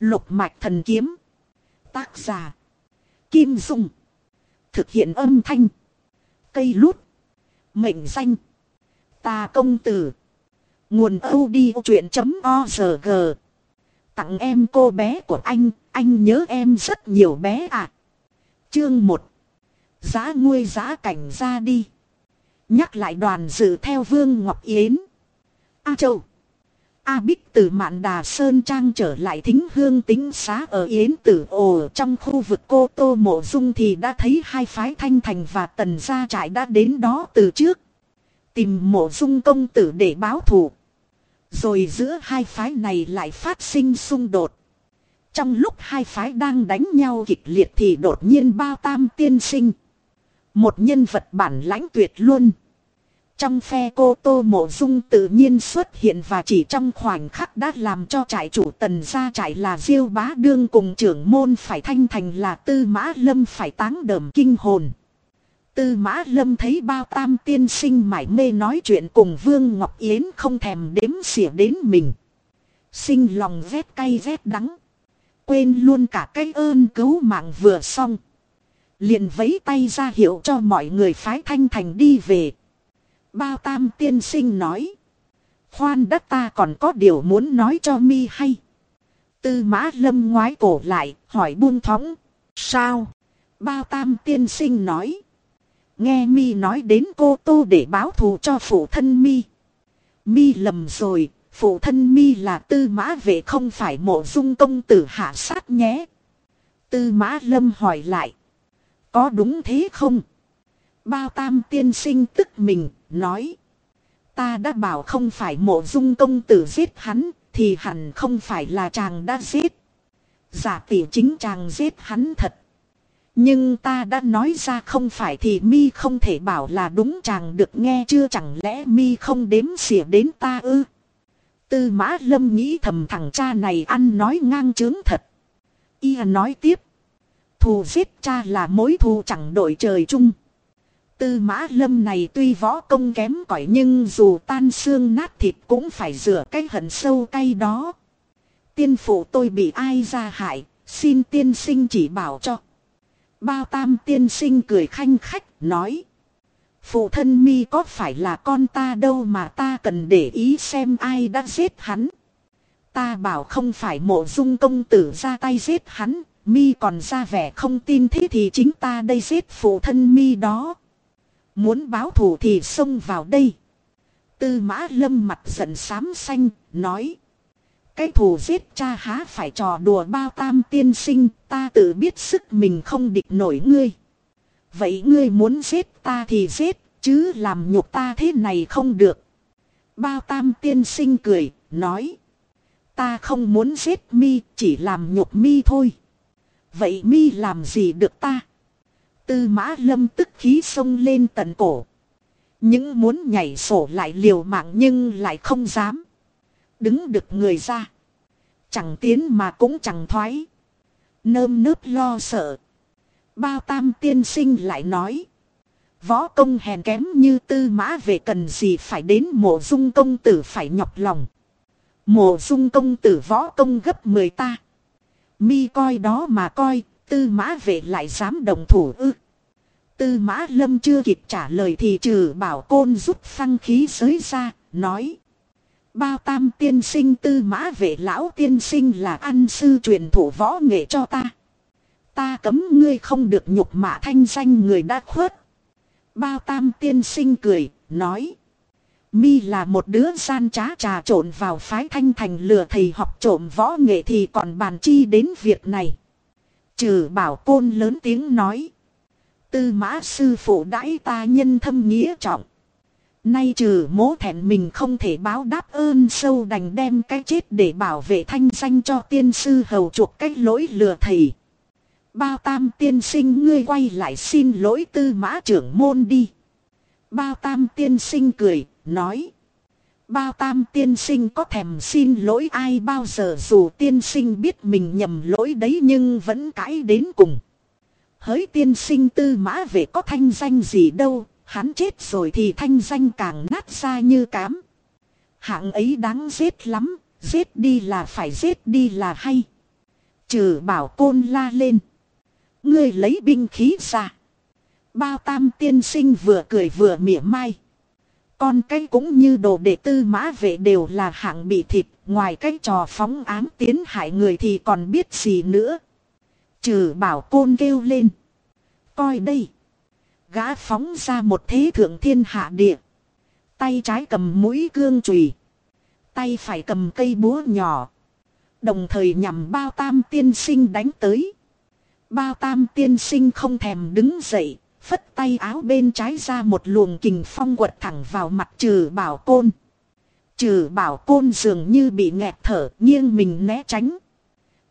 Lục mạch thần kiếm. Tác giả. Kim Dung. Thực hiện âm thanh. Cây lút. Mệnh danh. Ta công tử. Nguồn odchuyện.org Tặng em cô bé của anh, anh nhớ em rất nhiều bé à. Chương 1 Giá nguôi giá cảnh ra đi. Nhắc lại đoàn dự theo Vương Ngọc Yến. A Châu. A Bích từ Mạn Đà Sơn Trang trở lại thính hương tính xá ở Yến Tử Ồ trong khu vực Cô Tô Mộ Dung thì đã thấy hai phái Thanh Thành và Tần Gia Trại đã đến đó từ trước. Tìm Mộ Dung công tử để báo thù. Rồi giữa hai phái này lại phát sinh xung đột. Trong lúc hai phái đang đánh nhau kịch liệt thì đột nhiên bao tam tiên sinh. Một nhân vật bản lãnh tuyệt luôn. Trong phe cô Tô Mộ Dung tự nhiên xuất hiện và chỉ trong khoảnh khắc đã làm cho trại chủ tần gia trại là Diêu Bá Đương cùng trưởng môn phải thanh thành là Tư Mã Lâm phải táng đờm kinh hồn. Tư Mã Lâm thấy bao tam tiên sinh mải mê nói chuyện cùng Vương Ngọc Yến không thèm đếm xỉa đến mình. Sinh lòng rét cay rét đắng. Quên luôn cả cái ơn cứu mạng vừa xong. Liền vấy tay ra hiệu cho mọi người phái thanh thành đi về. Bao tam tiên sinh nói. Khoan đất ta còn có điều muốn nói cho mi hay. Tư mã lâm ngoái cổ lại, hỏi buông thóng. Sao? Bao tam tiên sinh nói. Nghe mi nói đến cô tô để báo thù cho phụ thân mi. Mi lầm rồi, phụ thân mi là tư mã vệ không phải mộ dung công tử hạ sát nhé. Tư mã lâm hỏi lại. Có đúng thế không? Bao tam tiên sinh tức mình, nói. Ta đã bảo không phải mộ dung công tử giết hắn, thì hẳn không phải là chàng đã giết. Giả tỷ chính chàng giết hắn thật. Nhưng ta đã nói ra không phải thì mi không thể bảo là đúng chàng được nghe chưa chẳng lẽ mi không đếm xỉa đến ta ư. Tư mã lâm nghĩ thầm thằng cha này ăn nói ngang chướng thật. Y nói tiếp. Thù giết cha là mối thù chẳng đổi trời chung. Tư mã lâm này tuy võ công kém cỏi nhưng dù tan xương nát thịt cũng phải rửa cái hận sâu cay đó. Tiên phụ tôi bị ai ra hại, xin tiên sinh chỉ bảo cho. Bao tam tiên sinh cười khanh khách, nói. Phụ thân mi có phải là con ta đâu mà ta cần để ý xem ai đã giết hắn. Ta bảo không phải mộ dung công tử ra tay giết hắn, mi còn ra vẻ không tin thế thì chính ta đây giết phụ thân mi đó. Muốn báo thù thì xông vào đây. Tư mã lâm mặt giận xám xanh, nói. Cái thù giết cha há phải trò đùa bao tam tiên sinh, ta tự biết sức mình không địch nổi ngươi. Vậy ngươi muốn giết ta thì giết, chứ làm nhục ta thế này không được. Bao tam tiên sinh cười, nói. Ta không muốn giết mi, chỉ làm nhục mi thôi. Vậy mi làm gì được ta? Tư mã lâm tức khí sông lên tận cổ. Những muốn nhảy sổ lại liều mạng nhưng lại không dám. Đứng được người ra. Chẳng tiến mà cũng chẳng thoái. Nơm nớp lo sợ. Bao tam tiên sinh lại nói. Võ công hèn kém như tư mã về cần gì phải đến mộ dung công tử phải nhọc lòng. Mộ dung công tử võ công gấp 10 ta. Mi coi đó mà coi, tư mã vệ lại dám đồng thủ ư. Tư mã lâm chưa kịp trả lời thì trừ bảo côn rút phăng khí giới ra, nói. Bao tam tiên sinh tư mã vệ lão tiên sinh là ăn sư truyền thủ võ nghệ cho ta. Ta cấm ngươi không được nhục mạ thanh danh người đã khuất. Bao tam tiên sinh cười, nói. Mi là một đứa gian trá trà trộn vào phái thanh thành lừa thầy học trộm võ nghệ thì còn bàn chi đến việc này. Trừ bảo côn lớn tiếng nói. Tư mã sư phụ đãi ta nhân thâm nghĩa trọng. Nay trừ mố thẹn mình không thể báo đáp ơn sâu đành đem cái chết để bảo vệ thanh danh cho tiên sư hầu chuộc cách lỗi lừa thầy. Bao tam tiên sinh ngươi quay lại xin lỗi tư mã trưởng môn đi. Bao tam tiên sinh cười, nói. Bao tam tiên sinh có thèm xin lỗi ai bao giờ dù tiên sinh biết mình nhầm lỗi đấy nhưng vẫn cãi đến cùng. Hỡi tiên sinh tư mã về có thanh danh gì đâu, hắn chết rồi thì thanh danh càng nát ra như cám. Hạng ấy đáng giết lắm, giết đi là phải giết đi là hay. Trừ bảo côn la lên. Ngươi lấy binh khí ra. Bao tam tiên sinh vừa cười vừa mỉa mai. Con cái cũng như đồ đệ tư mã vệ đều là hạng bị thịt. Ngoài cái trò phóng ám tiến hại người thì còn biết gì nữa. Trừ bảo côn kêu lên. Coi đây. Gã phóng ra một thế thượng thiên hạ địa. Tay trái cầm mũi cương chùy Tay phải cầm cây búa nhỏ. Đồng thời nhằm bao tam tiên sinh đánh tới. Bao tam tiên sinh không thèm đứng dậy. Phất tay áo bên trái ra một luồng kình phong quật thẳng vào mặt trừ bảo côn. Trừ bảo côn dường như bị nghẹt thở nghiêng mình né tránh.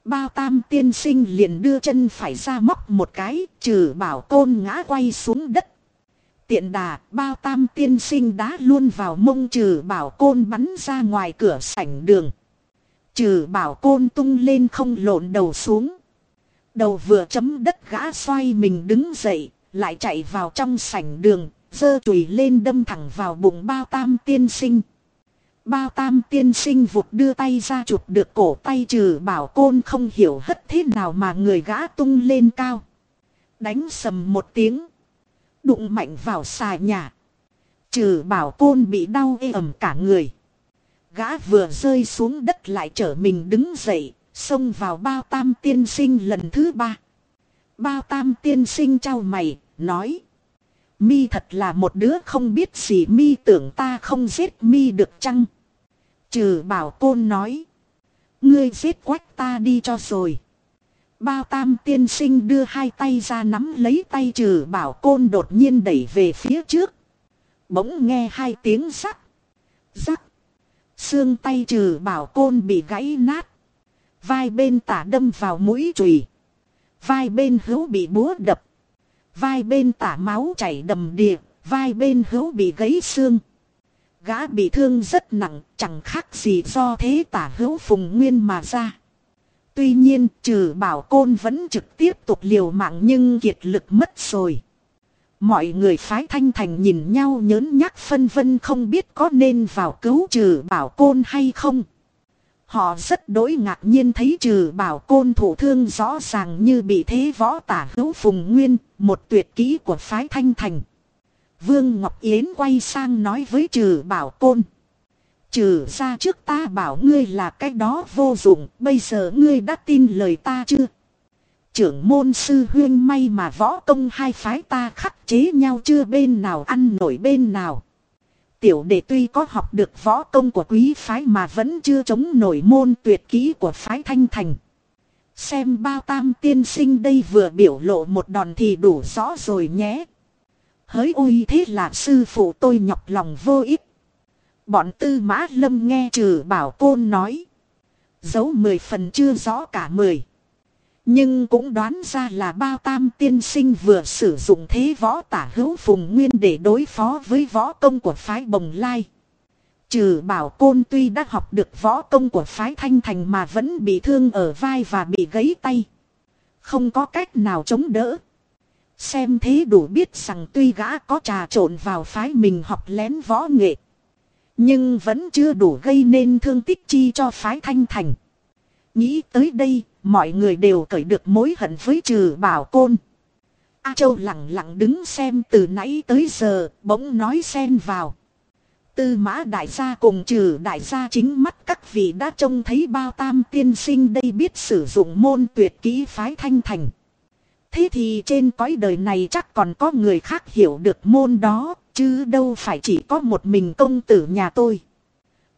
Bao tam tiên sinh liền đưa chân phải ra móc một cái, trừ bảo côn ngã quay xuống đất. Tiện đà, bao tam tiên sinh đá luôn vào mông trừ bảo côn bắn ra ngoài cửa sảnh đường. Trừ bảo côn tung lên không lộn đầu xuống. Đầu vừa chấm đất gã xoay mình đứng dậy, lại chạy vào trong sảnh đường, dơ chùy lên đâm thẳng vào bụng bao tam tiên sinh. Bao tam tiên sinh vụt đưa tay ra chụp được cổ tay trừ bảo côn không hiểu hất thế nào mà người gã tung lên cao. Đánh sầm một tiếng. Đụng mạnh vào xà nhà. Trừ bảo côn bị đau ê ẩm cả người. Gã vừa rơi xuống đất lại trở mình đứng dậy, xông vào bao tam tiên sinh lần thứ ba. Bao tam tiên sinh trao mày, nói. Mi thật là một đứa không biết gì mi tưởng ta không giết mi được chăng? Trừ bảo côn nói. Ngươi giết quách ta đi cho rồi. Bao tam tiên sinh đưa hai tay ra nắm lấy tay trừ bảo côn đột nhiên đẩy về phía trước. Bỗng nghe hai tiếng rắc. Rắc. Xương tay trừ bảo côn bị gãy nát. Vai bên tả đâm vào mũi chùy. Vai bên hữu bị búa đập. Vai bên tả máu chảy đầm đìa. Vai bên hữu bị gãy xương. Gã bị thương rất nặng, chẳng khác gì do thế tả hữu phùng nguyên mà ra. Tuy nhiên, trừ bảo côn vẫn trực tiếp tục liều mạng nhưng kiệt lực mất rồi. Mọi người phái thanh thành nhìn nhau nhớn nhắc phân vân không biết có nên vào cứu trừ bảo côn hay không. Họ rất đối ngạc nhiên thấy trừ bảo côn thủ thương rõ ràng như bị thế võ tả hữu phùng nguyên, một tuyệt kỹ của phái thanh thành. Vương Ngọc Yến quay sang nói với trừ bảo côn. Trừ ra trước ta bảo ngươi là cái đó vô dụng, bây giờ ngươi đã tin lời ta chưa? Trưởng môn sư huyên may mà võ công hai phái ta khắc chế nhau chưa bên nào ăn nổi bên nào. Tiểu đệ tuy có học được võ công của quý phái mà vẫn chưa chống nổi môn tuyệt kỹ của phái thanh thành. Xem bao tam tiên sinh đây vừa biểu lộ một đòn thì đủ rõ rồi nhé. Hỡi ôi thế là sư phụ tôi nhọc lòng vô ích. Bọn tư mã lâm nghe trừ bảo côn nói. Dấu mười phần chưa rõ cả mười. Nhưng cũng đoán ra là bao tam tiên sinh vừa sử dụng thế võ tả hữu phùng nguyên để đối phó với võ công của phái bồng lai. Trừ bảo côn tuy đã học được võ công của phái thanh thành mà vẫn bị thương ở vai và bị gãy tay. Không có cách nào chống đỡ. Xem thế đủ biết rằng tuy gã có trà trộn vào phái mình học lén võ nghệ. Nhưng vẫn chưa đủ gây nên thương tích chi cho phái thanh thành. Nghĩ tới đây, mọi người đều cởi được mối hận với trừ bảo côn. A Châu lặng lặng đứng xem từ nãy tới giờ, bỗng nói xen vào. Tư mã đại gia cùng trừ đại gia chính mắt các vị đã trông thấy bao tam tiên sinh đây biết sử dụng môn tuyệt kỹ phái thanh thành. Thế thì trên cõi đời này chắc còn có người khác hiểu được môn đó, chứ đâu phải chỉ có một mình công tử nhà tôi.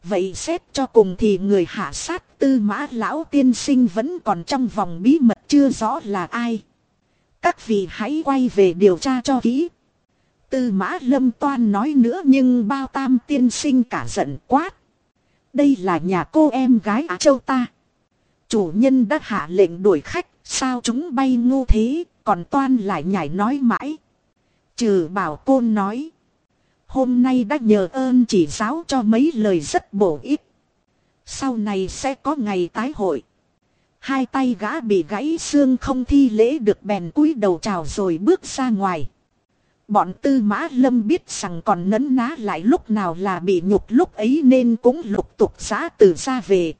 Vậy xét cho cùng thì người hạ sát tư mã lão tiên sinh vẫn còn trong vòng bí mật chưa rõ là ai. Các vị hãy quay về điều tra cho kỹ. Tư mã lâm toan nói nữa nhưng bao tam tiên sinh cả giận quát. Đây là nhà cô em gái Á Châu ta. Chủ nhân đã hạ lệnh đuổi khách, sao chúng bay ngu thế, còn toan lại nhảy nói mãi. Trừ bảo côn nói. Hôm nay đã nhờ ơn chỉ giáo cho mấy lời rất bổ ích. Sau này sẽ có ngày tái hội. Hai tay gã bị gãy xương không thi lễ được bèn cúi đầu chào rồi bước ra ngoài. Bọn tư mã lâm biết rằng còn nấn ná lại lúc nào là bị nhục lúc ấy nên cũng lục tục giã từ ra về.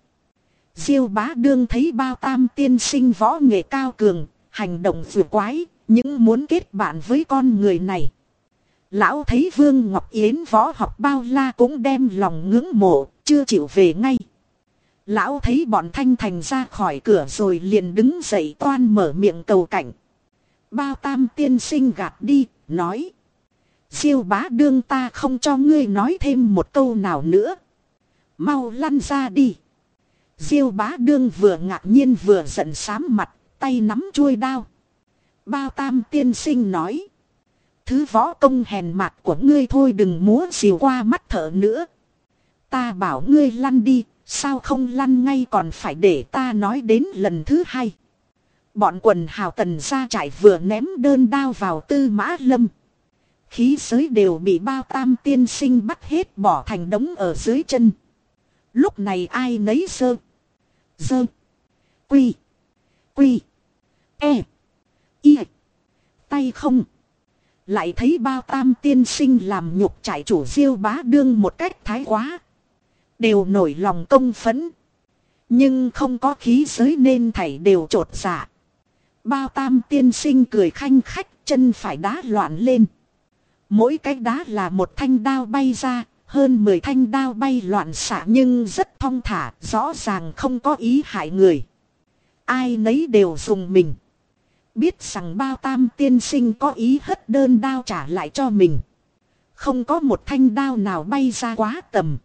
Diêu bá đương thấy bao tam tiên sinh võ nghệ cao cường, hành động vừa quái, những muốn kết bạn với con người này. Lão thấy Vương Ngọc Yến võ học bao la cũng đem lòng ngưỡng mộ, chưa chịu về ngay. Lão thấy bọn Thanh Thành ra khỏi cửa rồi liền đứng dậy toan mở miệng cầu cảnh. Bao tam tiên sinh gạt đi, nói. Diêu bá đương ta không cho ngươi nói thêm một câu nào nữa. Mau lăn ra đi. Diêu bá đương vừa ngạc nhiên vừa giận sám mặt, tay nắm chuôi đao. Bao tam tiên sinh nói. Thứ võ công hèn mặt của ngươi thôi đừng múa xìu qua mắt thở nữa. Ta bảo ngươi lăn đi, sao không lăn ngay còn phải để ta nói đến lần thứ hai. Bọn quần hào tần ra trải vừa ném đơn đao vào tư mã lâm. Khí giới đều bị bao tam tiên sinh bắt hết bỏ thành đống ở dưới chân. Lúc này ai nấy sơ. Dơ. Quy. Quy. E. Y. Tay không. Lại thấy bao tam tiên sinh làm nhục trải chủ diêu bá đương một cách thái quá. Đều nổi lòng công phấn. Nhưng không có khí giới nên thảy đều trột dạ. Bao tam tiên sinh cười khanh khách chân phải đá loạn lên. Mỗi cái đá là một thanh đao bay ra, hơn 10 thanh đao bay loạn xạ nhưng rất thong thả, rõ ràng không có ý hại người. Ai nấy đều dùng mình. Biết rằng bao tam tiên sinh có ý hất đơn đao trả lại cho mình. Không có một thanh đao nào bay ra quá tầm.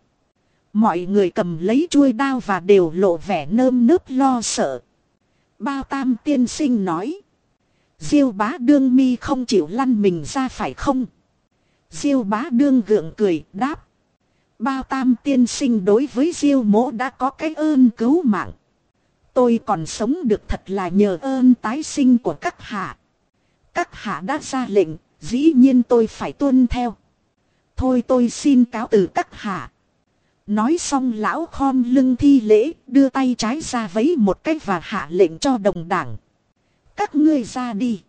Mọi người cầm lấy chuôi đao và đều lộ vẻ nơm nớp lo sợ. Bao tam tiên sinh nói. Diêu bá đương mi không chịu lăn mình ra phải không? Diêu bá đương gượng cười, đáp. Bao tam tiên sinh đối với diêu mỗ đã có cái ơn cứu mạng. Tôi còn sống được thật là nhờ ơn tái sinh của các hạ. Các hạ đã ra lệnh, dĩ nhiên tôi phải tuân theo. Thôi tôi xin cáo từ các hạ. Nói xong lão khom lưng thi lễ, đưa tay trái ra vấy một cách và hạ lệnh cho đồng đảng. Các ngươi ra đi.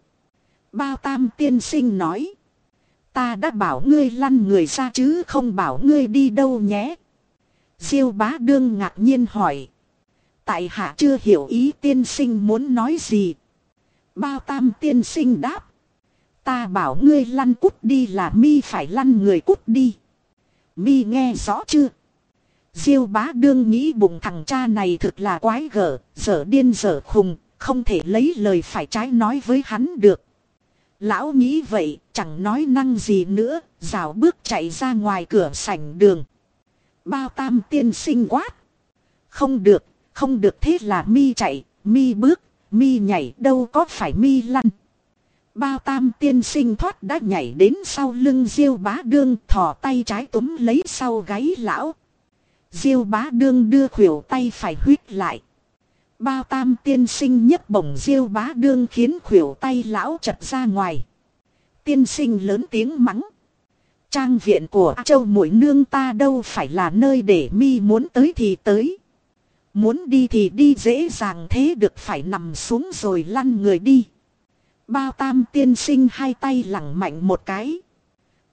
Bao tam tiên sinh nói. Ta đã bảo ngươi lăn người ra chứ không bảo ngươi đi đâu nhé. Diêu bá đương ngạc nhiên hỏi. Tại hạ chưa hiểu ý tiên sinh muốn nói gì. Bao tam tiên sinh đáp. Ta bảo ngươi lăn cút đi là mi phải lăn người cút đi. Mi nghe rõ chưa? Diêu bá đương nghĩ bụng thằng cha này thực là quái gở, dở điên dở khùng, không thể lấy lời phải trái nói với hắn được. Lão nghĩ vậy, chẳng nói năng gì nữa, rào bước chạy ra ngoài cửa sảnh đường. Bao tam tiên sinh quát. Không được, không được thế là mi chạy, mi bước, mi nhảy đâu có phải mi lăn. Bao tam tiên sinh thoát đã nhảy đến sau lưng diêu bá đương thò tay trái túm lấy sau gáy lão. Diêu bá đương đưa khuỷu tay phải huyết lại. Bao tam tiên sinh nhấc bổng diêu bá đương khiến khuỷu tay lão chật ra ngoài. Tiên sinh lớn tiếng mắng. Trang viện của châu mũi nương ta đâu phải là nơi để mi muốn tới thì tới. Muốn đi thì đi dễ dàng thế được phải nằm xuống rồi lăn người đi. Bao tam tiên sinh hai tay lẳng mạnh một cái.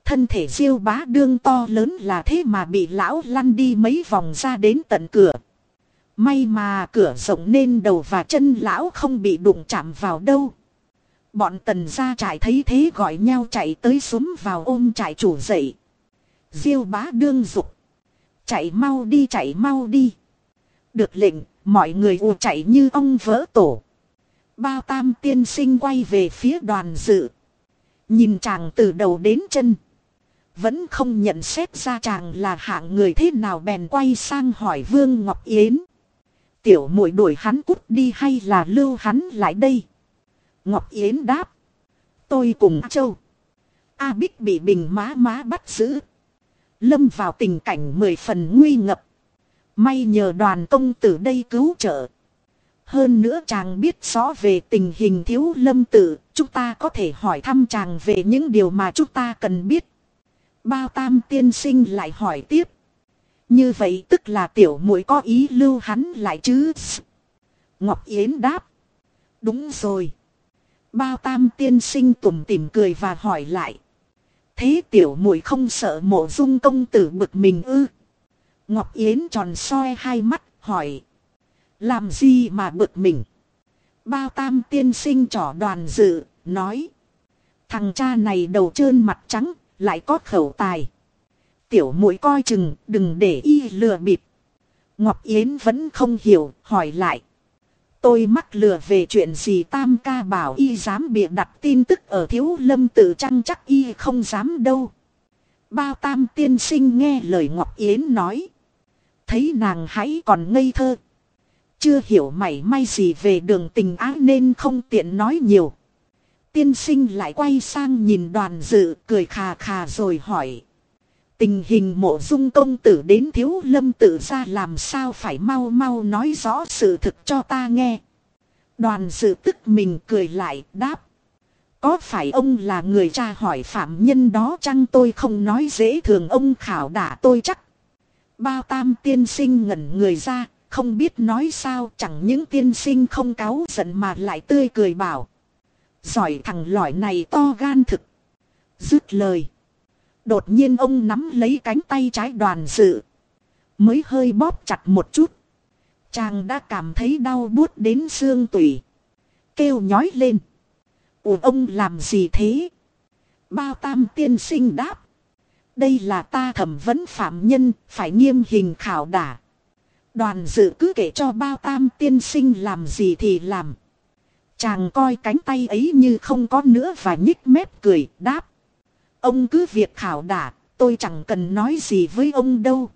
Thân thể diêu bá đương to lớn là thế mà bị lão lăn đi mấy vòng ra đến tận cửa. May mà cửa rộng nên đầu và chân lão không bị đụng chạm vào đâu. Bọn tần gia trại thấy thế gọi nhau chạy tới súng vào ôm trại chủ dậy. Diêu bá đương dục. Chạy mau đi, chạy mau đi. Được lệnh, mọi người ù chạy như ông vỡ tổ. Bao tam tiên sinh quay về phía đoàn dự. Nhìn chàng từ đầu đến chân. Vẫn không nhận xét ra chàng là hạng người thế nào bèn quay sang hỏi Vương Ngọc Yến. Tiểu muội đuổi hắn cút đi hay là lưu hắn lại đây? Ngọc Yến đáp. Tôi cùng Châu. A Bích bị bình má má bắt giữ. Lâm vào tình cảnh mười phần nguy ngập. May nhờ đoàn công tử đây cứu trợ. Hơn nữa chàng biết rõ về tình hình thiếu lâm tử, chúng ta có thể hỏi thăm chàng về những điều mà chúng ta cần biết. Bao tam tiên sinh lại hỏi tiếp. Như vậy tức là tiểu muội có ý lưu hắn lại chứ? Ngọc Yến đáp. Đúng rồi. Bao tam tiên sinh tủm tỉm cười và hỏi lại. Thế tiểu muội không sợ mộ dung công tử bực mình ư? Ngọc Yến tròn soi hai mắt hỏi. Làm gì mà bực mình. Bao tam tiên sinh trỏ đoàn dự, nói. Thằng cha này đầu trơn mặt trắng, lại có khẩu tài. Tiểu mũi coi chừng, đừng để y lừa bịp. Ngọc Yến vẫn không hiểu, hỏi lại. Tôi mắc lừa về chuyện gì tam ca bảo y dám bịa đặt tin tức ở thiếu lâm tự trăng chắc y không dám đâu. Bao tam tiên sinh nghe lời Ngọc Yến nói. Thấy nàng hãy còn ngây thơ. Chưa hiểu mảy may gì về đường tình ái nên không tiện nói nhiều. Tiên sinh lại quay sang nhìn đoàn dự, cười khà khà rồi hỏi. Tình hình mộ dung công tử đến thiếu lâm tự ra làm sao phải mau mau nói rõ sự thực cho ta nghe. Đoàn dự tức mình cười lại, đáp. Có phải ông là người cha hỏi phạm nhân đó chăng tôi không nói dễ thường ông khảo đả tôi chắc. Bao tam tiên sinh ngẩn người ra, không biết nói sao chẳng những tiên sinh không cáu giận mà lại tươi cười bảo. Giỏi thằng lõi này to gan thực. Dứt lời. Đột nhiên ông nắm lấy cánh tay trái đoàn dự. Mới hơi bóp chặt một chút. Chàng đã cảm thấy đau buốt đến xương tủy. Kêu nhói lên. Ủa ông làm gì thế? Bao tam tiên sinh đáp. Đây là ta thẩm vấn phạm nhân, phải nghiêm hình khảo đả. Đoàn dự cứ kể cho bao tam tiên sinh làm gì thì làm. Chàng coi cánh tay ấy như không có nữa và nhích mép cười, đáp. Ông cứ việc khảo đả, tôi chẳng cần nói gì với ông đâu.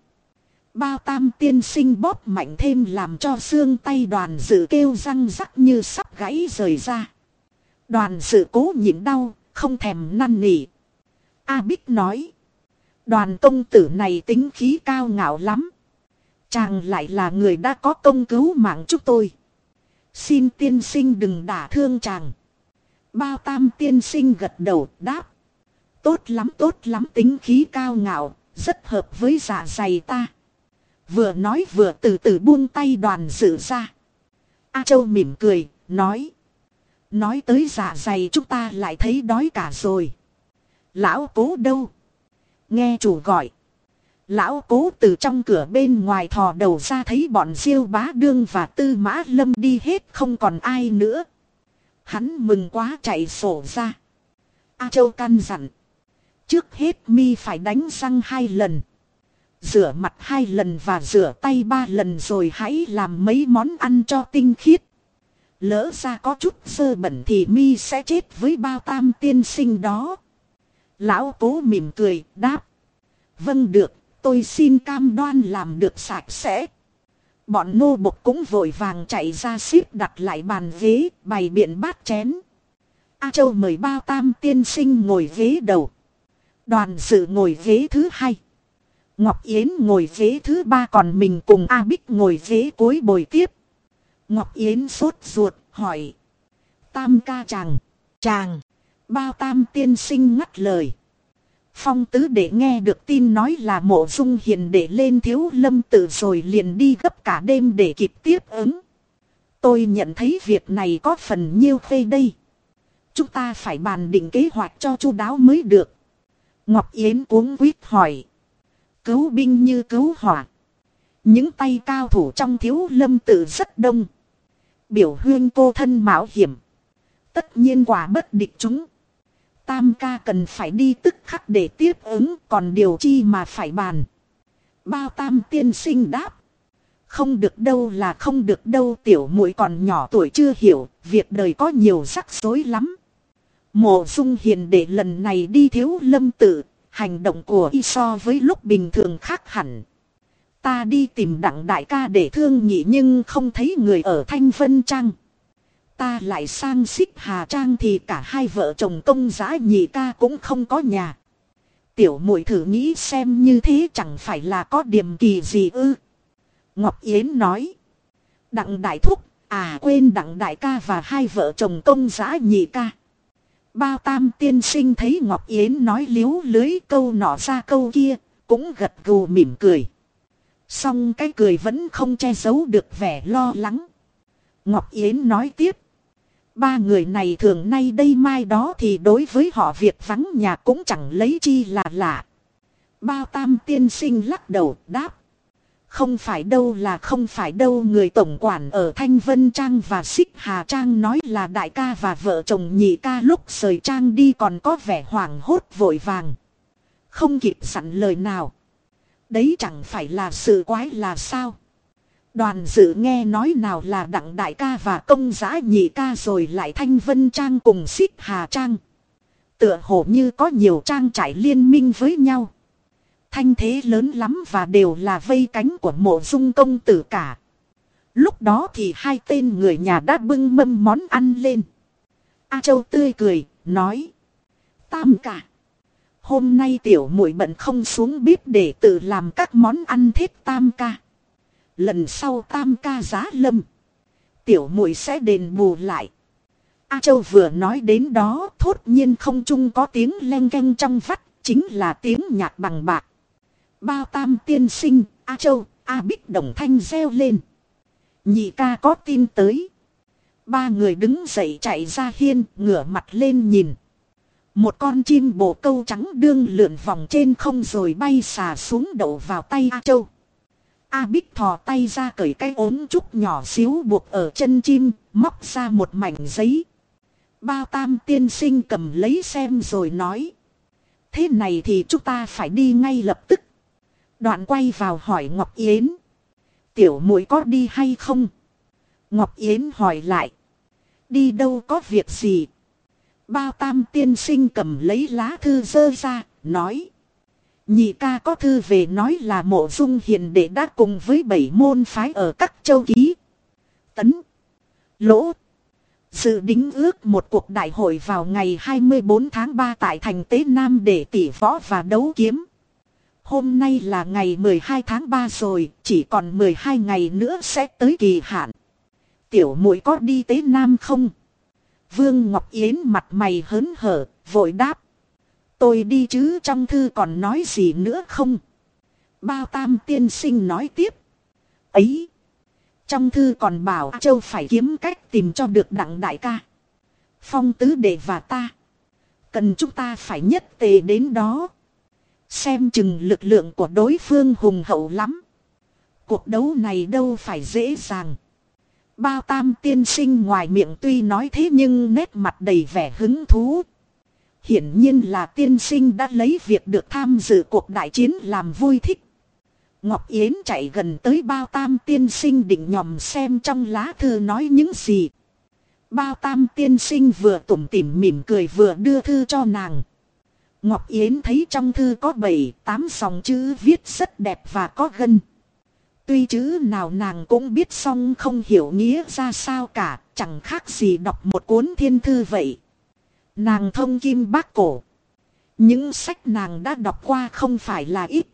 Bao tam tiên sinh bóp mạnh thêm làm cho xương tay đoàn dự kêu răng rắc như sắp gãy rời ra. Đoàn dự cố nhịn đau, không thèm năn nỉ. A Bích nói. Đoàn công tử này tính khí cao ngạo lắm. Chàng lại là người đã có công cứu mạng chúng tôi. Xin tiên sinh đừng đả thương chàng. Bao tam tiên sinh gật đầu đáp. Tốt lắm tốt lắm tính khí cao ngạo, rất hợp với dạ dày ta. Vừa nói vừa từ từ buông tay đoàn dự ra. A Châu mỉm cười, nói. Nói tới dạ dày chúng ta lại thấy đói cả rồi. Lão cố đâu? Nghe chủ gọi. Lão cố từ trong cửa bên ngoài thò đầu ra thấy bọn diêu bá đương và tư mã lâm đi hết không còn ai nữa. Hắn mừng quá chạy sổ ra. A Châu căn dặn. Trước hết mi phải đánh răng hai lần. Rửa mặt hai lần và rửa tay ba lần rồi hãy làm mấy món ăn cho tinh khiết. Lỡ ra có chút sơ bẩn thì mi sẽ chết với bao tam tiên sinh đó. Lão cố mỉm cười, đáp. Vâng được, tôi xin cam đoan làm được sạch sẽ. Bọn nô bộc cũng vội vàng chạy ra xếp đặt lại bàn ghế, bày biện bát chén. A Châu mời bao tam tiên sinh ngồi ghế đầu. Đoàn dự ngồi ghế thứ hai. Ngọc Yến ngồi ghế thứ ba còn mình cùng A Bích ngồi ghế cuối bồi tiếp. Ngọc Yến sốt ruột hỏi. Tam ca chàng. Chàng. Bao tam tiên sinh ngắt lời. Phong tứ để nghe được tin nói là mộ dung hiền để lên thiếu lâm tử rồi liền đi gấp cả đêm để kịp tiếp ứng. Tôi nhận thấy việc này có phần nhiêu phê đây. Chúng ta phải bàn định kế hoạch cho chu đáo mới được. Ngọc Yến cuống quýt hỏi. Cứu binh như cứu hỏa. Những tay cao thủ trong thiếu lâm tử rất đông. Biểu huyên cô thân mạo hiểm. Tất nhiên quả bất địch chúng. Tam ca cần phải đi tức khắc để tiếp ứng còn điều chi mà phải bàn. Bao tam tiên sinh đáp. Không được đâu là không được đâu tiểu muội còn nhỏ tuổi chưa hiểu, việc đời có nhiều rắc rối lắm. Mộ dung hiền để lần này đi thiếu lâm tự, hành động của y so với lúc bình thường khác hẳn. Ta đi tìm đặng đại ca để thương nhị nhưng không thấy người ở Thanh Vân Trang. Ta lại sang xích Hà Trang thì cả hai vợ chồng công giã nhị ca cũng không có nhà. Tiểu muội thử nghĩ xem như thế chẳng phải là có điểm kỳ gì ư. Ngọc Yến nói. Đặng đại thúc, à quên đặng đại ca và hai vợ chồng công giã nhị ca. Bao tam tiên sinh thấy Ngọc Yến nói liếu lưới câu nọ ra câu kia, cũng gật gù mỉm cười. Xong cái cười vẫn không che giấu được vẻ lo lắng. Ngọc Yến nói tiếp. Ba người này thường nay đây mai đó thì đối với họ việc vắng nhà cũng chẳng lấy chi là lạ. Bao tam tiên sinh lắc đầu, đáp. Không phải đâu là không phải đâu, người tổng quản ở Thanh Vân Trang và Xích Hà Trang nói là đại ca và vợ chồng nhị ca lúc rời Trang đi còn có vẻ hoảng hốt vội vàng. Không kịp sẵn lời nào. Đấy chẳng phải là sự quái là sao. Đoàn dự nghe nói nào là đặng đại ca và công giã nhị ca rồi lại Thanh Vân Trang cùng Xích Hà Trang. Tựa hồ như có nhiều trang trải liên minh với nhau. Thanh thế lớn lắm và đều là vây cánh của mộ dung công tử cả. Lúc đó thì hai tên người nhà đã bưng mâm món ăn lên. A Châu tươi cười, nói. Tam cả. Hôm nay tiểu muội bận không xuống bếp để tự làm các món ăn thết tam ca. Lần sau tam ca giá lâm. Tiểu muội sẽ đền bù lại. A Châu vừa nói đến đó thốt nhiên không trung có tiếng len keng trong vắt. Chính là tiếng nhạc bằng bạc. Bao tam tiên sinh, A Châu, A Bích đồng thanh reo lên. Nhị ca có tin tới. Ba người đứng dậy chạy ra hiên, ngửa mặt lên nhìn. Một con chim bồ câu trắng đương lượn vòng trên không rồi bay xà xuống đậu vào tay A Châu. A Bích thò tay ra cởi cái ốm trúc nhỏ xíu buộc ở chân chim, móc ra một mảnh giấy. Bao tam tiên sinh cầm lấy xem rồi nói. Thế này thì chúng ta phải đi ngay lập tức. Đoạn quay vào hỏi Ngọc Yến. Tiểu muội có đi hay không? Ngọc Yến hỏi lại. Đi đâu có việc gì? Bao tam tiên sinh cầm lấy lá thư dơ ra, nói. Nhị ca có thư về nói là mộ dung hiền đệ đã cùng với bảy môn phái ở các châu ký. Tấn. Lỗ. Dự đính ước một cuộc đại hội vào ngày 24 tháng 3 tại thành tế Nam để tỉ võ và đấu kiếm. Hôm nay là ngày 12 tháng 3 rồi, chỉ còn 12 ngày nữa sẽ tới kỳ hạn. Tiểu muội có đi tế Nam không? Vương Ngọc Yến mặt mày hớn hở, vội đáp. Tôi đi chứ trong thư còn nói gì nữa không? Bao tam tiên sinh nói tiếp. Ấy! Trong thư còn bảo Châu phải kiếm cách tìm cho được đặng đại ca. Phong tứ đệ và ta. Cần chúng ta phải nhất tề đến đó. Xem chừng lực lượng của đối phương hùng hậu lắm. Cuộc đấu này đâu phải dễ dàng. Bao tam tiên sinh ngoài miệng tuy nói thế nhưng nét mặt đầy vẻ hứng thú. Hiển nhiên là tiên sinh đã lấy việc được tham dự cuộc đại chiến làm vui thích. Ngọc Yến chạy gần tới bao tam tiên sinh định nhòm xem trong lá thư nói những gì. Bao tam tiên sinh vừa tủm tỉm mỉm cười vừa đưa thư cho nàng. Ngọc Yến thấy trong thư có 7-8 dòng chữ viết rất đẹp và có gân. Tuy chữ nào nàng cũng biết xong không hiểu nghĩa ra sao cả, chẳng khác gì đọc một cuốn thiên thư vậy. Nàng thông kim bác cổ. Những sách nàng đã đọc qua không phải là ít.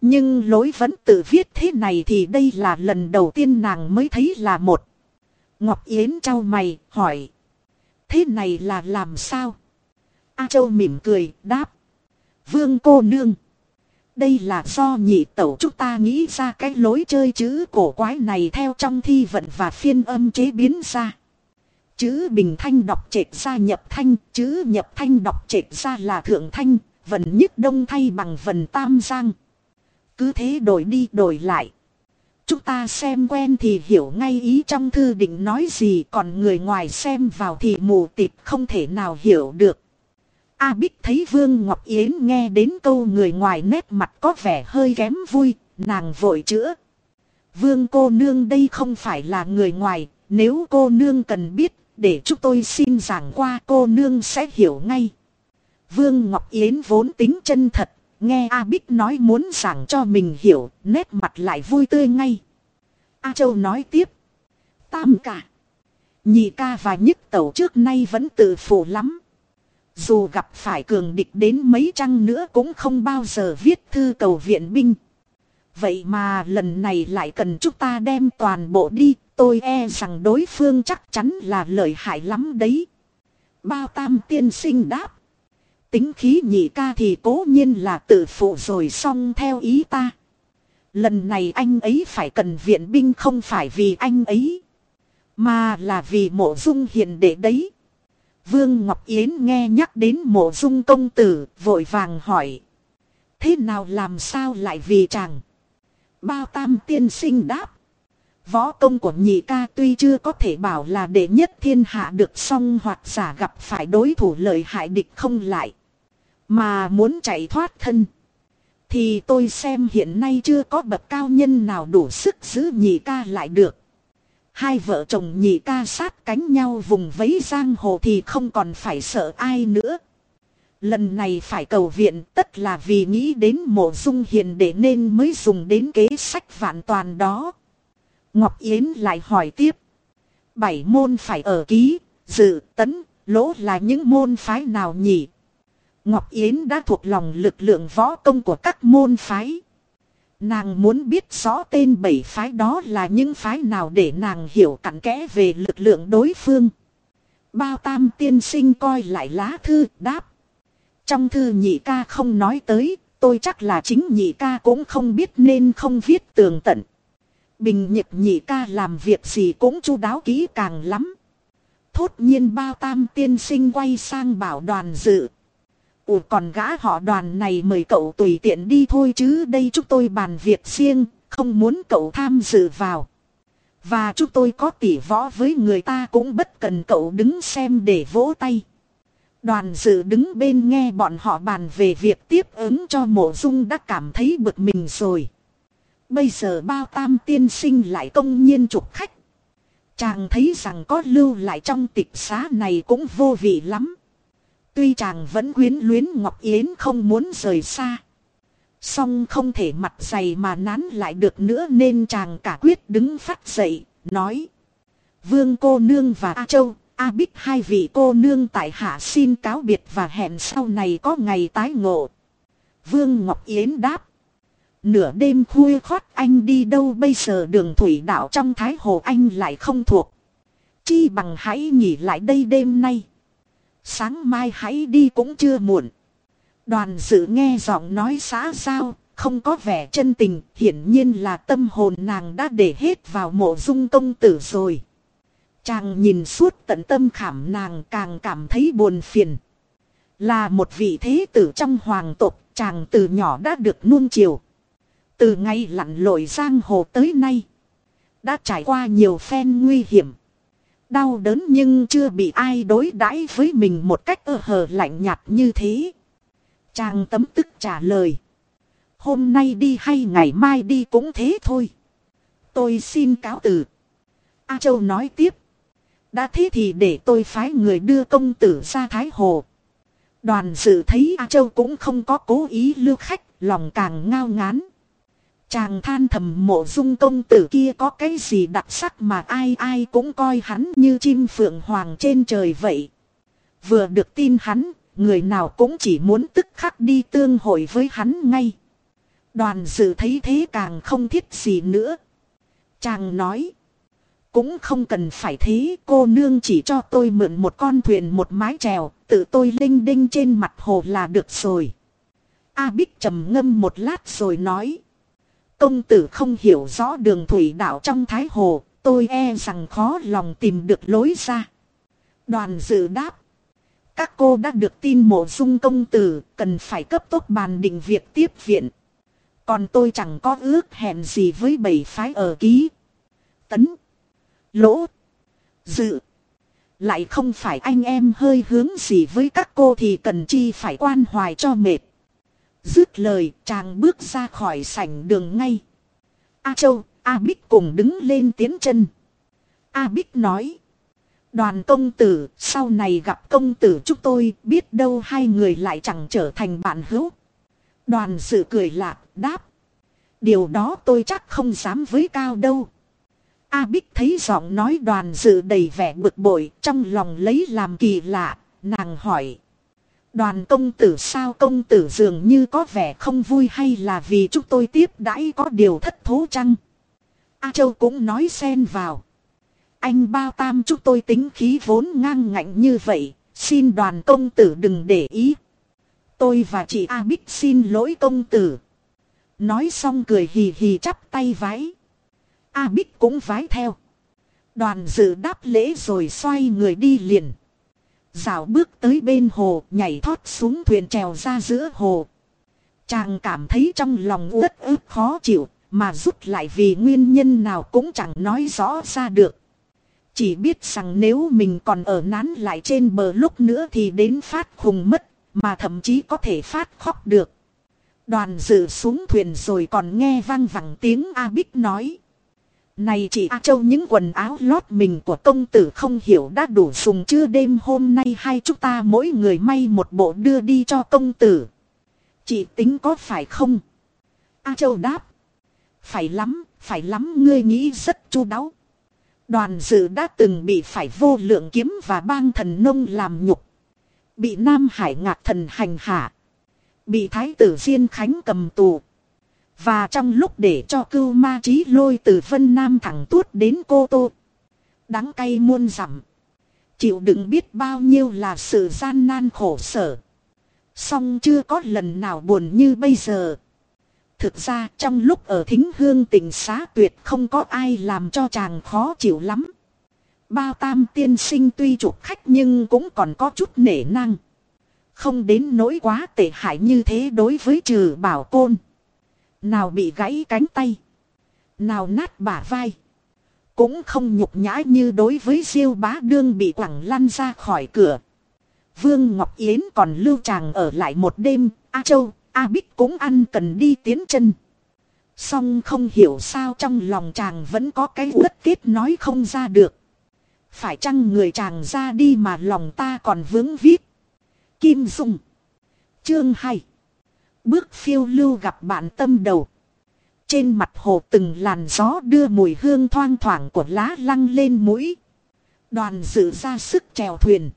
Nhưng lối vẫn tự viết thế này thì đây là lần đầu tiên nàng mới thấy là một. Ngọc Yến trao mày, hỏi. Thế này là làm sao? A Châu mỉm cười, đáp. Vương cô nương. Đây là do nhị tẩu chúng ta nghĩ ra cái lối chơi chữ cổ quái này theo trong thi vận và phiên âm chế biến ra. Chữ bình thanh đọc trệt ra nhập thanh, chữ nhập thanh đọc trệt ra là thượng thanh, vần nhất đông thay bằng vần tam giang. Cứ thế đổi đi đổi lại. Chúng ta xem quen thì hiểu ngay ý trong thư định nói gì còn người ngoài xem vào thì mù tịt không thể nào hiểu được. A Bích thấy Vương Ngọc Yến nghe đến câu người ngoài nét mặt có vẻ hơi kém vui, nàng vội chữa. Vương cô nương đây không phải là người ngoài, nếu cô nương cần biết, để chúng tôi xin giảng qua cô nương sẽ hiểu ngay. Vương Ngọc Yến vốn tính chân thật, nghe A Bích nói muốn giảng cho mình hiểu, nét mặt lại vui tươi ngay. A Châu nói tiếp. Tam cả. Nhị ca và nhất tẩu trước nay vẫn tự phụ lắm. Dù gặp phải cường địch đến mấy trăng nữa cũng không bao giờ viết thư cầu viện binh. Vậy mà lần này lại cần chúng ta đem toàn bộ đi, tôi e rằng đối phương chắc chắn là lợi hại lắm đấy. Bao tam tiên sinh đáp. Tính khí nhị ca thì cố nhiên là tự phụ rồi xong theo ý ta. Lần này anh ấy phải cần viện binh không phải vì anh ấy. Mà là vì mộ dung hiện đệ đấy. Vương Ngọc Yến nghe nhắc đến mộ dung công tử, vội vàng hỏi. Thế nào làm sao lại vì chàng? Bao tam tiên sinh đáp. Võ công của nhị ca tuy chưa có thể bảo là đệ nhất thiên hạ được song hoặc giả gặp phải đối thủ lợi hại địch không lại. Mà muốn chạy thoát thân. Thì tôi xem hiện nay chưa có bậc cao nhân nào đủ sức giữ nhị ca lại được. Hai vợ chồng nhị ca sát cánh nhau vùng vấy giang hồ thì không còn phải sợ ai nữa. Lần này phải cầu viện tất là vì nghĩ đến mộ dung hiền để nên mới dùng đến kế sách vạn toàn đó. Ngọc Yến lại hỏi tiếp. Bảy môn phải ở ký, dự, tấn, lỗ là những môn phái nào nhỉ? Ngọc Yến đã thuộc lòng lực lượng võ công của các môn phái. Nàng muốn biết rõ tên bảy phái đó là những phái nào để nàng hiểu cặn kẽ về lực lượng đối phương. Bao tam tiên sinh coi lại lá thư đáp. Trong thư nhị ca không nói tới, tôi chắc là chính nhị ca cũng không biết nên không viết tường tận. Bình nhật nhị ca làm việc gì cũng chu đáo kỹ càng lắm. Thốt nhiên bao tam tiên sinh quay sang bảo đoàn dự. Ủa còn gã họ đoàn này mời cậu tùy tiện đi thôi chứ đây chúng tôi bàn việc riêng, không muốn cậu tham dự vào. Và chúng tôi có tỉ võ với người ta cũng bất cần cậu đứng xem để vỗ tay. Đoàn dự đứng bên nghe bọn họ bàn về việc tiếp ứng cho mộ dung đã cảm thấy bực mình rồi. Bây giờ bao tam tiên sinh lại công nhiên trục khách. Chàng thấy rằng có lưu lại trong tịch xá này cũng vô vị lắm. Tuy chàng vẫn quyến luyến Ngọc Yến không muốn rời xa. Song không thể mặt dày mà nán lại được nữa nên chàng cả quyết đứng phát dậy, nói. Vương cô nương và A Châu, A Bích hai vị cô nương tại hạ xin cáo biệt và hẹn sau này có ngày tái ngộ. Vương Ngọc Yến đáp. Nửa đêm khuya khót anh đi đâu bây giờ đường thủy đạo trong Thái Hồ anh lại không thuộc. Chi bằng hãy nghỉ lại đây đêm nay. Sáng mai hãy đi cũng chưa muộn. Đoàn dự nghe giọng nói xã giao, không có vẻ chân tình, hiển nhiên là tâm hồn nàng đã để hết vào mộ dung công tử rồi. Chàng nhìn suốt tận tâm khảm nàng càng cảm thấy buồn phiền. Là một vị thế tử trong hoàng tộc, chàng từ nhỏ đã được nuông chiều. Từ ngày lặn lội giang hồ tới nay. Đã trải qua nhiều phen nguy hiểm. Đau đớn nhưng chưa bị ai đối đãi với mình một cách ơ hờ lạnh nhạt như thế. Chàng tấm tức trả lời. Hôm nay đi hay ngày mai đi cũng thế thôi. Tôi xin cáo từ. A Châu nói tiếp. Đã thế thì để tôi phái người đưa công tử ra Thái Hồ. Đoàn dự thấy A Châu cũng không có cố ý lưu khách, lòng càng ngao ngán. Chàng than thầm mộ dung công tử kia có cái gì đặc sắc mà ai ai cũng coi hắn như chim phượng hoàng trên trời vậy. Vừa được tin hắn, người nào cũng chỉ muốn tức khắc đi tương hội với hắn ngay. Đoàn dự thấy thế càng không thiết gì nữa. Chàng nói. Cũng không cần phải thế cô nương chỉ cho tôi mượn một con thuyền một mái chèo, tự tôi linh đinh trên mặt hồ là được rồi. A Bích trầm ngâm một lát rồi nói. Công tử không hiểu rõ đường thủy đạo trong Thái Hồ, tôi e rằng khó lòng tìm được lối ra. Đoàn dự đáp. Các cô đã được tin mộ dung công tử, cần phải cấp tốc bàn định việc tiếp viện. Còn tôi chẳng có ước hẹn gì với bảy phái ở ký. Tấn. Lỗ. Dự. Lại không phải anh em hơi hướng gì với các cô thì cần chi phải quan hoài cho mệt. Dứt lời chàng bước ra khỏi sảnh đường ngay. A Châu, A Bích cùng đứng lên tiến chân. A Bích nói. Đoàn công tử, sau này gặp công tử chúng tôi, biết đâu hai người lại chẳng trở thành bạn hữu. Đoàn sự cười lạc, đáp. Điều đó tôi chắc không dám với cao đâu. A Bích thấy giọng nói đoàn dự đầy vẻ bực bội, trong lòng lấy làm kỳ lạ, nàng hỏi. Đoàn công tử sao công tử dường như có vẻ không vui hay là vì chúng tôi tiếp đãi có điều thất thố chăng? A Châu cũng nói xen vào. Anh bao tam chúng tôi tính khí vốn ngang ngạnh như vậy, xin đoàn công tử đừng để ý. Tôi và chị A Bích xin lỗi công tử. Nói xong cười hì hì chắp tay vái. A Bích cũng vái theo. Đoàn dự đáp lễ rồi xoay người đi liền. Dạo bước tới bên hồ, nhảy thoát xuống thuyền trèo ra giữa hồ. Chàng cảm thấy trong lòng rất ức khó chịu, Mà rút lại vì nguyên nhân nào cũng chẳng nói rõ ra được. Chỉ biết rằng nếu mình còn ở nán lại trên bờ lúc nữa thì đến phát khùng mất, mà thậm chí có thể phát khóc được. Đoàn dự xuống thuyền rồi còn nghe vang vẳng tiếng A Bích nói. Này chị A Châu những quần áo lót mình của công tử không hiểu đã đủ dùng chưa đêm hôm nay hai chúng ta mỗi người may một bộ đưa đi cho công tử. Chị tính có phải không? A Châu đáp. Phải lắm, phải lắm ngươi nghĩ rất chu đáo. Đoàn dự đã từng bị phải vô lượng kiếm và bang thần nông làm nhục. Bị Nam Hải ngạc thần hành hạ. Bị Thái tử Diên Khánh cầm tù. Và trong lúc để cho cưu ma trí lôi từ Vân Nam thẳng tuốt đến Cô Tô. Đắng cay muôn dặm Chịu đựng biết bao nhiêu là sự gian nan khổ sở. Song chưa có lần nào buồn như bây giờ. Thực ra trong lúc ở thính hương tình xá tuyệt không có ai làm cho chàng khó chịu lắm. Bao tam tiên sinh tuy chụp khách nhưng cũng còn có chút nể năng. Không đến nỗi quá tệ hại như thế đối với trừ bảo côn. Nào bị gãy cánh tay. Nào nát bả vai. Cũng không nhục nhã như đối với diêu bá đương bị quẳng lăn ra khỏi cửa. Vương Ngọc Yến còn lưu chàng ở lại một đêm. A Châu, A Bích cũng ăn cần đi tiến chân. Song không hiểu sao trong lòng chàng vẫn có cái uất kết nói không ra được. Phải chăng người chàng ra đi mà lòng ta còn vướng viết. Kim Dung. Chương 2. Bước phiêu lưu gặp bạn tâm đầu. Trên mặt hồ từng làn gió đưa mùi hương thoang thoảng của lá lăng lên mũi. Đoàn dự ra sức chèo thuyền.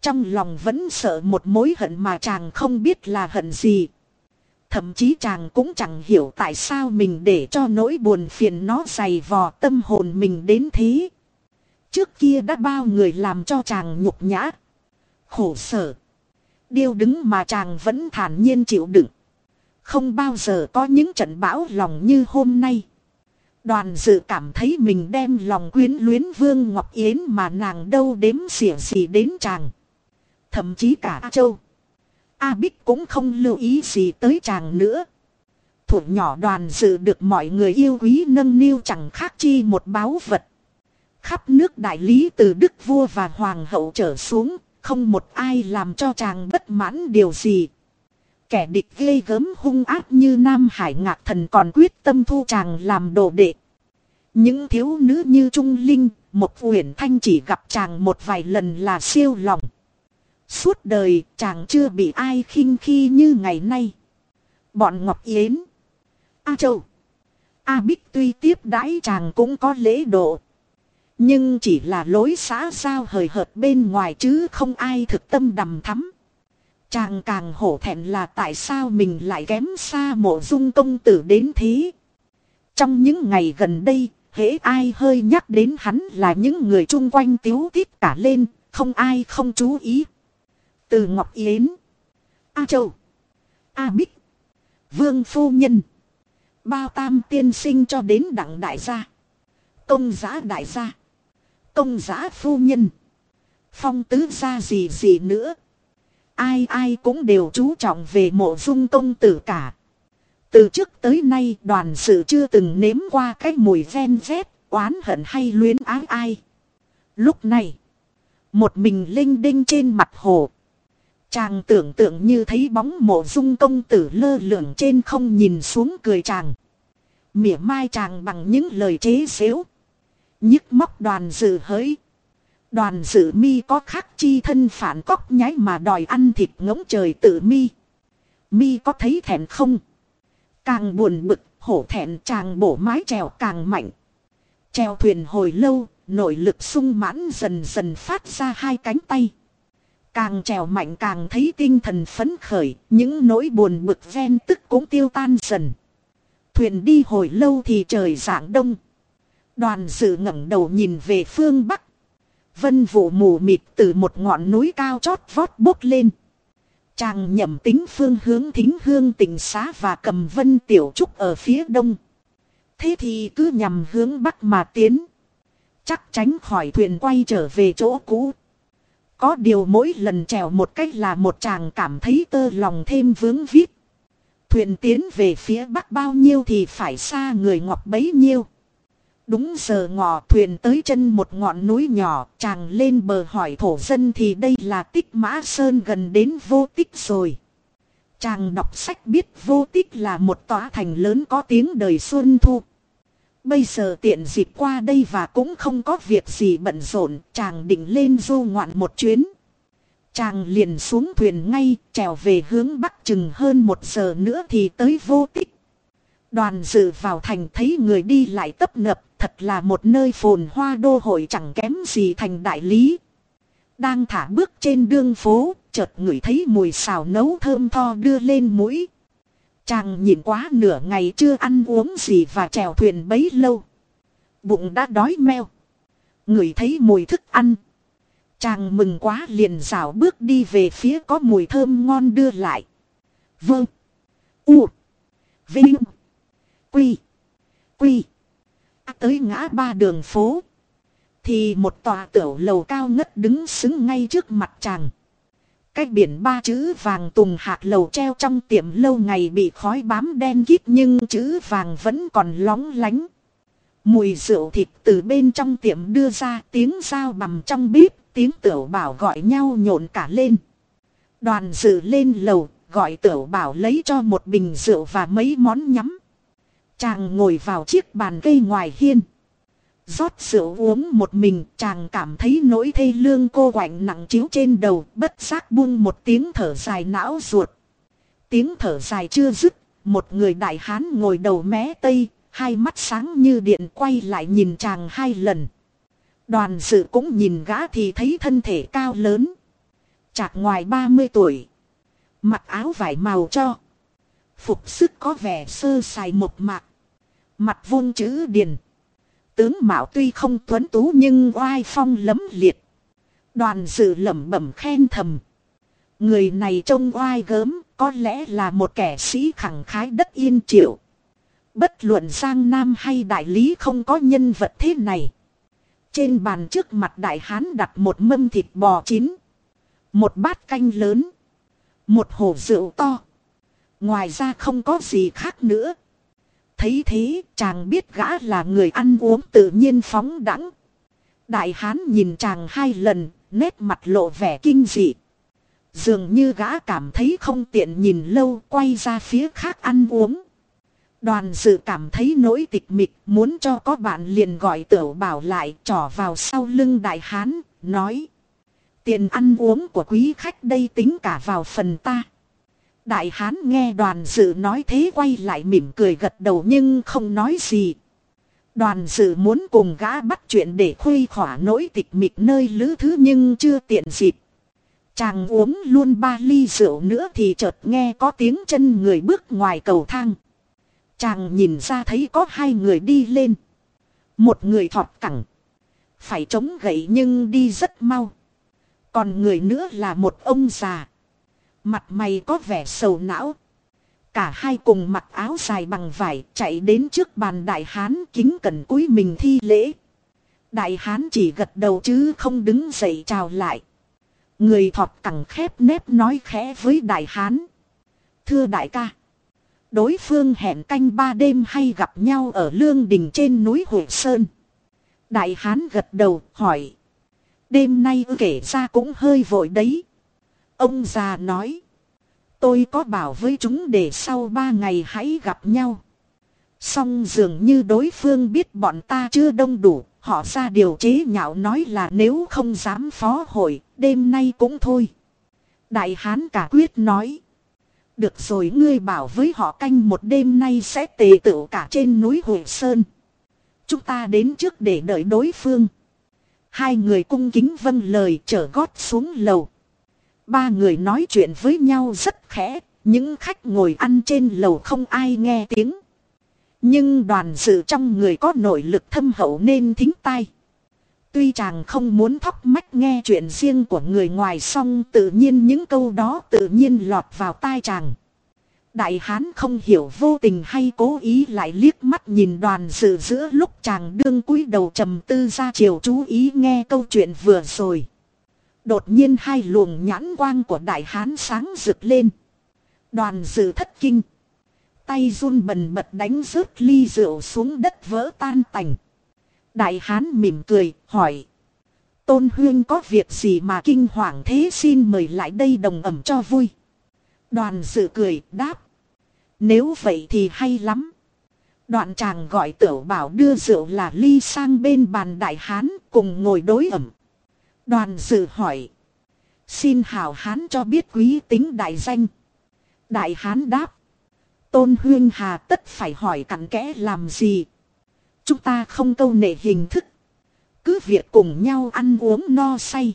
Trong lòng vẫn sợ một mối hận mà chàng không biết là hận gì. Thậm chí chàng cũng chẳng hiểu tại sao mình để cho nỗi buồn phiền nó dày vò tâm hồn mình đến thế. Trước kia đã bao người làm cho chàng nhục nhã. Khổ sở. Điêu đứng mà chàng vẫn thản nhiên chịu đựng. Không bao giờ có những trận bão lòng như hôm nay. Đoàn dự cảm thấy mình đem lòng quyến luyến Vương Ngọc Yến mà nàng đâu đếm xỉa gì đến chàng. Thậm chí cả A Châu. A Bích cũng không lưu ý gì tới chàng nữa. Thủ nhỏ đoàn dự được mọi người yêu quý nâng niu chẳng khác chi một báu vật. Khắp nước đại lý từ đức vua và hoàng hậu trở xuống, không một ai làm cho chàng bất mãn điều gì. Kẻ địch ghê gớm hung ác như Nam Hải ngạc thần còn quyết tâm thu chàng làm đồ đệ. Những thiếu nữ như Trung Linh, một uyển thanh chỉ gặp chàng một vài lần là siêu lòng. Suốt đời chàng chưa bị ai khinh khi như ngày nay. Bọn Ngọc Yến. A Châu. A Bích tuy tiếp đãi chàng cũng có lễ độ. Nhưng chỉ là lối xã giao hời hợt bên ngoài chứ không ai thực tâm đầm thắm. Chàng càng hổ thẹn là tại sao mình lại kém xa mộ dung công tử đến thế. Trong những ngày gần đây, hễ ai hơi nhắc đến hắn là những người chung quanh tiếu tít cả lên, không ai không chú ý. Từ Ngọc Yến, A Châu, A Bích, Vương Phu Nhân, Bao Tam Tiên Sinh cho đến Đặng Đại Gia, Công Giá Đại Gia, Công giã Phu Nhân, Phong Tứ Gia gì gì nữa. Ai ai cũng đều chú trọng về mộ dung công tử cả. Từ trước tới nay đoàn sự chưa từng nếm qua cái mùi ven vét, oán hận hay luyến ái ai. Lúc này, một mình linh đinh trên mặt hồ. Chàng tưởng tượng như thấy bóng mộ dung công tử lơ lửng trên không nhìn xuống cười chàng. Mỉa mai chàng bằng những lời chế xếu nhức móc đoàn dự hỡi. Đoàn dự mi có khắc chi thân phản cóc nháy mà đòi ăn thịt ngỗng trời tự mi. Mi có thấy thẹn không? Càng buồn bực, hổ thẹn chàng bổ mái trèo càng mạnh. Trèo thuyền hồi lâu, nội lực sung mãn dần dần phát ra hai cánh tay. Càng trèo mạnh càng thấy tinh thần phấn khởi, những nỗi buồn bực ven tức cũng tiêu tan dần. Thuyền đi hồi lâu thì trời dạng đông. Đoàn dự ngẩng đầu nhìn về phương Bắc. Vân vụ mù mịt từ một ngọn núi cao chót vót bốc lên. Chàng nhầm tính phương hướng thính hương tỉnh xá và cầm vân tiểu trúc ở phía đông. Thế thì cứ nhằm hướng bắc mà tiến. Chắc tránh khỏi thuyền quay trở về chỗ cũ. Có điều mỗi lần trèo một cách là một chàng cảm thấy tơ lòng thêm vướng vít. Thuyền tiến về phía bắc bao nhiêu thì phải xa người ngọc bấy nhiêu. Đúng giờ ngọ thuyền tới chân một ngọn núi nhỏ, chàng lên bờ hỏi thổ dân thì đây là tích mã sơn gần đến vô tích rồi. Chàng đọc sách biết vô tích là một tòa thành lớn có tiếng đời xuân thu. Bây giờ tiện dịp qua đây và cũng không có việc gì bận rộn, chàng định lên du ngoạn một chuyến. Chàng liền xuống thuyền ngay, trèo về hướng bắc chừng hơn một giờ nữa thì tới vô tích. Đoàn dự vào thành thấy người đi lại tấp nập, thật là một nơi phồn hoa đô hội chẳng kém gì thành đại lý. Đang thả bước trên đường phố, chợt ngửi thấy mùi xào nấu thơm tho đưa lên mũi. Chàng nhìn quá nửa ngày chưa ăn uống gì và chèo thuyền bấy lâu. Bụng đã đói meo. Ngửi thấy mùi thức ăn. Chàng mừng quá liền rảo bước đi về phía có mùi thơm ngon đưa lại. Vâng. U. Vinh. Quy. Quy. Tới ngã ba đường phố. Thì một tòa tiểu lầu cao ngất đứng xứng ngay trước mặt chàng. Cái biển ba chữ vàng tùng hạt lầu treo trong tiệm lâu ngày bị khói bám đen kít nhưng chữ vàng vẫn còn lóng lánh. Mùi rượu thịt từ bên trong tiệm đưa ra tiếng dao bằm trong bếp, tiếng tiểu bảo gọi nhau nhộn cả lên. Đoàn dự lên lầu, gọi tiểu bảo lấy cho một bình rượu và mấy món nhắm. Chàng ngồi vào chiếc bàn cây ngoài hiên. rót rượu uống một mình chàng cảm thấy nỗi thê lương cô quạnh nặng chiếu trên đầu bất giác buông một tiếng thở dài não ruột. Tiếng thở dài chưa dứt, một người đại hán ngồi đầu mé tây, hai mắt sáng như điện quay lại nhìn chàng hai lần. Đoàn sự cũng nhìn gã thì thấy thân thể cao lớn. Chạc ngoài 30 tuổi. Mặc áo vải màu cho. Phục sức có vẻ sơ sài một mạc. Mặt vuông chữ điền. Tướng Mạo tuy không tuấn tú nhưng oai phong lấm liệt. Đoàn dự lẩm bẩm khen thầm. Người này trông oai gớm, có lẽ là một kẻ sĩ khẳng khái đất yên triệu. Bất luận Giang Nam hay Đại Lý không có nhân vật thế này. Trên bàn trước mặt Đại Hán đặt một mâm thịt bò chín. Một bát canh lớn. Một hồ rượu to. Ngoài ra không có gì khác nữa. Thấy thế chàng biết gã là người ăn uống tự nhiên phóng đẳng. Đại hán nhìn chàng hai lần, nét mặt lộ vẻ kinh dị. Dường như gã cảm thấy không tiện nhìn lâu quay ra phía khác ăn uống. Đoàn dự cảm thấy nỗi tịch mịch muốn cho có bạn liền gọi tiểu bảo lại trỏ vào sau lưng đại hán, nói. Tiền ăn uống của quý khách đây tính cả vào phần ta. Đại hán nghe đoàn dự nói thế quay lại mỉm cười gật đầu nhưng không nói gì. Đoàn dự muốn cùng gã bắt chuyện để khuây khỏa nỗi tịch mịch nơi lữ thứ nhưng chưa tiện dịp. Chàng uống luôn ba ly rượu nữa thì chợt nghe có tiếng chân người bước ngoài cầu thang. Chàng nhìn ra thấy có hai người đi lên. Một người thọt cẳng. Phải chống gậy nhưng đi rất mau. Còn người nữa là một ông già. Mặt mày có vẻ sầu não. Cả hai cùng mặc áo dài bằng vải chạy đến trước bàn đại hán kính cẩn cúi mình thi lễ. Đại hán chỉ gật đầu chứ không đứng dậy chào lại. Người thọt cẳng khép nép nói khẽ với đại hán. Thưa đại ca. Đối phương hẹn canh ba đêm hay gặp nhau ở lương đình trên núi Hội Sơn. Đại hán gật đầu, hỏi. Đêm nay kể ra cũng hơi vội đấy. Ông già nói. Tôi có bảo với chúng để sau ba ngày hãy gặp nhau. Xong dường như đối phương biết bọn ta chưa đông đủ. Họ ra điều chế nhạo nói là nếu không dám phó hội, đêm nay cũng thôi. Đại hán cả quyết nói. Được rồi ngươi bảo với họ canh một đêm nay sẽ tề tựu cả trên núi Hội Sơn. Chúng ta đến trước để đợi đối phương. Hai người cung kính vâng lời trở gót xuống lầu. Ba người nói chuyện với nhau rất khẽ, những khách ngồi ăn trên lầu không ai nghe tiếng. Nhưng đoàn sự trong người có nội lực thâm hậu nên thính tai. Tuy chàng không muốn thóc mách nghe chuyện riêng của người ngoài song tự nhiên những câu đó tự nhiên lọt vào tai chàng. Đại hán không hiểu vô tình hay cố ý lại liếc mắt nhìn đoàn sự giữa lúc chàng đương cúi đầu trầm tư ra chiều chú ý nghe câu chuyện vừa rồi. Đột nhiên hai luồng nhãn quang của đại hán sáng rực lên. Đoàn dự thất kinh. tay run bần bật đánh rớt ly rượu xuống đất vỡ tan tành. Đại hán mỉm cười, hỏi. Tôn huyên có việc gì mà kinh hoàng thế xin mời lại đây đồng ẩm cho vui. Đoàn dự cười, đáp. Nếu vậy thì hay lắm. Đoạn chàng gọi tiểu bảo đưa rượu là ly sang bên bàn đại hán cùng ngồi đối ẩm. Đoàn dự hỏi. Xin hảo hán cho biết quý tính đại danh. Đại hán đáp. Tôn huyên hà tất phải hỏi cặn kẽ làm gì. Chúng ta không câu nệ hình thức. Cứ việc cùng nhau ăn uống no say.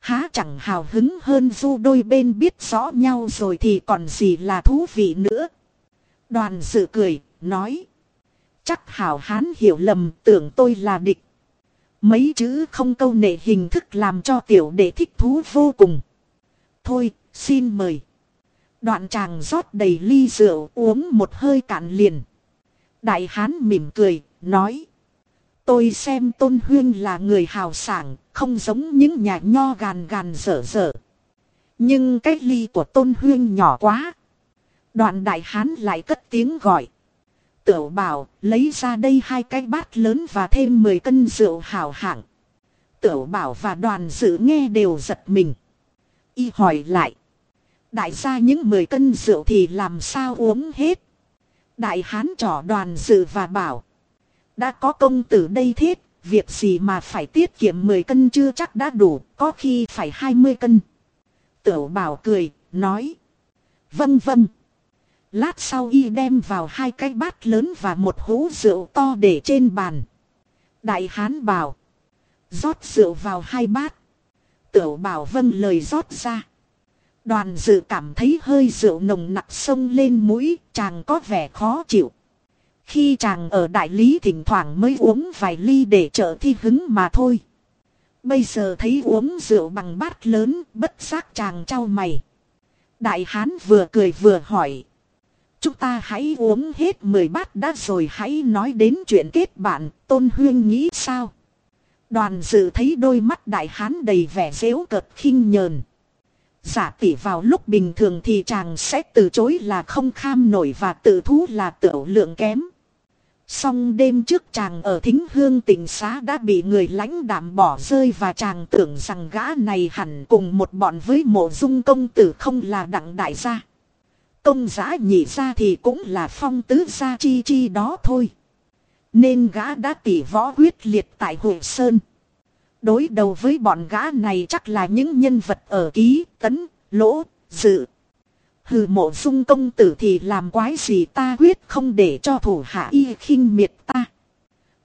Há chẳng hào hứng hơn du đôi bên biết rõ nhau rồi thì còn gì là thú vị nữa. Đoàn dự cười, nói. Chắc hảo hán hiểu lầm tưởng tôi là địch. Mấy chữ không câu nệ hình thức làm cho tiểu đệ thích thú vô cùng. Thôi, xin mời. Đoạn chàng rót đầy ly rượu uống một hơi cạn liền. Đại hán mỉm cười, nói. Tôi xem Tôn Huyên là người hào sảng, không giống những nhà nho gàn gàn dở dở. Nhưng cái ly của Tôn Huyên nhỏ quá. Đoạn đại hán lại cất tiếng gọi. Tiểu bảo, lấy ra đây hai cái bát lớn và thêm 10 cân rượu hảo hạng. Tiểu bảo và đoàn dự nghe đều giật mình. Y hỏi lại. Đại gia những 10 cân rượu thì làm sao uống hết. Đại hán trỏ đoàn dự và bảo. Đã có công tử đây thiết, việc gì mà phải tiết kiệm 10 cân chưa chắc đã đủ, có khi phải 20 cân. Tiểu bảo cười, nói. Vâng vâng. Lát sau y đem vào hai cái bát lớn và một hũ rượu to để trên bàn. Đại hán bảo. rót rượu vào hai bát. Tiểu bảo vâng lời rót ra. Đoàn dự cảm thấy hơi rượu nồng nặc sông lên mũi, chàng có vẻ khó chịu. Khi chàng ở đại lý thỉnh thoảng mới uống vài ly để trợ thi hứng mà thôi. Bây giờ thấy uống rượu bằng bát lớn, bất giác chàng trao mày. Đại hán vừa cười vừa hỏi. Chúng ta hãy uống hết 10 bát đã rồi hãy nói đến chuyện kết bạn, Tôn Huyên nghĩ sao? Đoàn dự thấy đôi mắt đại hán đầy vẻ dễu cợt khinh nhờn. Giả tỷ vào lúc bình thường thì chàng sẽ từ chối là không kham nổi và tự thú là tiểu lượng kém. Song đêm trước chàng ở thính hương tỉnh xá đã bị người lãnh đạm bỏ rơi và chàng tưởng rằng gã này hẳn cùng một bọn với mộ dung công tử không là đặng đại gia. Công giã nhị ra thì cũng là phong tứ gia chi chi đó thôi. Nên gã đã tỉ võ quyết liệt tại Hội Sơn. Đối đầu với bọn gã này chắc là những nhân vật ở ký, tấn, lỗ, dự. Hừ mộ dung công tử thì làm quái gì ta quyết không để cho thủ hạ y khinh miệt ta.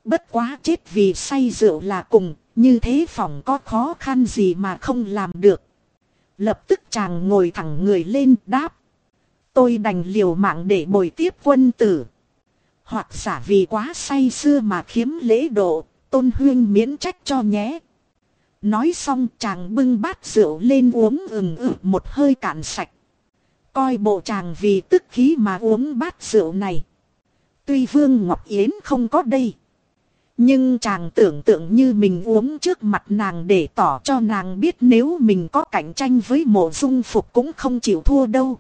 Bất quá chết vì say rượu là cùng, như thế phòng có khó khăn gì mà không làm được. Lập tức chàng ngồi thẳng người lên đáp. Tôi đành liều mạng để bồi tiếp quân tử. Hoặc giả vì quá say xưa mà khiếm lễ độ, tôn huyên miễn trách cho nhé. Nói xong chàng bưng bát rượu lên uống ừng ự một hơi cạn sạch. Coi bộ chàng vì tức khí mà uống bát rượu này. Tuy Vương Ngọc Yến không có đây. Nhưng chàng tưởng tượng như mình uống trước mặt nàng để tỏ cho nàng biết nếu mình có cạnh tranh với mộ dung phục cũng không chịu thua đâu.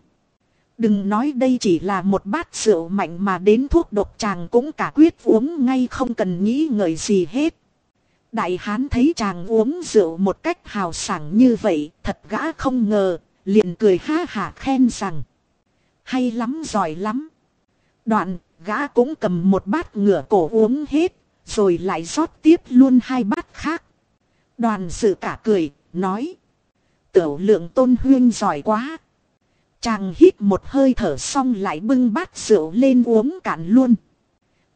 Đừng nói đây chỉ là một bát rượu mạnh mà đến thuốc độc chàng cũng cả quyết uống ngay không cần nghĩ ngợi gì hết. Đại hán thấy chàng uống rượu một cách hào sảng như vậy, thật gã không ngờ, liền cười ha hả khen rằng. Hay lắm giỏi lắm. Đoạn, gã cũng cầm một bát ngửa cổ uống hết, rồi lại rót tiếp luôn hai bát khác. Đoàn sự cả cười, nói. Tiểu lượng tôn huyên giỏi quá, Chàng hít một hơi thở xong lại bưng bát rượu lên uống cạn luôn.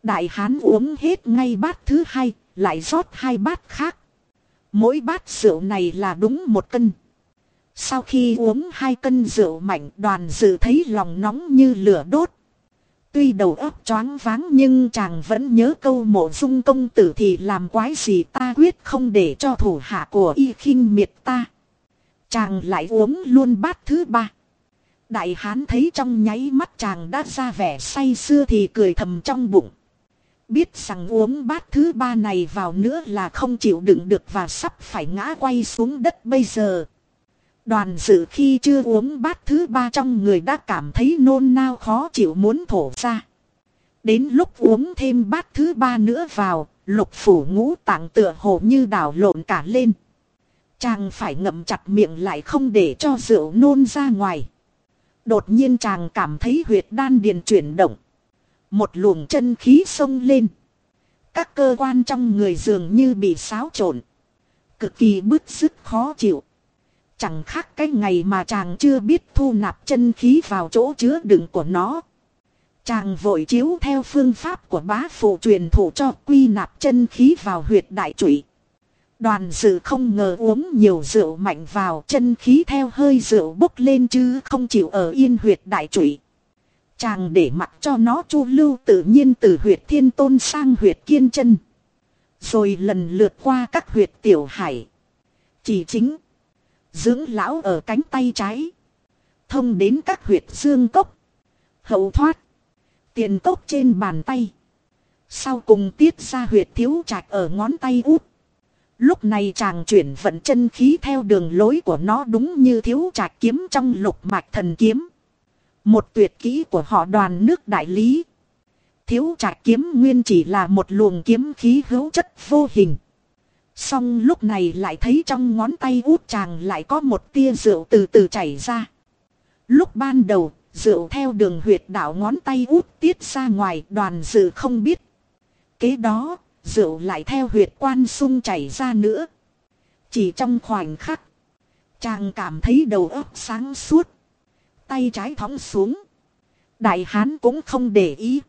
Đại hán uống hết ngay bát thứ hai, lại rót hai bát khác. Mỗi bát rượu này là đúng một cân. Sau khi uống hai cân rượu mạnh đoàn dự thấy lòng nóng như lửa đốt. Tuy đầu óc choáng váng nhưng chàng vẫn nhớ câu mộ dung công tử thì làm quái gì ta quyết không để cho thủ hạ của y khinh miệt ta. Chàng lại uống luôn bát thứ ba. Đại hán thấy trong nháy mắt chàng đã ra vẻ say xưa thì cười thầm trong bụng. Biết rằng uống bát thứ ba này vào nữa là không chịu đựng được và sắp phải ngã quay xuống đất bây giờ. Đoàn dự khi chưa uống bát thứ ba trong người đã cảm thấy nôn nao khó chịu muốn thổ ra. Đến lúc uống thêm bát thứ ba nữa vào, lục phủ ngũ tạng tựa hồ như đảo lộn cả lên. Chàng phải ngậm chặt miệng lại không để cho rượu nôn ra ngoài. Đột nhiên chàng cảm thấy huyệt đan điền chuyển động. Một luồng chân khí sông lên. Các cơ quan trong người dường như bị xáo trộn. Cực kỳ bứt sức khó chịu. Chẳng khác cái ngày mà chàng chưa biết thu nạp chân khí vào chỗ chứa đựng của nó. Chàng vội chiếu theo phương pháp của bá phụ truyền thủ cho quy nạp chân khí vào huyệt đại trụy. Đoàn dự không ngờ uống nhiều rượu mạnh vào, chân khí theo hơi rượu bốc lên chứ không chịu ở yên huyệt đại trụy. Chàng để mặc cho nó chu lưu tự nhiên từ huyệt thiên tôn sang huyệt kiên chân. Rồi lần lượt qua các huyệt tiểu hải. Chỉ chính. Dưỡng lão ở cánh tay trái. Thông đến các huyệt dương cốc. Hậu thoát. Tiền cốc trên bàn tay. Sau cùng tiết ra huyệt thiếu trạch ở ngón tay út. Lúc này chàng chuyển vận chân khí theo đường lối của nó đúng như thiếu trạch kiếm trong lục mạch thần kiếm. Một tuyệt kỹ của họ đoàn nước đại lý. Thiếu trạch kiếm nguyên chỉ là một luồng kiếm khí hữu chất vô hình. Xong lúc này lại thấy trong ngón tay út chàng lại có một tia rượu từ từ chảy ra. Lúc ban đầu, rượu theo đường huyệt đảo ngón tay út tiết ra ngoài đoàn dự không biết. Kế đó, rượu lại theo huyệt quan sung chảy ra nữa. Chỉ trong khoảnh khắc, chàng cảm thấy đầu óc sáng suốt. Tay trái thõng xuống. Đại hán cũng không để ý.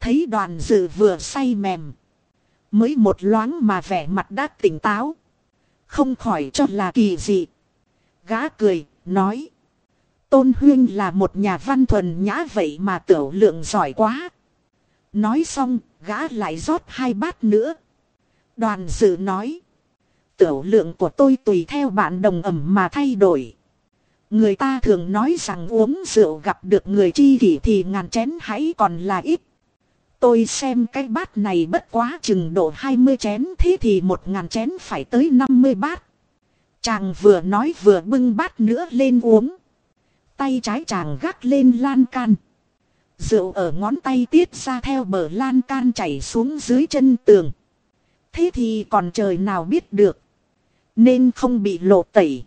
Thấy đoàn dự vừa say mềm. Mới một loáng mà vẻ mặt đã tỉnh táo. Không khỏi cho là kỳ dị. Gã cười, nói. Tôn Huyên là một nhà văn thuần nhã vậy mà tiểu lượng giỏi quá. Nói xong, gã lại rót hai bát nữa. Đoàn dự nói. Tiểu lượng của tôi tùy theo bạn đồng ẩm mà thay đổi. Người ta thường nói rằng uống rượu gặp được người chi kỷ thì ngàn chén hãy còn là ít. Tôi xem cái bát này bất quá chừng độ 20 chén thế thì một ngàn chén phải tới 50 bát. Chàng vừa nói vừa bưng bát nữa lên uống. Tay trái chàng gác lên lan can. Rượu ở ngón tay tiết ra theo bờ lan can chảy xuống dưới chân tường. Thế thì còn trời nào biết được. Nên không bị lộ tẩy.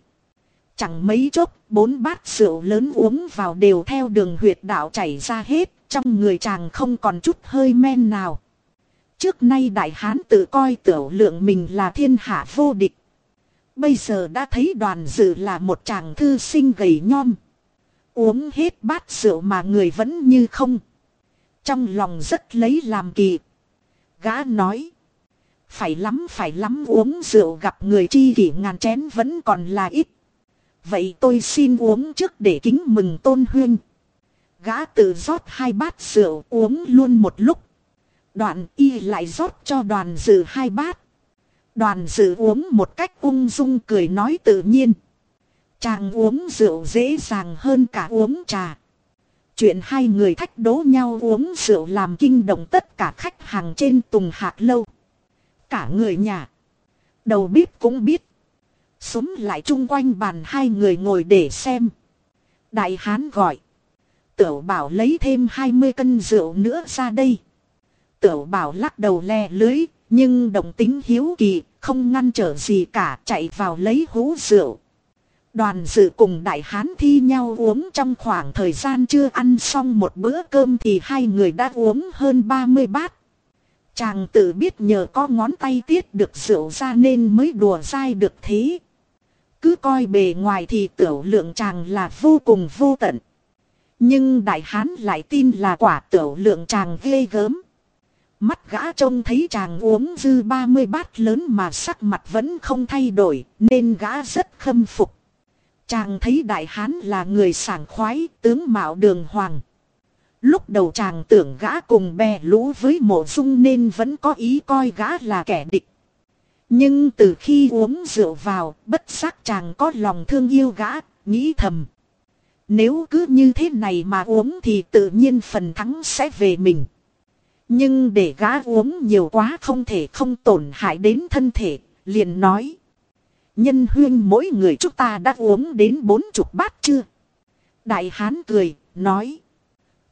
Chẳng mấy chốc, bốn bát rượu lớn uống vào đều theo đường huyệt đạo chảy ra hết, trong người chàng không còn chút hơi men nào. Trước nay đại hán tự coi tiểu lượng mình là thiên hạ vô địch. Bây giờ đã thấy đoàn dự là một chàng thư sinh gầy nhom. Uống hết bát rượu mà người vẫn như không. Trong lòng rất lấy làm kỳ. Gã nói. Phải lắm phải lắm, uống rượu gặp người chi kỷ ngàn chén vẫn còn là ít. Vậy tôi xin uống trước để kính mừng tôn huyên. Gã tự rót hai bát rượu uống luôn một lúc. Đoạn y lại rót cho đoàn dự hai bát. Đoàn dự uống một cách ung dung cười nói tự nhiên. Chàng uống rượu dễ dàng hơn cả uống trà. Chuyện hai người thách đố nhau uống rượu làm kinh động tất cả khách hàng trên tùng hạt lâu. Cả người nhà. Đầu bếp cũng biết. Súng lại chung quanh bàn hai người ngồi để xem. Đại hán gọi. Tiểu bảo lấy thêm 20 cân rượu nữa ra đây. Tiểu bảo lắc đầu le lưới, nhưng động tính hiếu kỳ, không ngăn trở gì cả chạy vào lấy hú rượu. Đoàn dự cùng đại hán thi nhau uống trong khoảng thời gian chưa ăn xong một bữa cơm thì hai người đã uống hơn 30 bát. Chàng tự biết nhờ có ngón tay tiết được rượu ra nên mới đùa dai được thế. Cứ coi bề ngoài thì tiểu lượng chàng là vô cùng vô tận. Nhưng đại hán lại tin là quả tiểu lượng chàng ghê gớm. Mắt gã trông thấy chàng uống dư 30 bát lớn mà sắc mặt vẫn không thay đổi, nên gã rất khâm phục. Chàng thấy đại hán là người sảng khoái tướng mạo đường hoàng. Lúc đầu chàng tưởng gã cùng bè lũ với mộ dung nên vẫn có ý coi gã là kẻ địch. Nhưng từ khi uống rượu vào, bất giác chàng có lòng thương yêu gã, nghĩ thầm. Nếu cứ như thế này mà uống thì tự nhiên phần thắng sẽ về mình. Nhưng để gã uống nhiều quá không thể không tổn hại đến thân thể, liền nói. Nhân huyên mỗi người chúng ta đã uống đến bốn chục bát chưa? Đại hán cười, nói.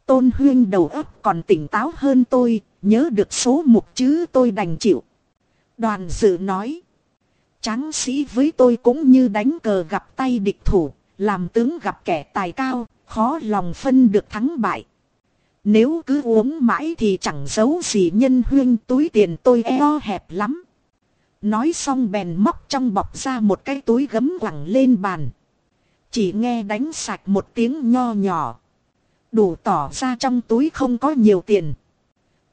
Tôn huyên đầu óc còn tỉnh táo hơn tôi, nhớ được số mục chứ tôi đành chịu. Đoàn dự nói. Tráng sĩ với tôi cũng như đánh cờ gặp tay địch thủ, làm tướng gặp kẻ tài cao, khó lòng phân được thắng bại. Nếu cứ uống mãi thì chẳng giấu gì nhân huyên túi tiền tôi eo hẹp lắm. Nói xong bèn móc trong bọc ra một cái túi gấm quẳng lên bàn. Chỉ nghe đánh sạch một tiếng nho nhỏ. Đủ tỏ ra trong túi không có nhiều tiền.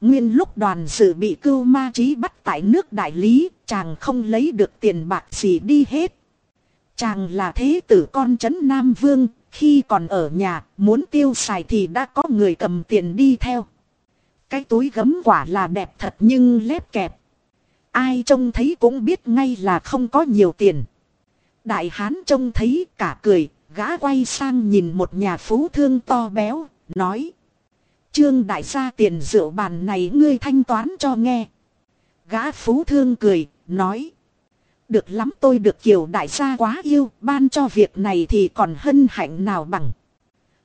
Nguyên lúc đoàn dự bị cưu ma trí bắt tại nước đại lý, chàng không lấy được tiền bạc gì đi hết. Chàng là thế tử con trấn Nam Vương, khi còn ở nhà, muốn tiêu xài thì đã có người cầm tiền đi theo. Cái túi gấm quả là đẹp thật nhưng lép kẹp. Ai trông thấy cũng biết ngay là không có nhiều tiền. Đại hán trông thấy cả cười, gã quay sang nhìn một nhà phú thương to béo, nói. Trương đại gia tiền rượu bàn này ngươi thanh toán cho nghe. Gã phú thương cười, nói. Được lắm tôi được kiều đại gia quá yêu, ban cho việc này thì còn hân hạnh nào bằng.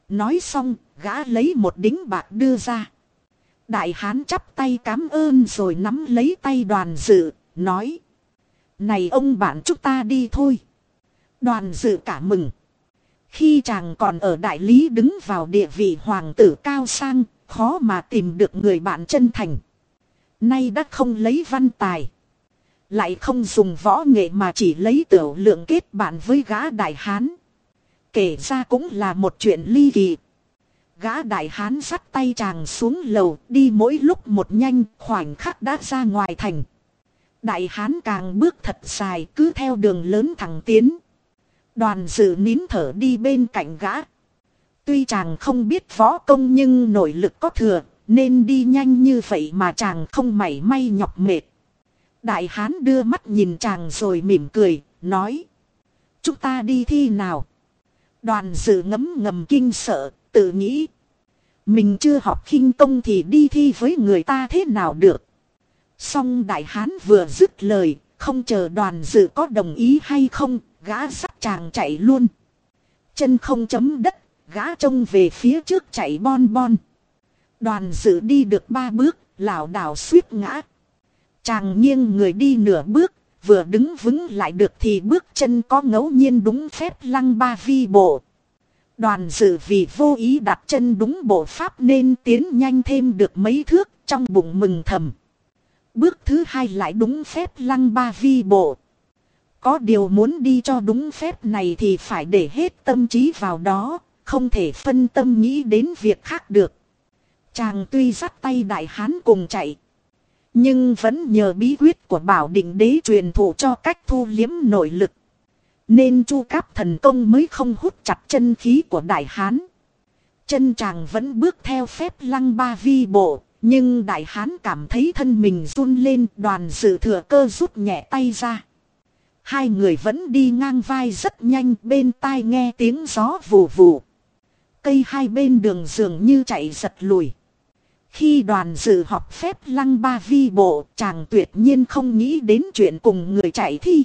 Nói xong, gã lấy một đính bạc đưa ra. Đại hán chắp tay cám ơn rồi nắm lấy tay đoàn dự, nói. Này ông bạn chúng ta đi thôi. Đoàn dự cả mừng. Khi chàng còn ở đại lý đứng vào địa vị hoàng tử cao sang, khó mà tìm được người bạn chân thành. Nay đã không lấy văn tài. Lại không dùng võ nghệ mà chỉ lấy tiểu lượng kết bạn với gã đại hán. Kể ra cũng là một chuyện ly kỳ. Gã đại hán sắt tay chàng xuống lầu đi mỗi lúc một nhanh khoảnh khắc đã ra ngoài thành. Đại hán càng bước thật dài cứ theo đường lớn thẳng tiến. Đoàn dự nín thở đi bên cạnh gã. Tuy chàng không biết võ công nhưng nội lực có thừa nên đi nhanh như vậy mà chàng không mảy may nhọc mệt. Đại hán đưa mắt nhìn chàng rồi mỉm cười, nói. Chúng ta đi thi nào? Đoàn dự ngấm ngầm kinh sợ, tự nghĩ. Mình chưa học khinh công thì đi thi với người ta thế nào được? Xong đại hán vừa dứt lời, không chờ đoàn dự có đồng ý hay không, gã sắt chàng chạy luôn. Chân không chấm đất, gã trông về phía trước chạy bon bon. Đoàn dự đi được ba bước, lảo đảo suýt ngã. Chàng nghiêng người đi nửa bước, vừa đứng vững lại được thì bước chân có ngẫu nhiên đúng phép lăng ba vi bộ. Đoàn dự vì vô ý đặt chân đúng bộ pháp nên tiến nhanh thêm được mấy thước trong bụng mừng thầm. Bước thứ hai lại đúng phép lăng ba vi bộ. Có điều muốn đi cho đúng phép này thì phải để hết tâm trí vào đó, không thể phân tâm nghĩ đến việc khác được. Chàng tuy dắt tay đại hán cùng chạy. Nhưng vẫn nhờ bí quyết của bảo định đế truyền thụ cho cách thu liếm nội lực. Nên chu cáp thần công mới không hút chặt chân khí của đại hán. Chân chàng vẫn bước theo phép lăng ba vi bộ. Nhưng đại hán cảm thấy thân mình run lên, đoàn sự thừa cơ rút nhẹ tay ra. Hai người vẫn đi ngang vai rất nhanh, bên tai nghe tiếng gió vù vù. Cây hai bên đường dường như chạy giật lùi. Khi đoàn dự học phép lăng ba vi bộ, chàng tuyệt nhiên không nghĩ đến chuyện cùng người chạy thi.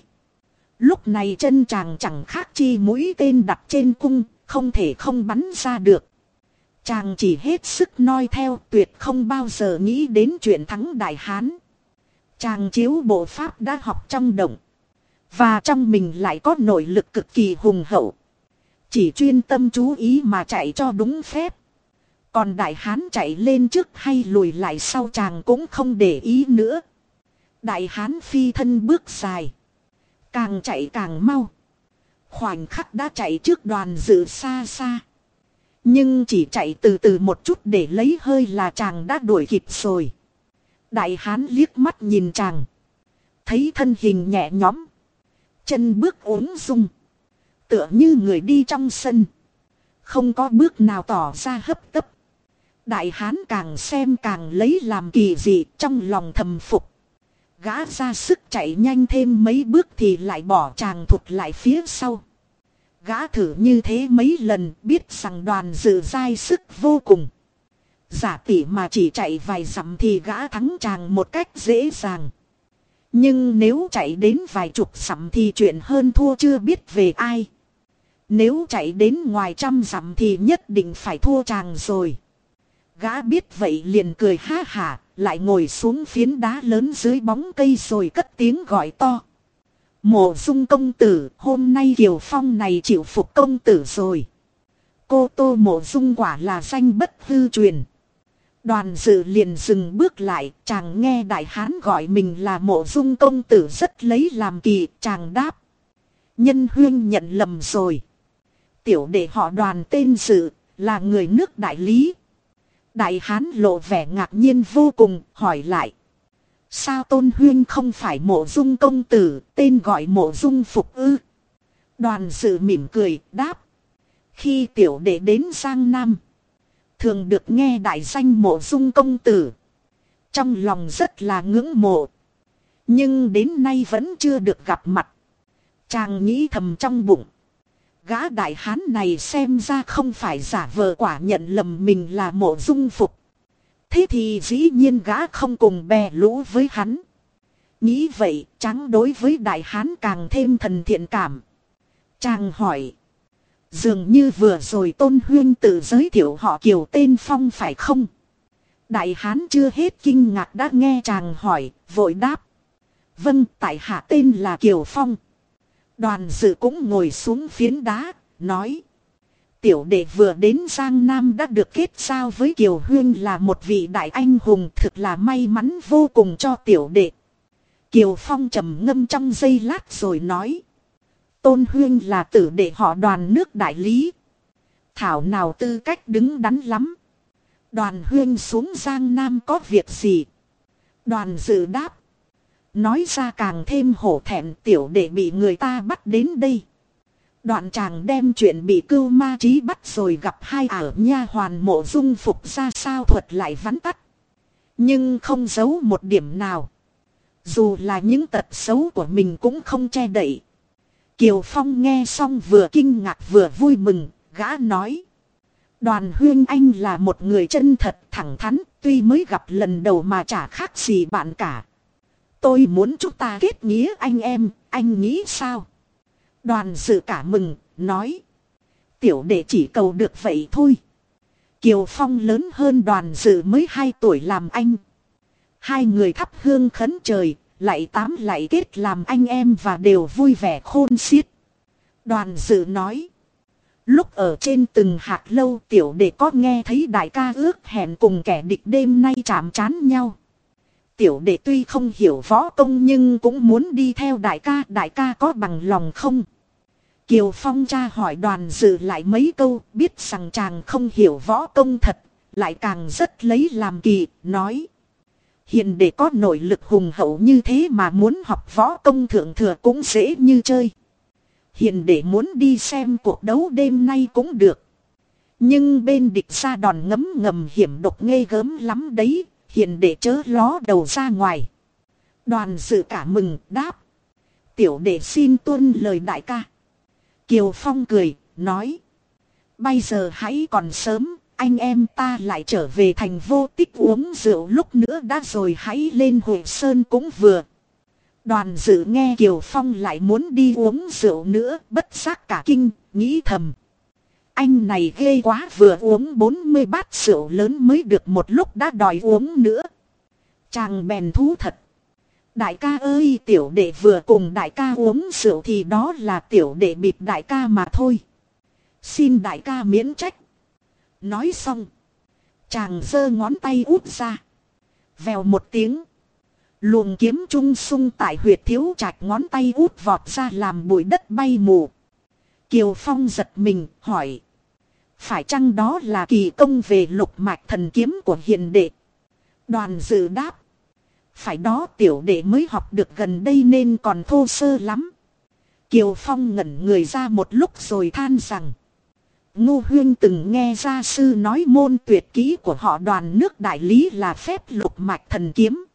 Lúc này chân chàng chẳng khác chi mũi tên đặt trên cung, không thể không bắn ra được. Chàng chỉ hết sức noi theo tuyệt không bao giờ nghĩ đến chuyện thắng đại hán. Chàng chiếu bộ pháp đã học trong động. Và trong mình lại có nội lực cực kỳ hùng hậu. Chỉ chuyên tâm chú ý mà chạy cho đúng phép. Còn đại hán chạy lên trước hay lùi lại sau chàng cũng không để ý nữa. Đại hán phi thân bước dài. Càng chạy càng mau. Khoảnh khắc đã chạy trước đoàn dự xa xa. Nhưng chỉ chạy từ từ một chút để lấy hơi là chàng đã đuổi kịp rồi. Đại hán liếc mắt nhìn chàng. Thấy thân hình nhẹ nhõm. Chân bước ốm dung. Tựa như người đi trong sân. Không có bước nào tỏ ra hấp tấp. Đại hán càng xem càng lấy làm kỳ dị trong lòng thầm phục. Gã ra sức chạy nhanh thêm mấy bước thì lại bỏ chàng thụt lại phía sau. Gã thử như thế mấy lần biết rằng đoàn dự dai sức vô cùng. Giả tỷ mà chỉ chạy vài dặm thì gã thắng chàng một cách dễ dàng. Nhưng nếu chạy đến vài chục dặm thì chuyện hơn thua chưa biết về ai. Nếu chạy đến ngoài trăm dặm thì nhất định phải thua chàng rồi. Gã biết vậy liền cười ha hả, lại ngồi xuống phiến đá lớn dưới bóng cây rồi cất tiếng gọi to. Mộ dung công tử, hôm nay Kiều Phong này chịu phục công tử rồi. Cô tô mộ dung quả là danh bất hư truyền. Đoàn dự liền dừng bước lại, chàng nghe đại hán gọi mình là mộ dung công tử rất lấy làm kỳ, chàng đáp. Nhân huyên nhận lầm rồi. Tiểu đệ họ đoàn tên dự, là người nước đại lý. Đại hán lộ vẻ ngạc nhiên vô cùng, hỏi lại. Sao tôn huyên không phải mộ dung công tử, tên gọi mộ dung phục ư? Đoàn dự mỉm cười, đáp. Khi tiểu đệ đến Giang Nam, thường được nghe đại danh mộ dung công tử. Trong lòng rất là ngưỡng mộ. Nhưng đến nay vẫn chưa được gặp mặt. Chàng nghĩ thầm trong bụng. Gã đại hán này xem ra không phải giả vờ quả nhận lầm mình là mộ dung phục. Thế thì dĩ nhiên gã không cùng bè lũ với hắn. Nghĩ vậy, trắng đối với đại hán càng thêm thần thiện cảm. Chàng hỏi. Dường như vừa rồi Tôn Huyên tự giới thiệu họ Kiều tên Phong phải không? Đại Hán chưa hết kinh ngạc đã nghe chàng hỏi, vội đáp. Vâng, tại hạ tên là Kiều Phong. Đoàn dự cũng ngồi xuống phiến đá, nói. Tiểu đệ vừa đến Giang Nam đã được kết giao với Kiều Huyên là một vị đại anh hùng thực là may mắn vô cùng cho tiểu đệ. Kiều Phong trầm ngâm trong giây lát rồi nói. Tôn Huyên là tử đệ họ đoàn nước đại lý. Thảo nào tư cách đứng đắn lắm. Đoàn Huyên xuống Giang Nam có việc gì? Đoàn dự đáp. Nói ra càng thêm hổ thẹn tiểu để bị người ta bắt đến đây. Đoạn chàng đem chuyện bị cưu ma trí bắt rồi gặp hai ả nha hoàn mộ dung phục ra sao thuật lại vắn tắt. Nhưng không giấu một điểm nào. Dù là những tật xấu của mình cũng không che đậy. Kiều Phong nghe xong vừa kinh ngạc vừa vui mừng, gã nói. Đoàn huyên anh là một người chân thật thẳng thắn, tuy mới gặp lần đầu mà chả khác gì bạn cả. Tôi muốn chúng ta kết nghĩa anh em, anh nghĩ sao? Đoàn sự cả mừng, nói. Tiểu đệ chỉ cầu được vậy thôi. Kiều Phong lớn hơn đoàn dự mới 2 tuổi làm anh. Hai người thắp hương khấn trời, lại tám lại kết làm anh em và đều vui vẻ khôn xiết. Đoàn dự nói. Lúc ở trên từng hạt lâu tiểu đệ có nghe thấy đại ca ước hẹn cùng kẻ địch đêm nay chạm chán nhau. Tiểu đệ tuy không hiểu võ công nhưng cũng muốn đi theo đại ca. Đại ca có bằng lòng không? Kiều Phong cha hỏi đoàn dự lại mấy câu biết rằng chàng không hiểu võ công thật. Lại càng rất lấy làm kỳ, nói. Hiện để có nội lực hùng hậu như thế mà muốn học võ công thượng thừa cũng dễ như chơi. Hiện để muốn đi xem cuộc đấu đêm nay cũng được. Nhưng bên địch ra đòn ngấm ngầm hiểm độc ngây gớm lắm đấy, hiện để chớ ló đầu ra ngoài. Đoàn sự cả mừng, đáp. Tiểu đệ xin tuân lời đại ca. Kiều Phong cười, nói. Bây giờ hãy còn sớm, anh em ta lại trở về thành vô tích uống rượu lúc nữa đã rồi hãy lên hội Sơn cũng vừa. Đoàn dự nghe Kiều Phong lại muốn đi uống rượu nữa, bất giác cả kinh, nghĩ thầm. Anh này ghê quá, vừa uống 40 bát rượu lớn mới được một lúc đã đòi uống nữa. Chàng bèn thú thật. Đại ca ơi, tiểu đệ vừa cùng đại ca uống rượu thì đó là tiểu đệ bịp đại ca mà thôi. Xin đại ca miễn trách. Nói xong. Chàng giơ ngón tay út ra. Vèo một tiếng. Luồng kiếm trung sung tại huyệt thiếu chạch ngón tay út vọt ra làm bụi đất bay mù. Kiều Phong giật mình, hỏi. Phải chăng đó là kỳ công về lục mạch thần kiếm của hiền đệ? Đoàn dự đáp. Phải đó tiểu đệ mới học được gần đây nên còn thô sơ lắm. Kiều Phong ngẩn người ra một lúc rồi than rằng. Ngô Huyên từng nghe gia sư nói môn tuyệt kỹ của họ đoàn nước đại lý là phép lục mạch thần kiếm.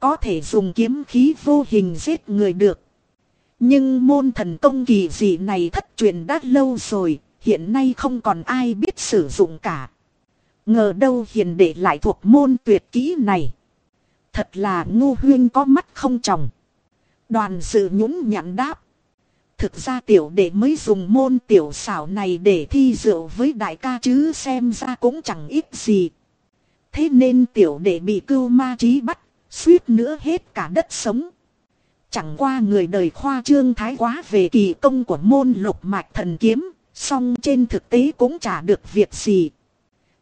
Có thể dùng kiếm khí vô hình giết người được. Nhưng môn thần công kỳ dị này thất truyền đã lâu rồi, hiện nay không còn ai biết sử dụng cả. Ngờ đâu hiền để lại thuộc môn tuyệt kỹ này. Thật là ngu huyên có mắt không tròng. Đoàn sự nhũng nhặn đáp. Thực ra tiểu đệ mới dùng môn tiểu xảo này để thi rượu với đại ca chứ xem ra cũng chẳng ít gì. Thế nên tiểu đệ bị cưu ma trí bắt, suýt nữa hết cả đất sống. Chẳng qua người đời khoa trương thái quá về kỳ công của môn lục mạch thần kiếm, song trên thực tế cũng chả được việc gì.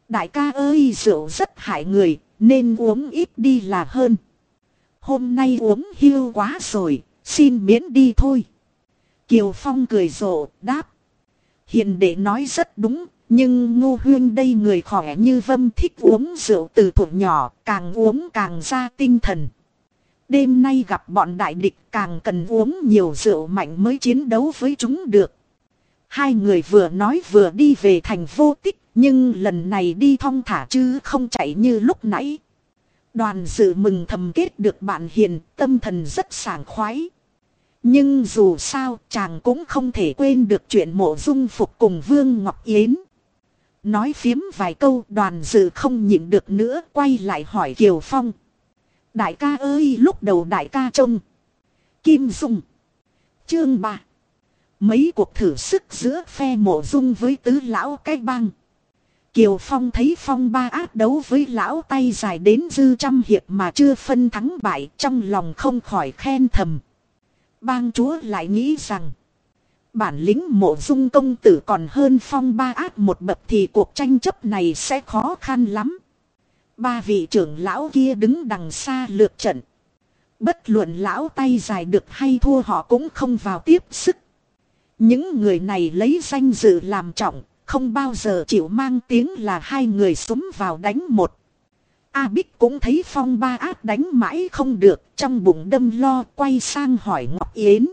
Đại ca ơi rượu rất hại người, nên uống ít đi là hơn. Hôm nay uống hiu quá rồi, xin miễn đi thôi. Kiều Phong cười rộ, đáp. Hiền đệ nói rất đúng, nhưng ngô huyên đây người khỏe như vâm thích uống rượu từ thuở nhỏ, càng uống càng ra tinh thần. Đêm nay gặp bọn đại địch càng cần uống nhiều rượu mạnh mới chiến đấu với chúng được. Hai người vừa nói vừa đi về thành vô tích, nhưng lần này đi thong thả chứ không chạy như lúc nãy. Đoàn dự mừng thầm kết được bạn hiền, tâm thần rất sảng khoái. Nhưng dù sao chàng cũng không thể quên được chuyện mộ dung phục cùng Vương Ngọc Yến. Nói phiếm vài câu đoàn dự không nhịn được nữa quay lại hỏi Kiều Phong. Đại ca ơi lúc đầu đại ca trông. Kim Dung. Chương 3. Mấy cuộc thử sức giữa phe mộ dung với tứ lão cái băng. Kiều Phong thấy Phong ba ác đấu với lão tay dài đến dư trăm hiệp mà chưa phân thắng bại, trong lòng không khỏi khen thầm. Bang chúa lại nghĩ rằng. Bản lĩnh mộ dung công tử còn hơn Phong ba ác một bậc thì cuộc tranh chấp này sẽ khó khăn lắm. Ba vị trưởng lão kia đứng đằng xa lượt trận. Bất luận lão tay dài được hay thua họ cũng không vào tiếp sức. Những người này lấy danh dự làm trọng, không bao giờ chịu mang tiếng là hai người súng vào đánh một. A Bích cũng thấy phong ba ác đánh mãi không được, trong bụng đâm lo quay sang hỏi Ngọc Yến.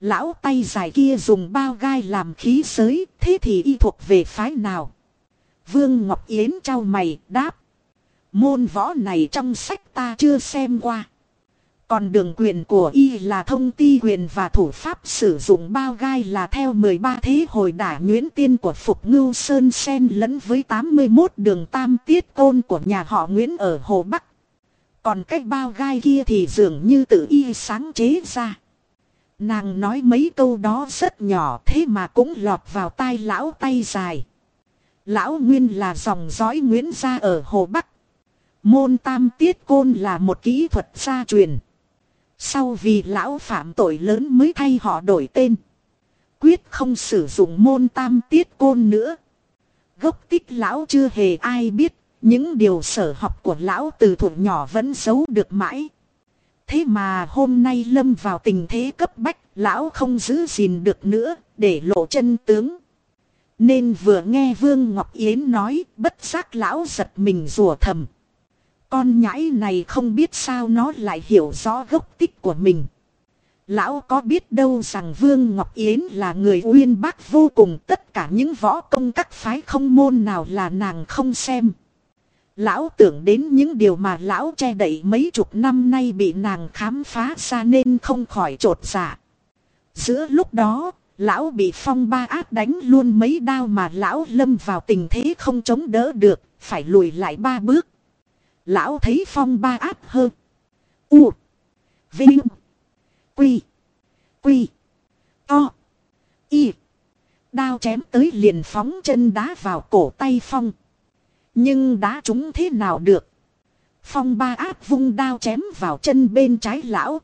Lão tay dài kia dùng bao gai làm khí giới, thế thì y thuộc về phái nào? Vương Ngọc Yến trao mày, đáp. Môn võ này trong sách ta chưa xem qua. Còn đường quyền của y là thông ti quyền và thủ pháp sử dụng bao gai là theo 13 thế hồi đả nguyễn tiên của Phục Ngưu Sơn Sen lẫn với 81 đường tam tiết côn của nhà họ Nguyễn ở Hồ Bắc. Còn cái bao gai kia thì dường như tự y sáng chế ra. Nàng nói mấy câu đó rất nhỏ thế mà cũng lọt vào tai lão tay dài. Lão Nguyên là dòng dõi Nguyễn gia ở Hồ Bắc. Môn tam tiết côn là một kỹ thuật gia truyền. Sau vì lão phạm tội lớn mới thay họ đổi tên. Quyết không sử dụng môn tam tiết côn nữa. Gốc tích lão chưa hề ai biết. Những điều sở học của lão từ thuộc nhỏ vẫn giấu được mãi. Thế mà hôm nay lâm vào tình thế cấp bách, lão không giữ gìn được nữa, để lộ chân tướng. Nên vừa nghe Vương Ngọc Yến nói, bất giác lão giật mình rùa thầm. Con nhãi này không biết sao nó lại hiểu rõ gốc tích của mình. Lão có biết đâu rằng Vương Ngọc Yến là người uyên bác vô cùng tất cả những võ công các phái không môn nào là nàng không xem. Lão tưởng đến những điều mà lão che đậy mấy chục năm nay bị nàng khám phá ra nên không khỏi trột dạ. Giữa lúc đó, lão bị phong ba ác đánh luôn mấy đao mà lão lâm vào tình thế không chống đỡ được, phải lùi lại ba bước. Lão thấy phong ba áp hơn. U. Vinh. Quy. Quy. To. Y. Đao chém tới liền phóng chân đá vào cổ tay phong. Nhưng đá chúng thế nào được. Phong ba áp vung đao chém vào chân bên trái lão.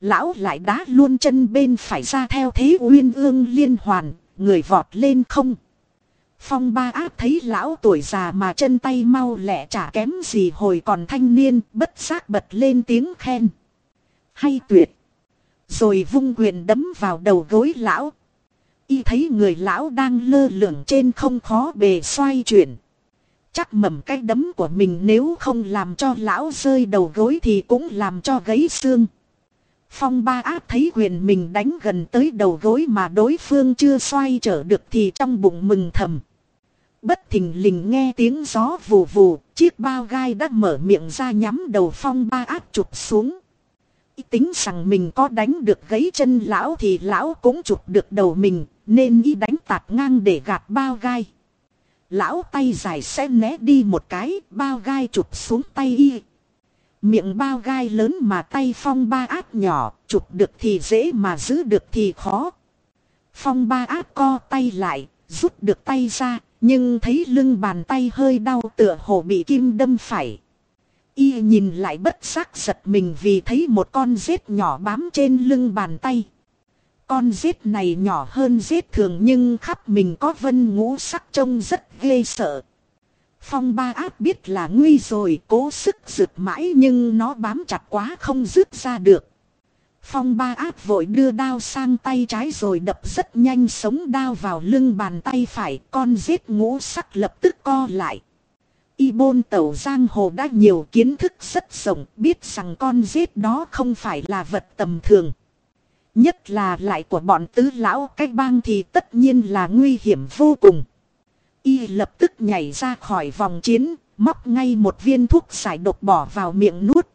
Lão lại đá luôn chân bên phải ra theo thế uyên ương liên hoàn, người vọt lên không. Phong ba áp thấy lão tuổi già mà chân tay mau lẹ chả kém gì hồi còn thanh niên, bất giác bật lên tiếng khen. Hay tuyệt. Rồi vung quyền đấm vào đầu gối lão. Y thấy người lão đang lơ lửng trên không khó bề xoay chuyển. Chắc mầm cái đấm của mình nếu không làm cho lão rơi đầu gối thì cũng làm cho gãy xương. Phong ba áp thấy quyền mình đánh gần tới đầu gối mà đối phương chưa xoay trở được thì trong bụng mừng thầm. Bất thình lình nghe tiếng gió vù vù, chiếc bao gai đã mở miệng ra nhắm đầu phong ba áp chụp xuống. Ý tính rằng mình có đánh được gấy chân lão thì lão cũng chụp được đầu mình, nên y đánh tạt ngang để gạt bao gai. Lão tay dài sẽ né đi một cái, bao gai chụp xuống tay y. Miệng bao gai lớn mà tay phong ba áp nhỏ, chụp được thì dễ mà giữ được thì khó. Phong ba áp co tay lại, rút được tay ra, nhưng thấy lưng bàn tay hơi đau tựa hồ bị kim đâm phải. Y nhìn lại bất giác giật mình vì thấy một con rết nhỏ bám trên lưng bàn tay. Con rết này nhỏ hơn rết thường nhưng khắp mình có vân ngũ sắc trông rất ghê sợ. Phong ba áp biết là nguy rồi, cố sức rượt mãi nhưng nó bám chặt quá không rứt ra được. Phong ba áp vội đưa đao sang tay trái rồi đập rất nhanh sống đao vào lưng bàn tay phải con giết ngũ sắc lập tức co lại. Y bôn tẩu giang hồ đã nhiều kiến thức rất rộng biết rằng con giết đó không phải là vật tầm thường. Nhất là lại của bọn tứ lão cách bang thì tất nhiên là nguy hiểm vô cùng. Y lập tức nhảy ra khỏi vòng chiến, móc ngay một viên thuốc giải độc bỏ vào miệng nuốt.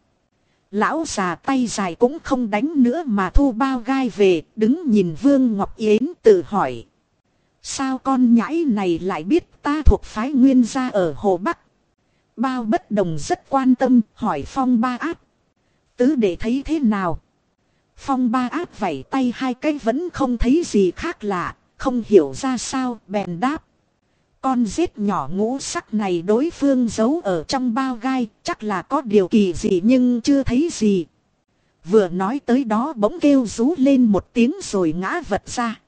Lão già tay dài cũng không đánh nữa mà thu bao gai về, đứng nhìn Vương Ngọc Yến tự hỏi. Sao con nhãi này lại biết ta thuộc phái nguyên gia ở Hồ Bắc? Bao bất đồng rất quan tâm, hỏi Phong ba áp. Tứ để thấy thế nào? Phong ba áp vẩy tay hai cái vẫn không thấy gì khác lạ, không hiểu ra sao, bèn đáp. Con rết nhỏ ngũ sắc này đối phương giấu ở trong bao gai, chắc là có điều kỳ gì nhưng chưa thấy gì. Vừa nói tới đó bỗng kêu rú lên một tiếng rồi ngã vật ra.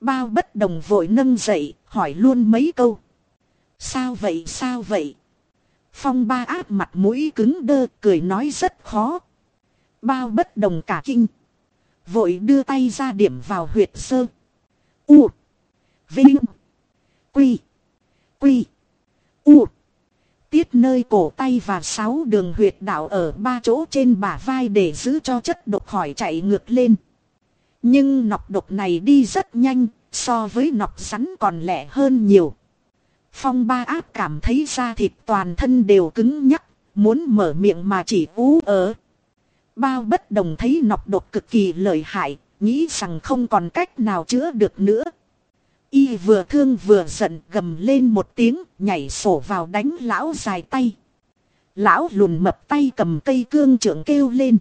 Bao bất đồng vội nâng dậy, hỏi luôn mấy câu. Sao vậy sao vậy? Phong ba áp mặt mũi cứng đơ, cười nói rất khó. Bao bất đồng cả kinh. Vội đưa tay ra điểm vào huyệt sơ. U. Vinh. Quy. Quy. U. Tiết nơi cổ tay và sáu đường huyệt đạo ở ba chỗ trên bả vai để giữ cho chất độc khỏi chạy ngược lên. Nhưng nọc độc này đi rất nhanh, so với nọc rắn còn lẻ hơn nhiều. Phong ba áp cảm thấy da thịt toàn thân đều cứng nhắc, muốn mở miệng mà chỉ ú ở. Bao bất đồng thấy nọc độc cực kỳ lợi hại, nghĩ rằng không còn cách nào chữa được nữa. Y vừa thương vừa giận gầm lên một tiếng, nhảy sổ vào đánh lão dài tay. Lão lùn mập tay cầm cây cương trưởng kêu lên.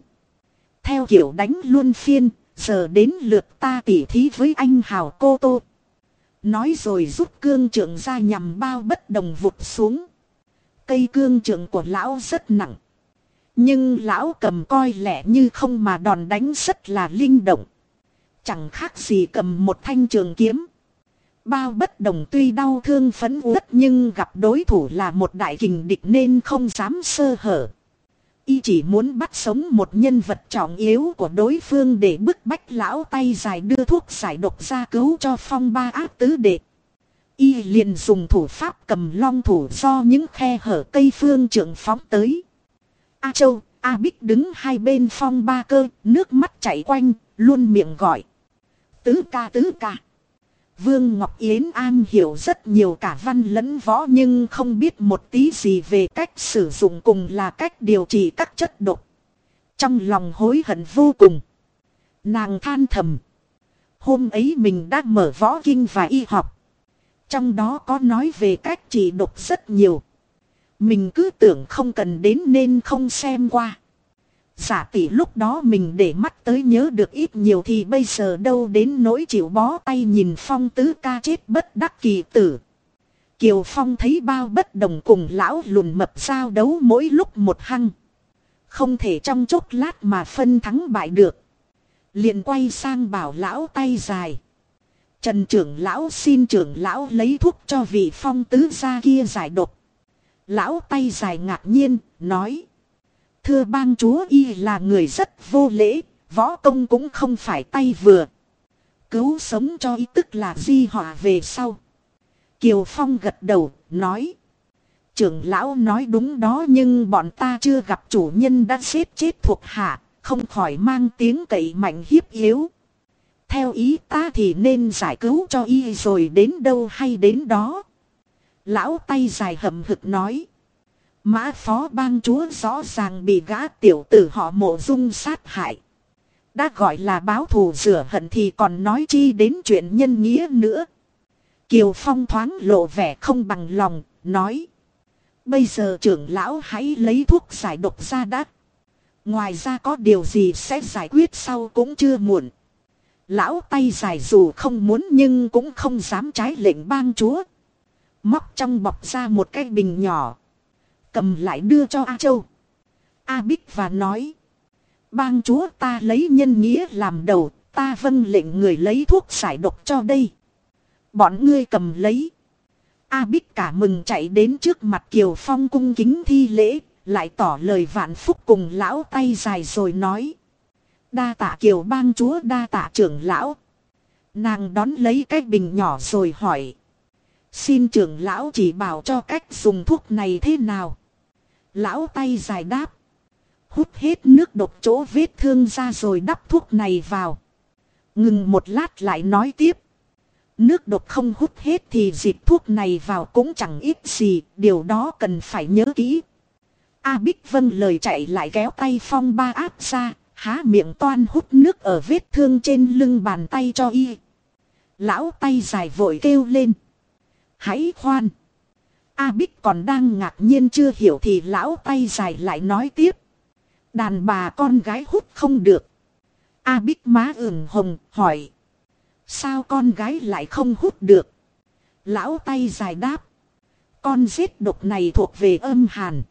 Theo kiểu đánh luôn phiên, giờ đến lượt ta tỉ thí với anh Hào Cô Tô. Nói rồi rút cương trưởng ra nhằm bao bất đồng vụt xuống. Cây cương trưởng của lão rất nặng. Nhưng lão cầm coi lẻ như không mà đòn đánh rất là linh động. Chẳng khác gì cầm một thanh trường kiếm. Bao bất đồng tuy đau thương phấn uất nhưng gặp đối thủ là một đại kình địch nên không dám sơ hở. Y chỉ muốn bắt sống một nhân vật trọng yếu của đối phương để bức bách lão tay dài đưa thuốc giải độc ra cứu cho phong ba ác tứ đệ. Y liền dùng thủ pháp cầm long thủ do những khe hở cây phương trưởng phóng tới. A Châu, A Bích đứng hai bên phong ba cơ, nước mắt chảy quanh, luôn miệng gọi. Tứ ca tứ ca. Vương Ngọc Yến An hiểu rất nhiều cả văn lẫn võ nhưng không biết một tí gì về cách sử dụng cùng là cách điều trị các chất độc. Trong lòng hối hận vô cùng. Nàng than thầm. Hôm ấy mình đã mở võ kinh và y học. Trong đó có nói về cách trị độc rất nhiều. Mình cứ tưởng không cần đến nên không xem qua. Giả tỷ lúc đó mình để mắt tới nhớ được ít nhiều thì bây giờ đâu đến nỗi chịu bó tay nhìn phong tứ ca chết bất đắc kỳ tử. Kiều Phong thấy bao bất đồng cùng lão lùn mập giao đấu mỗi lúc một hăng. Không thể trong chốc lát mà phân thắng bại được. liền quay sang bảo lão tay dài. Trần trưởng lão xin trưởng lão lấy thuốc cho vị phong tứ gia kia giải độc. Lão tay dài ngạc nhiên, nói. Thưa bang chúa y là người rất vô lễ, võ công cũng không phải tay vừa. Cứu sống cho y tức là di họa về sau. Kiều Phong gật đầu, nói. Trưởng lão nói đúng đó nhưng bọn ta chưa gặp chủ nhân đã xếp chết thuộc hạ, không khỏi mang tiếng cậy mạnh hiếp yếu. Theo ý ta thì nên giải cứu cho y rồi đến đâu hay đến đó. Lão tay dài hầm hực nói. Mã phó bang chúa rõ ràng bị gã tiểu tử họ mộ dung sát hại. Đã gọi là báo thù rửa hận thì còn nói chi đến chuyện nhân nghĩa nữa. Kiều Phong thoáng lộ vẻ không bằng lòng, nói. Bây giờ trưởng lão hãy lấy thuốc giải độc ra đã. Ngoài ra có điều gì sẽ giải quyết sau cũng chưa muộn. Lão tay dài dù không muốn nhưng cũng không dám trái lệnh bang chúa. Móc trong bọc ra một cái bình nhỏ. Cầm lại đưa cho A Châu. A Bích và nói. Bang chúa ta lấy nhân nghĩa làm đầu. Ta vâng lệnh người lấy thuốc giải độc cho đây. Bọn ngươi cầm lấy. A Bích cả mừng chạy đến trước mặt Kiều Phong cung kính thi lễ. Lại tỏ lời vạn phúc cùng lão tay dài rồi nói. Đa tạ Kiều bang chúa, đa tạ trưởng lão. Nàng đón lấy cái bình nhỏ rồi hỏi. Xin trưởng lão chỉ bảo cho cách dùng thuốc này thế nào. Lão tay dài đáp. Hút hết nước độc chỗ vết thương ra rồi đắp thuốc này vào. Ngừng một lát lại nói tiếp. Nước độc không hút hết thì dịp thuốc này vào cũng chẳng ít gì. Điều đó cần phải nhớ kỹ. A Bích Vân lời chạy lại kéo tay phong ba áp ra. Há miệng toan hút nước ở vết thương trên lưng bàn tay cho y. Lão tay dài vội kêu lên. Hãy khoan. A Bích còn đang ngạc nhiên chưa hiểu thì lão tay dài lại nói tiếp. Đàn bà con gái hút không được. A Bích má ửng hồng hỏi. Sao con gái lại không hút được? Lão tay dài đáp. Con giết độc này thuộc về âm hàn.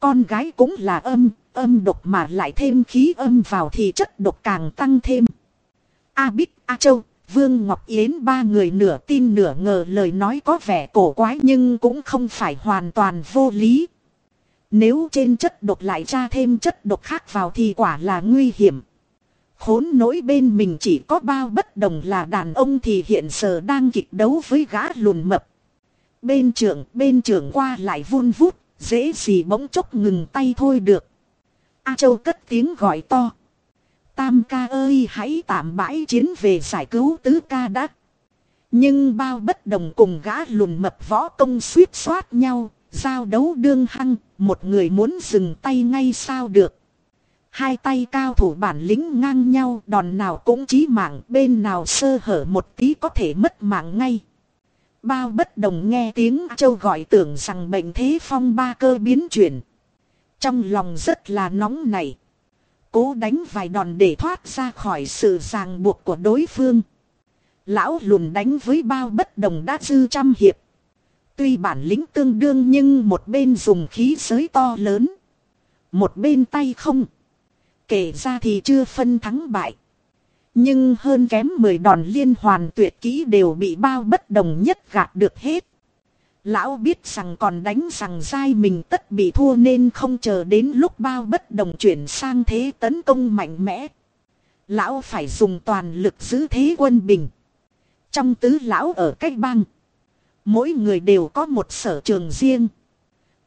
Con gái cũng là âm, âm độc mà lại thêm khí âm vào thì chất độc càng tăng thêm. A Bích, A Châu, Vương Ngọc Yến ba người nửa tin nửa ngờ lời nói có vẻ cổ quái nhưng cũng không phải hoàn toàn vô lý. Nếu trên chất độc lại tra thêm chất độc khác vào thì quả là nguy hiểm. Khốn nỗi bên mình chỉ có bao bất đồng là đàn ông thì hiện giờ đang kịch đấu với gã lùn mập. Bên trưởng, bên trưởng qua lại vun vút, dễ gì bỗng chốc ngừng tay thôi được. A Châu cất tiếng gọi to. Tam ca ơi hãy tạm bãi chiến về giải cứu tứ ca đã. Nhưng bao bất đồng cùng gã lùn mập võ công suýt xoát nhau, giao đấu đương hăng, một người muốn dừng tay ngay sao được. Hai tay cao thủ bản lĩnh ngang nhau đòn nào cũng chí mạng bên nào sơ hở một tí có thể mất mạng ngay. Bao bất đồng nghe tiếng châu gọi tưởng rằng bệnh thế phong ba cơ biến chuyển. Trong lòng rất là nóng nảy. Cố đánh vài đòn để thoát ra khỏi sự ràng buộc của đối phương. Lão lùn đánh với bao bất đồng đã dư trăm hiệp. Tuy bản lĩnh tương đương nhưng một bên dùng khí giới to lớn. Một bên tay không. Kể ra thì chưa phân thắng bại. Nhưng hơn kém 10 đòn liên hoàn tuyệt kỹ đều bị bao bất đồng nhất gạt được hết. Lão biết rằng còn đánh rằng dai mình tất bị thua nên không chờ đến lúc bao bất đồng chuyển sang thế tấn công mạnh mẽ. Lão phải dùng toàn lực giữ thế quân bình. Trong tứ lão ở cách bang. Mỗi người đều có một sở trường riêng.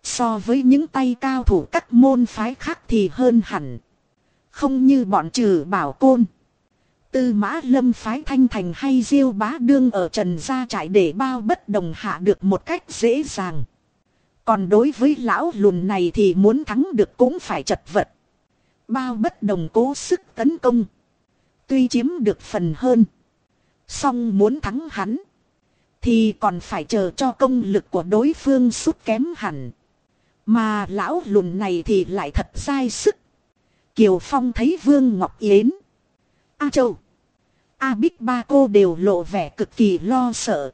So với những tay cao thủ các môn phái khác thì hơn hẳn. Không như bọn trừ bảo côn. Tư mã lâm phái thanh thành hay diêu bá đương ở trần gia trại để bao bất đồng hạ được một cách dễ dàng. Còn đối với lão lùn này thì muốn thắng được cũng phải chật vật. Bao bất đồng cố sức tấn công. Tuy chiếm được phần hơn. Song muốn thắng hắn. Thì còn phải chờ cho công lực của đối phương sút kém hẳn. Mà lão lùn này thì lại thật sai sức. Kiều Phong thấy Vương Ngọc Yến. A Châu. A Bích ba cô đều lộ vẻ cực kỳ lo sợ.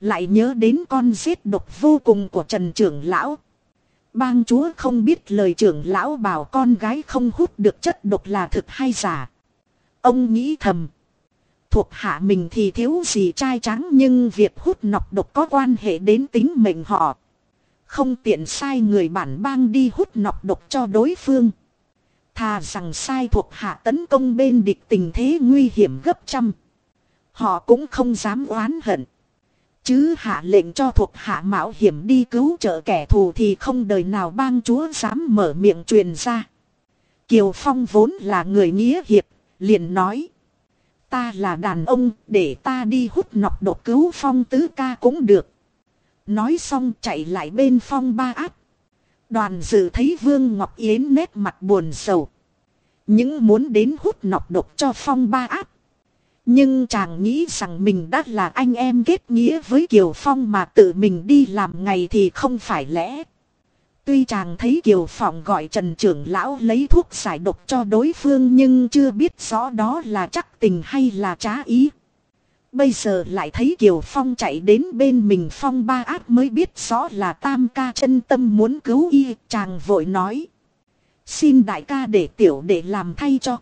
Lại nhớ đến con giết độc vô cùng của Trần Trưởng Lão. Bang chúa không biết lời trưởng lão bảo con gái không hút được chất độc là thực hay giả. Ông nghĩ thầm. Thuộc hạ mình thì thiếu gì trai trắng nhưng việc hút nọc độc có quan hệ đến tính mệnh họ. Không tiện sai người bản bang đi hút nọc độc cho đối phương. Thà rằng sai thuộc hạ tấn công bên địch tình thế nguy hiểm gấp trăm. Họ cũng không dám oán hận. Chứ hạ lệnh cho thuộc hạ mạo hiểm đi cứu trợ kẻ thù thì không đời nào bang chúa dám mở miệng truyền ra. Kiều Phong vốn là người nghĩa hiệp, liền nói. Ta là đàn ông, để ta đi hút nọc độc cứu Phong tứ ca cũng được. Nói xong chạy lại bên Phong ba áp. Đoàn dự thấy Vương Ngọc Yến nét mặt buồn sầu. Những muốn đến hút nọc độc cho Phong ba áp. Nhưng chàng nghĩ rằng mình đã là anh em kết nghĩa với Kiều Phong mà tự mình đi làm ngày thì không phải lẽ. Tuy chàng thấy Kiều phong gọi Trần Trưởng Lão lấy thuốc giải độc cho đối phương nhưng chưa biết rõ đó là chắc tình hay là trá ý. Bây giờ lại thấy Kiều Phong chạy đến bên mình Phong ba ác mới biết rõ là tam ca chân tâm muốn cứu y, chàng vội nói. Xin đại ca để tiểu để làm thay cho.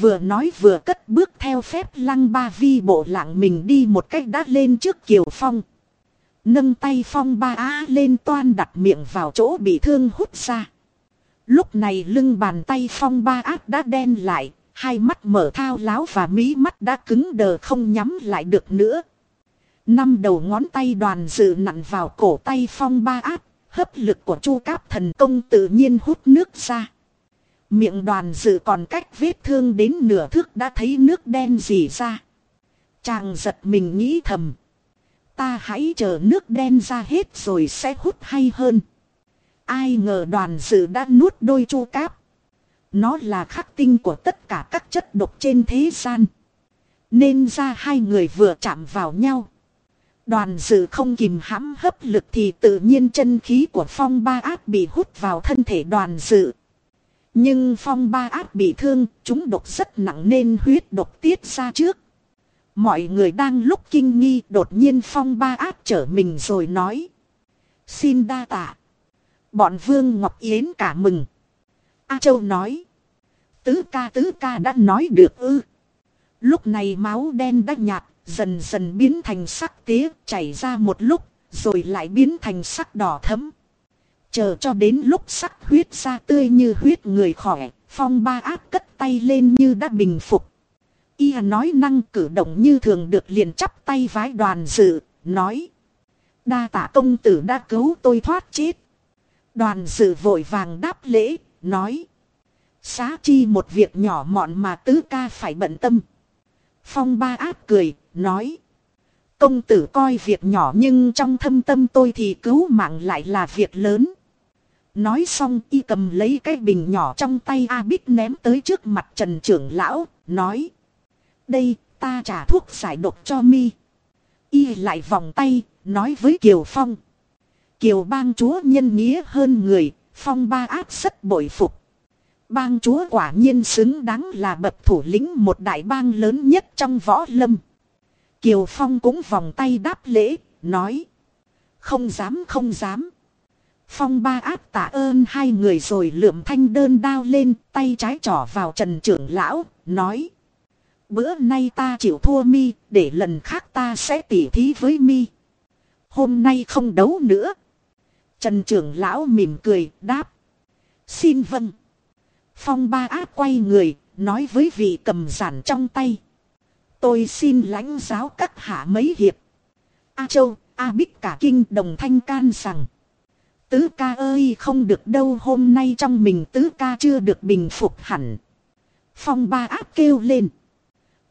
Vừa nói vừa cất bước theo phép lăng ba vi bộ lạng mình đi một cách đã lên trước Kiều Phong. Nâng tay Phong ba á lên toan đặt miệng vào chỗ bị thương hút ra. Lúc này lưng bàn tay Phong ba ác đã đen lại, hai mắt mở thao láo và mí mắt đã cứng đờ không nhắm lại được nữa. Năm đầu ngón tay đoàn dự nặn vào cổ tay Phong ba Áp, hấp lực của chu cáp thần công tự nhiên hút nước ra. Miệng đoàn dự còn cách vết thương đến nửa thước đã thấy nước đen dì ra. Chàng giật mình nghĩ thầm. Ta hãy chờ nước đen ra hết rồi sẽ hút hay hơn. Ai ngờ đoàn dự đã nuốt đôi chu cáp. Nó là khắc tinh của tất cả các chất độc trên thế gian. Nên ra hai người vừa chạm vào nhau. Đoàn dự không kìm hãm hấp lực thì tự nhiên chân khí của phong ba ác bị hút vào thân thể đoàn dự. Nhưng phong ba ác bị thương, chúng độc rất nặng nên huyết độc tiết ra trước. Mọi người đang lúc kinh nghi đột nhiên phong ba ác trở mình rồi nói. Xin đa tạ. Bọn Vương Ngọc Yến cả mừng. A Châu nói. Tứ ca tứ ca đã nói được ư. Lúc này máu đen đã nhạt, dần dần biến thành sắc tía, chảy ra một lúc, rồi lại biến thành sắc đỏ thấm. Chờ cho đến lúc sắc huyết ra tươi như huyết người khỏe, phong ba ác cất tay lên như đã bình phục. Y nói năng cử động như thường được liền chắp tay vái đoàn dự, nói. Đa tạ công tử đã cứu tôi thoát chết. Đoàn dự vội vàng đáp lễ, nói. Xá chi một việc nhỏ mọn mà tứ ca phải bận tâm. Phong ba ác cười, nói. Công tử coi việc nhỏ nhưng trong thâm tâm tôi thì cứu mạng lại là việc lớn. Nói xong y cầm lấy cái bình nhỏ trong tay A Bích ném tới trước mặt Trần trưởng lão, nói. Đây, ta trả thuốc giải độc cho mi. Y lại vòng tay, nói với Kiều Phong. Kiều bang chúa nhân nghĩa hơn người, Phong ba ác rất bội phục. Bang chúa quả nhiên xứng đáng là bậc thủ lĩnh một đại bang lớn nhất trong võ lâm. Kiều Phong cũng vòng tay đáp lễ, nói. Không dám không dám. Phong ba áp tạ ơn hai người rồi lượm thanh đơn đao lên tay trái trỏ vào trần trưởng lão, nói. Bữa nay ta chịu thua mi, để lần khác ta sẽ tỉ thí với mi. Hôm nay không đấu nữa. Trần trưởng lão mỉm cười, đáp. Xin vâng. Phong ba áp quay người, nói với vị cầm giản trong tay. Tôi xin lãnh giáo các hạ mấy hiệp. A Châu, A Bích cả kinh đồng thanh can rằng. Tứ ca ơi không được đâu hôm nay trong mình tứ ca chưa được bình phục hẳn. Phong ba áp kêu lên.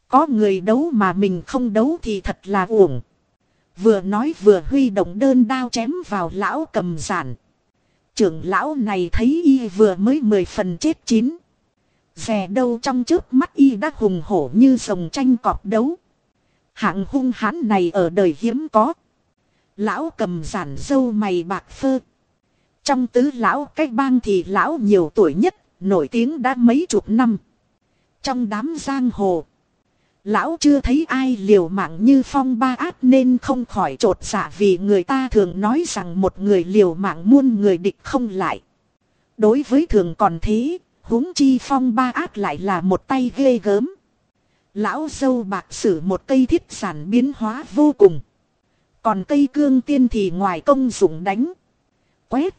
Có người đấu mà mình không đấu thì thật là uổng. Vừa nói vừa huy động đơn đao chém vào lão cầm giản. Trưởng lão này thấy y vừa mới mười phần chết chín. Rè đâu trong trước mắt y đã hùng hổ như rồng tranh cọp đấu. Hạng hung hãn này ở đời hiếm có. Lão cầm giản dâu mày bạc phơ. Trong tứ lão cách bang thì lão nhiều tuổi nhất, nổi tiếng đã mấy chục năm. Trong đám giang hồ. Lão chưa thấy ai liều mạng như phong ba ác nên không khỏi trột dạ vì người ta thường nói rằng một người liều mạng muôn người địch không lại. Đối với thường còn thế, huống chi phong ba ác lại là một tay ghê gớm. Lão dâu bạc sử một cây thiết sản biến hóa vô cùng. Còn cây cương tiên thì ngoài công dụng đánh, quét,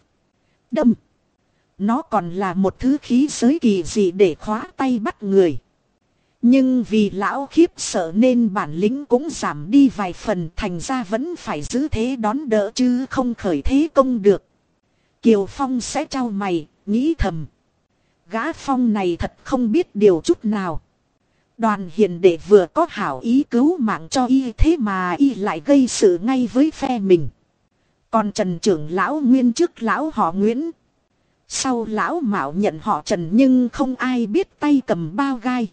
đâm. Nó còn là một thứ khí giới kỳ dị để khóa tay bắt người. Nhưng vì lão khiếp sợ nên bản lĩnh cũng giảm đi vài phần thành ra vẫn phải giữ thế đón đỡ chứ không khởi thế công được. Kiều Phong sẽ trao mày, nghĩ thầm. Gã Phong này thật không biết điều chút nào. Đoàn hiền đệ vừa có hảo ý cứu mạng cho y thế mà y lại gây sự ngay với phe mình. Còn Trần trưởng lão nguyên trước lão họ Nguyễn. Sau lão mạo nhận họ Trần nhưng không ai biết tay cầm bao gai.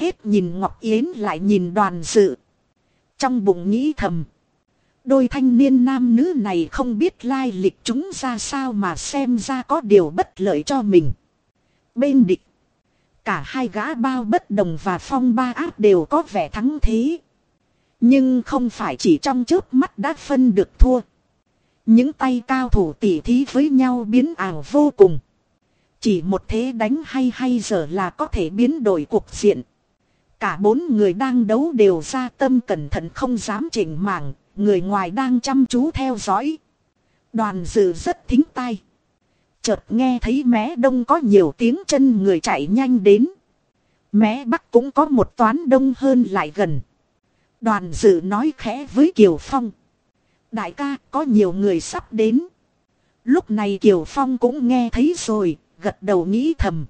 Hết nhìn Ngọc Yến lại nhìn đoàn sự Trong bụng nghĩ thầm. Đôi thanh niên nam nữ này không biết lai lịch chúng ra sao mà xem ra có điều bất lợi cho mình. Bên địch. Cả hai gã bao bất đồng và phong ba áp đều có vẻ thắng thế. Nhưng không phải chỉ trong chớp mắt đã phân được thua. Những tay cao thủ tỉ thí với nhau biến ảo vô cùng. Chỉ một thế đánh hay hay giờ là có thể biến đổi cuộc diện. Cả bốn người đang đấu đều ra tâm cẩn thận không dám chỉnh mảng, người ngoài đang chăm chú theo dõi. Đoàn dự rất thính tai. Chợt nghe thấy mé đông có nhiều tiếng chân người chạy nhanh đến. Mé bắc cũng có một toán đông hơn lại gần. Đoàn dự nói khẽ với Kiều Phong. Đại ca có nhiều người sắp đến. Lúc này Kiều Phong cũng nghe thấy rồi, gật đầu nghĩ thầm.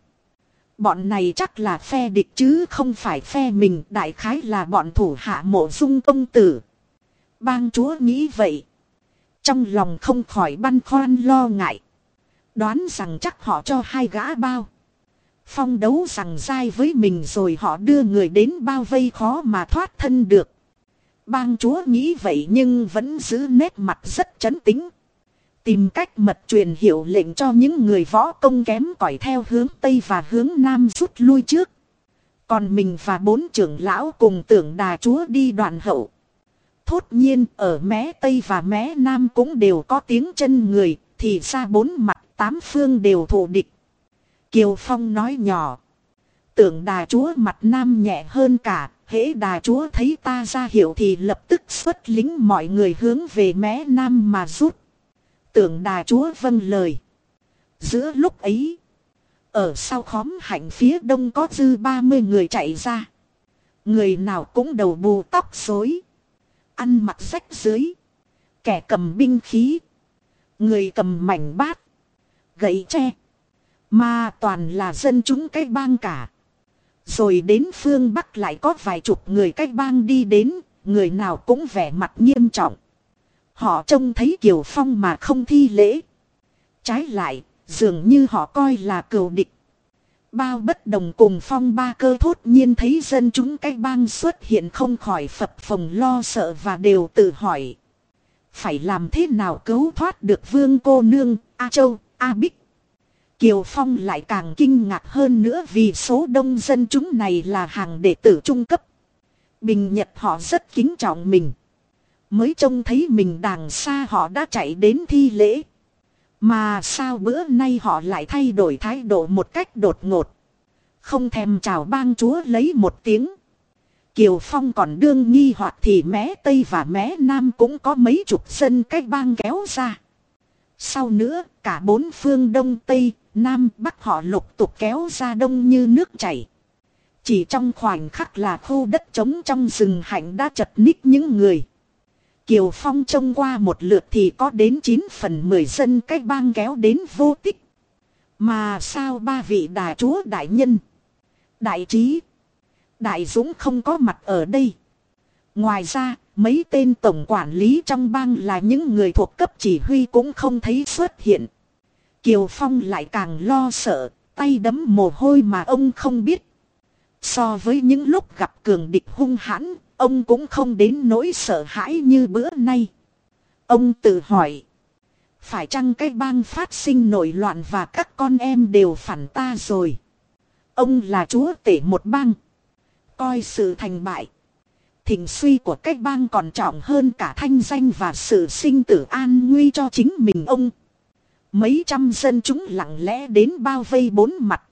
Bọn này chắc là phe địch chứ không phải phe mình, đại khái là bọn thủ hạ mộ dung công tử. Bang chúa nghĩ vậy. Trong lòng không khỏi băn khoăn lo ngại. Đoán rằng chắc họ cho hai gã bao. Phong đấu rằng dai với mình rồi họ đưa người đến bao vây khó mà thoát thân được. Bang chúa nghĩ vậy nhưng vẫn giữ nét mặt rất chấn tĩnh. Tìm cách mật truyền hiệu lệnh cho những người võ công kém cỏi theo hướng Tây và hướng Nam rút lui trước. Còn mình và bốn trưởng lão cùng tưởng đà chúa đi đoạn hậu. Thốt nhiên ở mé Tây và mé Nam cũng đều có tiếng chân người, thì ra bốn mặt tám phương đều thù địch. Kiều Phong nói nhỏ. Tưởng đà chúa mặt Nam nhẹ hơn cả, hễ đà chúa thấy ta ra hiệu thì lập tức xuất lính mọi người hướng về mé Nam mà rút. Tưởng đà chúa vâng lời. Giữa lúc ấy, ở sau khóm hạnh phía đông có dư 30 người chạy ra. Người nào cũng đầu bù tóc rối. Ăn mặc rách dưới. Kẻ cầm binh khí. Người cầm mảnh bát. Gậy tre. Mà toàn là dân chúng cái bang cả. Rồi đến phương Bắc lại có vài chục người cái bang đi đến. Người nào cũng vẻ mặt nghiêm trọng. Họ trông thấy Kiều Phong mà không thi lễ. Trái lại, dường như họ coi là cừu địch. Bao bất đồng cùng phong ba cơ thốt nhiên thấy dân chúng cái bang xuất hiện không khỏi phập phồng lo sợ và đều tự hỏi. Phải làm thế nào cứu thoát được vương cô nương, A Châu, A Bích. Kiều Phong lại càng kinh ngạc hơn nữa vì số đông dân chúng này là hàng đệ tử trung cấp. Bình Nhật họ rất kính trọng mình. Mới trông thấy mình đằng xa họ đã chạy đến thi lễ. Mà sao bữa nay họ lại thay đổi thái độ một cách đột ngột. Không thèm chào bang chúa lấy một tiếng. Kiều Phong còn đương nghi hoặc thì mé Tây và mé Nam cũng có mấy chục dân cách bang kéo ra. Sau nữa, cả bốn phương Đông Tây, Nam Bắc họ lục tục kéo ra đông như nước chảy. Chỉ trong khoảnh khắc là khu đất trống trong rừng hạnh đã chật ních những người. Kiều Phong trông qua một lượt thì có đến 9 phần 10 dân cách bang kéo đến vô tích. Mà sao ba vị đại chúa đại nhân, đại trí, đại dũng không có mặt ở đây. Ngoài ra, mấy tên tổng quản lý trong bang là những người thuộc cấp chỉ huy cũng không thấy xuất hiện. Kiều Phong lại càng lo sợ, tay đấm mồ hôi mà ông không biết. So với những lúc gặp cường địch hung hãn, Ông cũng không đến nỗi sợ hãi như bữa nay. Ông tự hỏi. Phải chăng cái bang phát sinh nổi loạn và các con em đều phản ta rồi. Ông là chúa tể một bang. Coi sự thành bại. Thỉnh suy của cái bang còn trọng hơn cả thanh danh và sự sinh tử an nguy cho chính mình ông. Mấy trăm dân chúng lặng lẽ đến bao vây bốn mặt.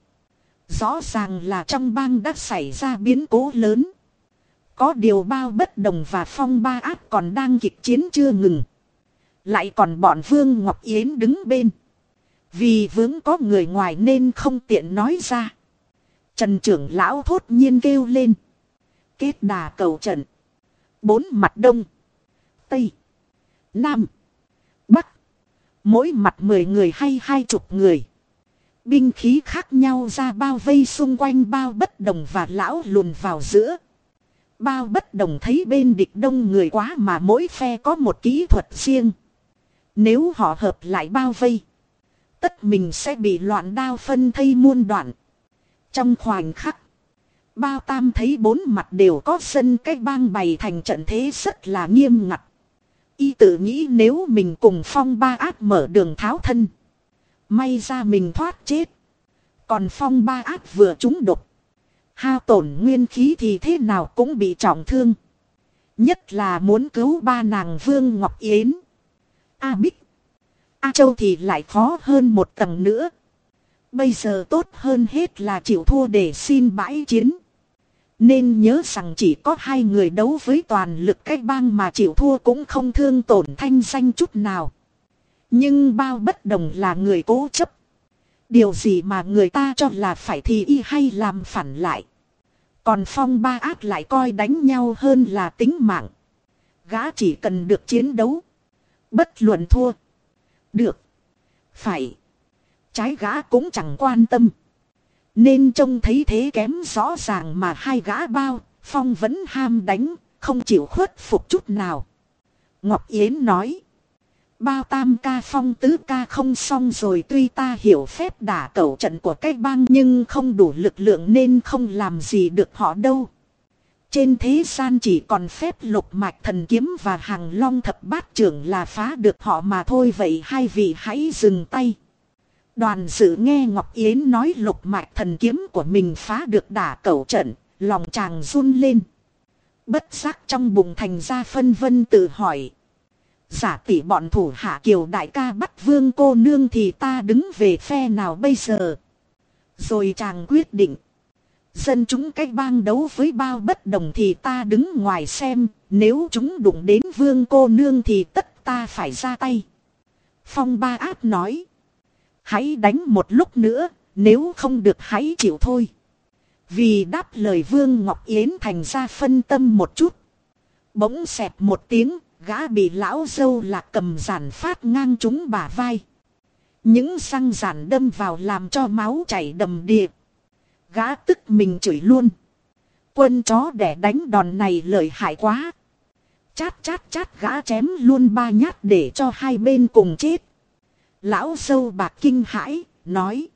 Rõ ràng là trong bang đã xảy ra biến cố lớn. Có điều bao bất đồng và phong ba ác còn đang kịch chiến chưa ngừng. Lại còn bọn Vương Ngọc Yến đứng bên. Vì vướng có người ngoài nên không tiện nói ra. Trần trưởng lão thốt nhiên kêu lên. Kết đà cầu trận. Bốn mặt đông. Tây. Nam. Bắc. Mỗi mặt mười người hay hai chục người. Binh khí khác nhau ra bao vây xung quanh bao bất đồng và lão lùn vào giữa. Bao bất đồng thấy bên địch đông người quá mà mỗi phe có một kỹ thuật riêng. Nếu họ hợp lại bao vây. Tất mình sẽ bị loạn đao phân thây muôn đoạn. Trong khoảnh khắc. Bao tam thấy bốn mặt đều có sân cái bang bày thành trận thế rất là nghiêm ngặt. Y tự nghĩ nếu mình cùng phong ba ác mở đường tháo thân. May ra mình thoát chết. Còn phong ba ác vừa trúng độc. Hao tổn nguyên khí thì thế nào cũng bị trọng thương. Nhất là muốn cứu ba nàng Vương Ngọc Yến. A Bích. A Châu thì lại khó hơn một tầng nữa. Bây giờ tốt hơn hết là chịu thua để xin bãi chiến. Nên nhớ rằng chỉ có hai người đấu với toàn lực cái bang mà chịu thua cũng không thương tổn thanh danh chút nào. Nhưng bao bất đồng là người cố chấp. Điều gì mà người ta cho là phải thì y hay làm phản lại. Còn phong ba ác lại coi đánh nhau hơn là tính mạng. Gã chỉ cần được chiến đấu. Bất luận thua. Được. Phải. Trái gã cũng chẳng quan tâm. Nên trông thấy thế kém rõ ràng mà hai gã bao, Phong vẫn ham đánh, không chịu khuất phục chút nào. Ngọc Yến nói. Bao tam ca phong tứ ca không xong rồi tuy ta hiểu phép đả cẩu trận của cái bang nhưng không đủ lực lượng nên không làm gì được họ đâu. Trên thế gian chỉ còn phép lục mạch thần kiếm và hàng long thập bát trưởng là phá được họ mà thôi vậy hai vị hãy dừng tay. Đoàn dự nghe Ngọc Yến nói lục mạch thần kiếm của mình phá được đả cẩu trận, lòng chàng run lên. Bất giác trong bụng thành ra phân vân tự hỏi. Giả tỷ bọn thủ hạ kiều đại ca bắt vương cô nương thì ta đứng về phe nào bây giờ? Rồi chàng quyết định. Dân chúng cách bang đấu với bao bất đồng thì ta đứng ngoài xem, nếu chúng đụng đến vương cô nương thì tất ta phải ra tay. Phong ba áp nói. Hãy đánh một lúc nữa, nếu không được hãy chịu thôi. Vì đáp lời Vương Ngọc Yến thành ra phân tâm một chút. Bỗng xẹp một tiếng, gã bị lão dâu lạc cầm giản phát ngang chúng bả vai. Những răng giản đâm vào làm cho máu chảy đầm đìa. Gã tức mình chửi luôn. Quân chó để đánh đòn này lợi hại quá. Chát chát chát gã chém luôn ba nhát để cho hai bên cùng chết. Lão sâu bạc kinh hãi, nói.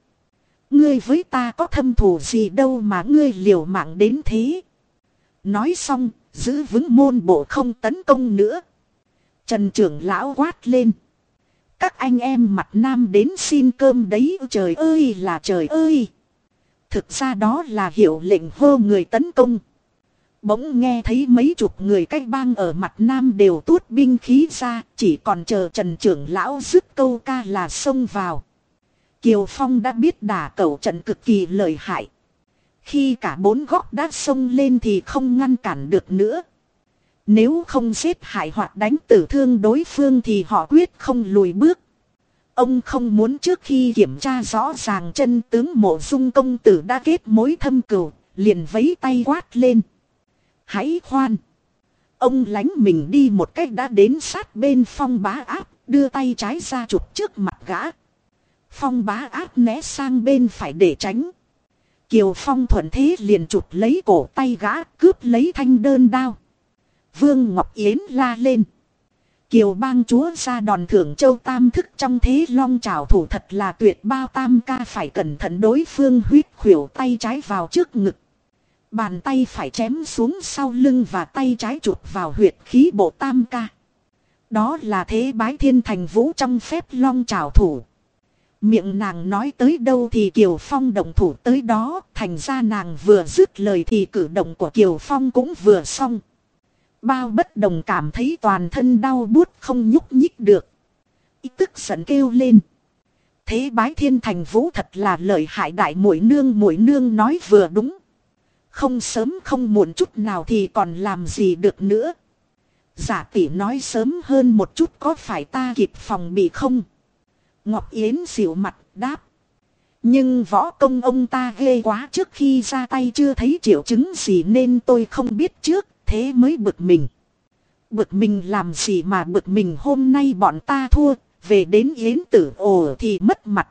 Ngươi với ta có thâm thù gì đâu mà ngươi liều mạng đến thế. Nói xong, giữ vững môn bộ không tấn công nữa. Trần trưởng lão quát lên. Các anh em mặt nam đến xin cơm đấy trời ơi là trời ơi. Thực ra đó là hiệu lệnh hô người tấn công. Bỗng nghe thấy mấy chục người cách bang ở mặt nam đều tuốt binh khí ra, chỉ còn chờ Trần trưởng lão dứt câu ca là xông vào. Kiều Phong đã biết đả cầu trận cực kỳ lợi hại. Khi cả bốn góc đã xông lên thì không ngăn cản được nữa. Nếu không giết hại hoặc đánh tử thương đối phương thì họ quyết không lùi bước. Ông không muốn trước khi kiểm tra rõ ràng chân tướng mộ dung công tử đã kết mối thâm cừu, liền vấy tay quát lên. Hãy khoan. Ông lánh mình đi một cách đã đến sát bên phong bá áp, đưa tay trái ra chụp trước mặt gã. Phong bá áp né sang bên phải để tránh. Kiều Phong thuận thế liền chụp lấy cổ tay gã, cướp lấy thanh đơn đao. Vương Ngọc Yến la lên. Kiều bang chúa ra đòn thưởng châu tam thức trong thế long trào thủ thật là tuyệt bao tam ca phải cẩn thận đối phương huyết khuỷu tay trái vào trước ngực. Bàn tay phải chém xuống sau lưng và tay trái chụp vào huyệt khí bộ tam ca. Đó là thế bái thiên thành vũ trong phép long trào thủ. Miệng nàng nói tới đâu thì Kiều Phong động thủ tới đó, thành ra nàng vừa dứt lời thì cử động của Kiều Phong cũng vừa xong. Bao bất đồng cảm thấy toàn thân đau buốt không nhúc nhích được. Ý tức giận kêu lên. Thế bái thiên thành vũ thật là lợi hại đại mũi nương mũi nương nói vừa đúng. Không sớm không muộn chút nào thì còn làm gì được nữa. Giả tỷ nói sớm hơn một chút có phải ta kịp phòng bị không? Ngọc Yến xỉu mặt đáp. Nhưng võ công ông ta ghê quá trước khi ra tay chưa thấy triệu chứng gì nên tôi không biết trước, thế mới bực mình. Bực mình làm gì mà bực mình hôm nay bọn ta thua, về đến Yến tử ồ thì mất mặt.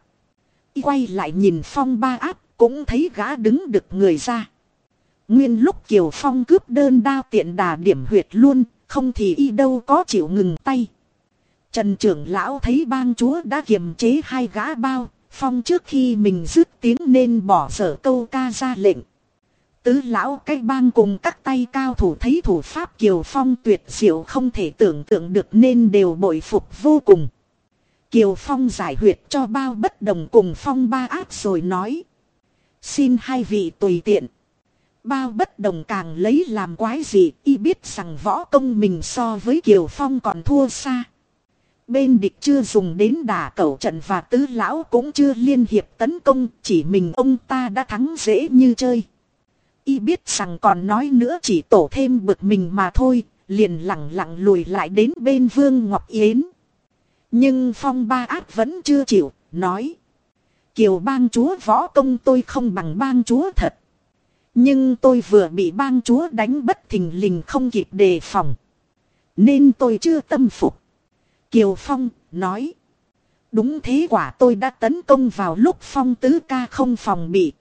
Quay lại nhìn phong ba áp, cũng thấy gã đứng được người ra. Nguyên lúc Kiều Phong cướp đơn đao tiện đà điểm huyệt luôn, không thì y đâu có chịu ngừng tay. Trần trưởng lão thấy bang chúa đã kiềm chế hai gã bao, Phong trước khi mình dứt tiếng nên bỏ sở câu ca ra lệnh. Tứ lão cái bang cùng các tay cao thủ thấy thủ pháp Kiều Phong tuyệt diệu không thể tưởng tượng được nên đều bội phục vô cùng. Kiều Phong giải huyệt cho bao bất đồng cùng Phong ba ác rồi nói. Xin hai vị tùy tiện. Bao bất đồng càng lấy làm quái gì, y biết rằng võ công mình so với Kiều Phong còn thua xa. Bên địch chưa dùng đến đả cẩu trận và tứ lão cũng chưa liên hiệp tấn công, chỉ mình ông ta đã thắng dễ như chơi. Y biết rằng còn nói nữa chỉ tổ thêm bực mình mà thôi, liền lặng lặng lùi lại đến bên Vương Ngọc Yến. Nhưng Phong Ba Ác vẫn chưa chịu, nói. Kiều bang chúa võ công tôi không bằng bang chúa thật. Nhưng tôi vừa bị bang chúa đánh bất thình lình không kịp đề phòng. Nên tôi chưa tâm phục. Kiều Phong nói. Đúng thế quả tôi đã tấn công vào lúc Phong tứ ca không phòng bị.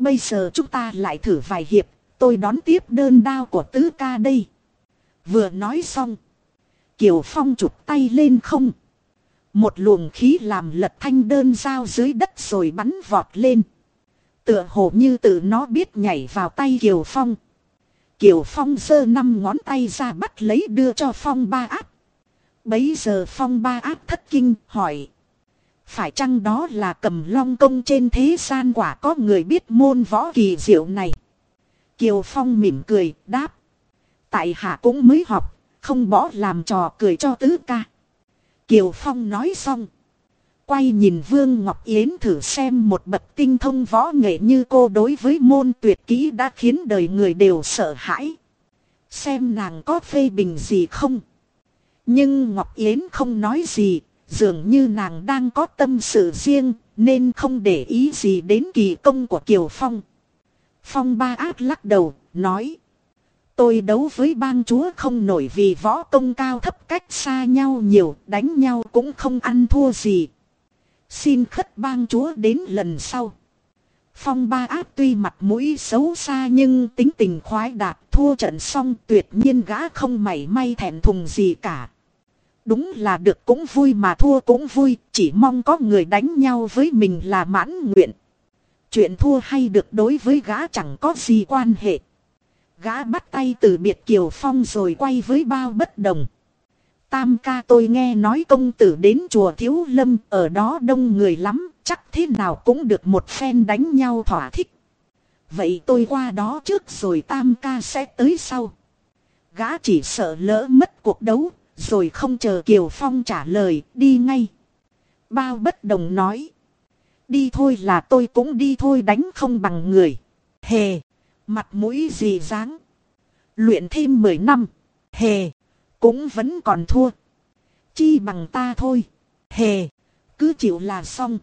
Bây giờ chúng ta lại thử vài hiệp. Tôi đón tiếp đơn đao của tứ ca đây. Vừa nói xong. Kiều Phong chụp tay lên không. Một luồng khí làm lật thanh đơn dao dưới đất rồi bắn vọt lên. Tựa hồ như tự nó biết nhảy vào tay Kiều Phong. Kiều Phong giơ năm ngón tay ra bắt lấy đưa cho Phong ba áp. Bấy giờ Phong ba áp thất kinh, hỏi. Phải chăng đó là cầm long công trên thế gian quả có người biết môn võ kỳ diệu này? Kiều Phong mỉm cười đáp. Tại hạ cũng mới học, không bỏ làm trò cười cho tứ ca. Kiều Phong nói xong. Quay nhìn Vương Ngọc Yến thử xem một bậc tinh thông võ nghệ như cô đối với môn tuyệt kỹ đã khiến đời người đều sợ hãi. Xem nàng có phê bình gì không. Nhưng Ngọc Yến không nói gì, dường như nàng đang có tâm sự riêng, nên không để ý gì đến kỳ công của Kiều Phong. Phong ba ác lắc đầu, nói. Tôi đấu với bang chúa không nổi vì võ công cao thấp cách xa nhau nhiều, đánh nhau cũng không ăn thua gì. Xin khất bang chúa đến lần sau. Phong ba ác tuy mặt mũi xấu xa nhưng tính tình khoái đạt thua trận xong tuyệt nhiên gã không mảy may thẹn thùng gì cả. Đúng là được cũng vui mà thua cũng vui, chỉ mong có người đánh nhau với mình là mãn nguyện. Chuyện thua hay được đối với gã chẳng có gì quan hệ. Gã bắt tay từ biệt Kiều Phong rồi quay với bao bất đồng. Tam ca tôi nghe nói công tử đến chùa Thiếu Lâm ở đó đông người lắm, chắc thế nào cũng được một phen đánh nhau thỏa thích. Vậy tôi qua đó trước rồi tam ca sẽ tới sau. Gã chỉ sợ lỡ mất cuộc đấu, rồi không chờ Kiều Phong trả lời, đi ngay. Bao bất đồng nói. Đi thôi là tôi cũng đi thôi đánh không bằng người. Hề, mặt mũi gì dáng. Luyện thêm 10 năm. Hề, cũng vẫn còn thua. Chi bằng ta thôi. Hề, cứ chịu là xong.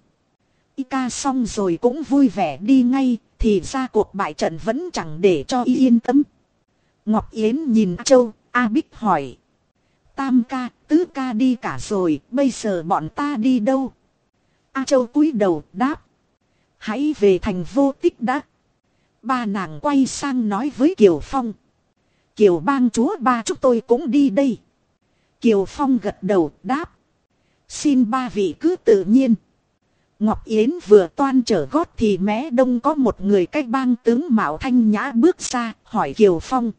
Y ca xong rồi cũng vui vẻ đi ngay, thì ra cuộc bại trận vẫn chẳng để cho y yên tâm. Ngọc Yến nhìn Châu, A Bích hỏi. Tam ca, tứ ca đi cả rồi, bây giờ bọn ta đi đâu? A Châu cúi đầu đáp. Hãy về thành vô tích đã. Ba nàng quay sang nói với Kiều Phong. Kiều bang chúa ba chúng tôi cũng đi đây. Kiều Phong gật đầu đáp. Xin ba vị cứ tự nhiên. Ngọc Yến vừa toan trở gót thì mé đông có một người cách bang tướng Mạo Thanh Nhã bước ra hỏi Kiều Phong.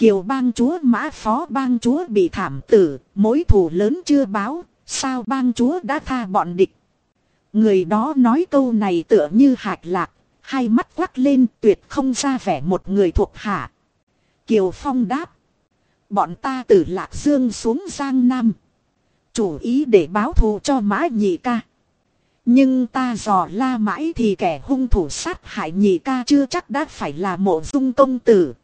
Kiều bang chúa mã phó bang chúa bị thảm tử, mối thù lớn chưa báo, sao bang chúa đã tha bọn địch. Người đó nói câu này tựa như hạt lạc, hai mắt quắc lên tuyệt không ra vẻ một người thuộc hạ. Kiều Phong đáp. Bọn ta từ Lạc Dương xuống Giang Nam. Chủ ý để báo thù cho mã nhị ca. Nhưng ta dò la mãi thì kẻ hung thủ sát hại nhị ca chưa chắc đã phải là mộ dung công tử.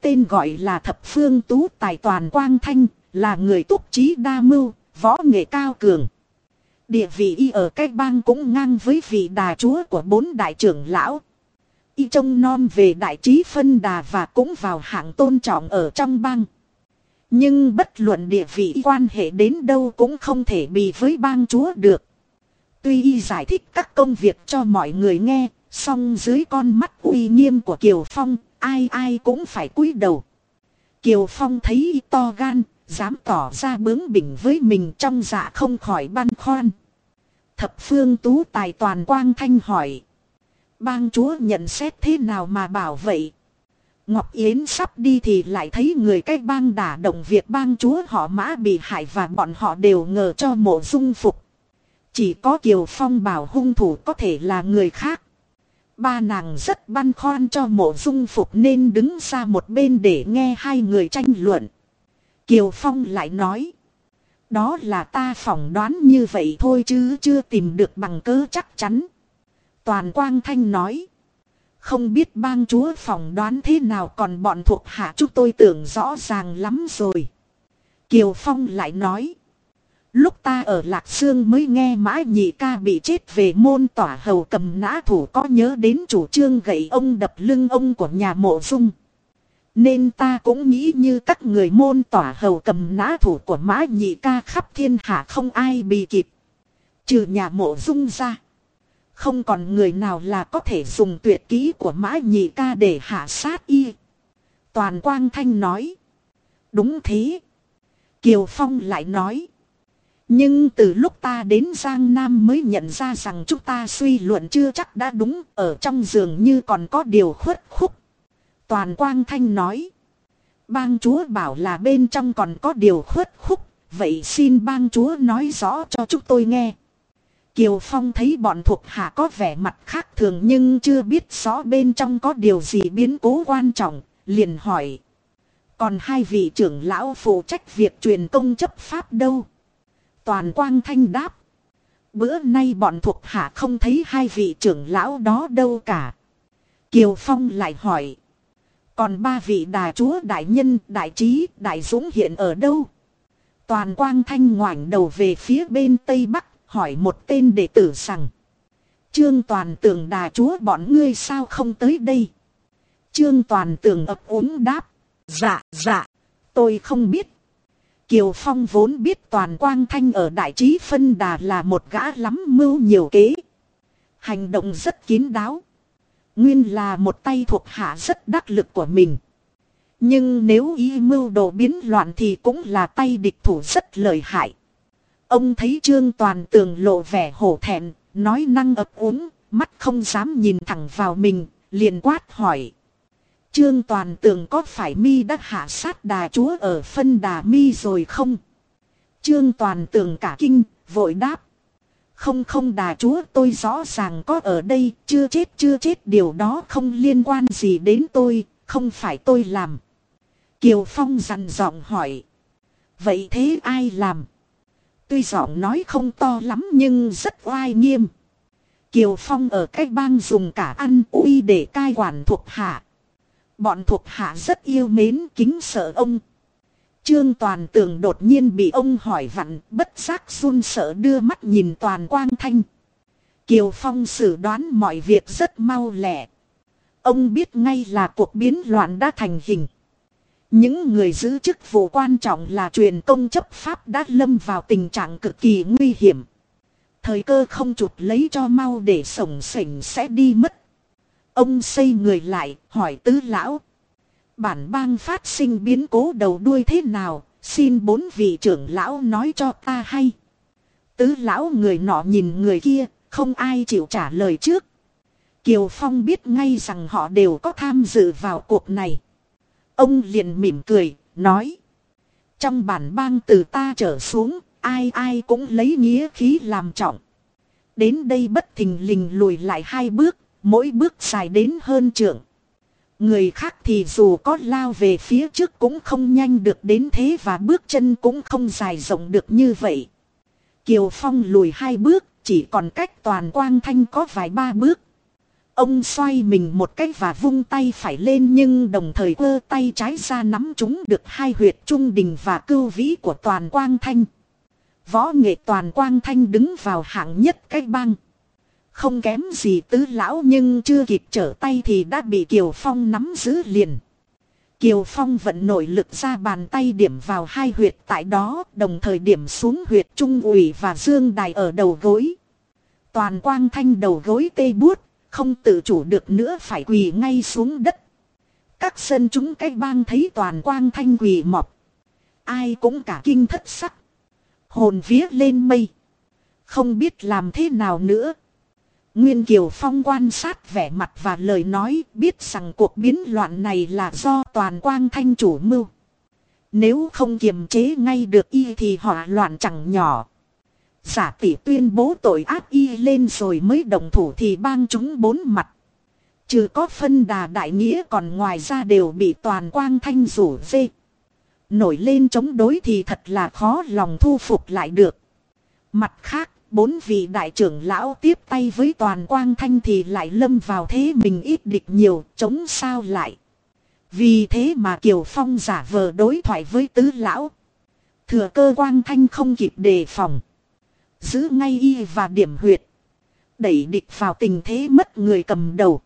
Tên gọi là thập phương tú tài toàn quang thanh, là người túc trí đa mưu, võ nghệ cao cường. Địa vị y ở cách bang cũng ngang với vị đà chúa của bốn đại trưởng lão. Y trông non về đại trí phân đà và cũng vào hạng tôn trọng ở trong bang. Nhưng bất luận địa vị quan hệ đến đâu cũng không thể bị với bang chúa được. Tuy y giải thích các công việc cho mọi người nghe, song dưới con mắt uy nghiêm của Kiều Phong, ai ai cũng phải cúi đầu. Kiều Phong thấy to gan, dám tỏ ra bướng bỉnh với mình trong dạ không khỏi băn khoăn. Thập phương tú tài toàn quang thanh hỏi. Bang chúa nhận xét thế nào mà bảo vậy? Ngọc Yến sắp đi thì lại thấy người cách bang đả động việc bang chúa họ mã bị hại và bọn họ đều ngờ cho mộ dung phục. Chỉ có Kiều Phong bảo hung thủ có thể là người khác. Ba nàng rất băn khoăn cho mộ dung phục nên đứng ra một bên để nghe hai người tranh luận. Kiều Phong lại nói. Đó là ta phỏng đoán như vậy thôi chứ chưa tìm được bằng cớ chắc chắn. Toàn Quang Thanh nói. Không biết bang chúa phỏng đoán thế nào còn bọn thuộc hạ chúng tôi tưởng rõ ràng lắm rồi. Kiều Phong lại nói. Lúc ta ở Lạc Dương mới nghe mãi nhị ca bị chết về môn tỏa hầu cầm nã thủ có nhớ đến chủ trương gậy ông đập lưng ông của nhà mộ dung. Nên ta cũng nghĩ như các người môn tỏa hầu cầm nã thủ của mã nhị ca khắp thiên hạ không ai bị kịp. Trừ nhà mộ dung ra. Không còn người nào là có thể dùng tuyệt kỹ của mã nhị ca để hạ sát y. Toàn Quang Thanh nói. Đúng thế. Kiều Phong lại nói. Nhưng từ lúc ta đến Giang Nam mới nhận ra rằng chúng ta suy luận chưa chắc đã đúng. Ở trong giường như còn có điều khuất khúc. Toàn Quang Thanh nói. Bang chúa bảo là bên trong còn có điều khuất khúc. Vậy xin bang chúa nói rõ cho chúng tôi nghe. Kiều Phong thấy bọn thuộc hạ có vẻ mặt khác thường nhưng chưa biết rõ bên trong có điều gì biến cố quan trọng, liền hỏi. Còn hai vị trưởng lão phụ trách việc truyền công chấp pháp đâu? Toàn Quang Thanh đáp. Bữa nay bọn thuộc hạ không thấy hai vị trưởng lão đó đâu cả. Kiều Phong lại hỏi. Còn ba vị đà chúa đại nhân, đại trí, đại dũng hiện ở đâu? Toàn Quang Thanh ngoảnh đầu về phía bên tây bắc hỏi một tên đệ tử rằng. Trương Toàn tưởng đà chúa bọn ngươi sao không tới đây? Trương Toàn tưởng ấp úng đáp. Dạ, dạ, tôi không biết. Kiều Phong vốn biết Toàn Quang Thanh ở Đại Trí Phân Đà là một gã lắm mưu nhiều kế. Hành động rất kín đáo. Nguyên là một tay thuộc hạ rất đắc lực của mình. Nhưng nếu ý mưu đồ biến loạn thì cũng là tay địch thủ rất lợi hại. Ông thấy Trương Toàn tường lộ vẻ hổ thẹn, nói năng ấp úng, mắt không dám nhìn thẳng vào mình, liền quát hỏi. Trương Toàn tường có phải mi đã hạ sát đà chúa ở phân đà mi rồi không? Trương Toàn tường cả kinh, vội đáp. Không không đà chúa tôi rõ ràng có ở đây, chưa chết chưa chết điều đó không liên quan gì đến tôi, không phải tôi làm. Kiều Phong dặn giọng hỏi. Vậy thế ai làm? Tuy giọng nói không to lắm nhưng rất oai nghiêm. Kiều Phong ở cái bang dùng cả ăn uy để cai quản thuộc hạ. Bọn thuộc hạ rất yêu mến kính sợ ông. Trương Toàn Tường đột nhiên bị ông hỏi vặn, bất giác run sợ đưa mắt nhìn Toàn Quang Thanh. Kiều Phong xử đoán mọi việc rất mau lẹ. Ông biết ngay là cuộc biến loạn đã thành hình. Những người giữ chức vụ quan trọng là truyền công chấp pháp đã lâm vào tình trạng cực kỳ nguy hiểm. Thời cơ không chụp lấy cho mau để sổng sỉnh sẽ đi mất. Ông xây người lại, hỏi tứ lão. Bản bang phát sinh biến cố đầu đuôi thế nào, xin bốn vị trưởng lão nói cho ta hay. Tứ lão người nọ nhìn người kia, không ai chịu trả lời trước. Kiều Phong biết ngay rằng họ đều có tham dự vào cuộc này. Ông liền mỉm cười, nói. Trong bản bang từ ta trở xuống, ai ai cũng lấy nghĩa khí làm trọng. Đến đây bất thình lình lùi lại hai bước, mỗi bước dài đến hơn trượng. Người khác thì dù có lao về phía trước cũng không nhanh được đến thế và bước chân cũng không dài rộng được như vậy. Kiều Phong lùi hai bước, chỉ còn cách toàn quang thanh có vài ba bước. Ông xoay mình một cách và vung tay phải lên nhưng đồng thời cơ tay trái ra nắm chúng được hai huyệt trung đình và cưu vĩ của toàn quang thanh. Võ nghệ toàn quang thanh đứng vào hạng nhất cái bang. Không kém gì tứ lão nhưng chưa kịp trở tay thì đã bị Kiều Phong nắm giữ liền. Kiều Phong vận nội lực ra bàn tay điểm vào hai huyệt tại đó, đồng thời điểm xuống huyệt trung ủy và dương đài ở đầu gối. Toàn quang thanh đầu gối tê buốt, không tự chủ được nữa phải quỳ ngay xuống đất. Các sân chúng cái bang thấy toàn quang thanh quỳ mọp. Ai cũng cả kinh thất sắc. Hồn vía lên mây. Không biết làm thế nào nữa. Nguyên Kiều Phong quan sát vẻ mặt và lời nói biết rằng cuộc biến loạn này là do toàn quang thanh chủ mưu. Nếu không kiềm chế ngay được y thì họ loạn chẳng nhỏ. Giả tỷ tuyên bố tội ác y lên rồi mới đồng thủ thì bang chúng bốn mặt. Trừ có phân đà đại nghĩa còn ngoài ra đều bị toàn quang thanh rủ dê. Nổi lên chống đối thì thật là khó lòng thu phục lại được. Mặt khác, bốn vị đại trưởng lão tiếp tay với toàn quang thanh thì lại lâm vào thế mình ít địch nhiều, chống sao lại. Vì thế mà Kiều Phong giả vờ đối thoại với tứ lão. Thừa cơ quang thanh không kịp đề phòng. Giữ ngay y và điểm huyệt. Đẩy địch vào tình thế mất người cầm đầu.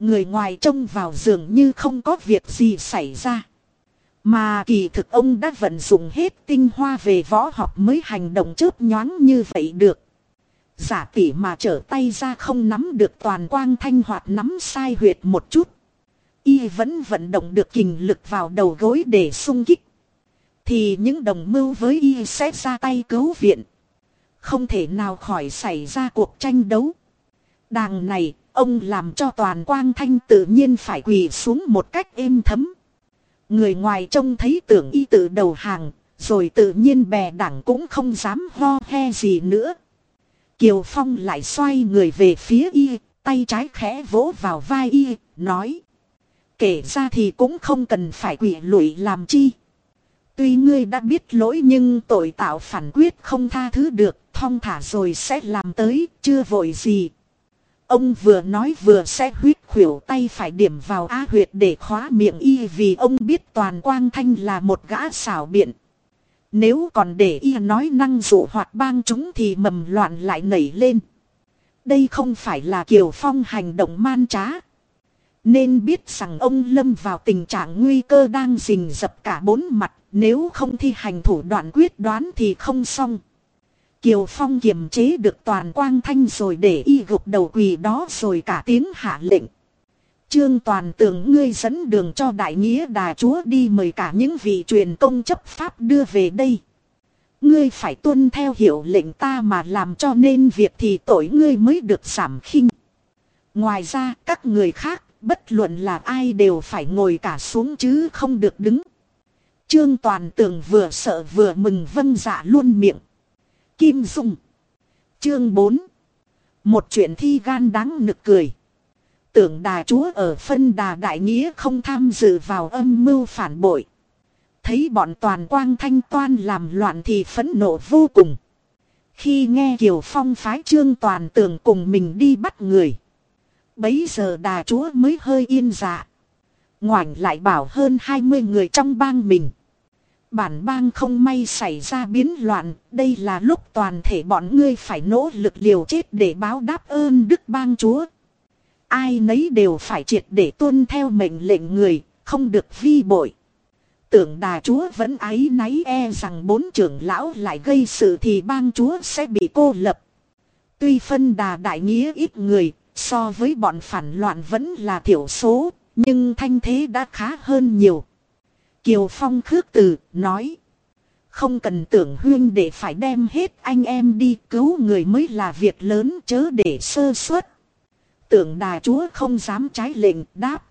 Người ngoài trông vào dường như không có việc gì xảy ra. Mà kỳ thực ông đã vận dụng hết tinh hoa về võ học mới hành động chớp nhoáng như vậy được. Giả tỷ mà trở tay ra không nắm được toàn quang thanh hoạt nắm sai huyệt một chút. Y vẫn vận động được kình lực vào đầu gối để sung kích. Thì những đồng mưu với Y sẽ ra tay cứu viện. Không thể nào khỏi xảy ra cuộc tranh đấu. Đàng này, ông làm cho toàn quang thanh tự nhiên phải quỳ xuống một cách êm thấm. Người ngoài trông thấy tưởng y tự đầu hàng, rồi tự nhiên bè đảng cũng không dám ho he gì nữa. Kiều Phong lại xoay người về phía y, tay trái khẽ vỗ vào vai y, nói. Kể ra thì cũng không cần phải quỷ lụy làm chi. Tuy ngươi đã biết lỗi nhưng tội tạo phản quyết không tha thứ được, thong thả rồi sẽ làm tới, chưa vội gì. Ông vừa nói vừa sẽ huyết khuỷu tay phải điểm vào á huyệt để khóa miệng y vì ông biết toàn quang thanh là một gã xảo biện. Nếu còn để y nói năng dụ hoạt bang chúng thì mầm loạn lại nảy lên. Đây không phải là Kiều Phong hành động man trá. Nên biết rằng ông lâm vào tình trạng nguy cơ đang rình dập cả bốn mặt. Nếu không thi hành thủ đoạn quyết đoán thì không xong. Kiều Phong kiềm chế được toàn quang thanh rồi để y gục đầu quỳ đó rồi cả tiếng hạ lệnh. Trương toàn tưởng ngươi dẫn đường cho đại nghĩa đà chúa đi mời cả những vị truyền công chấp pháp đưa về đây. Ngươi phải tuân theo hiệu lệnh ta mà làm cho nên việc thì tội ngươi mới được giảm khinh. Ngoài ra, các người khác, bất luận là ai đều phải ngồi cả xuống chứ không được đứng. Trương toàn tưởng vừa sợ vừa mừng vâng dạ luôn miệng. Kim Dung. Chương 4. Một chuyện thi gan đáng nực cười. Tưởng đà chúa ở phân đà đại nghĩa không tham dự vào âm mưu phản bội. Thấy bọn toàn quang thanh toan làm loạn thì phẫn nộ vô cùng. Khi nghe Kiều Phong phái trương toàn tưởng cùng mình đi bắt người. Bấy giờ đà chúa mới hơi yên dạ. Ngoảnh lại bảo hơn 20 người trong bang mình. Bản bang không may xảy ra biến loạn, đây là lúc toàn thể bọn ngươi phải nỗ lực liều chết để báo đáp ơn đức bang chúa. Ai nấy đều phải triệt để tuân theo mệnh lệnh người, không được vi bội. Tưởng đà chúa vẫn ái náy e rằng bốn trưởng lão lại gây sự thì bang chúa sẽ bị cô lập. Tuy phân đà đại nghĩa ít người, so với bọn phản loạn vẫn là thiểu số, nhưng thanh thế đã khá hơn nhiều. Kiều Phong khước từ, nói. Không cần tưởng huyên để phải đem hết anh em đi cứu người mới là việc lớn chớ để sơ suất. Tưởng đà chúa không dám trái lệnh đáp.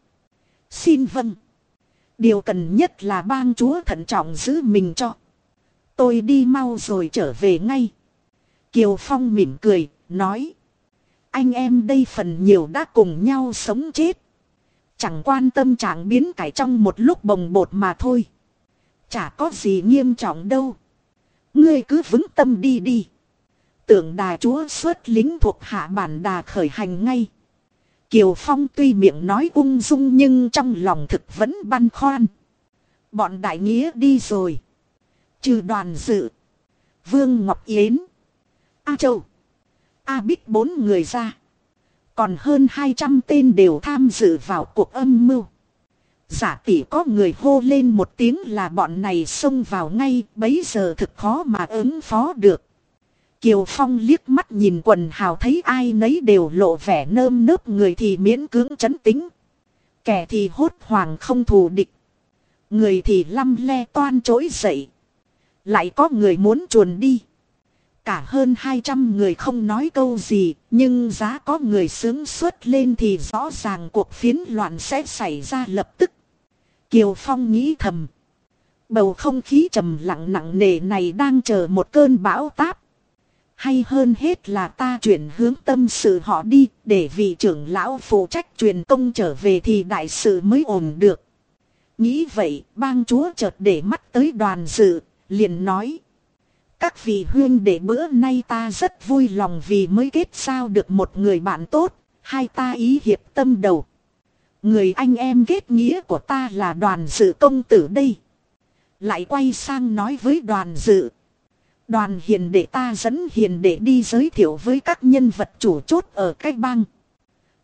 Xin vâng. Điều cần nhất là bang chúa thận trọng giữ mình cho. Tôi đi mau rồi trở về ngay. Kiều Phong mỉm cười, nói. Anh em đây phần nhiều đã cùng nhau sống chết. Chẳng quan tâm trạng biến cải trong một lúc bồng bột mà thôi. Chả có gì nghiêm trọng đâu. Ngươi cứ vững tâm đi đi. Tưởng đà chúa xuất lính thuộc hạ bản đà khởi hành ngay. Kiều Phong tuy miệng nói ung dung nhưng trong lòng thực vẫn băn khoăn. Bọn đại nghĩa đi rồi. Trừ đoàn dự. Vương Ngọc Yến. A Châu. A Bích bốn người ra. Còn hơn 200 tên đều tham dự vào cuộc âm mưu. Giả tỷ có người hô lên một tiếng là bọn này xông vào ngay, bấy giờ thực khó mà ứng phó được. Kiều Phong liếc mắt nhìn quần hào thấy ai nấy đều lộ vẻ nơm nớp người thì miễn cưỡng chấn tính. Kẻ thì hốt hoàng không thù địch. Người thì lăm le toan trỗi dậy. Lại có người muốn chuồn đi. cả hơn 200 người không nói câu gì, nhưng giá có người sướng xuất lên thì rõ ràng cuộc phiến loạn sẽ xảy ra lập tức. Kiều Phong nghĩ thầm. Bầu không khí trầm lặng nặng nề này đang chờ một cơn bão táp. Hay hơn hết là ta chuyển hướng tâm sự họ đi, để vị trưởng lão phụ trách truyền công trở về thì đại sự mới ổn được. Nghĩ vậy, bang chúa chợt để mắt tới đoàn dự, liền nói. Các vị huyên để bữa nay ta rất vui lòng vì mới kết sao được một người bạn tốt, hai ta ý hiệp tâm đầu. Người anh em kết nghĩa của ta là đoàn dự công tử đây. Lại quay sang nói với đoàn dự. Đoàn hiền đệ ta dẫn hiền đệ đi giới thiệu với các nhân vật chủ chốt ở cách bang.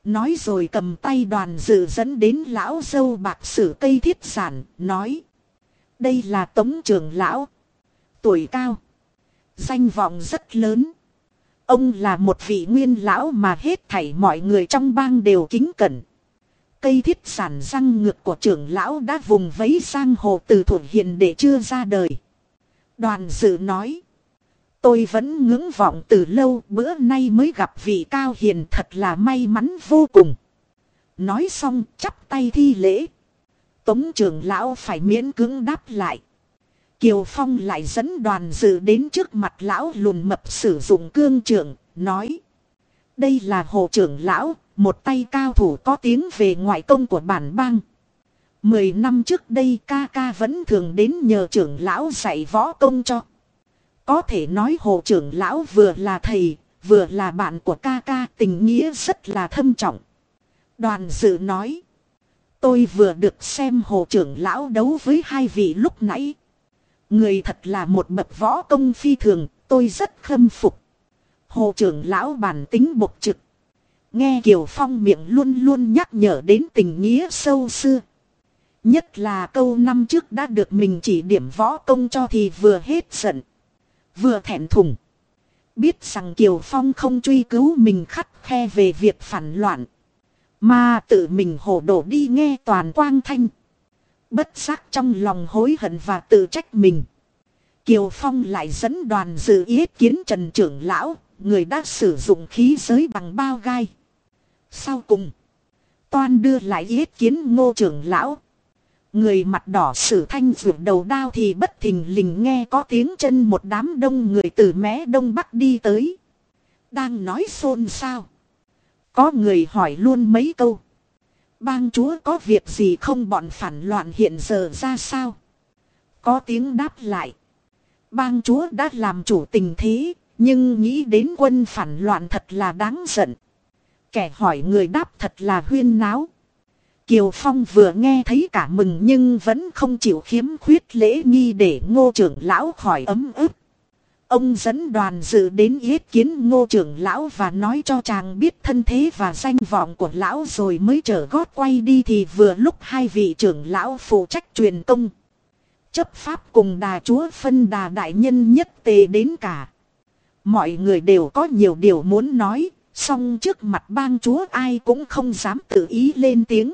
Nói rồi cầm tay đoàn dự dẫn đến lão dâu bạc sử cây thiết sản nói. Đây là tống trưởng lão. Tuổi cao. Danh vọng rất lớn. Ông là một vị nguyên lão mà hết thảy mọi người trong bang đều kính cẩn. Cây thiết sản răng ngược của trưởng lão đã vùng vấy sang hồ từ thuộc hiền để chưa ra đời. Đoàn dự nói. Tôi vẫn ngưỡng vọng từ lâu bữa nay mới gặp vị cao hiền thật là may mắn vô cùng. Nói xong chắp tay thi lễ. Tống trưởng lão phải miễn cưỡng đáp lại. Kiều Phong lại dẫn đoàn dự đến trước mặt lão lùn mập sử dụng cương trưởng, nói. Đây là hồ trưởng lão, một tay cao thủ có tiếng về ngoại công của bản bang. Mười năm trước đây ca ca vẫn thường đến nhờ trưởng lão dạy võ công cho. Có thể nói hồ trưởng lão vừa là thầy, vừa là bạn của ca ca tình nghĩa rất là thâm trọng. Đoàn dự nói. Tôi vừa được xem hồ trưởng lão đấu với hai vị lúc nãy. Người thật là một bậc võ công phi thường, tôi rất khâm phục. Hồ trưởng lão bản tính bộc trực. Nghe Kiều Phong miệng luôn luôn nhắc nhở đến tình nghĩa sâu xưa. Nhất là câu năm trước đã được mình chỉ điểm võ công cho thì vừa hết giận. Vừa thẹn thùng. Biết rằng Kiều Phong không truy cứu mình khắt khe về việc phản loạn. Mà tự mình hồ đổ đi nghe toàn quang thanh. Bất giác trong lòng hối hận và tự trách mình. Kiều Phong lại dẫn đoàn dự ý kiến Trần Trưởng Lão, người đã sử dụng khí giới bằng bao gai. Sau cùng, Toan đưa lại ý kiến Ngô Trưởng Lão. Người mặt đỏ sử thanh vượt đầu đao thì bất thình lình nghe có tiếng chân một đám đông người từ mé đông bắc đi tới. Đang nói xôn xao. Có người hỏi luôn mấy câu. Bang chúa có việc gì không bọn phản loạn hiện giờ ra sao? Có tiếng đáp lại. Bang chúa đã làm chủ tình thế, nhưng nghĩ đến quân phản loạn thật là đáng giận. Kẻ hỏi người đáp thật là huyên náo. Kiều Phong vừa nghe thấy cả mừng nhưng vẫn không chịu khiếm khuyết lễ nghi để ngô trưởng lão khỏi ấm ức. Ông dẫn đoàn dự đến yết kiến ngô trưởng lão và nói cho chàng biết thân thế và danh vọng của lão rồi mới trở gót quay đi thì vừa lúc hai vị trưởng lão phụ trách truyền công. Chấp pháp cùng đà chúa phân đà đại nhân nhất tề đến cả. Mọi người đều có nhiều điều muốn nói, song trước mặt bang chúa ai cũng không dám tự ý lên tiếng.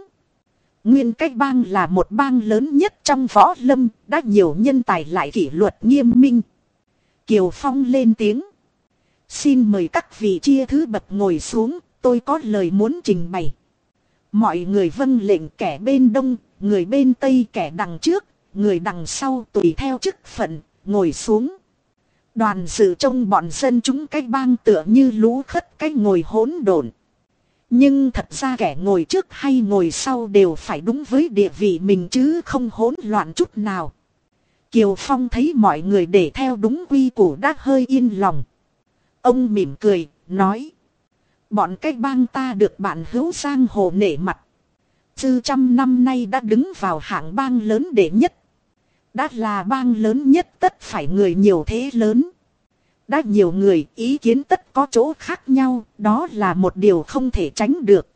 Nguyên cách bang là một bang lớn nhất trong võ lâm, đã nhiều nhân tài lại kỷ luật nghiêm minh. Kiều Phong lên tiếng. Xin mời các vị chia thứ bậc ngồi xuống, tôi có lời muốn trình bày. Mọi người vâng lệnh kẻ bên đông, người bên tây kẻ đằng trước, người đằng sau tùy theo chức phận, ngồi xuống. Đoàn sự trông bọn dân chúng cái bang tựa như lũ khất cái ngồi hỗn độn. Nhưng thật ra kẻ ngồi trước hay ngồi sau đều phải đúng với địa vị mình chứ không hỗn loạn chút nào. Kiều Phong thấy mọi người để theo đúng quy củ đã hơi yên lòng. Ông mỉm cười, nói. Bọn cái bang ta được bạn hữu sang hồ nể mặt. Dư trăm năm nay đã đứng vào hạng bang lớn đệ nhất. Đã là bang lớn nhất tất phải người nhiều thế lớn. Đã nhiều người ý kiến tất có chỗ khác nhau, đó là một điều không thể tránh được.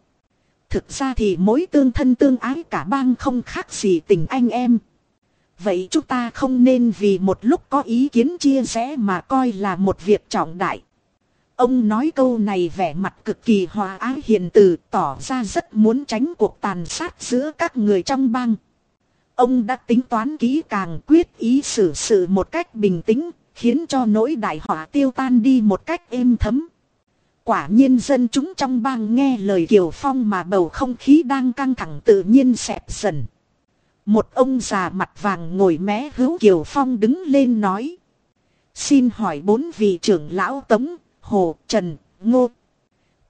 Thực ra thì mối tương thân tương ái cả bang không khác gì tình anh em. Vậy chúng ta không nên vì một lúc có ý kiến chia rẽ mà coi là một việc trọng đại. Ông nói câu này vẻ mặt cực kỳ hòa ái hiền từ tỏ ra rất muốn tránh cuộc tàn sát giữa các người trong bang. Ông đã tính toán kỹ càng quyết ý xử sự một cách bình tĩnh, khiến cho nỗi đại họa tiêu tan đi một cách êm thấm. Quả nhiên dân chúng trong bang nghe lời Kiều Phong mà bầu không khí đang căng thẳng tự nhiên xẹp dần. Một ông già mặt vàng ngồi mé hữu Kiều Phong đứng lên nói. Xin hỏi bốn vị trưởng lão Tống, Hồ, Trần, Ngô.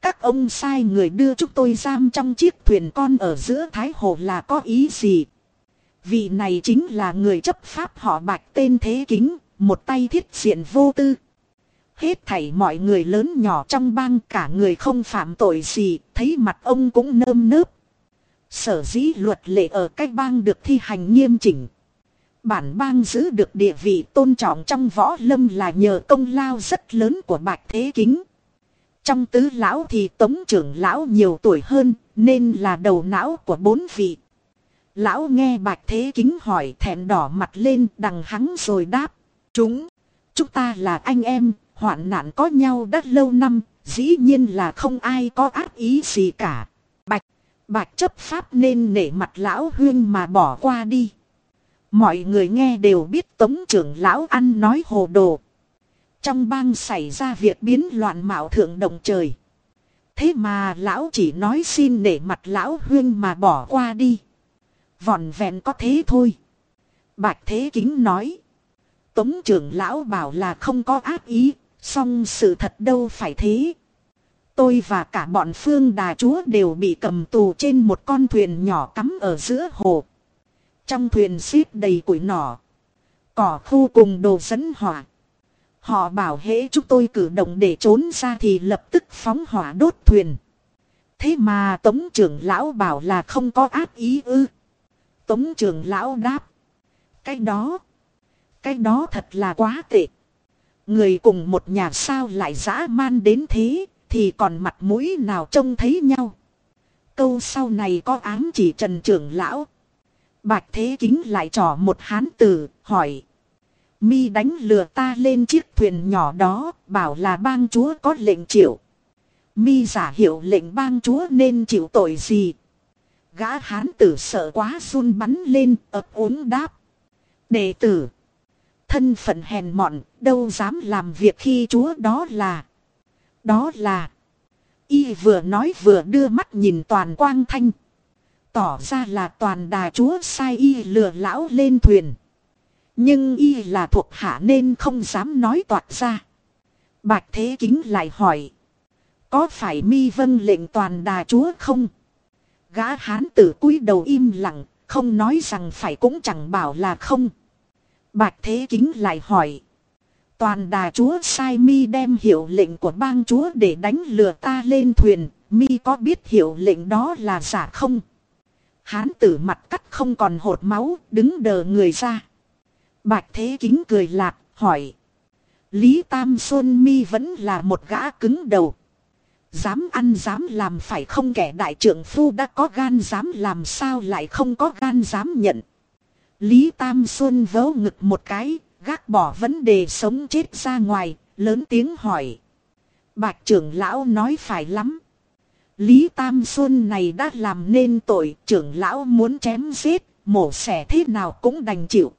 Các ông sai người đưa chúng tôi giam trong chiếc thuyền con ở giữa Thái Hồ là có ý gì? Vị này chính là người chấp pháp họ bạch tên Thế Kính, một tay thiết diện vô tư. Hết thảy mọi người lớn nhỏ trong bang cả người không phạm tội gì, thấy mặt ông cũng nơm nớp. Sở dĩ luật lệ ở cách bang được thi hành nghiêm chỉnh. Bản bang giữ được địa vị tôn trọng trong võ lâm là nhờ công lao rất lớn của Bạch Thế Kính. Trong tứ lão thì tống trưởng lão nhiều tuổi hơn, nên là đầu não của bốn vị. Lão nghe Bạch Thế Kính hỏi thẹn đỏ mặt lên đằng hắn rồi đáp. Chúng, chúng ta là anh em, hoạn nạn có nhau đã lâu năm, dĩ nhiên là không ai có ác ý gì cả. Bạch, bạch chấp pháp nên nể mặt lão huyên mà bỏ qua đi. Mọi người nghe đều biết tống trưởng lão ăn nói hồ đồ. Trong bang xảy ra việc biến loạn mạo thượng động trời. Thế mà lão chỉ nói xin nể mặt lão huyên mà bỏ qua đi. Vòn vẹn có thế thôi. Bạch Thế Kính nói. Tống trưởng lão bảo là không có ác ý, song sự thật đâu phải thế. Tôi và cả bọn phương đà chúa đều bị cầm tù trên một con thuyền nhỏ cắm ở giữa hồ. Trong thuyền xếp đầy củi nỏ. Cỏ khu cùng đồ dẫn hỏa. Họ bảo hễ chúng tôi cử động để trốn ra thì lập tức phóng hỏa đốt thuyền. Thế mà Tống trưởng lão bảo là không có ác ý ư. Tống trưởng lão đáp. Cái đó. Cái đó thật là quá tệ. Người cùng một nhà sao lại dã man đến thế. Thì còn mặt mũi nào trông thấy nhau. Câu sau này có ám chỉ trần trưởng lão. Bạch Thế Kính lại trỏ một hán tử, hỏi. Mi đánh lừa ta lên chiếc thuyền nhỏ đó, bảo là bang chúa có lệnh chịu. Mi giả hiệu lệnh bang chúa nên chịu tội gì. Gã hán tử sợ quá run bắn lên, ập uống đáp. Đệ tử. Thân phận hèn mọn, đâu dám làm việc khi chúa đó là. Đó là. Y vừa nói vừa đưa mắt nhìn toàn quang thanh. Tỏ ra là toàn đà chúa sai y lừa lão lên thuyền. Nhưng y là thuộc hạ nên không dám nói toạt ra. Bạch Thế Kính lại hỏi. Có phải mi vân lệnh toàn đà chúa không? Gã hán tử cúi đầu im lặng, không nói rằng phải cũng chẳng bảo là không. Bạch Thế Kính lại hỏi. Toàn đà chúa sai mi đem hiệu lệnh của bang chúa để đánh lừa ta lên thuyền, mi có biết hiệu lệnh đó là giả không? Hán tử mặt cắt không còn hột máu, đứng đờ người ra. Bạch Thế Kính cười lạc, hỏi. Lý Tam Xuân Mi vẫn là một gã cứng đầu. Dám ăn dám làm phải không kẻ đại trưởng phu đã có gan dám làm sao lại không có gan dám nhận. Lý Tam Xuân vớ ngực một cái, gác bỏ vấn đề sống chết ra ngoài, lớn tiếng hỏi. Bạch trưởng lão nói phải lắm. Lý Tam Xuân này đã làm nên tội trưởng lão muốn chém giết, mổ xẻ thế nào cũng đành chịu.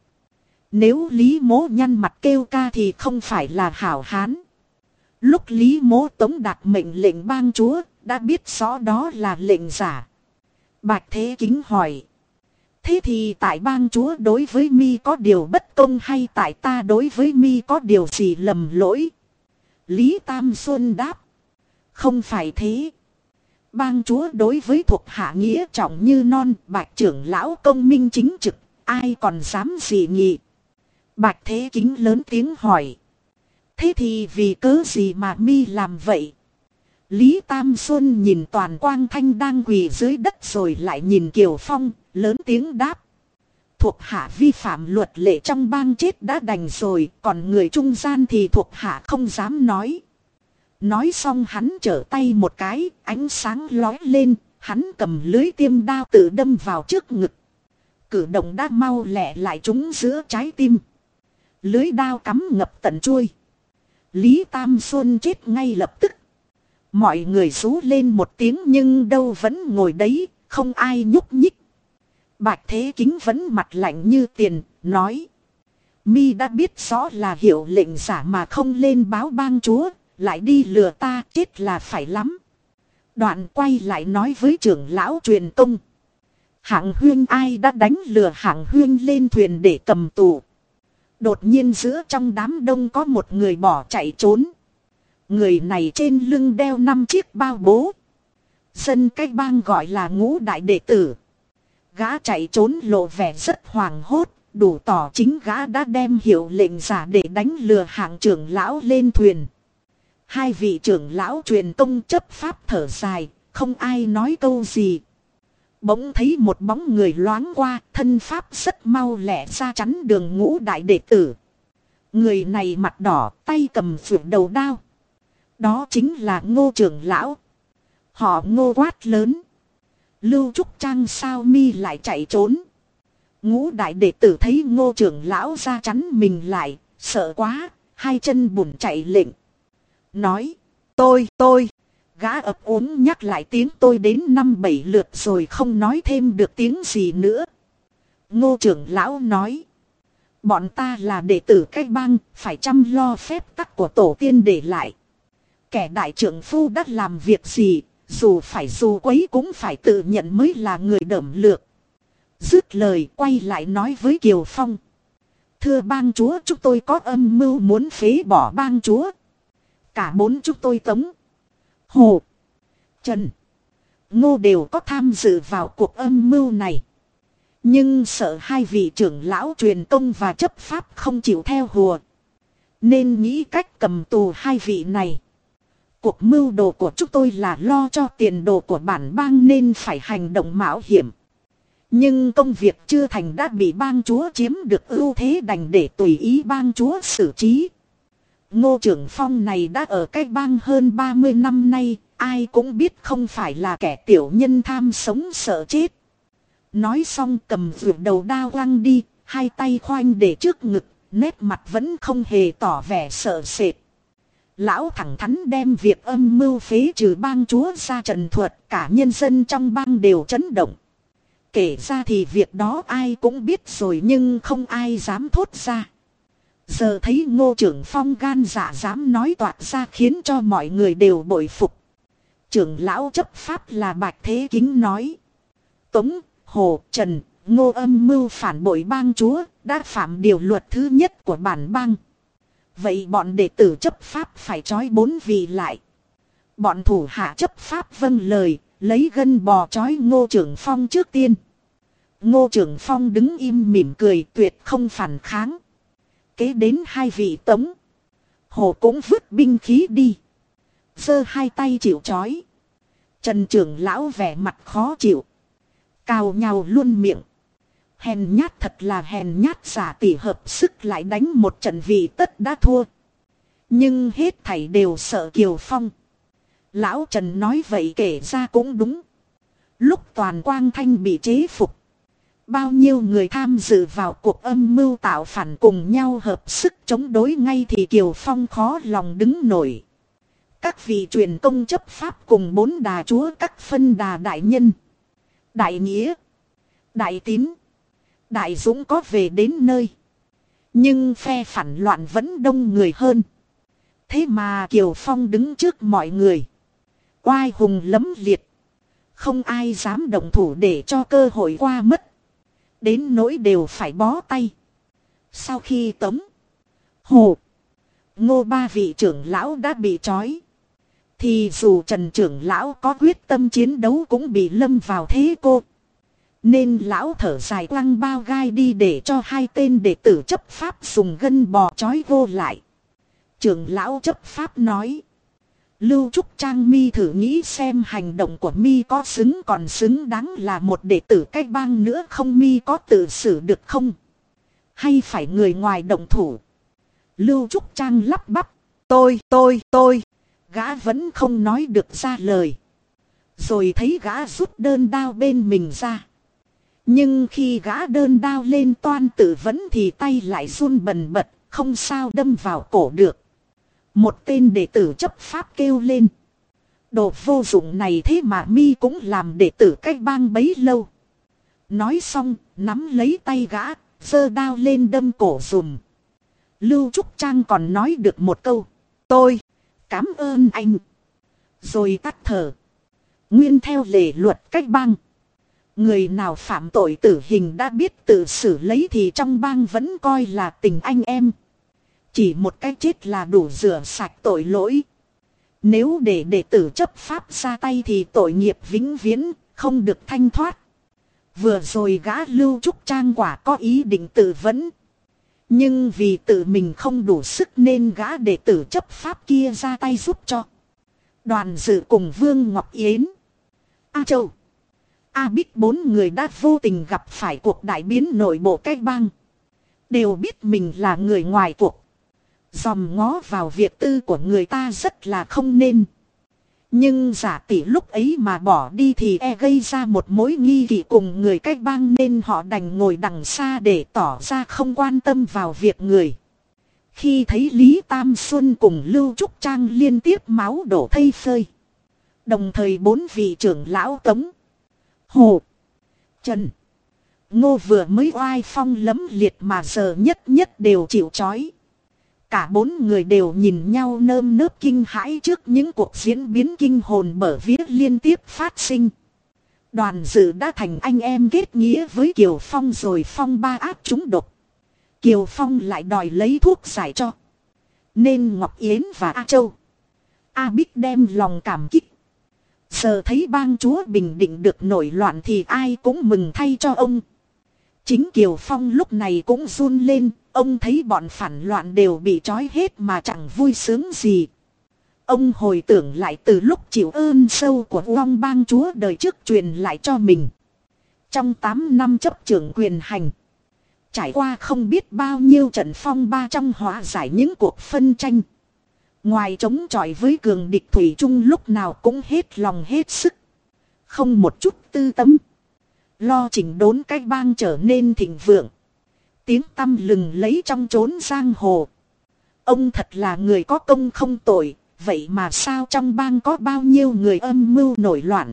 Nếu Lý mố nhăn mặt kêu ca thì không phải là hảo hán. Lúc Lý mố tống đạt mệnh lệnh bang chúa, đã biết rõ đó là lệnh giả. Bạch Thế Kính hỏi. Thế thì tại bang chúa đối với mi có điều bất công hay tại ta đối với mi có điều gì lầm lỗi? Lý Tam Xuân đáp. Không phải thế. Bang chúa đối với thuộc hạ nghĩa trọng như non bạch trưởng lão công minh chính trực, ai còn dám gì nhị. Bạch thế kính lớn tiếng hỏi. Thế thì vì cớ gì mà mi làm vậy? Lý Tam Xuân nhìn toàn quang thanh đang quỳ dưới đất rồi lại nhìn Kiều Phong, lớn tiếng đáp. Thuộc hạ vi phạm luật lệ trong bang chết đã đành rồi, còn người trung gian thì thuộc hạ không dám nói. Nói xong hắn trở tay một cái, ánh sáng lói lên, hắn cầm lưới tiêm đao tự đâm vào trước ngực. Cử động đã mau lẹ lại chúng giữa trái tim. Lưới đao cắm ngập tận chuôi. Lý Tam Xuân chết ngay lập tức. Mọi người rú lên một tiếng nhưng đâu vẫn ngồi đấy, không ai nhúc nhích. Bạch Thế Kính vẫn mặt lạnh như tiền, nói. Mi đã biết rõ là hiệu lệnh giả mà không lên báo bang chúa, lại đi lừa ta chết là phải lắm. Đoạn quay lại nói với trưởng lão truyền công. Hạng huyên ai đã đánh lừa hạng huyên lên thuyền để cầm tù. Đột nhiên giữa trong đám đông có một người bỏ chạy trốn. Người này trên lưng đeo năm chiếc bao bố. Dân cách bang gọi là ngũ đại đệ tử. Gã chạy trốn lộ vẻ rất hoàng hốt, đủ tỏ chính gã đã đem hiệu lệnh giả để đánh lừa hạng trưởng lão lên thuyền. Hai vị trưởng lão truyền công chấp pháp thở dài, không ai nói câu gì. Bỗng thấy một bóng người loáng qua, thân pháp rất mau lẹ ra chắn đường ngũ đại đệ tử. Người này mặt đỏ, tay cầm phượng đầu đao. Đó chính là ngô trưởng lão. Họ ngô quát lớn. Lưu Trúc Trang sao mi lại chạy trốn. Ngũ đại đệ tử thấy ngô trưởng lão ra chắn mình lại, sợ quá, hai chân bùn chạy lệnh. Nói, tôi, tôi, gã ập uống nhắc lại tiếng tôi đến năm bảy lượt rồi không nói thêm được tiếng gì nữa. Ngô trưởng lão nói, bọn ta là đệ tử cách bang, phải chăm lo phép tắc của tổ tiên để lại. Kẻ đại trưởng phu đã làm việc gì, dù phải dù quấy cũng phải tự nhận mới là người đẩm lược. Dứt lời quay lại nói với Kiều Phong. Thưa bang chúa, chúng tôi có âm mưu muốn phế bỏ bang chúa. Cả bốn chúng tôi tống. Hồ. Trần. Ngô đều có tham dự vào cuộc âm mưu này. Nhưng sợ hai vị trưởng lão truyền công và chấp pháp không chịu theo hùa. Nên nghĩ cách cầm tù hai vị này. Cuộc mưu đồ của chúng tôi là lo cho tiền đồ của bản bang nên phải hành động mạo hiểm. Nhưng công việc chưa thành đã bị bang chúa chiếm được ưu thế đành để tùy ý bang chúa xử trí. Ngô trưởng phong này đã ở cách bang hơn 30 năm nay, ai cũng biết không phải là kẻ tiểu nhân tham sống sợ chết. Nói xong cầm vượt đầu đao quăng đi, hai tay khoanh để trước ngực, nét mặt vẫn không hề tỏ vẻ sợ sệt. Lão thẳng thắn đem việc âm mưu phế trừ bang chúa ra trần thuật cả nhân dân trong bang đều chấn động. Kể ra thì việc đó ai cũng biết rồi nhưng không ai dám thốt ra. Giờ thấy ngô trưởng phong gan dạ dám nói toạc ra khiến cho mọi người đều bội phục. Trưởng lão chấp pháp là bạch thế kính nói. Tống, Hồ, Trần, ngô âm mưu phản bội bang chúa đã phạm điều luật thứ nhất của bản bang. Vậy bọn đệ tử chấp pháp phải trói bốn vị lại. Bọn thủ hạ chấp pháp vâng lời, lấy gân bò trói ngô trưởng phong trước tiên. Ngô trưởng phong đứng im mỉm cười tuyệt không phản kháng. Kế đến hai vị tống. Hồ cũng vứt binh khí đi. Sơ hai tay chịu trói. Trần trưởng lão vẻ mặt khó chịu. Cào nhau luôn miệng. Hèn nhát thật là hèn nhát giả tỷ hợp sức lại đánh một trận vị tất đã thua. Nhưng hết thảy đều sợ Kiều Phong. Lão Trần nói vậy kể ra cũng đúng. Lúc toàn quang thanh bị chế phục. Bao nhiêu người tham dự vào cuộc âm mưu tạo phản cùng nhau hợp sức chống đối ngay thì Kiều Phong khó lòng đứng nổi. Các vị truyền công chấp pháp cùng bốn đà chúa, các phân đà đại nhân. Đại nghĩa. Đại tín. Đại Dũng có về đến nơi. Nhưng phe phản loạn vẫn đông người hơn. Thế mà Kiều Phong đứng trước mọi người. Oai hùng lấm liệt. Không ai dám động thủ để cho cơ hội qua mất. Đến nỗi đều phải bó tay. Sau khi tống. Hồ. Ngô ba vị trưởng lão đã bị trói. Thì dù Trần trưởng lão có quyết tâm chiến đấu cũng bị lâm vào thế cô. Nên lão thở dài quăng bao gai đi để cho hai tên đệ tử chấp pháp dùng gân bò chói vô lại. Trưởng lão chấp pháp nói. Lưu Trúc Trang mi thử nghĩ xem hành động của mi có xứng còn xứng đáng là một đệ tử cách bang nữa không mi có tự xử được không? Hay phải người ngoài động thủ? Lưu Trúc Trang lắp bắp. Tôi, tôi, tôi. Gã vẫn không nói được ra lời. Rồi thấy gã rút đơn đao bên mình ra. Nhưng khi gã đơn đao lên toan tự vẫn thì tay lại run bần bật, không sao đâm vào cổ được. Một tên đệ tử chấp pháp kêu lên. Đồ vô dụng này thế mà mi cũng làm đệ tử cách bang bấy lâu. Nói xong, nắm lấy tay gã, giơ đao lên đâm cổ dùm. Lưu Trúc Trang còn nói được một câu. Tôi, cảm ơn anh. Rồi tắt thở. Nguyên theo lệ luật cách băng. Người nào phạm tội tử hình đã biết tự xử lấy thì trong bang vẫn coi là tình anh em. Chỉ một cái chết là đủ rửa sạch tội lỗi. Nếu để đệ tử chấp pháp ra tay thì tội nghiệp vĩnh viễn, không được thanh thoát. Vừa rồi gã lưu trúc trang quả có ý định tự vấn. Nhưng vì tự mình không đủ sức nên gã đệ tử chấp pháp kia ra tay giúp cho. Đoàn dự cùng Vương Ngọc Yến. A Châu. A Bích bốn người đã vô tình gặp phải cuộc đại biến nội bộ cách bang. Đều biết mình là người ngoài cuộc. Dòm ngó vào việc tư của người ta rất là không nên. Nhưng giả tỷ lúc ấy mà bỏ đi thì e gây ra một mối nghi kỵ cùng người cách bang nên họ đành ngồi đằng xa để tỏ ra không quan tâm vào việc người. Khi thấy Lý Tam Xuân cùng Lưu Trúc Trang liên tiếp máu đổ thây phơi. Đồng thời bốn vị trưởng lão tống. Hồ. Trần. Ngô vừa mới oai phong lấm liệt mà giờ nhất nhất đều chịu chói. Cả bốn người đều nhìn nhau nơm nớp kinh hãi trước những cuộc diễn biến kinh hồn bở vía liên tiếp phát sinh. Đoàn dự đã thành anh em kết nghĩa với Kiều Phong rồi Phong ba áp chúng độc. Kiều Phong lại đòi lấy thuốc giải cho. Nên Ngọc Yến và A Châu. A Bích đem lòng cảm kích. Giờ thấy bang chúa bình định được nổi loạn thì ai cũng mừng thay cho ông. Chính Kiều Phong lúc này cũng run lên, ông thấy bọn phản loạn đều bị trói hết mà chẳng vui sướng gì. Ông hồi tưởng lại từ lúc chịu ơn sâu của long bang chúa đời trước truyền lại cho mình. Trong 8 năm chấp trưởng quyền hành. Trải qua không biết bao nhiêu trận phong ba trong hóa giải những cuộc phân tranh. Ngoài chống chọi với cường địch Thủy Trung lúc nào cũng hết lòng hết sức. Không một chút tư tâm. Lo chỉnh đốn cái bang trở nên thịnh vượng. Tiếng tâm lừng lấy trong chốn giang hồ. Ông thật là người có công không tội. Vậy mà sao trong bang có bao nhiêu người âm mưu nổi loạn.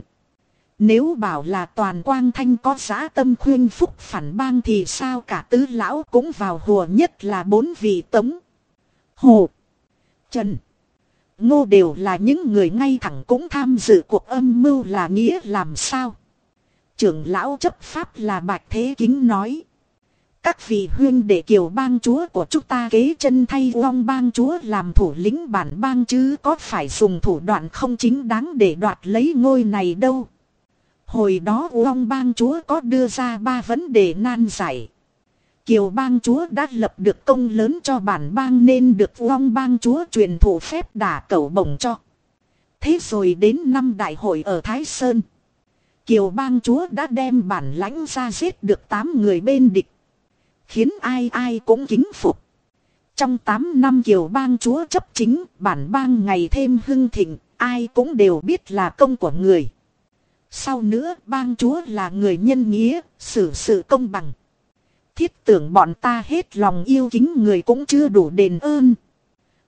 Nếu bảo là toàn quang thanh có giá tâm khuyên phúc phản bang thì sao cả tứ lão cũng vào hùa nhất là bốn vị tống. Hồ. Trần. Ngô đều là những người ngay thẳng cũng tham dự cuộc âm mưu là nghĩa làm sao. Trưởng lão chấp pháp là Bạch Thế Kính nói. Các vị huyên đệ kiều bang chúa của chúng ta kế chân thay long bang chúa làm thủ lĩnh bản bang chứ có phải dùng thủ đoạn không chính đáng để đoạt lấy ngôi này đâu. Hồi đó long bang chúa có đưa ra ba vấn đề nan giải. Kiều bang chúa đã lập được công lớn cho bản bang nên được vong bang chúa truyền thủ phép đả cẩu bổng cho. Thế rồi đến năm đại hội ở Thái Sơn. Kiều bang chúa đã đem bản lãnh ra giết được 8 người bên địch. Khiến ai ai cũng kính phục. Trong 8 năm kiều bang chúa chấp chính, bản bang ngày thêm hưng thịnh, ai cũng đều biết là công của người. Sau nữa bang chúa là người nhân nghĩa, xử sự công bằng. Thiết tưởng bọn ta hết lòng yêu kính người cũng chưa đủ đền ơn.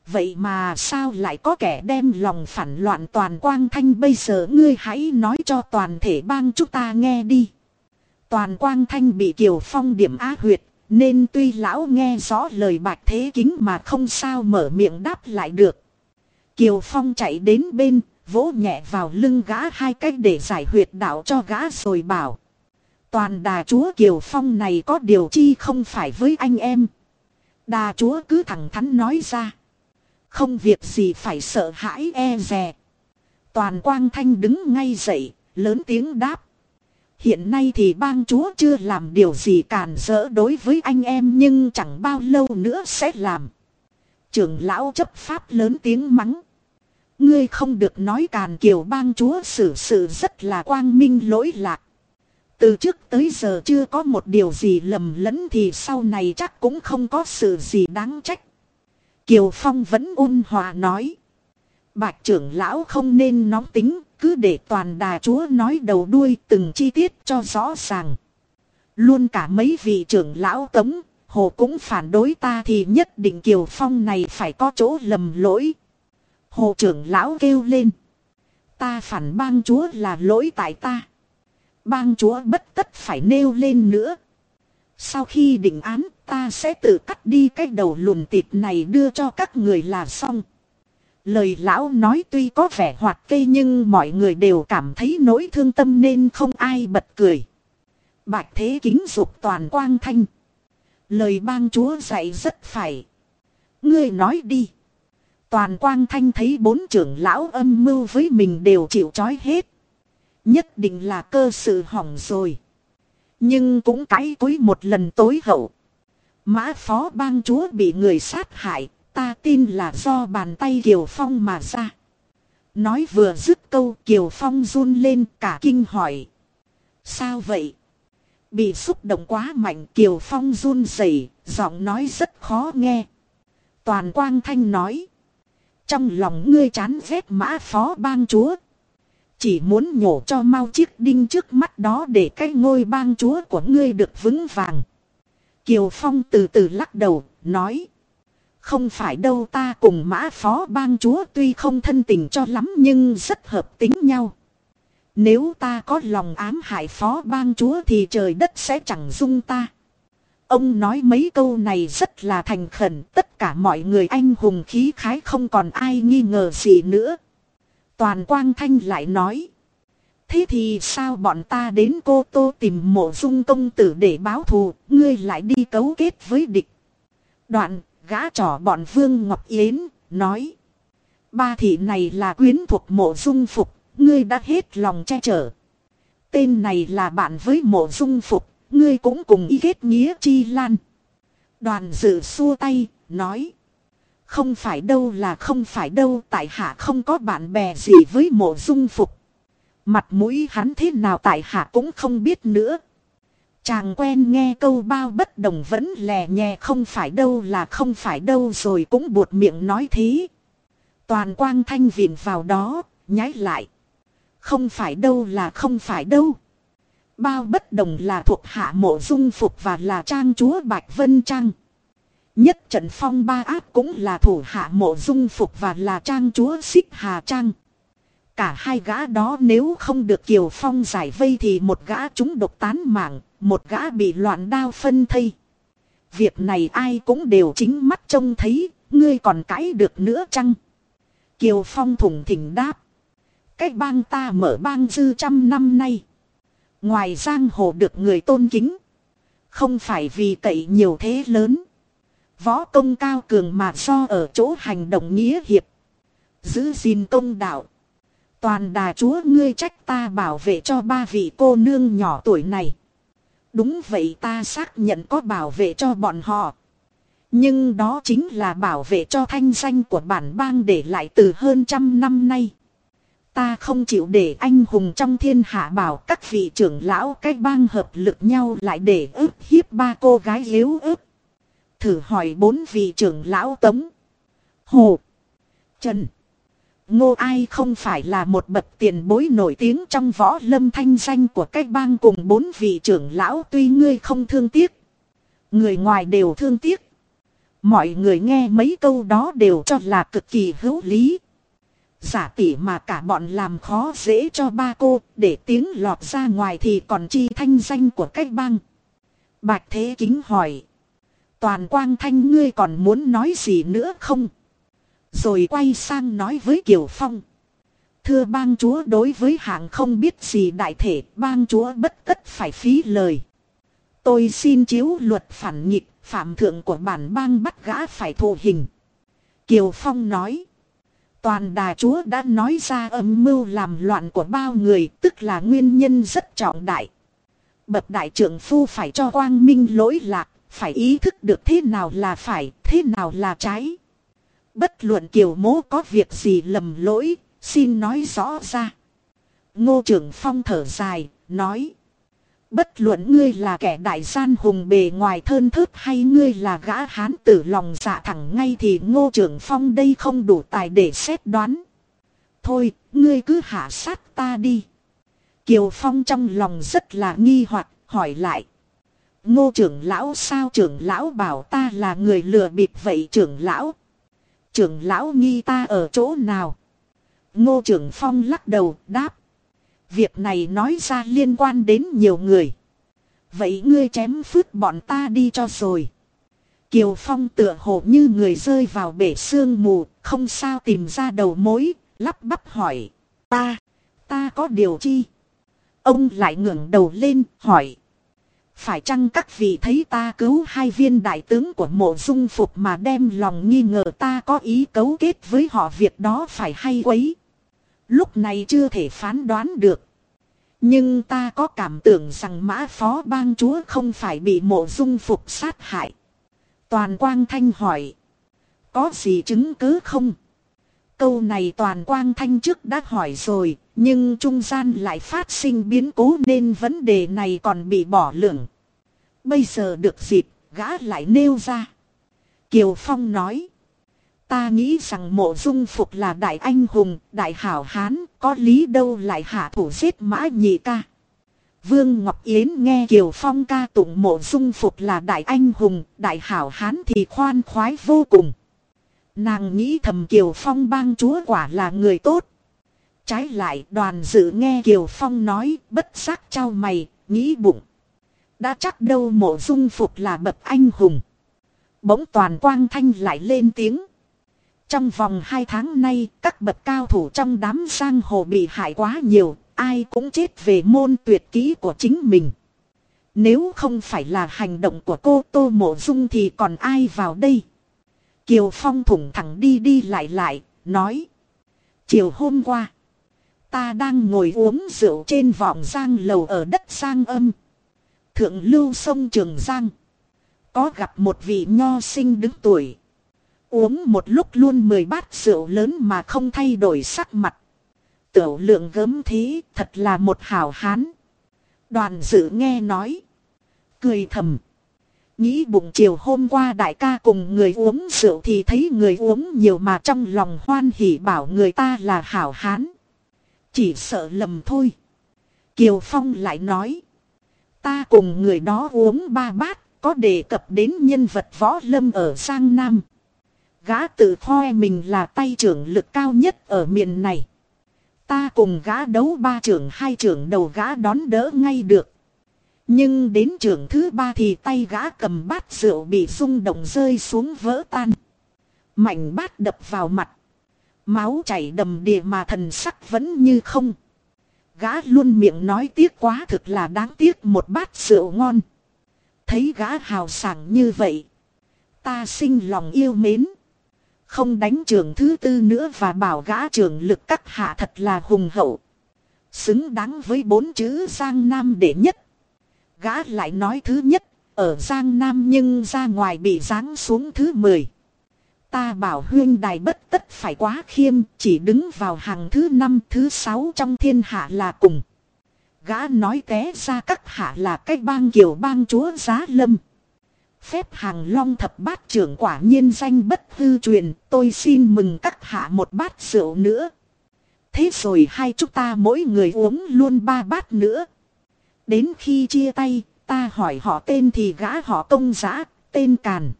Vậy mà sao lại có kẻ đem lòng phản loạn toàn quang thanh bây giờ ngươi hãy nói cho toàn thể bang chúng ta nghe đi. Toàn quang thanh bị kiều phong điểm á huyệt, nên tuy lão nghe rõ lời bạch thế kính mà không sao mở miệng đáp lại được. Kiều phong chạy đến bên, vỗ nhẹ vào lưng gã hai cách để giải huyệt đạo cho gã rồi bảo. Toàn đà chúa Kiều Phong này có điều chi không phải với anh em. Đà chúa cứ thẳng thắn nói ra. Không việc gì phải sợ hãi e dè. Toàn quang thanh đứng ngay dậy, lớn tiếng đáp. Hiện nay thì bang chúa chưa làm điều gì càn rỡ đối với anh em nhưng chẳng bao lâu nữa sẽ làm. Trưởng lão chấp pháp lớn tiếng mắng. Ngươi không được nói càn kiều bang chúa xử sự rất là quang minh lỗi lạc. Từ trước tới giờ chưa có một điều gì lầm lẫn thì sau này chắc cũng không có sự gì đáng trách. Kiều Phong vẫn ôn hòa nói. Bạch trưởng lão không nên nóng tính, cứ để toàn đà chúa nói đầu đuôi từng chi tiết cho rõ ràng. Luôn cả mấy vị trưởng lão tống, hồ cũng phản đối ta thì nhất định Kiều Phong này phải có chỗ lầm lỗi. Hồ trưởng lão kêu lên. Ta phản bang chúa là lỗi tại ta. Bang chúa bất tất phải nêu lên nữa. Sau khi định án, ta sẽ tự cắt đi cái đầu lùn tịt này đưa cho các người là xong. Lời lão nói tuy có vẻ hoạt cây nhưng mọi người đều cảm thấy nỗi thương tâm nên không ai bật cười. Bạch thế kính dục toàn quang thanh. Lời bang chúa dạy rất phải. Ngươi nói đi. Toàn quang thanh thấy bốn trưởng lão âm mưu với mình đều chịu trói hết. Nhất định là cơ sự hỏng rồi. Nhưng cũng cãi cúi một lần tối hậu. Mã phó bang chúa bị người sát hại, ta tin là do bàn tay Kiều Phong mà ra. Nói vừa dứt câu Kiều Phong run lên cả kinh hỏi. Sao vậy? Bị xúc động quá mạnh Kiều Phong run rẩy, giọng nói rất khó nghe. Toàn Quang Thanh nói. Trong lòng ngươi chán ghét mã phó bang chúa. Chỉ muốn nhổ cho mau chiếc đinh trước mắt đó để cái ngôi bang chúa của ngươi được vững vàng. Kiều Phong từ từ lắc đầu, nói. Không phải đâu ta cùng mã phó bang chúa tuy không thân tình cho lắm nhưng rất hợp tính nhau. Nếu ta có lòng ám hại phó bang chúa thì trời đất sẽ chẳng dung ta. Ông nói mấy câu này rất là thành khẩn, tất cả mọi người anh hùng khí khái không còn ai nghi ngờ gì nữa. Toàn Quang Thanh lại nói. Thế thì sao bọn ta đến cô tô tìm mộ dung công tử để báo thù, ngươi lại đi cấu kết với địch. Đoạn, gã trò bọn Vương Ngọc Yến, nói. Ba thị này là quyến thuộc mộ dung phục, ngươi đã hết lòng che chở. Tên này là bạn với mộ dung phục, ngươi cũng cùng y kết nghĩa chi lan. Đoàn dự xua tay, nói. Không phải đâu là không phải đâu tại hạ không có bạn bè gì với mộ dung phục. Mặt mũi hắn thế nào tại hạ cũng không biết nữa. Chàng quen nghe câu bao bất đồng vẫn lè nhẹ không phải đâu là không phải đâu rồi cũng buột miệng nói thế. Toàn quang thanh viện vào đó, nhái lại. Không phải đâu là không phải đâu. Bao bất đồng là thuộc hạ mộ dung phục và là trang chúa Bạch Vân Trang. Nhất trận phong ba áp cũng là thủ hạ mộ dung phục và là trang chúa xích hà trang. Cả hai gã đó nếu không được Kiều Phong giải vây thì một gã chúng độc tán mạng, một gã bị loạn đao phân thây. Việc này ai cũng đều chính mắt trông thấy, ngươi còn cãi được nữa chăng? Kiều Phong thủng thỉnh đáp. Cái bang ta mở bang dư trăm năm nay. Ngoài giang hồ được người tôn kính. Không phải vì cậy nhiều thế lớn. Võ công cao cường mà do ở chỗ hành động nghĩa hiệp. Giữ gìn công đạo. Toàn đà chúa ngươi trách ta bảo vệ cho ba vị cô nương nhỏ tuổi này. Đúng vậy ta xác nhận có bảo vệ cho bọn họ. Nhưng đó chính là bảo vệ cho thanh danh của bản bang để lại từ hơn trăm năm nay. Ta không chịu để anh hùng trong thiên hạ bảo các vị trưởng lão cái bang hợp lực nhau lại để ức hiếp ba cô gái yếu ức. Thử hỏi bốn vị trưởng lão tống. Hồ. Trần. Ngô ai không phải là một bậc tiền bối nổi tiếng trong võ lâm thanh danh của cách bang cùng bốn vị trưởng lão, tuy ngươi không thương tiếc. Người ngoài đều thương tiếc. Mọi người nghe mấy câu đó đều cho là cực kỳ hữu lý. Giả tỷ mà cả bọn làm khó dễ cho ba cô, để tiếng lọt ra ngoài thì còn chi thanh danh của cách bang. Bạch Thế Kính hỏi. Toàn quang thanh ngươi còn muốn nói gì nữa không? Rồi quay sang nói với Kiều Phong. Thưa bang chúa đối với hạng không biết gì đại thể, bang chúa bất tất phải phí lời. Tôi xin chiếu luật phản nghịch, phạm thượng của bản bang bắt gã phải thụ hình. Kiều Phong nói. Toàn đà chúa đã nói ra âm mưu làm loạn của bao người, tức là nguyên nhân rất trọng đại. Bậc đại trưởng phu phải cho quang minh lỗi lạc, phải ý thức được thế nào là phải, thế nào là trái. Bất luận kiều mố có việc gì lầm lỗi, xin nói rõ ra. Ngô trưởng phong thở dài, nói. Bất luận ngươi là kẻ đại gian hùng bề ngoài thơn thớt hay ngươi là gã hán tử lòng dạ thẳng ngay thì ngô trưởng phong đây không đủ tài để xét đoán. Thôi, ngươi cứ hạ sát ta đi. Kiều Phong trong lòng rất là nghi hoặc hỏi lại. Ngô trưởng lão sao trưởng lão bảo ta là người lừa bịp vậy trưởng lão. Trưởng lão nghi ta ở chỗ nào? Ngô trưởng phong lắc đầu đáp. Việc này nói ra liên quan đến nhiều người. Vậy ngươi chém phước bọn ta đi cho rồi. Kiều Phong tựa hồ như người rơi vào bể sương mù, không sao tìm ra đầu mối, lắp bắp hỏi. Ta, ta có điều chi? Ông lại ngẩng đầu lên, hỏi. Phải chăng các vị thấy ta cứu hai viên đại tướng của mộ dung phục mà đem lòng nghi ngờ ta có ý cấu kết với họ việc đó phải hay quấy? Lúc này chưa thể phán đoán được. Nhưng ta có cảm tưởng rằng mã phó bang chúa không phải bị mộ dung phục sát hại. Toàn Quang Thanh hỏi. Có gì chứng cứ không? Câu này Toàn Quang Thanh trước đã hỏi rồi, nhưng trung gian lại phát sinh biến cố nên vấn đề này còn bị bỏ lửng. Bây giờ được dịp, gã lại nêu ra. Kiều Phong nói. Ta nghĩ rằng mộ dung phục là đại anh hùng, đại hảo hán, có lý đâu lại hạ thủ giết mã nhị ca. Vương Ngọc Yến nghe Kiều Phong ca tụng mộ dung phục là đại anh hùng, đại hảo hán thì khoan khoái vô cùng. Nàng nghĩ thầm Kiều Phong bang chúa quả là người tốt. Trái lại đoàn dự nghe Kiều Phong nói bất giác trao mày, nghĩ bụng. Đã chắc đâu mộ dung phục là bậc anh hùng. Bỗng toàn quang thanh lại lên tiếng. Trong vòng hai tháng nay, các bậc cao thủ trong đám giang hồ bị hại quá nhiều, ai cũng chết về môn tuyệt kỹ của chính mình. Nếu không phải là hành động của cô Tô Mộ Dung thì còn ai vào đây? Kiều Phong thủng thẳng đi đi lại lại, nói. Chiều hôm qua, ta đang ngồi uống rượu trên vọng giang lầu ở đất Giang âm. Thượng lưu sông Trường Giang. Có gặp một vị nho sinh đứng tuổi. Uống một lúc luôn mười bát rượu lớn mà không thay đổi sắc mặt. Tiểu lượng gớm thí thật là một hảo hán. Đoàn dự nghe nói. Cười thầm. Nghĩ bụng chiều hôm qua đại ca cùng người uống rượu thì thấy người uống nhiều mà trong lòng hoan hỉ bảo người ta là hảo hán. Chỉ sợ lầm thôi. Kiều Phong lại nói. Ta cùng người đó uống ba bát, có đề cập đến nhân vật võ lâm ở Giang Nam. Gã tự khoe mình là tay trưởng lực cao nhất ở miền này. Ta cùng gã đấu ba trưởng hai trưởng đầu gã đón đỡ ngay được. Nhưng đến trường thứ ba thì tay gã cầm bát rượu bị rung động rơi xuống vỡ tan. Mạnh bát đập vào mặt. Máu chảy đầm đìa mà thần sắc vẫn như không. Gã luôn miệng nói tiếc quá thực là đáng tiếc một bát rượu ngon. Thấy gã hào sảng như vậy. Ta sinh lòng yêu mến. Không đánh trường thứ tư nữa và bảo gã trường lực các hạ thật là hùng hậu. Xứng đáng với bốn chữ Giang Nam đệ nhất. Gã lại nói thứ nhất, ở Giang Nam nhưng ra ngoài bị giáng xuống thứ mười. Ta bảo huyên đài bất tất phải quá khiêm, chỉ đứng vào hàng thứ năm, thứ sáu trong thiên hạ là cùng. Gã nói té ra các hạ là cái bang kiều bang chúa giá lâm. Phép hàng long thập bát trưởng quả nhiên danh bất hư truyền, tôi xin mừng các hạ một bát rượu nữa. Thế rồi hai chúng ta mỗi người uống luôn ba bát nữa. Đến khi chia tay, ta hỏi họ tên thì gã họ công giã, tên Càn.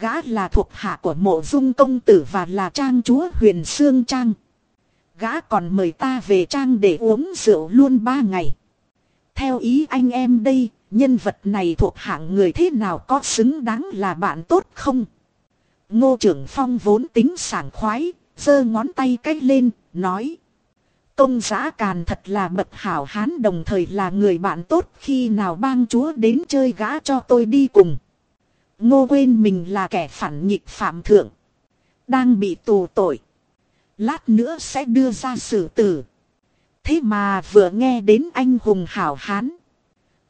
Gã là thuộc hạ của mộ dung công tử và là trang chúa huyền Sương Trang. Gã còn mời ta về trang để uống rượu luôn ba ngày. Theo ý anh em đây, nhân vật này thuộc hạng người thế nào có xứng đáng là bạn tốt không? Ngô trưởng phong vốn tính sảng khoái, giơ ngón tay cách lên, nói. Công giã càn thật là bậc hảo hán đồng thời là người bạn tốt khi nào bang chúa đến chơi gã cho tôi đi cùng. Ngô quên mình là kẻ phản nghịch phạm thượng. Đang bị tù tội. Lát nữa sẽ đưa ra xử tử. Thế mà vừa nghe đến anh hùng hảo hán.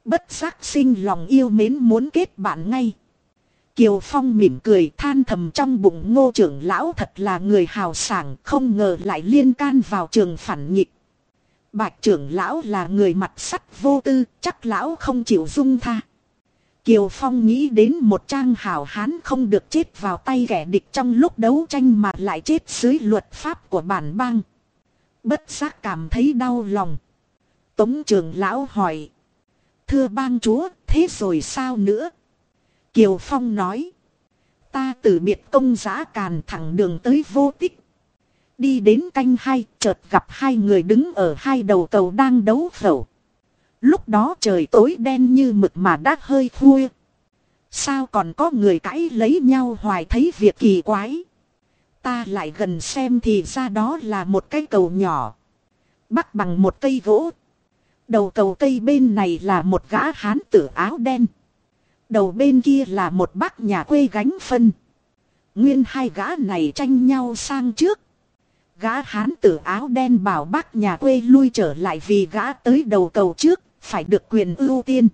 Bất giác sinh lòng yêu mến muốn kết bạn ngay. Kiều Phong mỉm cười than thầm trong bụng ngô trưởng lão thật là người hào sảng không ngờ lại liên can vào trường phản nghịch. Bạch trưởng lão là người mặt sắt vô tư chắc lão không chịu dung tha. Kiều Phong nghĩ đến một trang hảo hán không được chết vào tay kẻ địch trong lúc đấu tranh mà lại chết dưới luật pháp của bản bang. Bất giác cảm thấy đau lòng. Tống trưởng lão hỏi. Thưa bang chúa, thế rồi sao nữa? Kiều Phong nói. Ta từ biệt công giã càn thẳng đường tới vô tích. Đi đến canh hai, chợt gặp hai người đứng ở hai đầu cầu đang đấu khẩu. Lúc đó trời tối đen như mực mà đã hơi khuya. Sao còn có người cãi lấy nhau hoài thấy việc kỳ quái. Ta lại gần xem thì ra đó là một cái cầu nhỏ. Bắc bằng một cây gỗ. Đầu cầu cây bên này là một gã hán tử áo đen. Đầu bên kia là một bác nhà quê gánh phân. Nguyên hai gã này tranh nhau sang trước. Gã hán tử áo đen bảo bác nhà quê lui trở lại vì gã tới đầu cầu trước, phải được quyền ưu tiên.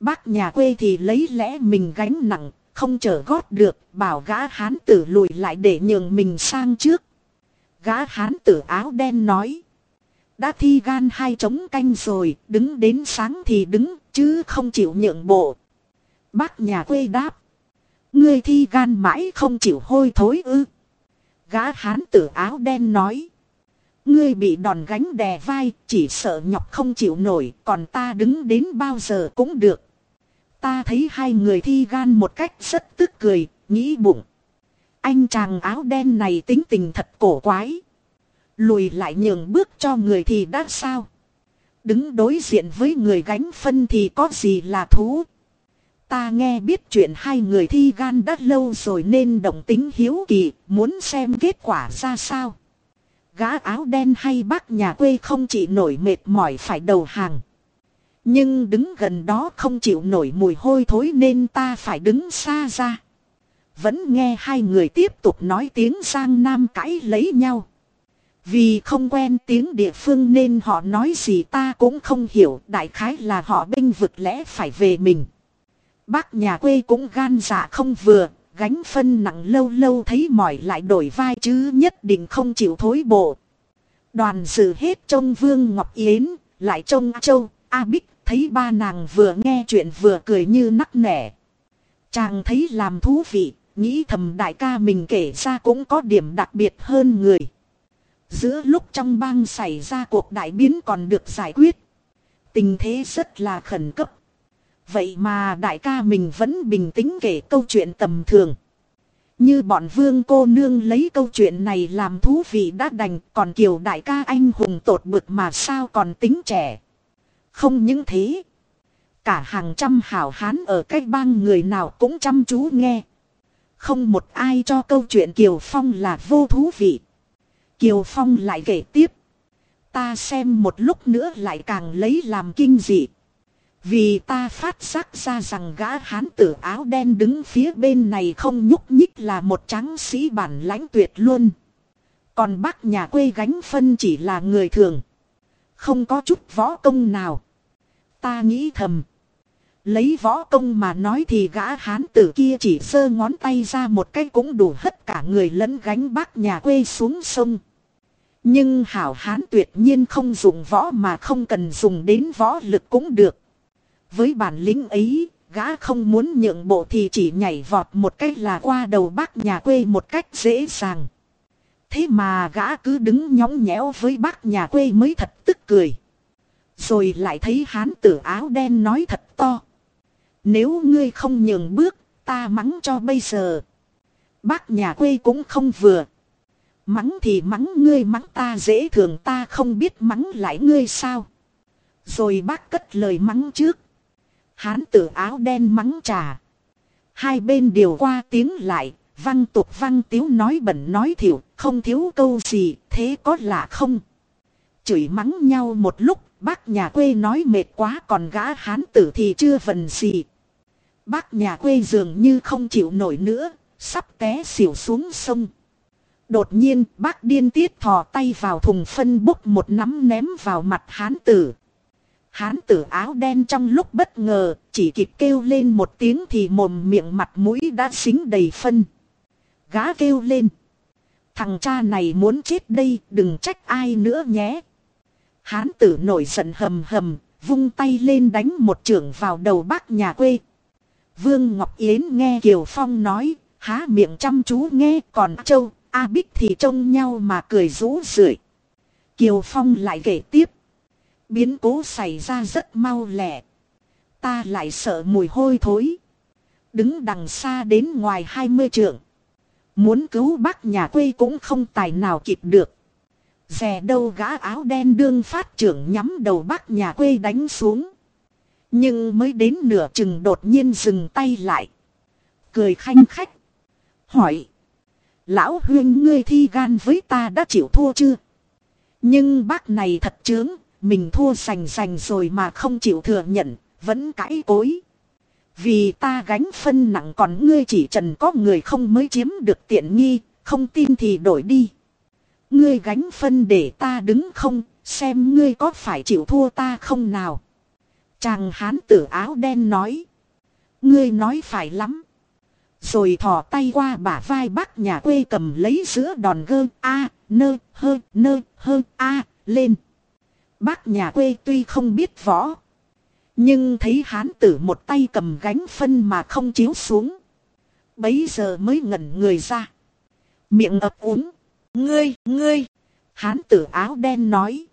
Bác nhà quê thì lấy lẽ mình gánh nặng, không trở gót được, bảo gã hán tử lùi lại để nhường mình sang trước. Gã hán tử áo đen nói. Đã thi gan hai trống canh rồi, đứng đến sáng thì đứng, chứ không chịu nhượng bộ. Bác nhà quê đáp. Ngươi thi gan mãi không chịu hôi thối ư. Gã hán tử áo đen nói. Ngươi bị đòn gánh đè vai, chỉ sợ nhọc không chịu nổi, còn ta đứng đến bao giờ cũng được. Ta thấy hai người thi gan một cách rất tức cười, nghĩ bụng. Anh chàng áo đen này tính tình thật cổ quái. Lùi lại nhường bước cho người thì đã sao? Đứng đối diện với người gánh phân thì có gì là thú? Ta nghe biết chuyện hai người thi gan đã lâu rồi nên động tính hiếu kỳ, muốn xem kết quả ra sao. Gã áo đen hay bác nhà quê không chỉ nổi mệt mỏi phải đầu hàng. Nhưng đứng gần đó không chịu nổi mùi hôi thối nên ta phải đứng xa ra. Vẫn nghe hai người tiếp tục nói tiếng sang nam cãi lấy nhau. Vì không quen tiếng địa phương nên họ nói gì ta cũng không hiểu. Đại khái là họ binh vực lẽ phải về mình. Bác nhà quê cũng gan dạ không vừa. Gánh phân nặng lâu lâu thấy mỏi lại đổi vai chứ nhất định không chịu thối bộ. Đoàn dự hết trông Vương Ngọc Yến, lại trông Châu, A Bích, thấy ba nàng vừa nghe chuyện vừa cười như nắc nẻ. Chàng thấy làm thú vị, nghĩ thầm đại ca mình kể ra cũng có điểm đặc biệt hơn người. Giữa lúc trong bang xảy ra cuộc đại biến còn được giải quyết. Tình thế rất là khẩn cấp. Vậy mà đại ca mình vẫn bình tĩnh kể câu chuyện tầm thường. Như bọn vương cô nương lấy câu chuyện này làm thú vị đã đành, còn kiều đại ca anh hùng tột bực mà sao còn tính trẻ. Không những thế. Cả hàng trăm hảo hán ở cái bang người nào cũng chăm chú nghe. Không một ai cho câu chuyện Kiều Phong là vô thú vị. Kiều Phong lại kể tiếp. Ta xem một lúc nữa lại càng lấy làm kinh dị. Vì ta phát giác ra rằng gã hán tử áo đen đứng phía bên này không nhúc nhích là một tráng sĩ bản lãnh tuyệt luôn. Còn bác nhà quê gánh phân chỉ là người thường. Không có chút võ công nào. Ta nghĩ thầm. Lấy võ công mà nói thì gã hán tử kia chỉ sơ ngón tay ra một cái cũng đủ hết cả người lẫn gánh bác nhà quê xuống sông. Nhưng hảo hán tuyệt nhiên không dùng võ mà không cần dùng đến võ lực cũng được. Với bản lĩnh ấy, gã không muốn nhượng bộ thì chỉ nhảy vọt một cách là qua đầu bác nhà quê một cách dễ dàng. Thế mà gã cứ đứng nhõng nhẽo với bác nhà quê mới thật tức cười. Rồi lại thấy hán tử áo đen nói thật to. Nếu ngươi không nhường bước, ta mắng cho bây giờ. Bác nhà quê cũng không vừa. Mắng thì mắng ngươi mắng ta dễ thường ta không biết mắng lại ngươi sao. Rồi bác cất lời mắng trước. Hán tử áo đen mắng trà. Hai bên đều qua tiếng lại, văng tục văng tiếu nói bẩn nói thiểu, không thiếu câu gì, thế có lạ không? Chửi mắng nhau một lúc, bác nhà quê nói mệt quá còn gã hán tử thì chưa vần gì. Bác nhà quê dường như không chịu nổi nữa, sắp té xỉu xuống sông. Đột nhiên bác điên tiết thò tay vào thùng phân bốc một nắm ném vào mặt hán tử. Hán tử áo đen trong lúc bất ngờ, chỉ kịp kêu lên một tiếng thì mồm miệng mặt mũi đã xính đầy phân. Gá kêu lên. Thằng cha này muốn chết đây, đừng trách ai nữa nhé. Hán tử nổi giận hầm hầm, vung tay lên đánh một trưởng vào đầu bác nhà quê. Vương Ngọc Yến nghe Kiều Phong nói, há miệng chăm chú nghe, còn Châu, A Bích thì trông nhau mà cười rũ rượi. Kiều Phong lại kể tiếp. Biến cố xảy ra rất mau lẹ. Ta lại sợ mùi hôi thối. Đứng đằng xa đến ngoài 20 trượng. Muốn cứu bác nhà quê cũng không tài nào kịp được. Rè đâu gã áo đen đương phát trưởng nhắm đầu bác nhà quê đánh xuống. Nhưng mới đến nửa chừng đột nhiên dừng tay lại. Cười khanh khách. Hỏi. Lão huyên ngươi thi gan với ta đã chịu thua chưa? Nhưng bác này thật chướng. Mình thua sành sành rồi mà không chịu thừa nhận. Vẫn cãi cối. Vì ta gánh phân nặng còn ngươi chỉ trần có người không mới chiếm được tiện nghi. Không tin thì đổi đi. Ngươi gánh phân để ta đứng không, xem ngươi có phải chịu thua ta không nào. Chàng hán tử áo đen nói. Ngươi nói phải lắm. Rồi thò tay qua bả vai bác nhà quê cầm lấy giữa đòn gơ a nơ hơ nơ hơ a lên. Bác nhà quê tuy không biết võ. Nhưng thấy hán tử một tay cầm gánh phân mà không chiếu xuống. Bấy giờ mới ngẩn người ra. Miệng ập úng. Ngươi, ngươi. Hán tử áo đen nói.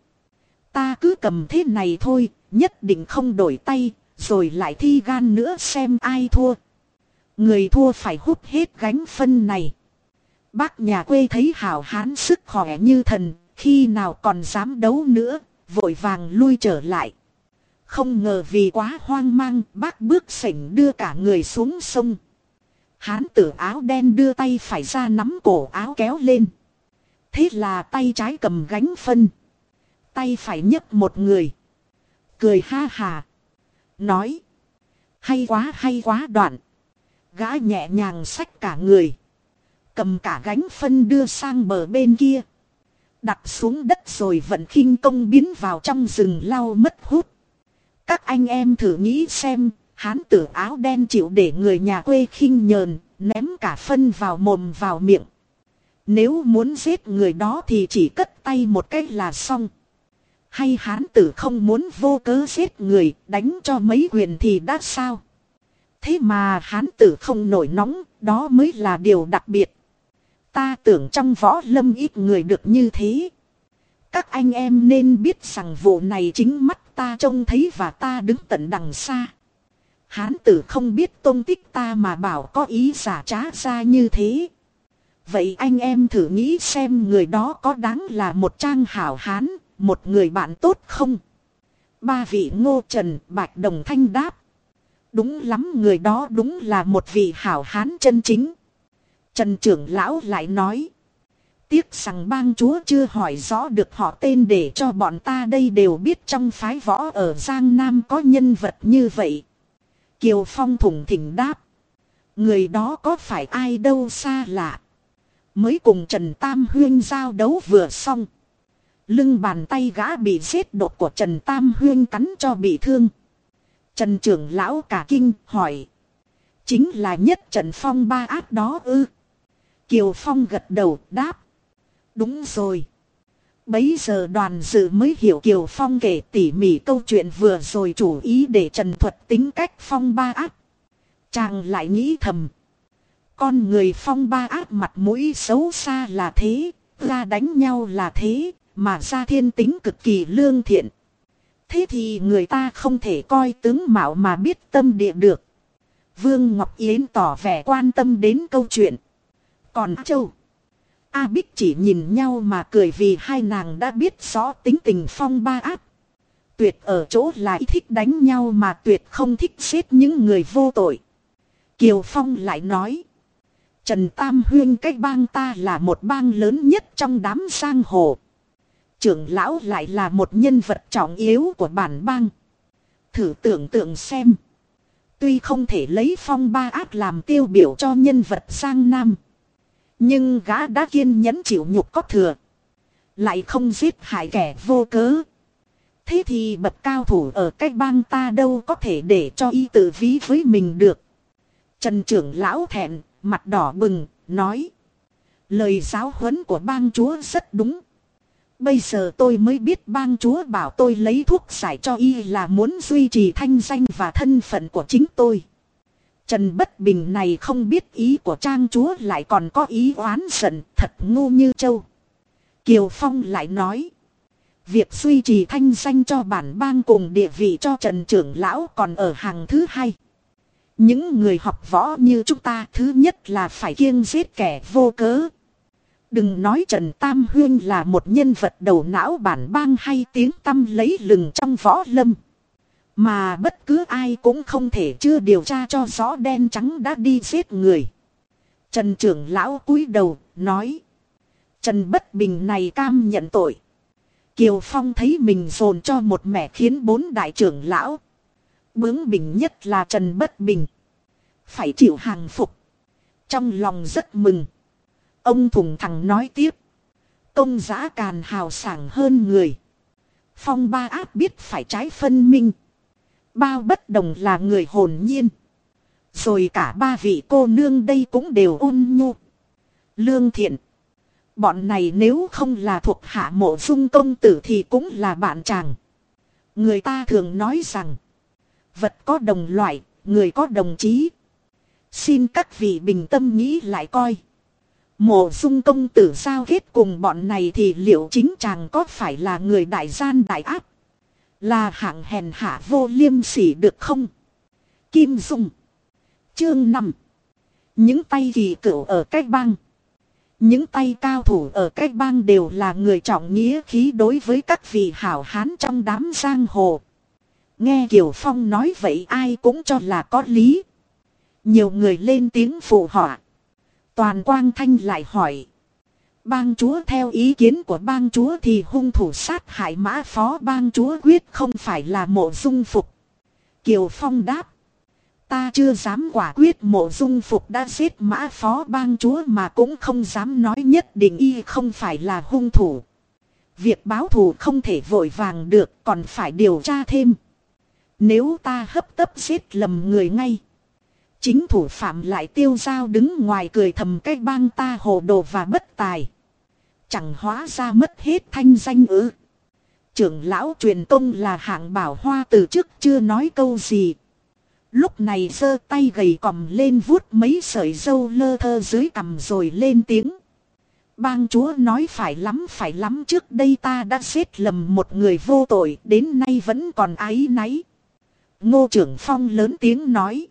Ta cứ cầm thế này thôi, nhất định không đổi tay, rồi lại thi gan nữa xem ai thua. Người thua phải hút hết gánh phân này. Bác nhà quê thấy hảo hán sức khỏe như thần, khi nào còn dám đấu nữa, vội vàng lui trở lại. Không ngờ vì quá hoang mang, bác bước sảnh đưa cả người xuống sông. Hán tử áo đen đưa tay phải ra nắm cổ áo kéo lên. Thế là tay trái cầm gánh phân. Tay phải nhấc một người. Cười ha hà. Nói. Hay quá hay quá đoạn. Gã nhẹ nhàng xách cả người. Cầm cả gánh phân đưa sang bờ bên kia. Đặt xuống đất rồi vận khinh công biến vào trong rừng lau mất hút. Các anh em thử nghĩ xem, hán tử áo đen chịu để người nhà quê khinh nhờn, ném cả phân vào mồm vào miệng. Nếu muốn giết người đó thì chỉ cất tay một cách là xong. Hay hán tử không muốn vô cớ giết người, đánh cho mấy quyền thì đã sao? Thế mà hán tử không nổi nóng, đó mới là điều đặc biệt. Ta tưởng trong võ lâm ít người được như thế. Các anh em nên biết rằng vụ này chính mắt ta trông thấy và ta đứng tận đằng xa. Hán tử không biết tôn tích ta mà bảo có ý giả trá ra như thế. Vậy anh em thử nghĩ xem người đó có đáng là một trang hảo hán, một người bạn tốt không? Ba vị ngô trần bạch đồng thanh đáp. Đúng lắm người đó đúng là một vị hảo hán chân chính. Trần trưởng lão lại nói. Tiếc rằng bang chúa chưa hỏi rõ được họ tên để cho bọn ta đây đều biết trong phái võ ở Giang Nam có nhân vật như vậy. Kiều Phong thủng thỉnh đáp. Người đó có phải ai đâu xa lạ. Mới cùng Trần Tam Huyên giao đấu vừa xong. Lưng bàn tay gã bị giết đột của Trần Tam Huyên cắn cho bị thương. Trần trưởng lão cả kinh hỏi. Chính là nhất Trần Phong ba ác đó ư. Kiều Phong gật đầu đáp. Đúng rồi. Bấy giờ đoàn dự mới hiểu Kiều Phong kể tỉ mỉ câu chuyện vừa rồi chủ ý để trần thuật tính cách Phong ba ác. Chàng lại nghĩ thầm. Con người Phong ba ác mặt mũi xấu xa là thế, ra đánh nhau là thế, mà ra thiên tính cực kỳ lương thiện. Thế thì người ta không thể coi tướng mạo mà biết tâm địa được. Vương Ngọc Yến tỏ vẻ quan tâm đến câu chuyện. Còn Châu, A Bích chỉ nhìn nhau mà cười vì hai nàng đã biết rõ tính tình phong ba áp. Tuyệt ở chỗ lại thích đánh nhau mà tuyệt không thích giết những người vô tội. Kiều Phong lại nói. Trần Tam Huyên cách bang ta là một bang lớn nhất trong đám sang hồ. Trưởng lão lại là một nhân vật trọng yếu của bản bang. Thử tưởng tượng xem. Tuy không thể lấy phong ba ác làm tiêu biểu cho nhân vật sang nam. Nhưng gã đã kiên nhẫn chịu nhục có thừa. Lại không giết hại kẻ vô cớ. Thế thì bậc cao thủ ở cách bang ta đâu có thể để cho y tự ví với mình được. Trần trưởng lão thẹn, mặt đỏ bừng, nói. Lời giáo huấn của bang chúa rất đúng. Bây giờ tôi mới biết bang chúa bảo tôi lấy thuốc giải cho y là muốn duy trì thanh danh và thân phận của chính tôi. Trần Bất Bình này không biết ý của trang chúa lại còn có ý oán giận thật ngu như châu. Kiều Phong lại nói. Việc duy trì thanh danh cho bản bang cùng địa vị cho Trần Trưởng Lão còn ở hàng thứ hai. Những người học võ như chúng ta thứ nhất là phải kiêng giết kẻ vô cớ. Đừng nói Trần Tam Huyên là một nhân vật đầu não bản bang hay tiếng tâm lấy lừng trong võ lâm. Mà bất cứ ai cũng không thể chưa điều tra cho rõ đen trắng đã đi giết người. Trần trưởng lão cúi đầu, nói. Trần Bất Bình này cam nhận tội. Kiều Phong thấy mình dồn cho một mẹ khiến bốn đại trưởng lão. Bướng bình nhất là Trần Bất Bình. Phải chịu hàng phục. Trong lòng rất mừng. Ông thùng thẳng nói tiếp. Công giá càn hào sảng hơn người. Phong ba áp biết phải trái phân minh. Bao bất đồng là người hồn nhiên. Rồi cả ba vị cô nương đây cũng đều ôn nhu. Lương thiện. Bọn này nếu không là thuộc hạ mộ dung công tử thì cũng là bạn chàng. Người ta thường nói rằng. Vật có đồng loại, người có đồng chí. Xin các vị bình tâm nghĩ lại coi. Mộ dung công tử sao hết cùng bọn này thì liệu chính chàng có phải là người đại gian đại áp? Là hạng hèn hạ vô liêm sỉ được không? Kim Dung Chương 5 Những tay kỳ cựu ở cách Bang những tay cao thủ ở cách bang đều là người trọng nghĩa khí đối với các vị hảo hán trong đám giang hồ. Nghe Kiều Phong nói vậy ai cũng cho là có lý. Nhiều người lên tiếng phụ họa. Toàn Quang Thanh lại hỏi. Bang chúa theo ý kiến của bang chúa thì hung thủ sát hại mã phó bang chúa quyết không phải là mộ dung phục. Kiều Phong đáp. Ta chưa dám quả quyết mộ dung phục đã giết mã phó bang chúa mà cũng không dám nói nhất định y không phải là hung thủ. Việc báo thù không thể vội vàng được, còn phải điều tra thêm. Nếu ta hấp tấp giết lầm người ngay. Chính thủ phạm lại tiêu dao đứng ngoài cười thầm cái bang ta hồ đồ và bất tài. Chẳng hóa ra mất hết thanh danh ư. Trưởng lão truyền tông là hạng bảo hoa từ trước chưa nói câu gì. Lúc này giơ tay gầy còm lên vuốt mấy sợi dâu lơ thơ dưới cằm rồi lên tiếng. Bang chúa nói phải lắm phải lắm, trước đây ta đã xếp lầm một người vô tội, đến nay vẫn còn ái náy. Ngô trưởng phong lớn tiếng nói.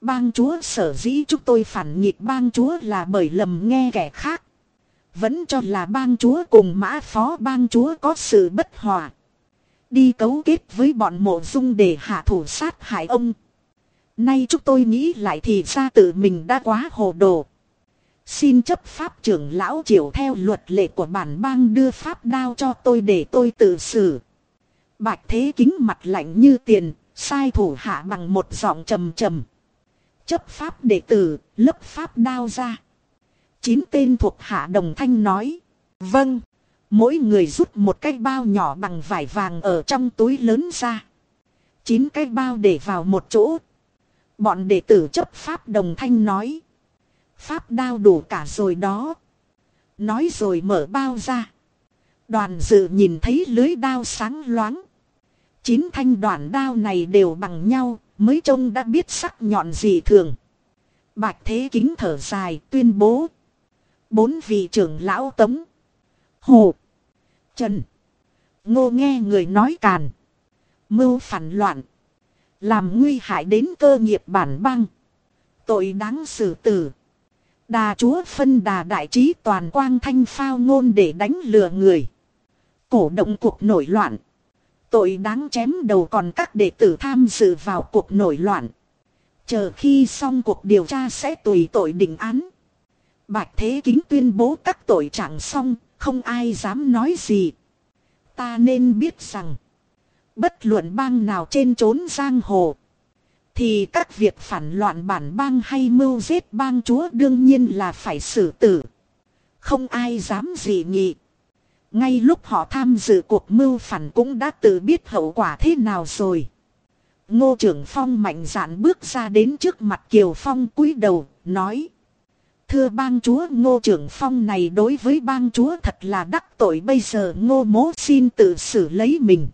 Bang chúa sở dĩ chúng tôi phản nghịch bang chúa là bởi lầm nghe kẻ khác. Vẫn cho là bang chúa cùng mã phó bang chúa có sự bất hòa. Đi cấu kết với bọn mộ dung để hạ thủ sát hại ông. Nay chúng tôi nghĩ lại thì ra tự mình đã quá hồ đồ. Xin chấp pháp trưởng lão chiều theo luật lệ của bản bang đưa pháp đao cho tôi để tôi tự xử. Bạch thế kính mặt lạnh như tiền, sai thủ hạ bằng một giọng trầm trầm. Chấp pháp đệ tử, lấp pháp đao ra. Chín tên thuộc hạ đồng thanh nói. Vâng. Mỗi người rút một cái bao nhỏ bằng vải vàng ở trong túi lớn ra. Chín cái bao để vào một chỗ Bọn đệ tử chấp pháp đồng thanh nói. Pháp đao đủ cả rồi đó. Nói rồi mở bao ra. Đoàn dự nhìn thấy lưới đao sáng loáng. Chín thanh đoạn đao này đều bằng nhau, mới trông đã biết sắc nhọn gì thường. Bạch Thế Kính thở dài tuyên bố. Bốn vị trưởng lão tống. Hồ. Trần. Ngô nghe người nói càn. Mưu phản loạn. Làm nguy hại đến cơ nghiệp bản băng. Tội đáng xử tử. Đà chúa phân đà đại trí toàn quang thanh phao ngôn để đánh lừa người. Cổ động cuộc nổi loạn. Tội đáng chém đầu còn các đệ tử tham dự vào cuộc nổi loạn. Chờ khi xong cuộc điều tra sẽ tùy tội định án. Bạch Thế Kính tuyên bố các tội trạng xong, không ai dám nói gì. Ta nên biết rằng. Bất luận bang nào trên trốn giang hồ. Thì các việc phản loạn bản bang hay mưu giết bang chúa đương nhiên là phải xử tử. Không ai dám gì nghị. Ngay lúc họ tham dự cuộc mưu phản cũng đã tự biết hậu quả thế nào rồi. Ngô trưởng phong mạnh dạn bước ra đến trước mặt Kiều Phong cúi đầu, nói. Thưa bang chúa ngô trưởng phong này đối với bang chúa thật là đắc tội bây giờ ngô mố xin tự xử lấy mình.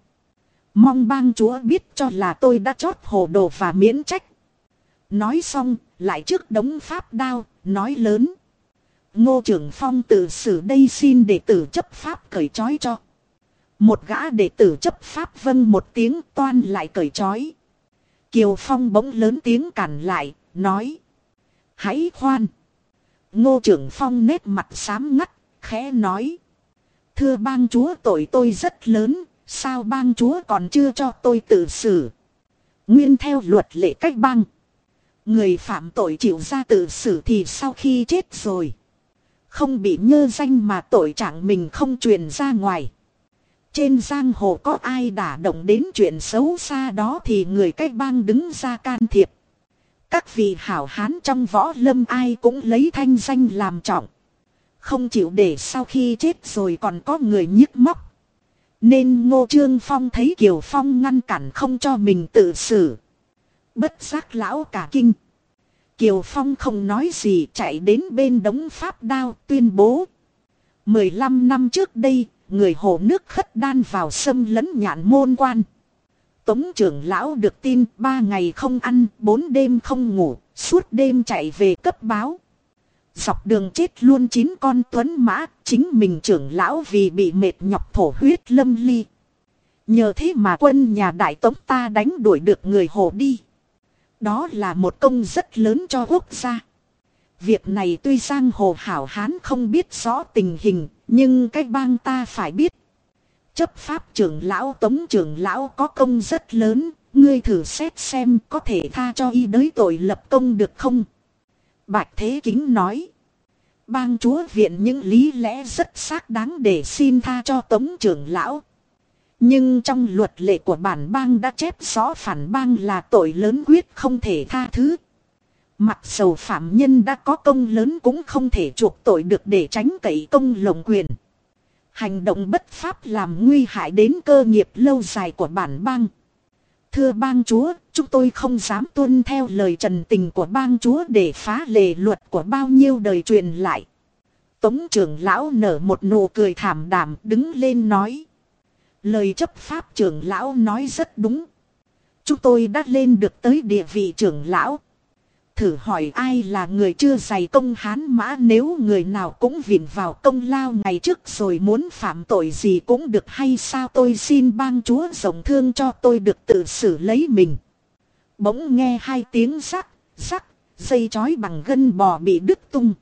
Mong bang chúa biết cho là tôi đã chót hồ đồ và miễn trách. Nói xong, lại trước đống pháp đao, nói lớn. Ngô trưởng phong tự xử đây xin đệ tử chấp pháp cởi trói cho. Một gã đệ tử chấp pháp vâng một tiếng toan lại cởi trói. Kiều Phong bỗng lớn tiếng cản lại, nói. Hãy khoan. Ngô trưởng phong nét mặt xám ngắt, khẽ nói. Thưa bang chúa tội tôi rất lớn, sao bang chúa còn chưa cho tôi tự xử. Nguyên theo luật lệ cách bang. Người phạm tội chịu ra tự xử thì sau khi chết rồi. Không bị nhơ danh mà tội trạng mình không truyền ra ngoài. Trên giang hồ có ai đả động đến chuyện xấu xa đó thì người cách bang đứng ra can thiệp. Các vị hảo hán trong võ lâm ai cũng lấy thanh danh làm trọng. Không chịu để sau khi chết rồi còn có người nhức móc. Nên Ngô Trương Phong thấy Kiều Phong ngăn cản không cho mình tự xử. Bất giác lão cả kinh. Kiều Phong không nói gì chạy đến bên đống pháp đao tuyên bố. 15 năm trước đây, người hồ nước khất đan vào sâm lấn nhạn môn quan. Tống trưởng lão được tin ba ngày không ăn, bốn đêm không ngủ, suốt đêm chạy về cấp báo. Dọc đường chết luôn chín con tuấn mã, chính mình trưởng lão vì bị mệt nhọc thổ huyết lâm ly. Nhờ thế mà quân nhà đại tống ta đánh đuổi được người hồ đi. Đó là một công rất lớn cho quốc gia. Việc này tuy giang hồ hảo hán không biết rõ tình hình, nhưng cái bang ta phải biết. Chấp pháp trưởng lão tống trưởng lão có công rất lớn, ngươi thử xét xem có thể tha cho y đới tội lập công được không? Bạch Thế Kính nói. Bang chúa viện những lý lẽ rất xác đáng để xin tha cho tống trưởng lão. Nhưng trong luật lệ của bản bang đã chép rõ phản bang là tội lớn quyết không thể tha thứ. Mặc dầu phạm nhân đã có công lớn cũng không thể chuộc tội được để tránh cậy công lồng quyền. Hành động bất pháp làm nguy hại đến cơ nghiệp lâu dài của bản bang. Thưa bang chúa, chúng tôi không dám tuân theo lời trần tình của bang chúa để phá lề luật của bao nhiêu đời truyền lại. Tống trưởng lão nở một nụ cười thảm đảm đứng lên nói. Lời chấp pháp trưởng lão nói rất đúng. Chúng tôi đã lên được tới địa vị trưởng lão. Thử hỏi ai là người chưa dày công hán mã nếu người nào cũng vịn vào công lao ngày trước rồi muốn phạm tội gì cũng được hay sao tôi xin bang chúa rộng thương cho tôi được tự xử lấy mình. Bỗng nghe hai tiếng rắc, rắc, dây chói bằng gân bò bị đứt tung.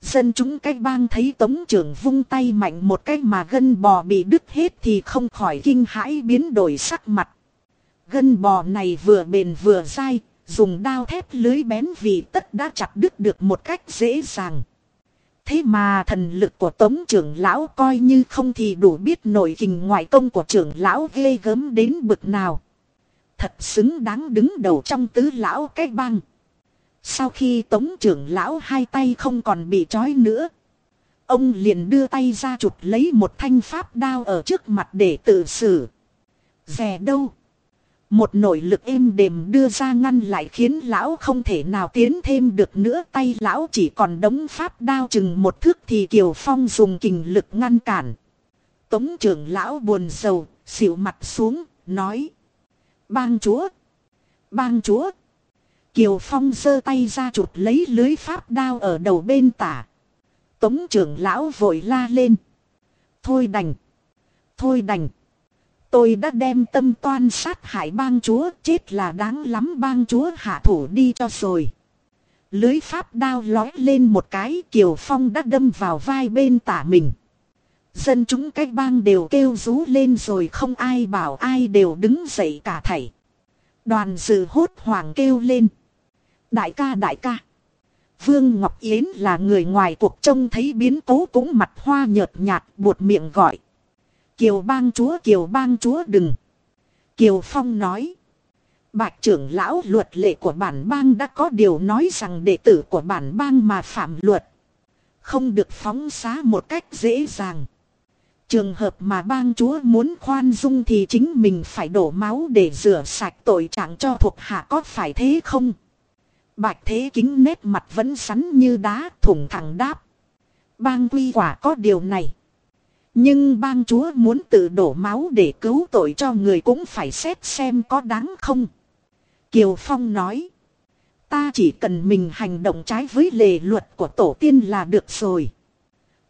Dân chúng cái bang thấy tống trưởng vung tay mạnh một cái mà gân bò bị đứt hết thì không khỏi kinh hãi biến đổi sắc mặt. Gân bò này vừa bền vừa dai, dùng đao thép lưới bén vì tất đã chặt đứt được một cách dễ dàng. Thế mà thần lực của tống trưởng lão coi như không thì đủ biết nổi hình ngoại công của trưởng lão ghê gớm đến bực nào. Thật xứng đáng đứng đầu trong tứ lão cái băng. Sau khi tống trưởng lão hai tay không còn bị trói nữa. Ông liền đưa tay ra chụp lấy một thanh pháp đao ở trước mặt để tự xử. Rè đâu? Một nội lực êm đềm đưa ra ngăn lại khiến lão không thể nào tiến thêm được nữa tay lão chỉ còn đống pháp đao chừng một thước thì Kiều Phong dùng kình lực ngăn cản. Tống trưởng lão buồn sầu, xỉu mặt xuống, nói. Bang chúa! Bang chúa! Kiều Phong giơ tay ra chụp lấy lưới pháp đao ở đầu bên tả. Tống trưởng lão vội la lên. Thôi đành! Thôi đành! Tôi đã đem tâm toan sát hại bang chúa, chết là đáng lắm, bang chúa hạ thủ đi cho rồi. Lưới pháp đao lói lên một cái, Kiều Phong đã đâm vào vai bên tả mình. Dân chúng cách bang đều kêu rú lên rồi không ai bảo ai đều đứng dậy cả thảy. Đoàn dự hốt hoảng kêu lên. Đại ca đại ca. Vương Ngọc Yến là người ngoài cuộc trông thấy biến cố cũng mặt hoa nhợt nhạt, buột miệng gọi. Kiều bang chúa, Kiều bang chúa đừng. Kiều Phong nói. Bạch trưởng lão, luật lệ của bản bang đã có điều nói rằng đệ tử của bản bang mà phạm luật. Không được phóng xá một cách dễ dàng. Trường hợp mà bang chúa muốn khoan dung thì chính mình phải đổ máu để rửa sạch tội trạng cho thuộc hạ có phải thế không? Bạch thế kính nét mặt vẫn sắn như đá, thủng thẳng đáp. Bang quy quả có điều này. Nhưng bang chúa muốn tự đổ máu để cứu tội cho người cũng phải xét xem có đáng không. Kiều Phong nói. Ta chỉ cần mình hành động trái với lề luật của tổ tiên là được rồi.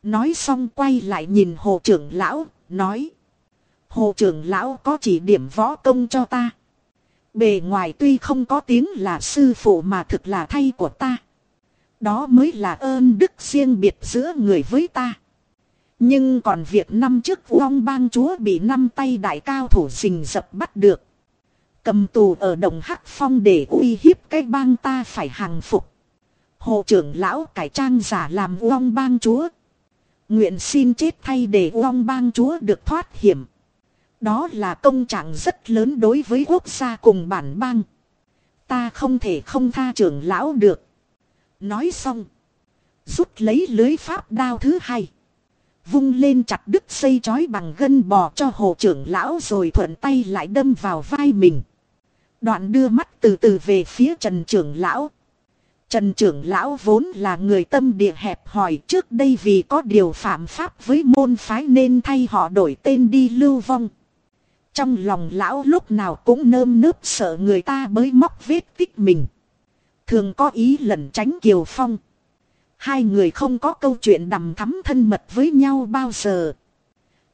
Nói xong quay lại nhìn hồ trưởng lão, nói. Hồ trưởng lão có chỉ điểm võ công cho ta. Bề ngoài tuy không có tiếng là sư phụ mà thực là thay của ta. Đó mới là ơn đức riêng biệt giữa người với ta. Nhưng còn việc năm trước Uông bang chúa bị năm tay đại cao thủ rình dập bắt được. Cầm tù ở đồng Hắc Phong để uy hiếp cái bang ta phải hàng phục. Hồ trưởng lão cải trang giả làm Uông bang chúa. Nguyện xin chết thay để Uông bang chúa được thoát hiểm. Đó là công trạng rất lớn đối với quốc gia cùng bản bang. Ta không thể không tha trưởng lão được. Nói xong. Rút lấy lưới pháp đao thứ hai. Vung lên chặt đứt xây chói bằng gân bò cho hồ trưởng lão rồi thuận tay lại đâm vào vai mình. Đoạn đưa mắt từ từ về phía trần trưởng lão. Trần trưởng lão vốn là người tâm địa hẹp hòi trước đây vì có điều phạm pháp với môn phái nên thay họ đổi tên đi lưu vong. Trong lòng lão lúc nào cũng nơm nớp sợ người ta bới móc vết tích mình. Thường có ý lẩn tránh Kiều Phong. Hai người không có câu chuyện đầm thắm thân mật với nhau bao giờ.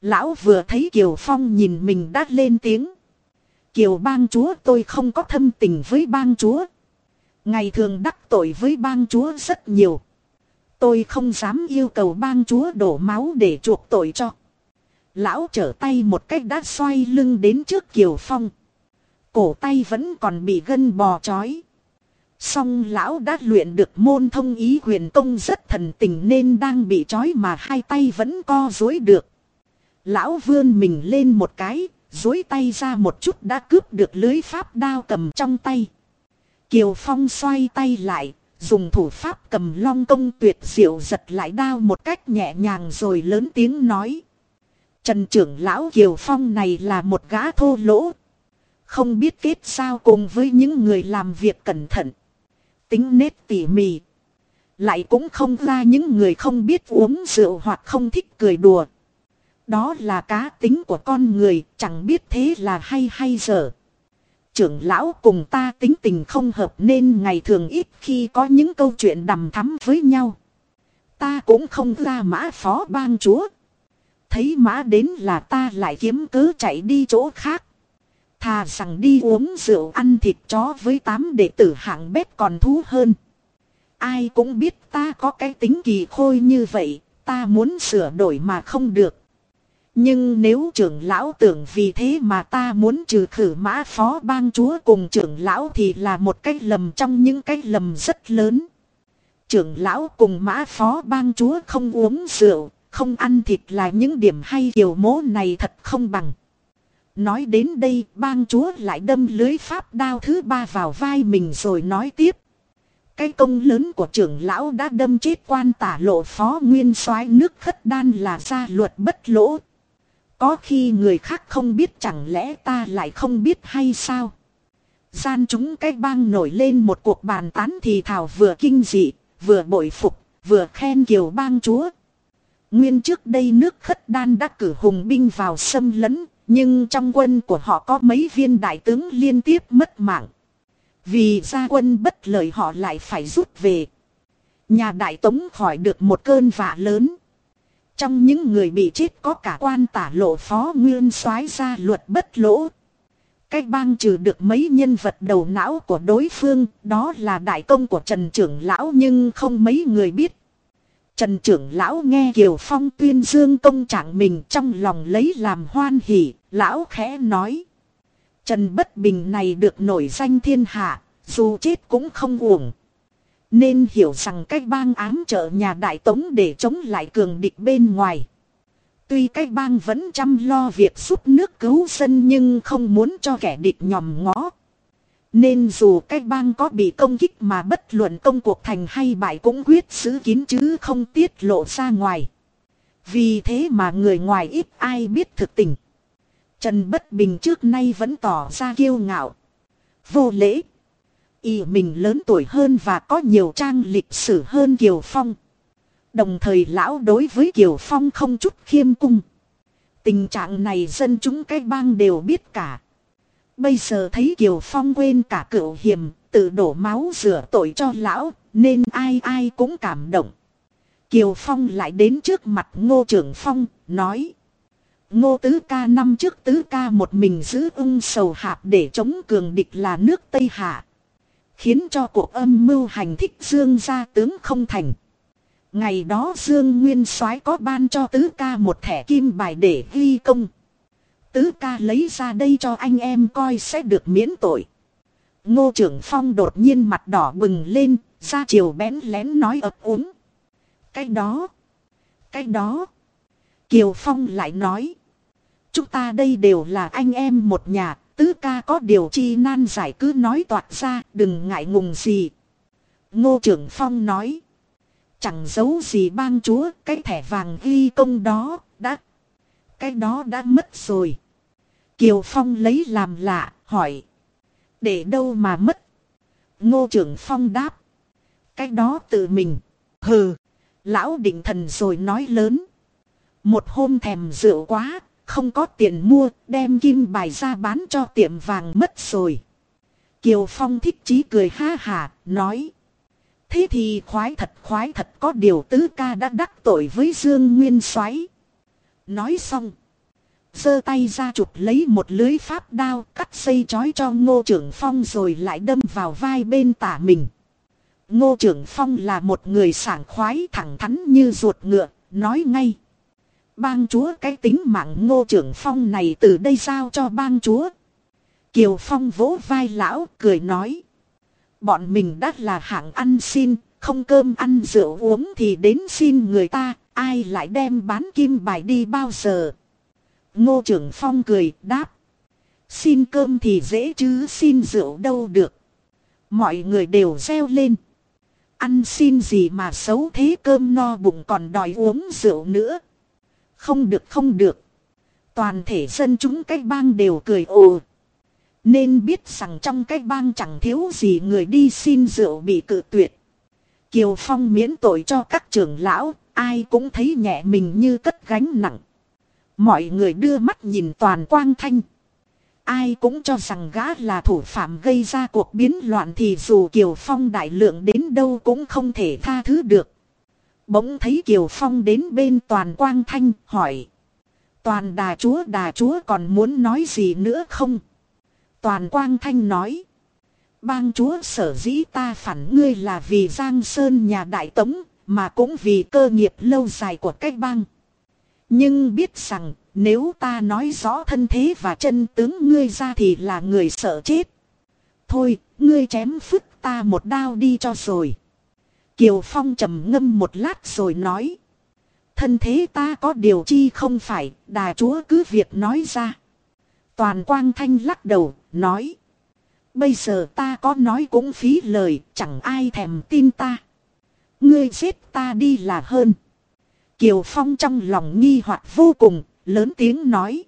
Lão vừa thấy Kiều Phong nhìn mình đã lên tiếng. Kiều bang chúa, tôi không có thâm tình với bang chúa. Ngày thường đắc tội với bang chúa rất nhiều. Tôi không dám yêu cầu bang chúa đổ máu để chuộc tội cho. Lão trở tay một cách đã xoay lưng đến trước Kiều Phong. Cổ tay vẫn còn bị gân bò chói. Song lão đã luyện được môn thông ý huyền công rất thần tình nên đang bị chói mà hai tay vẫn co dối được. Lão vươn mình lên một cái, dối tay ra một chút đã cướp được lưới pháp đao cầm trong tay. Kiều Phong xoay tay lại, dùng thủ pháp cầm long công tuyệt diệu giật lại đao một cách nhẹ nhàng rồi lớn tiếng nói. Trần trưởng lão Kiều Phong này là một gã thô lỗ. Không biết kết sao cùng với những người làm việc cẩn thận. Tính nết tỉ mỉ. Lại cũng không ra những người không biết uống rượu hoặc không thích cười đùa. Đó là cá tính của con người, chẳng biết thế là hay hay dở. Trưởng lão cùng ta tính tình không hợp nên ngày thường ít khi có những câu chuyện đầm thắm với nhau. Ta cũng không ra mã phó bang chúa. Thấy mã đến là ta lại kiếm cớ chạy đi chỗ khác. Thà rằng đi uống rượu ăn thịt chó với tám đệ tử hạng bếp còn thú hơn. Ai cũng biết ta có cái tính kỳ khôi như vậy, ta muốn sửa đổi mà không được. Nhưng nếu trưởng lão tưởng vì thế mà ta muốn trừ khử mã phó bang chúa cùng trưởng lão thì là một cái lầm trong những cái lầm rất lớn. Trưởng lão cùng mã phó bang chúa không uống rượu, không ăn thịt là những điểm hay kiểu mố này thật không bằng. Nói đến đây bang chúa lại đâm lưới pháp đao thứ ba vào vai mình rồi nói tiếp. Cái công lớn của trưởng lão đã đâm chết quan tả lộ phó nguyên soái nước khất đan là ra luật bất lỗ. Có khi người khác không biết chẳng lẽ ta lại không biết hay sao. Gian chúng cái bang nổi lên một cuộc bàn tán thì thảo vừa kinh dị, vừa bội phục, vừa khen kiều bang chúa. Nguyên trước đây nước khất đan đã cử hùng binh vào xâm lấn, nhưng trong quân của họ có mấy viên đại tướng liên tiếp mất mạng. Vì gia quân bất lợi họ lại phải rút về. Nhà đại tống khỏi được một cơn vạ lớn. Trong những người bị chết có cả quan tả lộ phó nguyên soái ra luật bất lỗ. Cách bang trừ được mấy nhân vật đầu não của đối phương, đó là đại công của Trần Trưởng Lão nhưng không mấy người biết. Trần trưởng lão nghe Kiều Phong tuyên dương công trạng mình trong lòng lấy làm hoan hỉ, lão khẽ nói. Trần Bất Bình này được nổi danh thiên hạ, dù chết cũng không uổng. Nên hiểu rằng cách bang ám trợ nhà đại tống để chống lại cường địch bên ngoài. Tuy cách bang vẫn chăm lo việc giúp nước cứu dân nhưng không muốn cho kẻ địch nhòm ngó. Nên dù cái bang có bị công kích mà bất luận công cuộc thành hay bại cũng quyết giữ kín chứ không tiết lộ ra ngoài. Vì thế mà người ngoài ít ai biết thực tình. Trần Bất Bình trước nay vẫn tỏ ra kiêu ngạo. Vô lễ. Y mình lớn tuổi hơn và có nhiều trang lịch sử hơn Kiều Phong. Đồng thời lão đối với Kiều Phong không chút khiêm cung. Tình trạng này dân chúng cái bang đều biết cả. Bây giờ thấy Kiều Phong quên cả cựu hiểm, tự đổ máu rửa tội cho lão, nên ai ai cũng cảm động. Kiều Phong lại đến trước mặt Ngô Trưởng Phong, nói. Ngô Tứ Ca năm trước Tứ Ca một mình giữ ung sầu hạp để chống cường địch là nước Tây Hạ. Khiến cho cuộc âm mưu hành thích dương gia tướng không thành. Ngày đó Dương Nguyên soái có ban cho tứ ca một thẻ kim bài để ghi công. Tứ ca lấy ra đây cho anh em coi sẽ được miễn tội. Ngô trưởng phong đột nhiên mặt đỏ bừng lên, ra chiều bén lén nói ấp úng. Cái đó, cái đó. Kiều Phong lại nói. Chúng ta đây đều là anh em một nhà, tứ ca có điều chi nan giải cứ nói toạc ra, đừng ngại ngùng gì. Ngô trưởng Phong nói. Chẳng giấu gì bang chúa, cái thẻ vàng ghi công đó, đã. Cái đó đã mất rồi. Kiều Phong lấy làm lạ, hỏi. Để đâu mà mất? Ngô trưởng Phong đáp. Cái đó tự mình. Hừ. Lão định thần rồi nói lớn. Một hôm thèm rượu quá, không có tiền mua, đem kim bài ra bán cho tiệm vàng mất rồi. Kiều Phong thích chí cười ha hà, nói. Thế thì khoái thật khoái thật có điều tứ ca đã đắc tội với Dương Nguyên soái Nói xong giơ tay ra chụp lấy một lưới pháp đao cắt xây chói cho ngô trưởng phong rồi lại đâm vào vai bên tả mình. Ngô trưởng phong là một người sảng khoái thẳng thắn như ruột ngựa, nói ngay. Bang chúa cái tính mạng ngô trưởng phong này từ đây giao cho bang chúa. Kiều Phong vỗ vai lão cười nói. Bọn mình đắt là hạng ăn xin, không cơm ăn rượu uống thì đến xin người ta, ai lại đem bán kim bài đi bao giờ. Ngô trưởng Phong cười đáp. Xin cơm thì dễ chứ xin rượu đâu được. Mọi người đều reo lên. Ăn xin gì mà xấu thế cơm no bụng còn đòi uống rượu nữa. Không được không được. Toàn thể dân chúng cái bang đều cười ồ. Nên biết rằng trong cái bang chẳng thiếu gì người đi xin rượu bị cự tuyệt. Kiều Phong miễn tội cho các trưởng lão, ai cũng thấy nhẹ mình như cất gánh nặng. Mọi người đưa mắt nhìn toàn quang thanh. Ai cũng cho rằng gã là thủ phạm gây ra cuộc biến loạn thì dù Kiều Phong đại lượng đến đâu cũng không thể tha thứ được. Bỗng thấy Kiều Phong đến bên toàn quang thanh hỏi. Toàn đà chúa đà chúa còn muốn nói gì nữa không? Toàn quang thanh nói. Bang chúa sở dĩ ta phản ngươi là vì Giang Sơn nhà Đại Tống, mà cũng vì cơ nghiệp lâu dài của cách bang. Nhưng biết rằng, nếu ta nói rõ thân thế và chân tướng ngươi ra thì là người sợ chết. Thôi, ngươi chém phức ta một đao đi cho rồi. Kiều Phong trầm ngâm một lát rồi nói. Thân thế ta có điều chi không phải, đà chúa cứ việc nói ra. Toàn quang thanh lắc đầu, nói. Bây giờ ta có nói cũng phí lời, chẳng ai thèm tin ta. Ngươi giết ta đi là hơn. Kiều Phong trong lòng nghi hoặc vô cùng, lớn tiếng nói.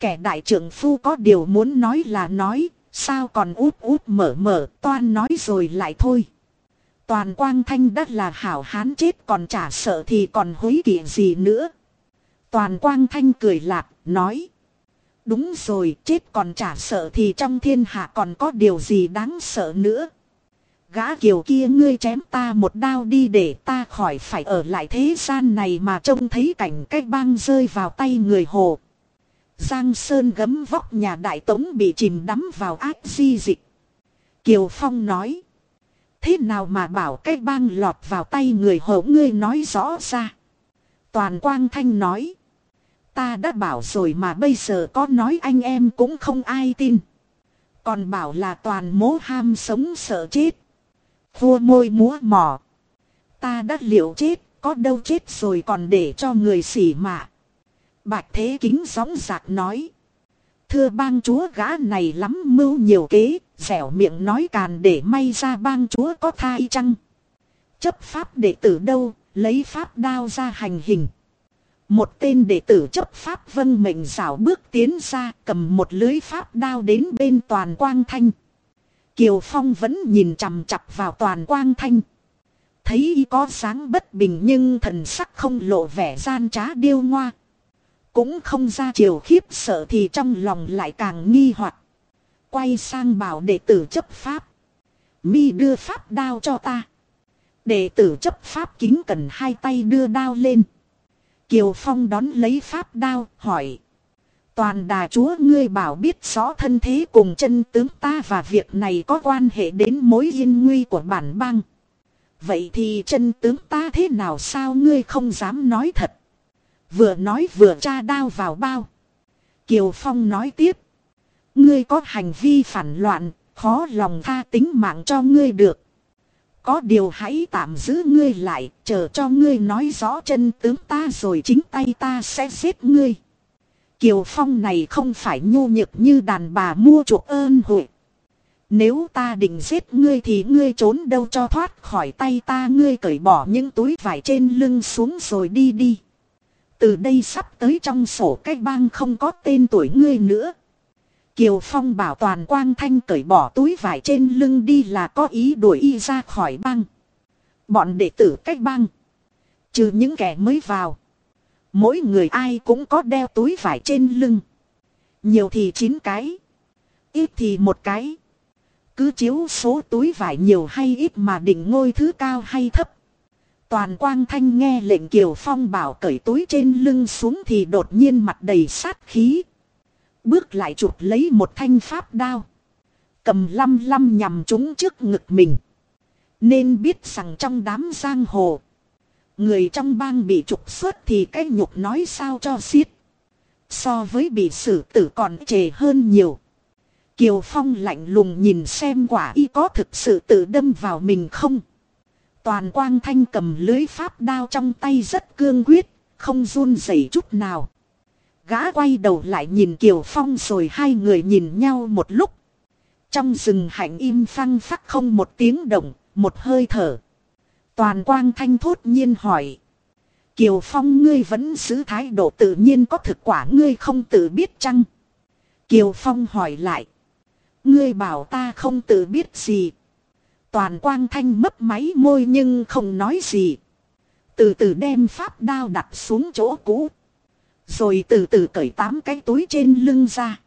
Kẻ đại trưởng phu có điều muốn nói là nói, sao còn út út mở mở, toan nói rồi lại thôi. Toàn quang thanh đất là hảo hán chết còn chả sợ thì còn hối kỵ gì nữa. Toàn quang thanh cười lạc, nói. Đúng rồi, chết còn chả sợ thì trong thiên hạ còn có điều gì đáng sợ nữa. Gã kiều kia ngươi chém ta một đao đi để ta khỏi phải ở lại thế gian này mà trông thấy cảnh cái băng rơi vào tay người hồ. Giang Sơn gấm vóc nhà đại tống bị chìm đắm vào ác di dịch. Kiều Phong nói. Thế nào mà bảo cái băng lọt vào tay người hồ ngươi nói rõ ra. Toàn Quang Thanh nói. Ta đã bảo rồi mà bây giờ có nói anh em cũng không ai tin. Còn bảo là toàn mố ham sống sợ chết. Vua môi múa mỏ. Ta đã liệu chết, có đâu chết rồi còn để cho người xỉ mạ. Bạch Thế Kính gióng giạc nói. Thưa bang chúa gã này lắm mưu nhiều kế, dẻo miệng nói càn để may ra bang chúa có thai chăng. Chấp pháp đệ tử đâu, lấy pháp đao ra hành hình. Một tên đệ tử chấp pháp vân mệnh rảo bước tiến ra cầm một lưới pháp đao đến bên toàn quang thanh. Kiều Phong vẫn nhìn chằm chặp vào toàn quang thanh. Thấy y có sáng bất bình nhưng thần sắc không lộ vẻ gian trá điêu ngoa. Cũng không ra chiều khiếp sợ thì trong lòng lại càng nghi hoặc Quay sang bảo đệ tử chấp pháp. Mi đưa pháp đao cho ta. Đệ tử chấp pháp kính cần hai tay đưa đao lên. Kiều Phong đón lấy pháp đao, hỏi. Toàn đà chúa ngươi bảo biết rõ thân thế cùng chân tướng ta và việc này có quan hệ đến mối yên nguy của bản bang. Vậy thì chân tướng ta thế nào sao ngươi không dám nói thật. Vừa nói vừa tra đao vào bao. Kiều Phong nói tiếp. Ngươi có hành vi phản loạn, khó lòng tha tính mạng cho ngươi được. Có điều hãy tạm giữ ngươi lại, chờ cho ngươi nói rõ chân tướng ta rồi chính tay ta sẽ giết ngươi. Kiều Phong này không phải nhu nhược như đàn bà mua chuộc ơn hội. Nếu ta định giết ngươi thì ngươi trốn đâu cho thoát khỏi tay ta, ngươi cởi bỏ những túi vải trên lưng xuống rồi đi đi. Từ đây sắp tới trong sổ Cách bang không có tên tuổi ngươi nữa. Kiều Phong bảo toàn quang thanh cởi bỏ túi vải trên lưng đi là có ý đuổi y ra khỏi bang. Bọn đệ tử cách bang. Trừ những kẻ mới vào. Mỗi người ai cũng có đeo túi vải trên lưng. Nhiều thì 9 cái. Ít thì một cái. Cứ chiếu số túi vải nhiều hay ít mà định ngôi thứ cao hay thấp. Toàn quang thanh nghe lệnh Kiều Phong bảo cởi túi trên lưng xuống thì đột nhiên mặt đầy sát khí. Bước lại chụp lấy một thanh pháp đao. Cầm lăm lăm nhằm trúng trước ngực mình. Nên biết rằng trong đám giang hồ. Người trong bang bị trục xuất thì cái nhục nói sao cho xiết. So với bị xử tử còn trề hơn nhiều. Kiều Phong lạnh lùng nhìn xem quả y có thực sự tự đâm vào mình không. Toàn quang thanh cầm lưới pháp đao trong tay rất cương quyết, không run rẩy chút nào. Gã quay đầu lại nhìn Kiều Phong rồi hai người nhìn nhau một lúc. Trong rừng hạnh im phăng phắc không một tiếng động, một hơi thở. Toàn quang thanh thốt nhiên hỏi. Kiều Phong ngươi vẫn giữ thái độ tự nhiên có thực quả ngươi không tự biết chăng? Kiều Phong hỏi lại. Ngươi bảo ta không tự biết gì. Toàn quang thanh mấp máy môi nhưng không nói gì. Từ từ đem pháp đao đặt xuống chỗ cũ. Rồi từ từ cởi tám cái túi trên lưng ra.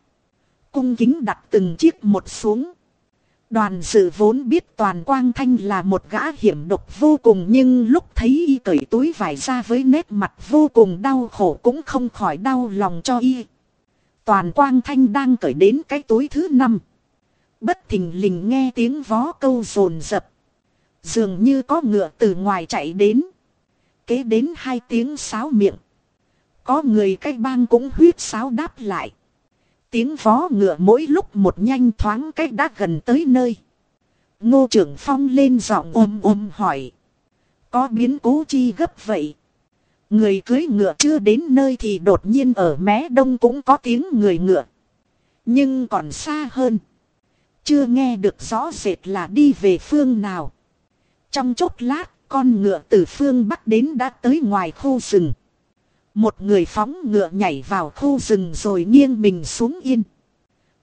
Cung kính đặt từng chiếc một xuống. Đoàn dự vốn biết toàn quang thanh là một gã hiểm độc vô cùng nhưng lúc thấy y cởi túi vải ra với nét mặt vô cùng đau khổ cũng không khỏi đau lòng cho y. Toàn quang thanh đang cởi đến cái túi thứ năm. Bất thình lình nghe tiếng vó câu rồn rập. Dường như có ngựa từ ngoài chạy đến. Kế đến hai tiếng sáo miệng. Có người cách bang cũng huyết sáo đáp lại. Tiếng vó ngựa mỗi lúc một nhanh thoáng cách đã gần tới nơi. Ngô trưởng phong lên giọng ôm ôm hỏi. Có biến cố chi gấp vậy? Người cưới ngựa chưa đến nơi thì đột nhiên ở mé đông cũng có tiếng người ngựa. Nhưng còn xa hơn. Chưa nghe được rõ rệt là đi về phương nào. Trong chốc lát, con ngựa từ phương Bắc đến đã tới ngoài khu rừng. Một người phóng ngựa nhảy vào khu rừng rồi nghiêng mình xuống yên.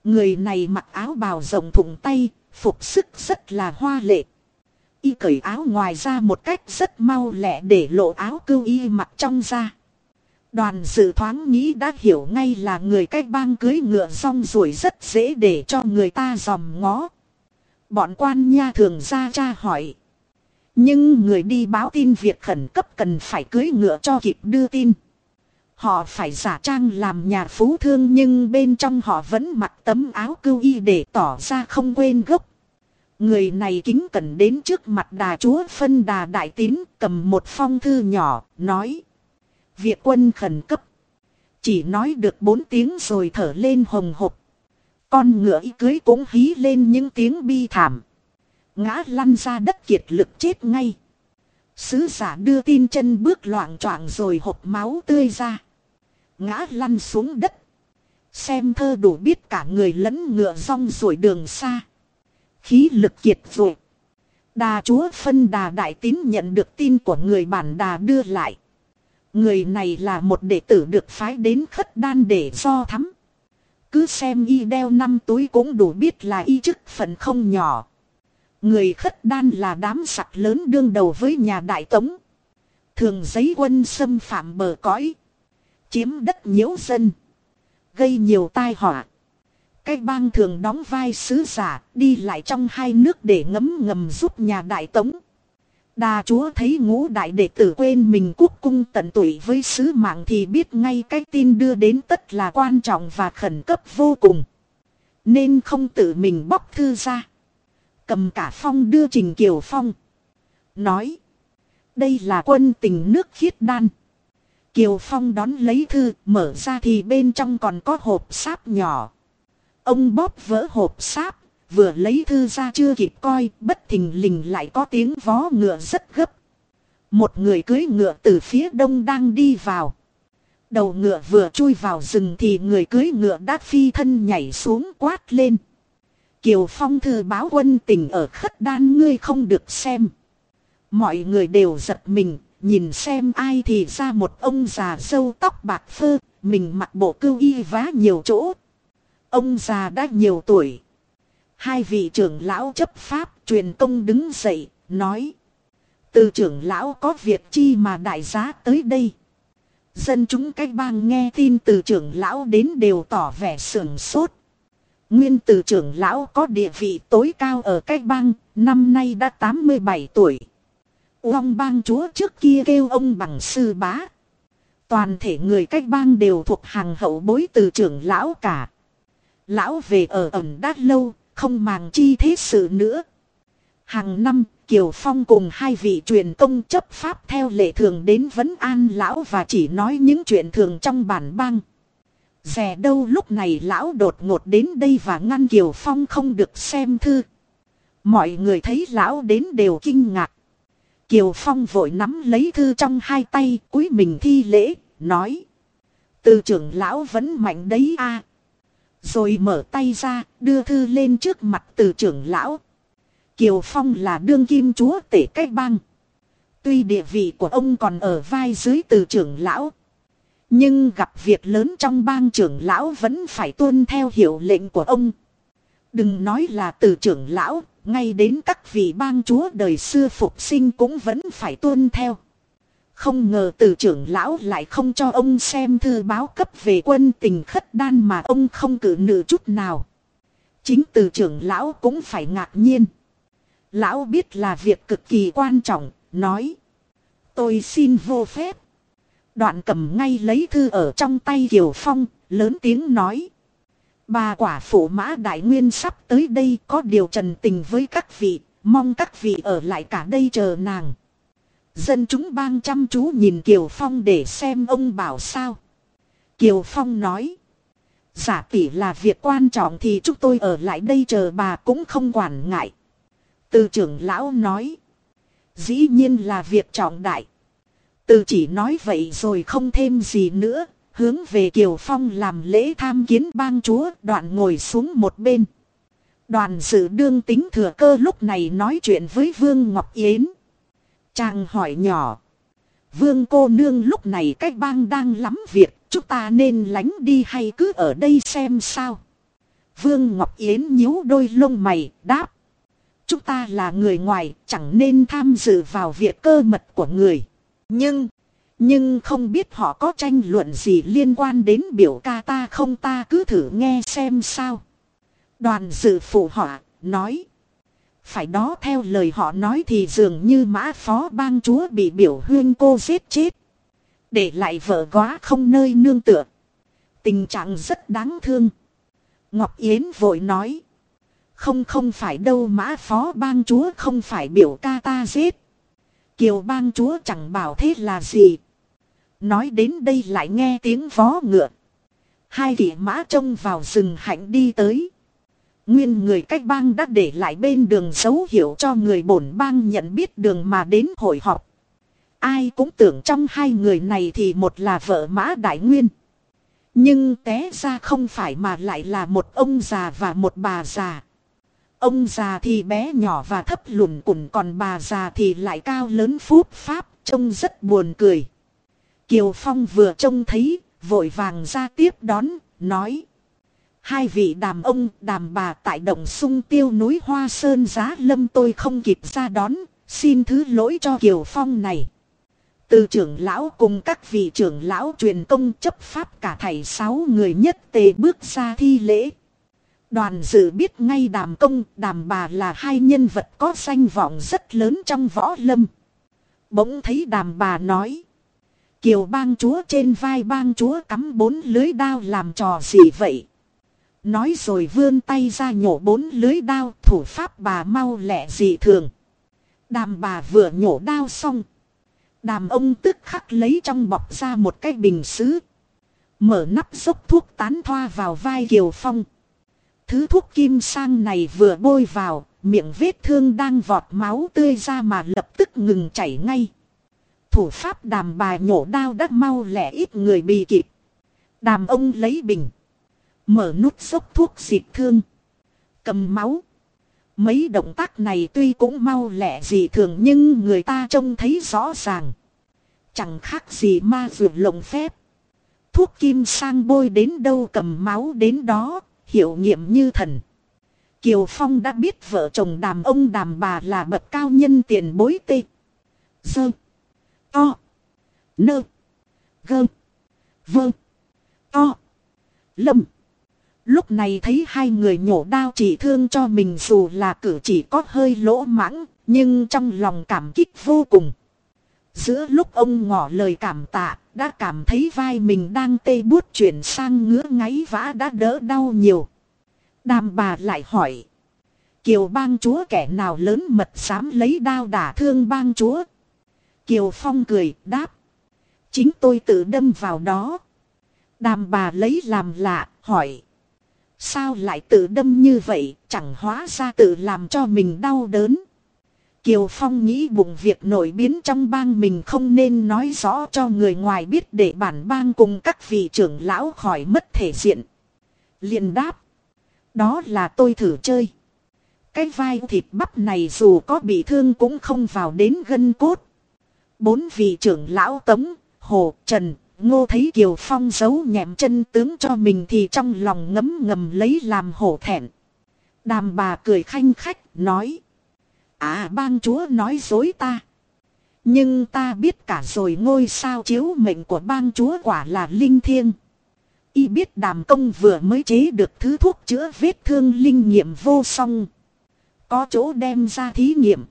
Người này mặc áo bào rộng thùng tay, phục sức rất là hoa lệ. Y cởi áo ngoài ra một cách rất mau lẹ để lộ áo cưu y mặc trong ra. Đoàn dự thoáng nghĩ đã hiểu ngay là người cách bang cưới ngựa xong rồi rất dễ để cho người ta dòm ngó. Bọn quan nha thường ra tra hỏi. Nhưng người đi báo tin việc khẩn cấp cần phải cưới ngựa cho kịp đưa tin. Họ phải giả trang làm nhà phú thương nhưng bên trong họ vẫn mặc tấm áo cưu y để tỏ ra không quên gốc. Người này kính cẩn đến trước mặt đà chúa phân đà đại tín cầm một phong thư nhỏ, nói. Việc quân khẩn cấp. Chỉ nói được bốn tiếng rồi thở lên hồng hộc. Con ngựa y cưới cũng hí lên những tiếng bi thảm. Ngã lăn ra đất kiệt lực chết ngay. Sứ giả đưa tin chân bước loạn choạng rồi hộp máu tươi ra. Ngã lăn xuống đất. Xem thơ đủ biết cả người lẫn ngựa rong rồi đường xa. Khí lực kiệt rồi. Đà chúa phân đà đại tín nhận được tin của người bản đà đưa lại. Người này là một đệ tử được phái đến khất đan để do thắm. Cứ xem y đeo năm túi cũng đủ biết là y chức phần không nhỏ. Người khất đan là đám sặc lớn đương đầu với nhà đại tống. Thường giấy quân xâm phạm bờ cõi. Chiếm đất nhiễu dân. Gây nhiều tai họa. Cái bang thường đóng vai sứ giả, đi lại trong hai nước để ngấm ngầm giúp nhà đại tống. Đà chúa thấy ngũ đại đệ tử quên mình quốc cung tận tụy với sứ mạng thì biết ngay cái tin đưa đến tất là quan trọng và khẩn cấp vô cùng. Nên không tự mình bóc thư ra. Cầm cả phong đưa Trình Kiều Phong. nói. Đây là quân tình nước khiết đan. Kiều Phong đón lấy thư, mở ra thì bên trong còn có hộp sáp nhỏ. Ông bóp vỡ hộp sáp, vừa lấy thư ra chưa kịp coi, bất thình lình lại có tiếng vó ngựa rất gấp. Một người cưới ngựa từ phía đông đang đi vào. Đầu ngựa vừa chui vào rừng thì người cưới ngựa đã phi thân nhảy xuống quát lên. Kiều Phong thư báo quân tình ở khất đan ngươi không được xem. Mọi người đều giật mình, nhìn xem ai thì ra một ông già sâu tóc bạc phơ, mình mặc bộ cưu y vá nhiều chỗ. Ông già đã nhiều tuổi. Hai vị trưởng lão chấp pháp truyền công đứng dậy, nói. Từ trưởng lão có việc chi mà đại giá tới đây. Dân chúng cách bang nghe tin từ trưởng lão đến đều tỏ vẻ sưởng sốt. Nguyên từ trưởng lão có địa vị tối cao ở cách bang, năm nay đã 87 tuổi. Uông bang chúa trước kia kêu ông bằng sư bá. Toàn thể người cách bang đều thuộc hàng hậu bối từ trưởng lão cả. Lão về ở ẩn đã lâu, không màng chi thế sự nữa. Hàng năm, Kiều Phong cùng hai vị truyền công chấp pháp theo lệ thường đến vấn an lão và chỉ nói những chuyện thường trong bản bang. Rè đâu lúc này lão đột ngột đến đây và ngăn Kiều Phong không được xem thư. Mọi người thấy lão đến đều kinh ngạc. Kiều Phong vội nắm lấy thư trong hai tay cúi mình thi lễ, nói. Từ trưởng lão vẫn mạnh đấy a Rồi mở tay ra, đưa thư lên trước mặt từ trưởng lão. Kiều Phong là đương kim chúa tể cách bang. Tuy địa vị của ông còn ở vai dưới từ trưởng lão. Nhưng gặp việc lớn trong bang trưởng lão vẫn phải tuân theo hiệu lệnh của ông. Đừng nói là từ trưởng lão, ngay đến các vị bang chúa đời xưa phục sinh cũng vẫn phải tuân theo. Không ngờ từ trưởng lão lại không cho ông xem thư báo cấp về quân tình khất đan mà ông không cử nữ chút nào. Chính từ trưởng lão cũng phải ngạc nhiên. Lão biết là việc cực kỳ quan trọng, nói. Tôi xin vô phép. Đoạn cầm ngay lấy thư ở trong tay Kiều Phong, lớn tiếng nói. Bà quả phủ mã đại nguyên sắp tới đây có điều trần tình với các vị, mong các vị ở lại cả đây chờ nàng. Dân chúng bang chăm chú nhìn Kiều Phong để xem ông bảo sao. Kiều Phong nói. Giả tỷ là việc quan trọng thì chúng tôi ở lại đây chờ bà cũng không quản ngại. Từ trưởng lão nói. Dĩ nhiên là việc trọng đại. Từ chỉ nói vậy rồi không thêm gì nữa. Hướng về Kiều Phong làm lễ tham kiến bang chúa đoạn ngồi xuống một bên. Đoàn sự đương tính thừa cơ lúc này nói chuyện với Vương Ngọc Yến. Chàng hỏi nhỏ. Vương cô nương lúc này cách bang đang lắm việc, chúng ta nên lánh đi hay cứ ở đây xem sao. Vương Ngọc Yến nhíu đôi lông mày, đáp. Chúng ta là người ngoài, chẳng nên tham dự vào việc cơ mật của người. Nhưng, nhưng không biết họ có tranh luận gì liên quan đến biểu ca ta không ta cứ thử nghe xem sao. Đoàn dự phụ họ, nói. Phải đó theo lời họ nói thì dường như mã phó bang chúa bị biểu huyên cô giết chết. Để lại vợ quá không nơi nương tựa. Tình trạng rất đáng thương. Ngọc Yến vội nói. Không không phải đâu mã phó bang chúa không phải biểu ca ta giết. Kiều bang chúa chẳng bảo thế là gì. Nói đến đây lại nghe tiếng vó ngựa. Hai vị mã trông vào rừng hạnh đi tới. Nguyên người cách bang đã để lại bên đường dấu hiệu cho người bổn bang nhận biết đường mà đến hội họp. Ai cũng tưởng trong hai người này thì một là vợ mã đại nguyên. Nhưng té ra không phải mà lại là một ông già và một bà già. Ông già thì bé nhỏ và thấp lùn cùn còn bà già thì lại cao lớn phút pháp, trông rất buồn cười. Kiều Phong vừa trông thấy, vội vàng ra tiếp đón, nói. Hai vị đàm ông, đàm bà tại động sung tiêu núi Hoa Sơn giá lâm tôi không kịp ra đón, xin thứ lỗi cho Kiều Phong này. Từ trưởng lão cùng các vị trưởng lão truyền công chấp pháp cả thầy sáu người nhất tề bước ra thi lễ. Đoàn dự biết ngay đàm công, đàm bà là hai nhân vật có danh vọng rất lớn trong võ lâm. Bỗng thấy đàm bà nói. Kiều bang chúa trên vai bang chúa cắm bốn lưới đao làm trò gì vậy? Nói rồi vươn tay ra nhổ bốn lưới đao thủ pháp bà mau lẹ dị thường. Đàm bà vừa nhổ đao xong. Đàm ông tức khắc lấy trong bọc ra một cái bình xứ. Mở nắp dốc thuốc tán thoa vào vai Kiều Phong. Thứ thuốc kim sang này vừa bôi vào, miệng vết thương đang vọt máu tươi ra mà lập tức ngừng chảy ngay. Thủ pháp đàm bà nhổ đao đã mau lẻ ít người bị kịp. Đàm ông lấy bình. Mở nút xốc thuốc xịt thương. Cầm máu. Mấy động tác này tuy cũng mau lẻ dị thường nhưng người ta trông thấy rõ ràng. Chẳng khác gì ma vượt lồng phép. Thuốc kim sang bôi đến đâu cầm máu đến đó, hiệu nghiệm như thần. Kiều Phong đã biết vợ chồng đàm ông đàm bà là bậc cao nhân tiền bối tê. Dơ. To. Nơ. Gơ. Vơ. To. Lâm. Lúc này thấy hai người nhổ đao chỉ thương cho mình dù là cử chỉ có hơi lỗ mãng, nhưng trong lòng cảm kích vô cùng. Giữa lúc ông ngỏ lời cảm tạ, đã cảm thấy vai mình đang tê buốt chuyển sang ngứa ngáy vã đã đỡ đau nhiều. Đàm bà lại hỏi. Kiều bang chúa kẻ nào lớn mật dám lấy đao đả thương bang chúa. Kiều Phong cười, đáp. Chính tôi tự đâm vào đó. Đàm bà lấy làm lạ, hỏi. Sao lại tự đâm như vậy, chẳng hóa ra tự làm cho mình đau đớn. Kiều Phong nghĩ bụng việc nổi biến trong bang mình không nên nói rõ cho người ngoài biết để bản bang cùng các vị trưởng lão khỏi mất thể diện. liền đáp. Đó là tôi thử chơi. Cái vai thịt bắp này dù có bị thương cũng không vào đến gân cốt. Bốn vị trưởng lão Tống, Hồ, Trần, Ngô thấy Kiều Phong giấu nhẹm chân tướng cho mình thì trong lòng ngấm ngầm lấy làm hổ thẹn. Đàm bà cười khanh khách, nói. À bang chúa nói dối ta. Nhưng ta biết cả rồi ngôi sao chiếu mệnh của bang chúa quả là linh thiêng. Y biết đàm công vừa mới chế được thứ thuốc chữa vết thương linh nghiệm vô song. Có chỗ đem ra thí nghiệm.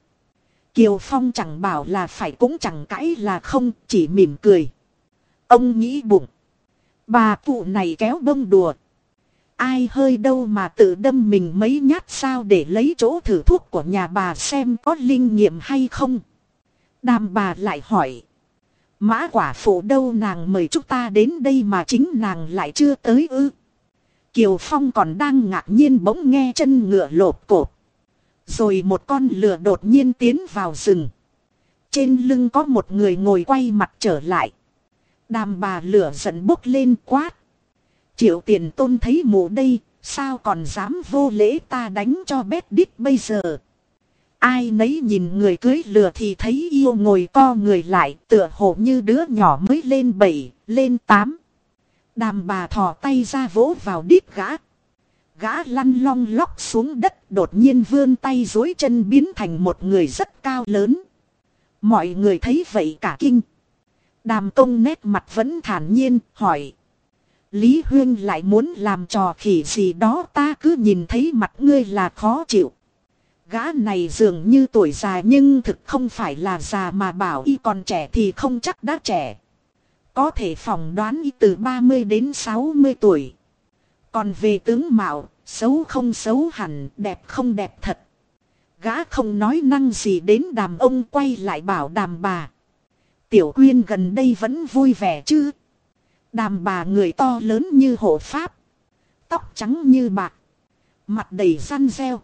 Kiều Phong chẳng bảo là phải cũng chẳng cãi là không, chỉ mỉm cười. Ông nghĩ bụng. Bà cụ này kéo bông đùa. Ai hơi đâu mà tự đâm mình mấy nhát sao để lấy chỗ thử thuốc của nhà bà xem có linh nghiệm hay không. Đàm bà lại hỏi. Mã quả phụ đâu nàng mời chúng ta đến đây mà chính nàng lại chưa tới ư. Kiều Phong còn đang ngạc nhiên bỗng nghe chân ngựa lột cộp. Rồi một con lửa đột nhiên tiến vào rừng. Trên lưng có một người ngồi quay mặt trở lại. Đàm bà lửa giận bốc lên quát. Triệu tiền tôn thấy mụ đây, sao còn dám vô lễ ta đánh cho bét đít bây giờ. Ai nấy nhìn người cưới lừa thì thấy yêu ngồi co người lại tựa hồ như đứa nhỏ mới lên bảy, lên tám. Đàm bà thò tay ra vỗ vào đít gã. Gã lăn long lóc xuống đất, đột nhiên vươn tay dối chân biến thành một người rất cao lớn. Mọi người thấy vậy cả kinh. Đàm công nét mặt vẫn thản nhiên, hỏi. Lý Huyên lại muốn làm trò khỉ gì đó, ta cứ nhìn thấy mặt ngươi là khó chịu. Gã này dường như tuổi già nhưng thực không phải là già mà bảo y còn trẻ thì không chắc đã trẻ. Có thể phỏng đoán y từ 30 đến 60 tuổi. Còn về tướng mạo, xấu không xấu hẳn, đẹp không đẹp thật. Gã không nói năng gì đến đàm ông quay lại bảo đàm bà. Tiểu quyên gần đây vẫn vui vẻ chứ. Đàm bà người to lớn như hộ pháp. Tóc trắng như bạc. Mặt đầy răn reo.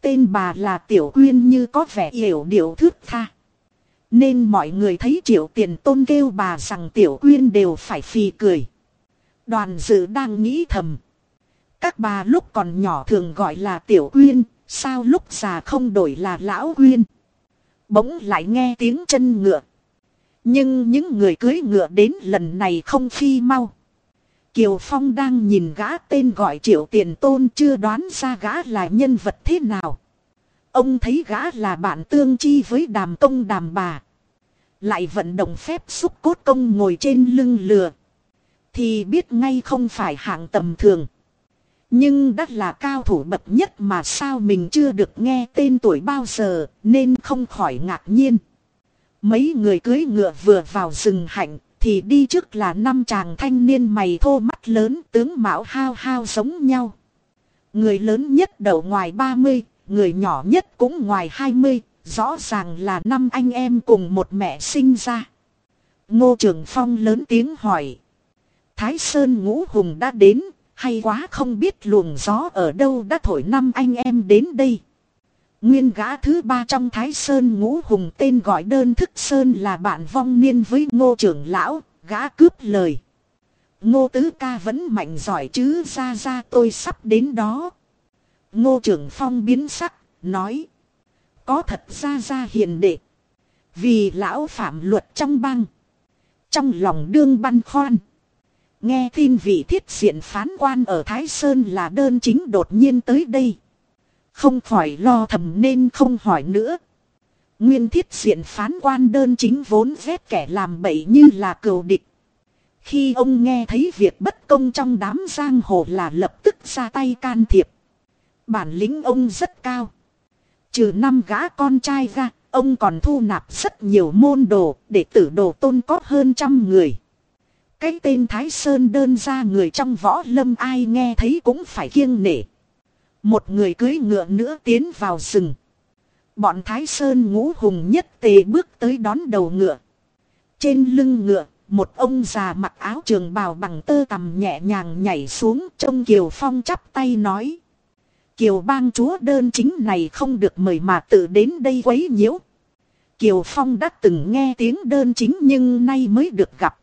Tên bà là Tiểu Quyên như có vẻ hiểu điệu thước tha. Nên mọi người thấy triệu tiền tôn kêu bà rằng Tiểu Quyên đều phải phì cười. Đoàn dự đang nghĩ thầm. Các bà lúc còn nhỏ thường gọi là Tiểu uyên, sao lúc già không đổi là Lão uyên. Bỗng lại nghe tiếng chân ngựa. Nhưng những người cưới ngựa đến lần này không phi mau. Kiều Phong đang nhìn gã tên gọi triệu tiền tôn chưa đoán ra gã là nhân vật thế nào. Ông thấy gã là bạn tương chi với đàm công đàm bà. Lại vận động phép xúc cốt công ngồi trên lưng lừa. Thì biết ngay không phải hạng tầm thường. Nhưng đã là cao thủ bậc nhất mà sao mình chưa được nghe tên tuổi bao giờ nên không khỏi ngạc nhiên. Mấy người cưới ngựa vừa vào rừng hạnh thì đi trước là năm chàng thanh niên mày thô mắt lớn tướng mạo hao hao giống nhau. Người lớn nhất đầu ngoài 30, người nhỏ nhất cũng ngoài 20, Rõ ràng là năm anh em cùng một mẹ sinh ra. Ngô Trường Phong lớn tiếng hỏi. Thái Sơn ngũ hùng đã đến, hay quá không biết luồng gió ở đâu đã thổi năm anh em đến đây. Nguyên gã thứ ba trong Thái Sơn ngũ hùng tên gọi đơn thức Sơn là bạn vong niên với ngô trưởng lão, gã cướp lời. Ngô tứ ca vẫn mạnh giỏi chứ ra ra tôi sắp đến đó. Ngô trưởng phong biến sắc, nói. Có thật ra ra hiền đệ. Vì lão phạm luật trong bang. Trong lòng đương băn khoăn. Nghe tin vị thiết diện phán quan ở Thái Sơn là đơn chính đột nhiên tới đây. Không khỏi lo thầm nên không hỏi nữa. Nguyên thiết diện phán quan đơn chính vốn vết kẻ làm bậy như là cừu địch. Khi ông nghe thấy việc bất công trong đám giang hồ là lập tức ra tay can thiệp. Bản lĩnh ông rất cao. Trừ năm gã con trai ra, ông còn thu nạp rất nhiều môn đồ, để tử đồ tôn có hơn trăm người. Cái tên Thái Sơn đơn ra người trong võ lâm ai nghe thấy cũng phải kiêng nể. Một người cưới ngựa nữa tiến vào rừng. Bọn Thái Sơn ngũ hùng nhất tề bước tới đón đầu ngựa. Trên lưng ngựa, một ông già mặc áo trường bào bằng tơ tằm nhẹ nhàng nhảy xuống trông Kiều Phong chắp tay nói. Kiều bang chúa đơn chính này không được mời mà tự đến đây quấy nhiễu. Kiều Phong đã từng nghe tiếng đơn chính nhưng nay mới được gặp.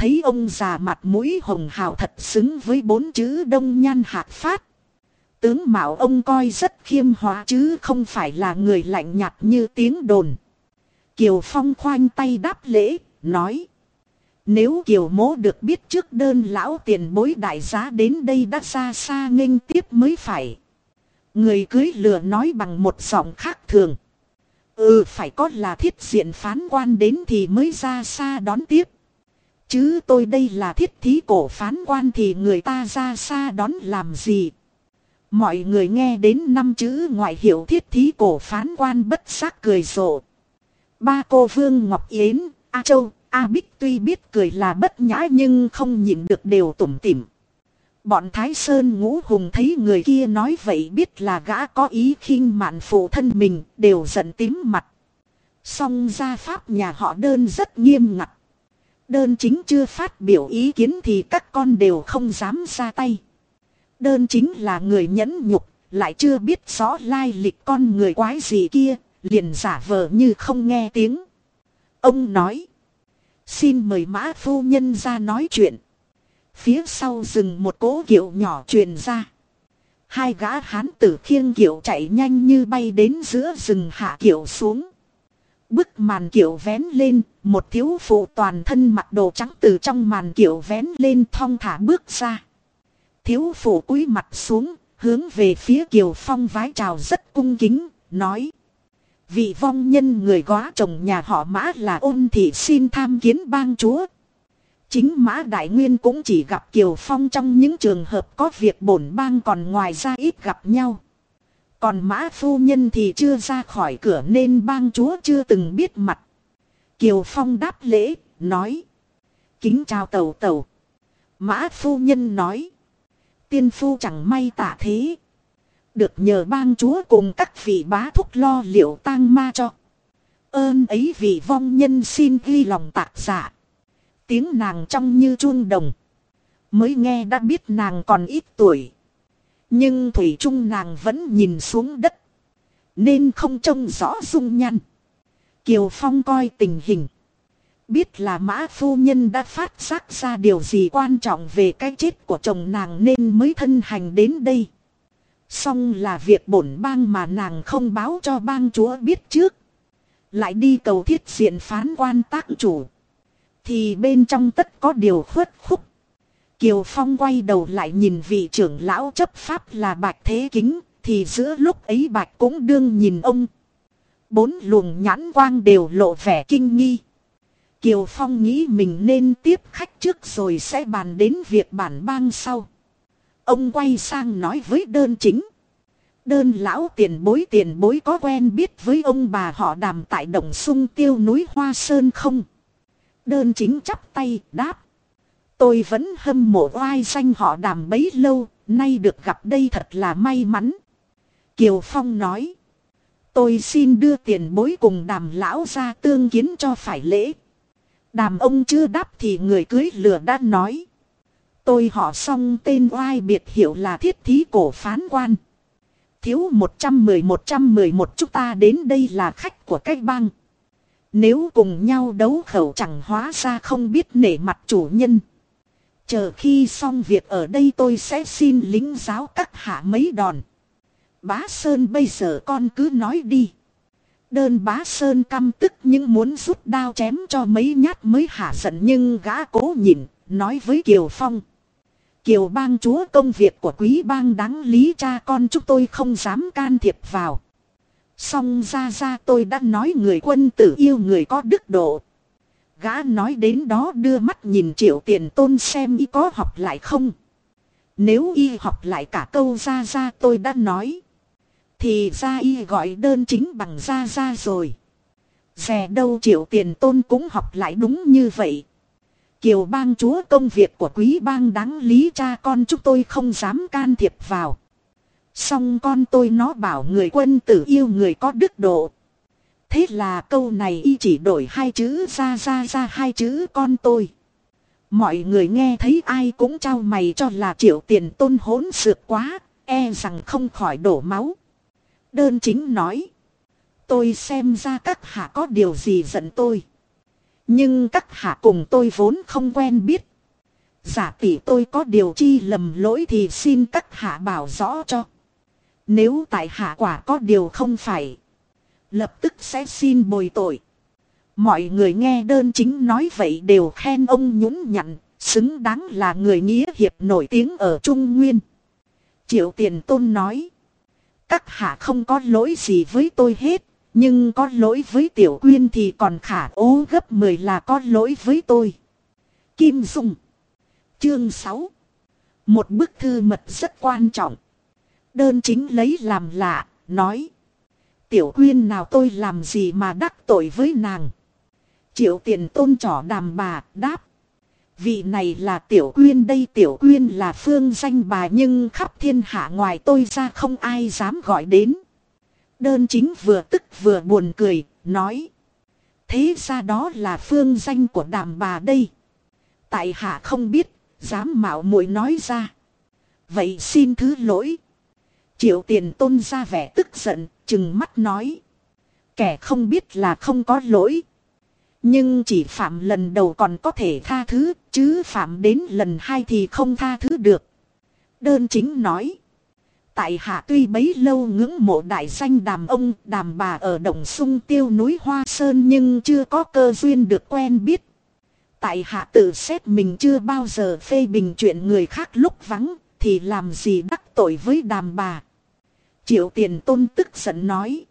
Thấy ông già mặt mũi hồng hào thật xứng với bốn chữ đông nhan hạt phát. Tướng Mạo ông coi rất khiêm hóa chứ không phải là người lạnh nhạt như tiếng đồn. Kiều Phong khoanh tay đáp lễ, nói. Nếu Kiều Mố được biết trước đơn lão tiền bối đại giá đến đây đã xa xa nghênh tiếp mới phải. Người cưới lừa nói bằng một giọng khác thường. Ừ phải có là thiết diện phán quan đến thì mới ra xa đón tiếp. Chứ tôi đây là thiết thí cổ phán quan thì người ta ra xa đón làm gì. Mọi người nghe đến năm chữ ngoại hiệu thiết thí cổ phán quan bất giác cười rộ. Ba cô Vương Ngọc Yến, A Châu, A Bích tuy biết cười là bất nhã nhưng không nhịn được đều tủm tỉm. Bọn Thái Sơn ngũ hùng thấy người kia nói vậy biết là gã có ý khinh mạn phụ thân mình đều giận tím mặt. Song gia pháp nhà họ đơn rất nghiêm ngặt. Đơn chính chưa phát biểu ý kiến thì các con đều không dám ra tay. Đơn chính là người nhẫn nhục, lại chưa biết rõ lai lịch con người quái gì kia, liền giả vờ như không nghe tiếng. Ông nói. Xin mời mã phu nhân ra nói chuyện. Phía sau rừng một cố kiệu nhỏ truyền ra. Hai gã hán tử khiêng kiệu chạy nhanh như bay đến giữa rừng hạ kiệu xuống. Bức màn kiểu vén lên, một thiếu phụ toàn thân mặc đồ trắng từ trong màn kiểu vén lên thong thả bước ra. Thiếu phụ cúi mặt xuống, hướng về phía Kiều Phong vái chào rất cung kính, nói. Vị vong nhân người góa chồng nhà họ mã là ôn thị xin tham kiến bang chúa. Chính mã đại nguyên cũng chỉ gặp Kiều Phong trong những trường hợp có việc bổn bang còn ngoài ra ít gặp nhau. Còn mã phu nhân thì chưa ra khỏi cửa nên bang chúa chưa từng biết mặt. Kiều Phong đáp lễ, nói. Kính chào tàu tàu. Mã phu nhân nói tiên phu chẳng may tả thế. Được nhờ bang chúa cùng các vị bá thúc lo liệu tang ma cho. Ơn ấy vị vong nhân xin ghi lòng tạc giả. Tiếng nàng trong như chuông đồng. Mới nghe đã biết nàng còn ít tuổi. Nhưng Thủy Trung nàng vẫn nhìn xuống đất. Nên không trông rõ dung nhăn. Kiều Phong coi tình hình biết là mã phu nhân đã phát giác ra điều gì quan trọng về cái chết của chồng nàng nên mới thân hành đến đây. Xong là việc bổn bang mà nàng không báo cho bang chúa biết trước. Lại đi cầu thiết diện phán quan tác chủ. Thì bên trong tất có điều khuất khúc. Kiều Phong quay đầu lại nhìn vị trưởng lão chấp pháp là Bạch Thế Kính. Thì giữa lúc ấy Bạch cũng đương nhìn ông. Bốn luồng nhãn quang đều lộ vẻ kinh nghi. Kiều Phong nghĩ mình nên tiếp khách trước rồi sẽ bàn đến việc bản bang sau. Ông quay sang nói với đơn chính. Đơn lão tiền bối tiền bối có quen biết với ông bà họ đàm tại đồng sung tiêu núi Hoa Sơn không? Đơn chính chắp tay đáp. Tôi vẫn hâm mộ oai danh họ đàm bấy lâu, nay được gặp đây thật là may mắn. Kiều Phong nói. Tôi xin đưa tiền bối cùng đàm lão ra tương kiến cho phải lễ. Đàm ông chưa đáp thì người cưới lửa đã nói. Tôi họ xong tên oai biệt hiệu là thiết thí cổ phán quan. Thiếu 110-111 chúng ta đến đây là khách của cách bang. Nếu cùng nhau đấu khẩu chẳng hóa ra không biết nể mặt chủ nhân. Chờ khi xong việc ở đây tôi sẽ xin lính giáo các hạ mấy đòn. Bá Sơn bây giờ con cứ nói đi. Đơn bá Sơn căm tức nhưng muốn rút đao chém cho mấy nhát mới hạ giận nhưng gã cố nhịn, nói với Kiều Phong. Kiều bang chúa công việc của quý bang đáng lý cha con chúng tôi không dám can thiệp vào. Xong ra ra tôi đã nói người quân tử yêu người có đức độ. Gã nói đến đó đưa mắt nhìn triệu tiền tôn xem y có học lại không. Nếu y học lại cả câu ra ra tôi đã nói. Thì ra y gọi đơn chính bằng ra ra rồi. Rè đâu triệu tiền tôn cũng học lại đúng như vậy. Kiều bang chúa công việc của quý bang đáng lý cha con chúng tôi không dám can thiệp vào. Xong con tôi nó bảo người quân tử yêu người có đức độ. Thế là câu này y chỉ đổi hai chữ ra ra ra hai chữ con tôi. Mọi người nghe thấy ai cũng trao mày cho là triệu tiền tôn hỗn sược quá, e rằng không khỏi đổ máu. Đơn chính nói. Tôi xem ra các hạ có điều gì giận tôi. Nhưng các hạ cùng tôi vốn không quen biết. Giả tỷ tôi có điều chi lầm lỗi thì xin các hạ bảo rõ cho. Nếu tại hạ quả có điều không phải. Lập tức sẽ xin bồi tội. Mọi người nghe đơn chính nói vậy đều khen ông nhún nhặn, xứng đáng là người nghĩa hiệp nổi tiếng ở Trung Nguyên. Triệu Tiền Tôn nói. Các hạ không có lỗi gì với tôi hết, nhưng có lỗi với Tiểu Quyên thì còn khả ố gấp 10 là có lỗi với tôi. Kim Dung Chương 6 Một bức thư mật rất quan trọng. Đơn chính lấy làm lạ, nói. Tiểu quyên nào tôi làm gì mà đắc tội với nàng. Triệu tiền tôn trỏ đàm bà, đáp. Vị này là tiểu quyên đây tiểu quyên là phương danh bà nhưng khắp thiên hạ ngoài tôi ra không ai dám gọi đến. Đơn chính vừa tức vừa buồn cười, nói. Thế ra đó là phương danh của đàm bà đây. Tại hạ không biết, dám mạo muội nói ra. Vậy xin thứ lỗi. Triệu tiền tôn ra vẻ tức giận, chừng mắt nói. Kẻ không biết là không có lỗi. Nhưng chỉ phạm lần đầu còn có thể tha thứ, chứ phạm đến lần hai thì không tha thứ được. Đơn chính nói. Tại hạ tuy bấy lâu ngưỡng mộ đại danh đàm ông, đàm bà ở đồng sung tiêu núi Hoa Sơn nhưng chưa có cơ duyên được quen biết. Tại hạ tự xét mình chưa bao giờ phê bình chuyện người khác lúc vắng, thì làm gì đắc tội với đàm bà. Triệu tiền tôn tức giận nói.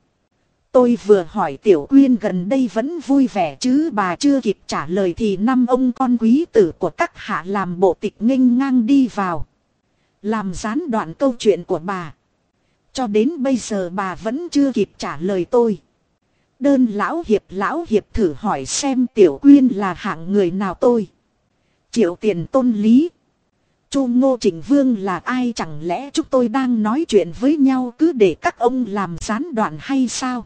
Tôi vừa hỏi tiểu quyên gần đây vẫn vui vẻ chứ bà chưa kịp trả lời thì năm ông con quý tử của các hạ làm bộ tịch nghênh ngang đi vào. Làm gián đoạn câu chuyện của bà. Cho đến bây giờ bà vẫn chưa kịp trả lời tôi. Đơn lão hiệp lão hiệp thử hỏi xem tiểu quyên là hạng người nào tôi. Triệu tiền tôn lý. Chu Ngô Trịnh Vương là ai chẳng lẽ chúng tôi đang nói chuyện với nhau cứ để các ông làm gián đoạn hay sao?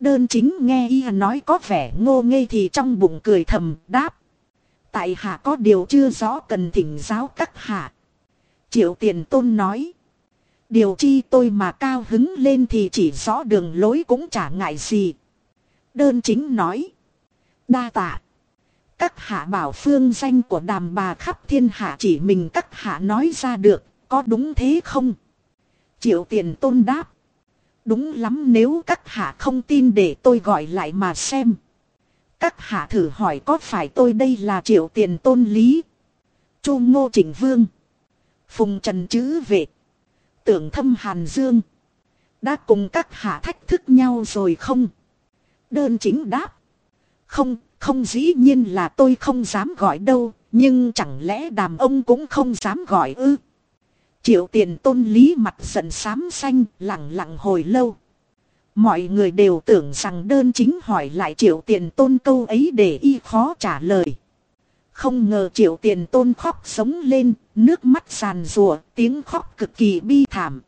Đơn chính nghe y nói có vẻ ngô ngây thì trong bụng cười thầm, đáp. Tại hạ có điều chưa rõ cần thỉnh giáo các hạ. Triệu tiền tôn nói. Điều chi tôi mà cao hứng lên thì chỉ rõ đường lối cũng chả ngại gì. Đơn chính nói. Đa tạ. Các hạ bảo phương danh của đàm bà khắp thiên hạ chỉ mình các hạ nói ra được, có đúng thế không? Triệu tiền tôn đáp. Đúng lắm nếu các hạ không tin để tôi gọi lại mà xem. Các hạ thử hỏi có phải tôi đây là triệu tiền tôn lý? Chu ngô chỉnh vương. Phùng trần chữ vệ. Tưởng thâm hàn dương. Đã cùng các hạ thách thức nhau rồi không? Đơn chính đáp. Không, không dĩ nhiên là tôi không dám gọi đâu, nhưng chẳng lẽ đàm ông cũng không dám gọi ư? Triệu tiền tôn lý mặt giận xám xanh, lặng lặng hồi lâu. Mọi người đều tưởng rằng đơn chính hỏi lại triệu tiền tôn câu ấy để y khó trả lời. Không ngờ triệu tiền tôn khóc sống lên, nước mắt sàn rùa, tiếng khóc cực kỳ bi thảm.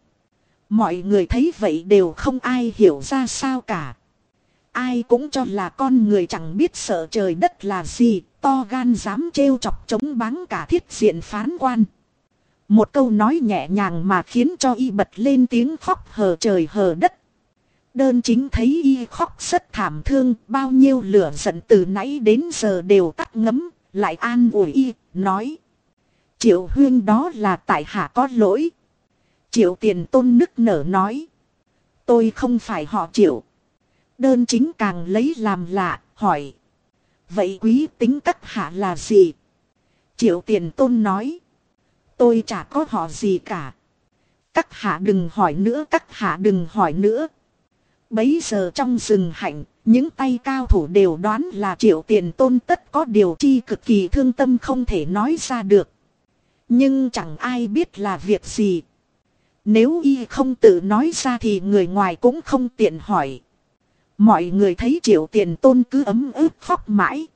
Mọi người thấy vậy đều không ai hiểu ra sao cả. Ai cũng cho là con người chẳng biết sợ trời đất là gì, to gan dám trêu chọc chống báng cả thiết diện phán quan. Một câu nói nhẹ nhàng mà khiến cho y bật lên tiếng khóc hờ trời hờ đất. Đơn chính thấy y khóc rất thảm thương, bao nhiêu lửa giận từ nãy đến giờ đều tắt ngấm, lại an ủi y, nói. Triệu huyên đó là tại hạ có lỗi. Triệu tiền tôn nức nở nói. Tôi không phải họ triệu. Đơn chính càng lấy làm lạ, hỏi. Vậy quý tính các hạ là gì? Triệu tiền tôn nói. Tôi chả có họ gì cả. Các hạ đừng hỏi nữa, các hạ đừng hỏi nữa. Bấy giờ trong rừng hạnh, những tay cao thủ đều đoán là triệu tiền tôn tất có điều chi cực kỳ thương tâm không thể nói ra được. Nhưng chẳng ai biết là việc gì. Nếu y không tự nói ra thì người ngoài cũng không tiện hỏi. Mọi người thấy triệu tiền tôn cứ ấm ức khóc mãi.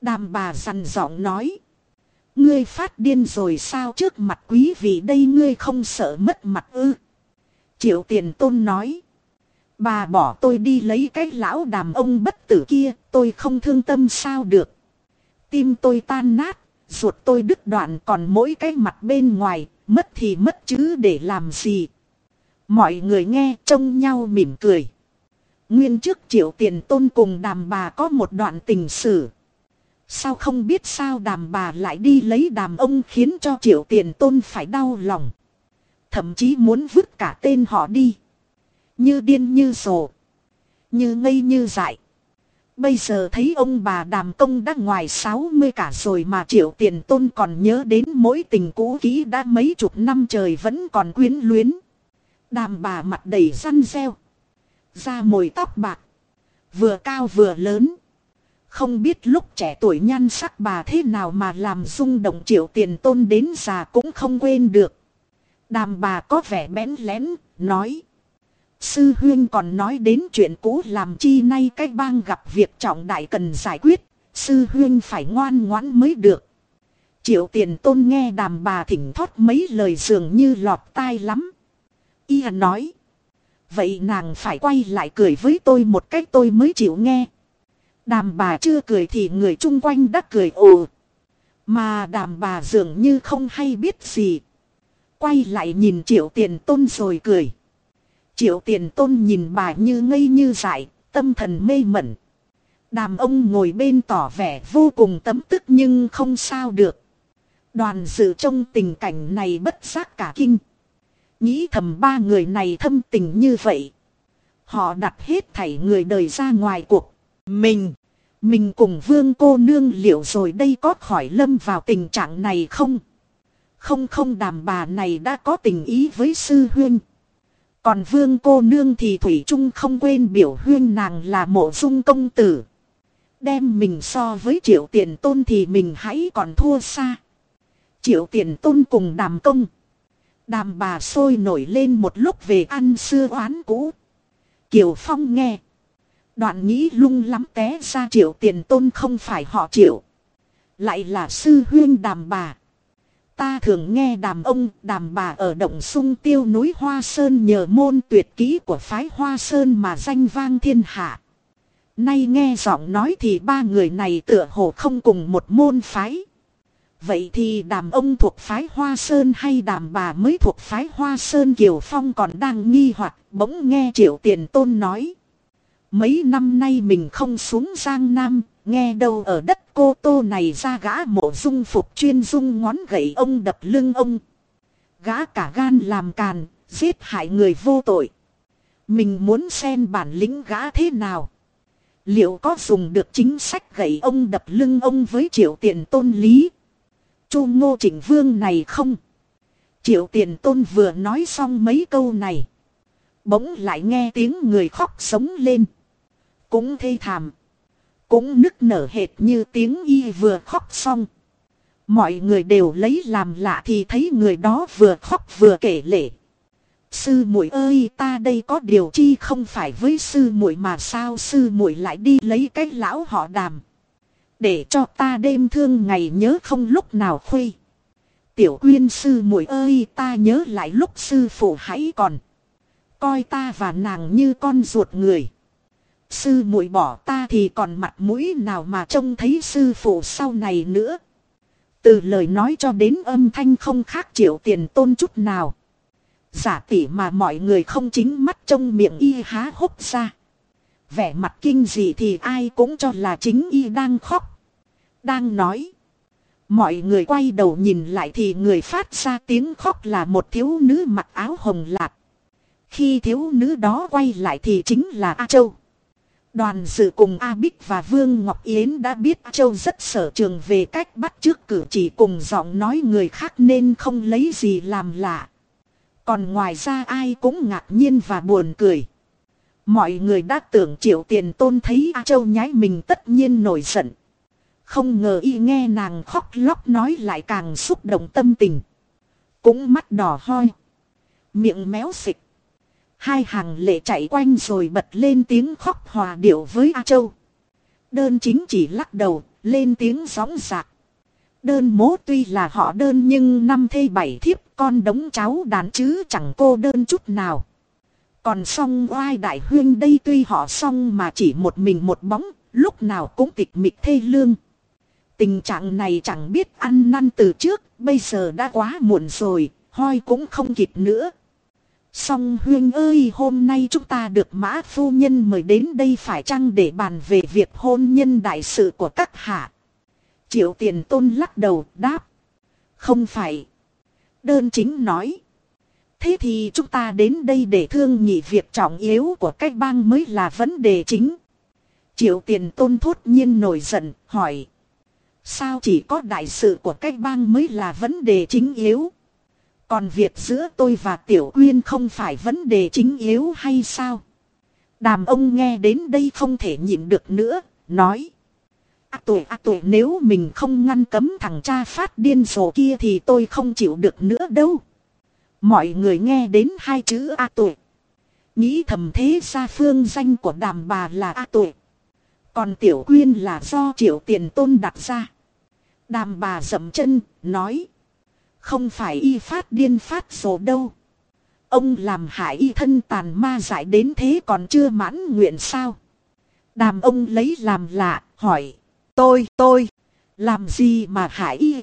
Đàm bà dằn giọng nói. Ngươi phát điên rồi sao trước mặt quý vị đây ngươi không sợ mất mặt ư. Triệu tiền tôn nói. Bà bỏ tôi đi lấy cái lão đàm ông bất tử kia, tôi không thương tâm sao được. Tim tôi tan nát, ruột tôi đứt đoạn còn mỗi cái mặt bên ngoài, mất thì mất chứ để làm gì. Mọi người nghe trông nhau mỉm cười. Nguyên trước triệu tiền tôn cùng đàm bà có một đoạn tình sử. Sao không biết sao đàm bà lại đi lấy đàm ông khiến cho triệu tiền tôn phải đau lòng. Thậm chí muốn vứt cả tên họ đi. Như điên như rồ. Như ngây như dại. Bây giờ thấy ông bà đàm công đã ngoài 60 cả rồi mà triệu tiền tôn còn nhớ đến mối tình cũ kỹ đã mấy chục năm trời vẫn còn quyến luyến. Đàm bà mặt đầy răn reo. Da mồi tóc bạc. Vừa cao vừa lớn. Không biết lúc trẻ tuổi nhan sắc bà thế nào mà làm rung động triệu tiền tôn đến già cũng không quên được. Đàm bà có vẻ bẽn lén, nói. Sư huyên còn nói đến chuyện cũ làm chi nay cái bang gặp việc trọng đại cần giải quyết. Sư huyên phải ngoan ngoãn mới được. Triệu tiền tôn nghe đàm bà thỉnh thoát mấy lời dường như lọt tai lắm. Y nói. Vậy nàng phải quay lại cười với tôi một cách tôi mới chịu nghe. Đàm bà chưa cười thì người chung quanh đã cười ồ. Mà đàm bà dường như không hay biết gì. Quay lại nhìn triệu tiền tôn rồi cười. Triệu tiền tôn nhìn bà như ngây như dại, tâm thần mê mẩn. Đàm ông ngồi bên tỏ vẻ vô cùng tấm tức nhưng không sao được. Đoàn dự trong tình cảnh này bất giác cả kinh. Nghĩ thầm ba người này thâm tình như vậy. Họ đặt hết thảy người đời ra ngoài cuộc. Mình, mình cùng vương cô nương liệu rồi đây có khỏi lâm vào tình trạng này không? Không không đàm bà này đã có tình ý với sư huyên, Còn vương cô nương thì Thủy Trung không quên biểu huyên nàng là mộ dung công tử. Đem mình so với triệu tiền tôn thì mình hãy còn thua xa. Triệu tiền tôn cùng đàm công. Đàm bà sôi nổi lên một lúc về ăn xưa oán cũ. Kiều Phong nghe. Đoạn nghĩ lung lắm té ra triệu tiền tôn không phải họ triệu. Lại là sư huyên đàm bà. Ta thường nghe đàm ông, đàm bà ở động sung tiêu núi Hoa Sơn nhờ môn tuyệt kỹ của phái Hoa Sơn mà danh vang thiên hạ. Nay nghe giọng nói thì ba người này tựa hồ không cùng một môn phái. Vậy thì đàm ông thuộc phái Hoa Sơn hay đàm bà mới thuộc phái Hoa Sơn Kiều Phong còn đang nghi hoặc bỗng nghe triệu tiền tôn nói. Mấy năm nay mình không xuống Giang Nam, nghe đâu ở đất cô tô này ra gã mộ dung phục chuyên dung ngón gậy ông đập lưng ông. Gã cả gan làm càn, giết hại người vô tội. Mình muốn xem bản lĩnh gã thế nào. Liệu có dùng được chính sách gậy ông đập lưng ông với triệu tiền tôn lý? Chu ngô trịnh vương này không? Triệu tiền tôn vừa nói xong mấy câu này. Bỗng lại nghe tiếng người khóc sống lên. Cũng thê thảm. Cũng nức nở hệt như tiếng y vừa khóc xong. Mọi người đều lấy làm lạ thì thấy người đó vừa khóc vừa kể lể. Sư muội ơi, ta đây có điều chi không phải với sư muội mà sao sư muội lại đi lấy cái lão họ đàm. Để cho ta đêm thương ngày nhớ không lúc nào khuây. Tiểu quyên sư muội ơi, ta nhớ lại lúc sư phụ hãy còn. Coi ta và nàng như con ruột người. Sư muội bỏ ta thì còn mặt mũi nào mà trông thấy sư phụ sau này nữa. Từ lời nói cho đến âm thanh không khác triệu tiền tôn chút nào. Giả tỷ mà mọi người không chính mắt trông miệng y há hốc ra. Vẻ mặt kinh dị thì ai cũng cho là chính y đang khóc. Đang nói. Mọi người quay đầu nhìn lại thì người phát ra tiếng khóc là một thiếu nữ mặc áo hồng lạc. Khi thiếu nữ đó quay lại thì chính là A Châu. Đoàn dự cùng A Bích và Vương Ngọc Yến đã biết A Châu rất sở trường về cách bắt trước cử chỉ cùng giọng nói người khác nên không lấy gì làm lạ. Còn ngoài ra ai cũng ngạc nhiên và buồn cười. Mọi người đã tưởng triệu tiền tôn thấy A Châu nhái mình tất nhiên nổi giận. Không ngờ y nghe nàng khóc lóc nói lại càng xúc động tâm tình. Cũng mắt đỏ hoi. Miệng méo xịch. Hai hàng lệ chạy quanh rồi bật lên tiếng khóc hòa điệu với A Châu. Đơn chính chỉ lắc đầu, lên tiếng gióng giạc. Đơn mố tuy là họ đơn nhưng năm thê bảy thiếp con đống cháu đàn chứ chẳng cô đơn chút nào. Còn song oai đại huyên đây tuy họ song mà chỉ một mình một bóng, lúc nào cũng tịch mịch thê lương. Tình trạng này chẳng biết ăn năn từ trước, bây giờ đã quá muộn rồi, hoi cũng không kịp nữa. Song huyên ơi hôm nay chúng ta được mã phu nhân mời đến đây phải chăng để bàn về việc hôn nhân đại sự của các hạ. Triệu tiền tôn lắc đầu đáp. Không phải. Đơn chính nói. Thế thì chúng ta đến đây để thương nhị việc trọng yếu của cách bang mới là vấn đề chính. Triệu tiền tôn thốt nhiên nổi giận, hỏi. Sao chỉ có đại sự của cách bang mới là vấn đề chính yếu? Còn việc giữa tôi và Tiểu Quyên không phải vấn đề chính yếu hay sao? Đàm ông nghe đến đây không thể nhịn được nữa, nói. À tuổi à tuổi nếu mình không ngăn cấm thằng cha phát điên rồ kia thì tôi không chịu được nữa đâu. Mọi người nghe đến hai chữ A tuệ Nghĩ thầm thế ra phương danh của đàm bà là A tuệ Còn Tiểu Quyên là do triệu tiền tôn đặt ra. Đàm bà dậm chân, nói. Không phải y phát điên phát rồ đâu. Ông làm hại y thân tàn ma giải đến thế còn chưa mãn nguyện sao? Đàm ông lấy làm lạ, hỏi. Tôi, tôi, làm gì mà hại y?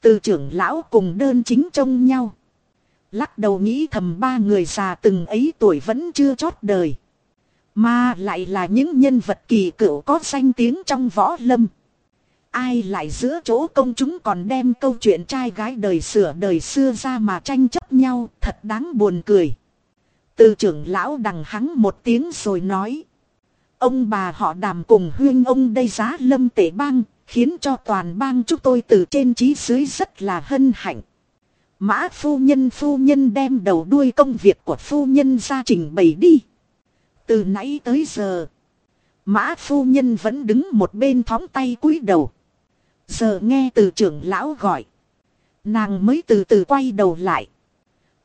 Từ trưởng lão cùng đơn chính trông nhau. Lắc đầu nghĩ thầm ba người già từng ấy tuổi vẫn chưa chót đời. Mà lại là những nhân vật kỳ cựu có danh tiếng trong võ lâm. Ai lại giữa chỗ công chúng còn đem câu chuyện trai gái đời sửa đời xưa ra mà tranh chấp nhau, thật đáng buồn cười. Từ trưởng lão đằng hắng một tiếng rồi nói. Ông bà họ đàm cùng huyên ông đây giá lâm tể bang, khiến cho toàn bang chúng tôi từ trên chí dưới rất là hân hạnh. Mã phu nhân phu nhân đem đầu đuôi công việc của phu nhân ra trình bày đi. Từ nãy tới giờ, mã phu nhân vẫn đứng một bên thóng tay cúi đầu. Giờ nghe từ trưởng lão gọi. Nàng mới từ từ quay đầu lại.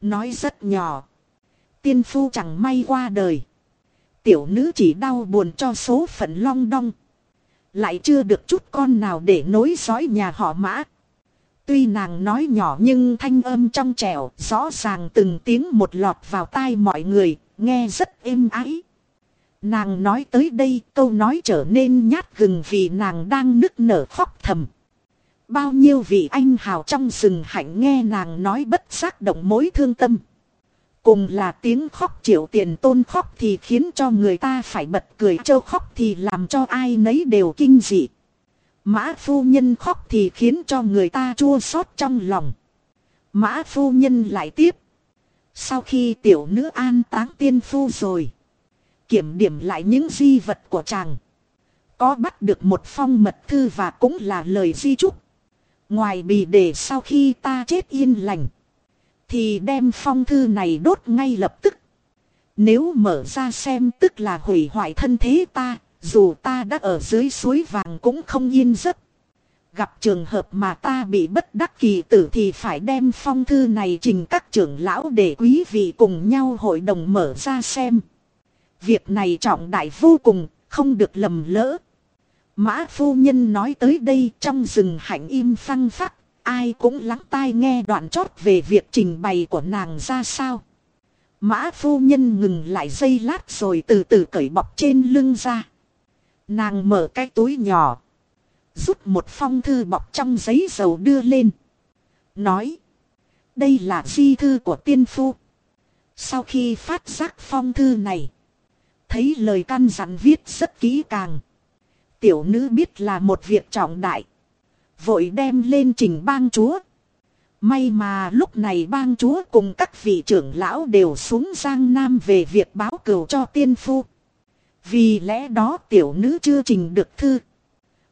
Nói rất nhỏ. Tiên phu chẳng may qua đời. Tiểu nữ chỉ đau buồn cho số phận long đong. Lại chưa được chút con nào để nối dõi nhà họ mã. Tuy nàng nói nhỏ nhưng thanh âm trong trẻo rõ ràng từng tiếng một lọt vào tai mọi người, nghe rất êm ái. Nàng nói tới đây câu nói trở nên nhát gừng vì nàng đang nức nở khóc thầm. Bao nhiêu vị anh hào trong rừng hạnh nghe nàng nói bất giác động mối thương tâm. Cùng là tiếng khóc triệu tiền tôn khóc thì khiến cho người ta phải bật cười châu khóc thì làm cho ai nấy đều kinh dị. Mã phu nhân khóc thì khiến cho người ta chua xót trong lòng. Mã phu nhân lại tiếp. Sau khi tiểu nữ an táng tiên phu rồi. Kiểm điểm lại những di vật của chàng. Có bắt được một phong mật thư và cũng là lời di chúc. Ngoài bì để sau khi ta chết yên lành. Thì đem phong thư này đốt ngay lập tức. Nếu mở ra xem tức là hủy hoại thân thế ta. Dù ta đã ở dưới suối vàng cũng không yên giấc. Gặp trường hợp mà ta bị bất đắc kỳ tử thì phải đem phong thư này trình các trưởng lão để quý vị cùng nhau hội đồng mở ra xem. Việc này trọng đại vô cùng, không được lầm lỡ. Mã phu nhân nói tới đây trong rừng hạnh im phăng phắc, ai cũng lắng tai nghe đoạn chót về việc trình bày của nàng ra sao. Mã phu nhân ngừng lại giây lát rồi từ từ cởi bọc trên lưng ra. Nàng mở cái túi nhỏ. Rút một phong thư bọc trong giấy dầu đưa lên. Nói. Đây là di thư của tiên phu. Sau khi phát giác phong thư này. Thấy lời căn dặn viết rất kỹ càng. Tiểu nữ biết là một việc trọng đại. Vội đem lên trình bang chúa. May mà lúc này bang chúa cùng các vị trưởng lão đều xuống Giang Nam về việc báo cửu cho tiên phu. Vì lẽ đó tiểu nữ chưa trình được thư.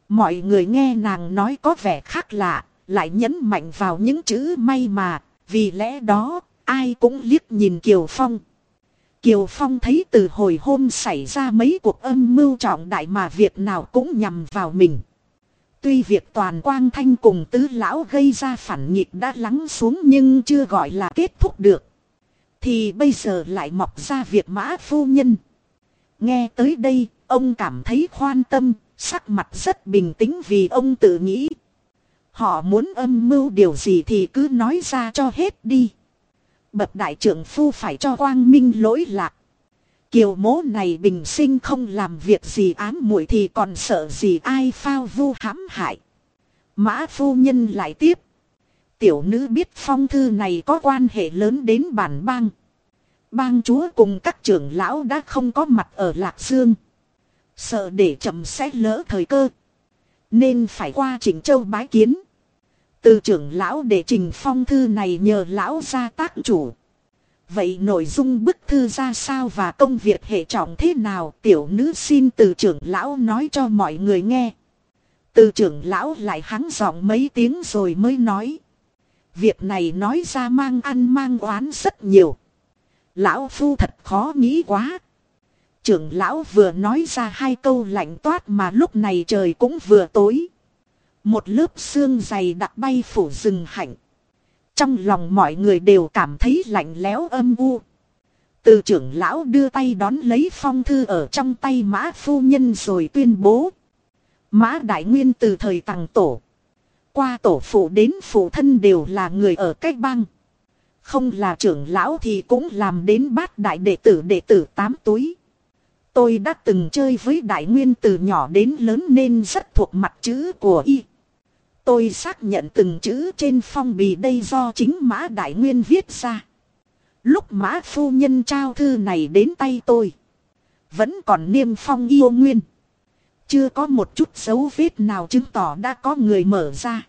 Mọi người nghe nàng nói có vẻ khác lạ, lại nhấn mạnh vào những chữ may mà, vì lẽ đó, ai cũng liếc nhìn Kiều Phong. Kiều Phong thấy từ hồi hôm xảy ra mấy cuộc âm mưu trọng đại mà việc nào cũng nhằm vào mình. Tuy việc toàn quang thanh cùng tứ lão gây ra phản nghịch đã lắng xuống nhưng chưa gọi là kết thúc được. Thì bây giờ lại mọc ra việc mã phu nhân. Nghe tới đây, ông cảm thấy khoan tâm, sắc mặt rất bình tĩnh vì ông tự nghĩ. Họ muốn âm mưu điều gì thì cứ nói ra cho hết đi. Bậc đại trưởng phu phải cho quang minh lỗi lạc. Kiều mố này bình sinh không làm việc gì ám muội thì còn sợ gì ai phao vu hãm hại. Mã phu nhân lại tiếp. Tiểu nữ biết phong thư này có quan hệ lớn đến bản bang. Bang chúa cùng các trưởng lão đã không có mặt ở Lạc Dương. Sợ để chậm sẽ lỡ thời cơ. Nên phải qua Trịnh Châu bái kiến. Từ trưởng lão để trình phong thư này nhờ lão ra tác chủ. Vậy nội dung bức thư ra sao và công việc hệ trọng thế nào tiểu nữ xin từ trưởng lão nói cho mọi người nghe. Từ trưởng lão lại hắng giọng mấy tiếng rồi mới nói. Việc này nói ra mang ăn mang oán rất nhiều. Lão phu thật khó nghĩ quá. Trưởng lão vừa nói ra hai câu lạnh toát mà lúc này trời cũng vừa tối. Một lớp xương dày đặc bay phủ rừng hạnh. Trong lòng mọi người đều cảm thấy lạnh lẽo âm u. Từ trưởng lão đưa tay đón lấy phong thư ở trong tay mã phu nhân rồi tuyên bố. Mã đại nguyên từ thời tàng tổ. Qua tổ phụ đến phụ thân đều là người ở cách bang. Không là trưởng lão thì cũng làm đến bát đại đệ tử đệ tử tám túi. Tôi đã từng chơi với đại nguyên từ nhỏ đến lớn nên rất thuộc mặt chữ của y. Tôi xác nhận từng chữ trên phong bì đây do chính Mã Đại Nguyên viết ra. Lúc Mã Phu Nhân trao thư này đến tay tôi. Vẫn còn niêm phong yêu nguyên. Chưa có một chút dấu vết nào chứng tỏ đã có người mở ra.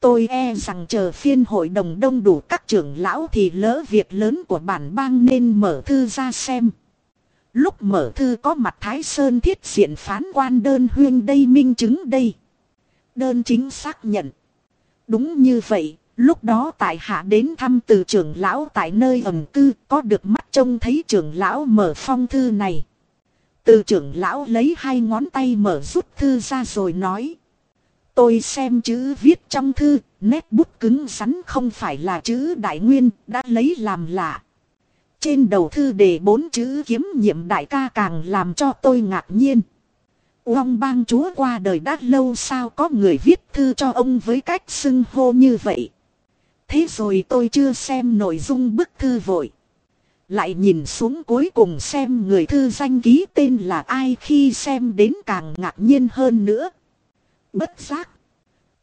Tôi e rằng chờ phiên hội đồng đông đủ các trưởng lão thì lỡ việc lớn của bản bang nên mở thư ra xem. Lúc mở thư có mặt Thái Sơn thiết diện phán quan đơn huyên đây minh chứng đây đơn chính xác nhận. Đúng như vậy, lúc đó tại hạ đến thăm từ trưởng lão tại nơi ẩm cư có được mắt trông thấy trưởng lão mở phong thư này. Từ trưởng lão lấy hai ngón tay mở rút thư ra rồi nói. Tôi xem chữ viết trong thư, nét bút cứng rắn không phải là chữ đại nguyên, đã lấy làm lạ. Trên đầu thư đề bốn chữ kiếm nhiệm đại ca càng làm cho tôi ngạc nhiên. Uông bang chúa qua đời đã lâu sao có người viết thư cho ông với cách xưng hô như vậy. Thế rồi tôi chưa xem nội dung bức thư vội. Lại nhìn xuống cuối cùng xem người thư danh ký tên là ai khi xem đến càng ngạc nhiên hơn nữa. Bất giác.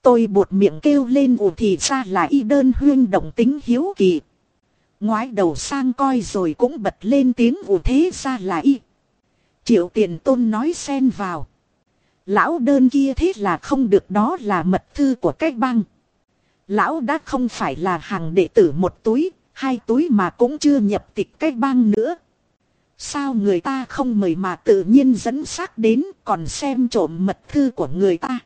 Tôi buột miệng kêu lên ủ thì ra là y đơn huyên động tính hiếu kỳ. Ngoái đầu sang coi rồi cũng bật lên tiếng ủ thế ra là y. Triệu tiền tôn nói xen vào. Lão đơn kia thế là không được đó là mật thư của cái băng. Lão đã không phải là hàng đệ tử một túi, hai túi mà cũng chưa nhập tịch cái băng nữa. Sao người ta không mời mà tự nhiên dẫn xác đến còn xem trộm mật thư của người ta.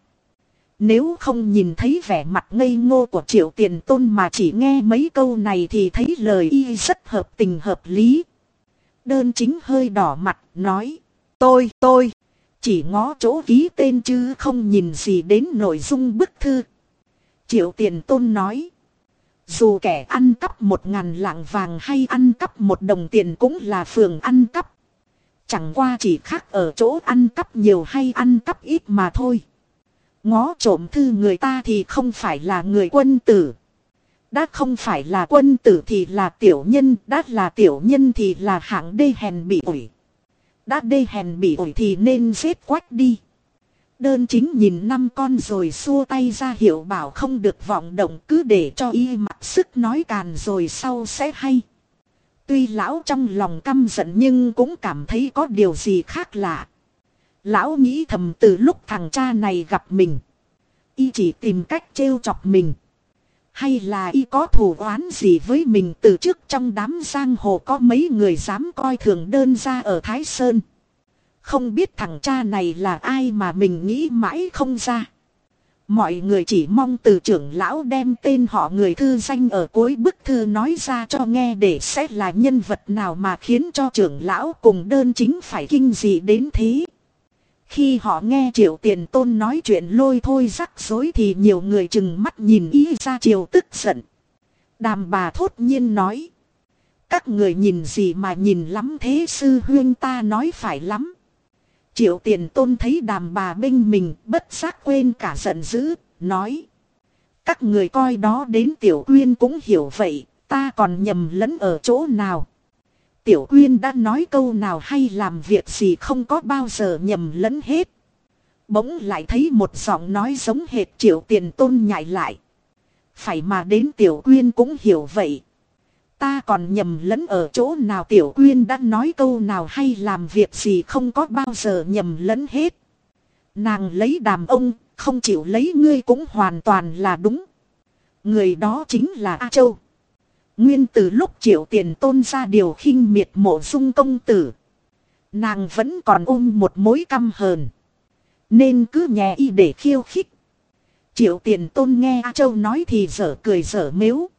Nếu không nhìn thấy vẻ mặt ngây ngô của triệu tiền tôn mà chỉ nghe mấy câu này thì thấy lời y rất hợp tình hợp lý. Đơn chính hơi đỏ mặt nói. Tôi, tôi. Chỉ ngó chỗ ký tên chứ không nhìn gì đến nội dung bức thư. Triệu tiền tôn nói. Dù kẻ ăn cắp một ngàn lạng vàng hay ăn cắp một đồng tiền cũng là phường ăn cắp. Chẳng qua chỉ khác ở chỗ ăn cắp nhiều hay ăn cắp ít mà thôi. Ngó trộm thư người ta thì không phải là người quân tử. Đã không phải là quân tử thì là tiểu nhân, đã là tiểu nhân thì là hạng đê hèn bị ủi. Đã đê hèn bị ủi thì nên giết quách đi. Đơn chính nhìn năm con rồi xua tay ra hiệu bảo không được vọng động cứ để cho y mặc sức nói càn rồi sau sẽ hay. Tuy lão trong lòng căm giận nhưng cũng cảm thấy có điều gì khác lạ. Lão nghĩ thầm từ lúc thằng cha này gặp mình. Y chỉ tìm cách trêu chọc mình. Hay là y có thù oán gì với mình từ trước trong đám giang hồ có mấy người dám coi thường đơn ra ở Thái Sơn. Không biết thằng cha này là ai mà mình nghĩ mãi không ra. Mọi người chỉ mong từ trưởng lão đem tên họ người thư danh ở cuối bức thư nói ra cho nghe để xét là nhân vật nào mà khiến cho trưởng lão cùng đơn chính phải kinh dị đến thế. Khi họ nghe triệu tiền tôn nói chuyện lôi thôi rắc rối thì nhiều người chừng mắt nhìn ý ra triều tức giận. Đàm bà thốt nhiên nói. Các người nhìn gì mà nhìn lắm thế sư huyên ta nói phải lắm. Triệu tiền tôn thấy đàm bà binh mình bất giác quên cả giận dữ, nói. Các người coi đó đến tiểu quyên cũng hiểu vậy, ta còn nhầm lẫn ở chỗ nào. Tiểu quyên đã nói câu nào hay làm việc gì không có bao giờ nhầm lẫn hết. Bỗng lại thấy một giọng nói giống hệt triệu tiền tôn nhảy lại. Phải mà đến tiểu quyên cũng hiểu vậy. Ta còn nhầm lẫn ở chỗ nào tiểu quyên đã nói câu nào hay làm việc gì không có bao giờ nhầm lẫn hết. Nàng lấy đàm ông, không chịu lấy ngươi cũng hoàn toàn là đúng. Người đó chính là A Châu. Nguyên từ lúc triệu tiền tôn ra điều khinh miệt mộ dung công tử. Nàng vẫn còn ôm một mối căm hờn. Nên cứ nhẹ y để khiêu khích. Triệu tiền tôn nghe A Châu nói thì dở cười dở mếu.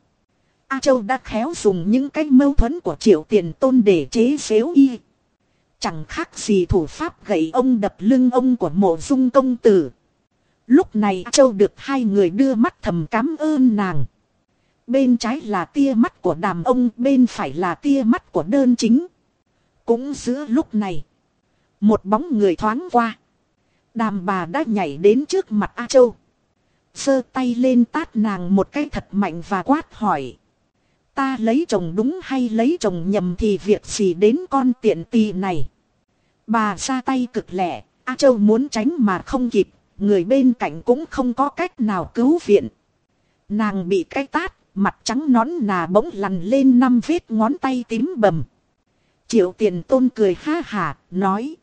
A Châu đã khéo dùng những cái mâu thuẫn của triệu tiền tôn để chế xếu y. Chẳng khác gì thủ pháp gậy ông đập lưng ông của mộ dung công tử. Lúc này A Châu được hai người đưa mắt thầm cảm ơn nàng. Bên trái là tia mắt của đàm ông, bên phải là tia mắt của đơn chính. Cũng giữa lúc này, một bóng người thoáng qua. Đàm bà đã nhảy đến trước mặt A Châu. Sơ tay lên tát nàng một cái thật mạnh và quát hỏi. Ta lấy chồng đúng hay lấy chồng nhầm thì việc gì đến con tiện tì này. Bà ra tay cực lẹ, A Châu muốn tránh mà không kịp, người bên cạnh cũng không có cách nào cứu viện. Nàng bị cái tát, mặt trắng nón nà bỗng lằn lên năm vết ngón tay tím bầm. Triệu tiền tôn cười ha hà, nói.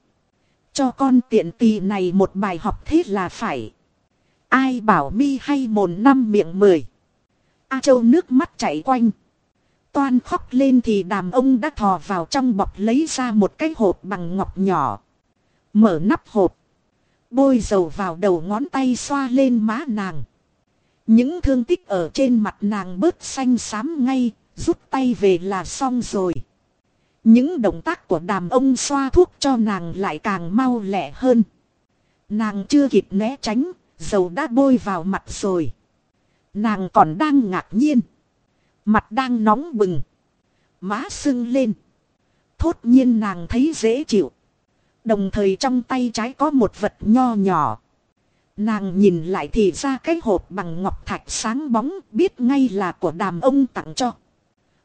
Cho con tiện tì này một bài học thế là phải. Ai bảo mi hay mồn năm miệng mười. A Châu nước mắt chảy quanh toan khóc lên thì đàm ông đã thò vào trong bọc lấy ra một cái hộp bằng ngọc nhỏ. Mở nắp hộp. Bôi dầu vào đầu ngón tay xoa lên má nàng. Những thương tích ở trên mặt nàng bớt xanh xám ngay, rút tay về là xong rồi. Những động tác của đàm ông xoa thuốc cho nàng lại càng mau lẹ hơn. Nàng chưa kịp né tránh, dầu đã bôi vào mặt rồi. Nàng còn đang ngạc nhiên. Mặt đang nóng bừng. Má sưng lên. Thốt nhiên nàng thấy dễ chịu. Đồng thời trong tay trái có một vật nho nhỏ. Nàng nhìn lại thì ra cái hộp bằng ngọc thạch sáng bóng, biết ngay là của đàm ông tặng cho.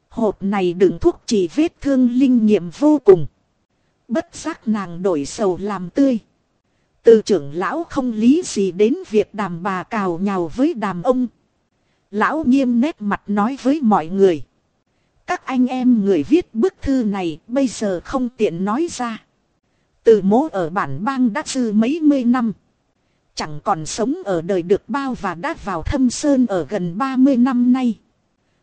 Hộp này đựng thuốc trị vết thương linh nghiệm vô cùng. Bất giác nàng đổi sầu làm tươi. Từ trưởng lão không lý gì đến việc đàm bà cào nhào với đàm ông. Lão nghiêm nét mặt nói với mọi người. Các anh em người viết bức thư này bây giờ không tiện nói ra. Từ mố ở bản bang đã sư mấy mươi năm. Chẳng còn sống ở đời được bao và đã vào thâm sơn ở gần 30 năm nay.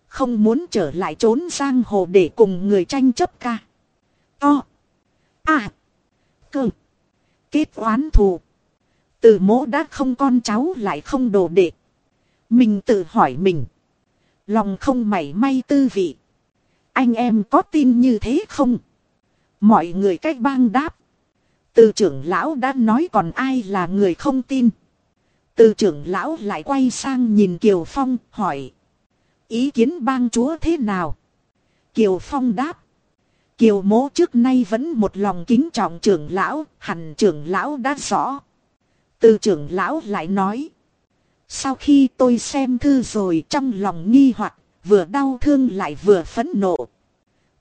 Không muốn trở lại trốn giang hồ để cùng người tranh chấp ca. To. À. Cơ. Kết oán thù. Từ mỗ đã không con cháu lại không đồ đệ. Mình tự hỏi mình. Lòng không mảy may tư vị. Anh em có tin như thế không? Mọi người cách bang đáp. Từ trưởng lão đã nói còn ai là người không tin. Từ trưởng lão lại quay sang nhìn Kiều Phong hỏi. Ý kiến bang chúa thế nào? Kiều Phong đáp. Kiều mố trước nay vẫn một lòng kính trọng trưởng lão, hẳn trưởng lão đã rõ. Từ trưởng lão lại nói. Sau khi tôi xem thư rồi trong lòng nghi hoặc vừa đau thương lại vừa phẫn nộ.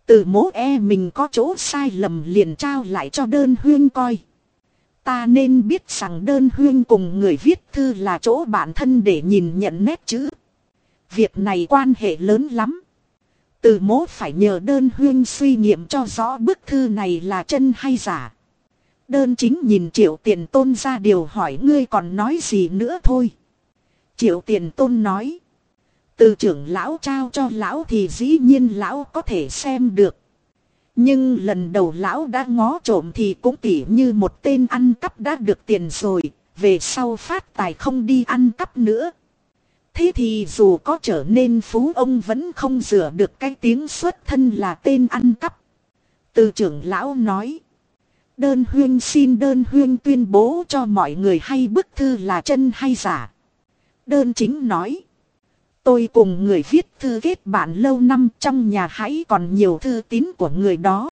Từ mố e mình có chỗ sai lầm liền trao lại cho đơn huyên coi. Ta nên biết rằng đơn huyên cùng người viết thư là chỗ bản thân để nhìn nhận nét chữ. Việc này quan hệ lớn lắm. Từ mố phải nhờ đơn huyên suy nghiệm cho rõ bức thư này là chân hay giả. Đơn chính nhìn triệu tiền tôn ra điều hỏi ngươi còn nói gì nữa thôi. Triệu tiền tôn nói. Từ trưởng lão trao cho lão thì dĩ nhiên lão có thể xem được. Nhưng lần đầu lão đã ngó trộm thì cũng tỉ như một tên ăn cắp đã được tiền rồi, về sau phát tài không đi ăn cắp nữa. Thế thì dù có trở nên phú ông vẫn không rửa được cái tiếng xuất thân là tên ăn cắp. Từ trưởng lão nói. Đơn huyên xin đơn huyên tuyên bố cho mọi người hay bức thư là chân hay giả. Đơn chính nói. Tôi cùng người viết thư kết bạn lâu năm trong nhà hãy còn nhiều thư tín của người đó.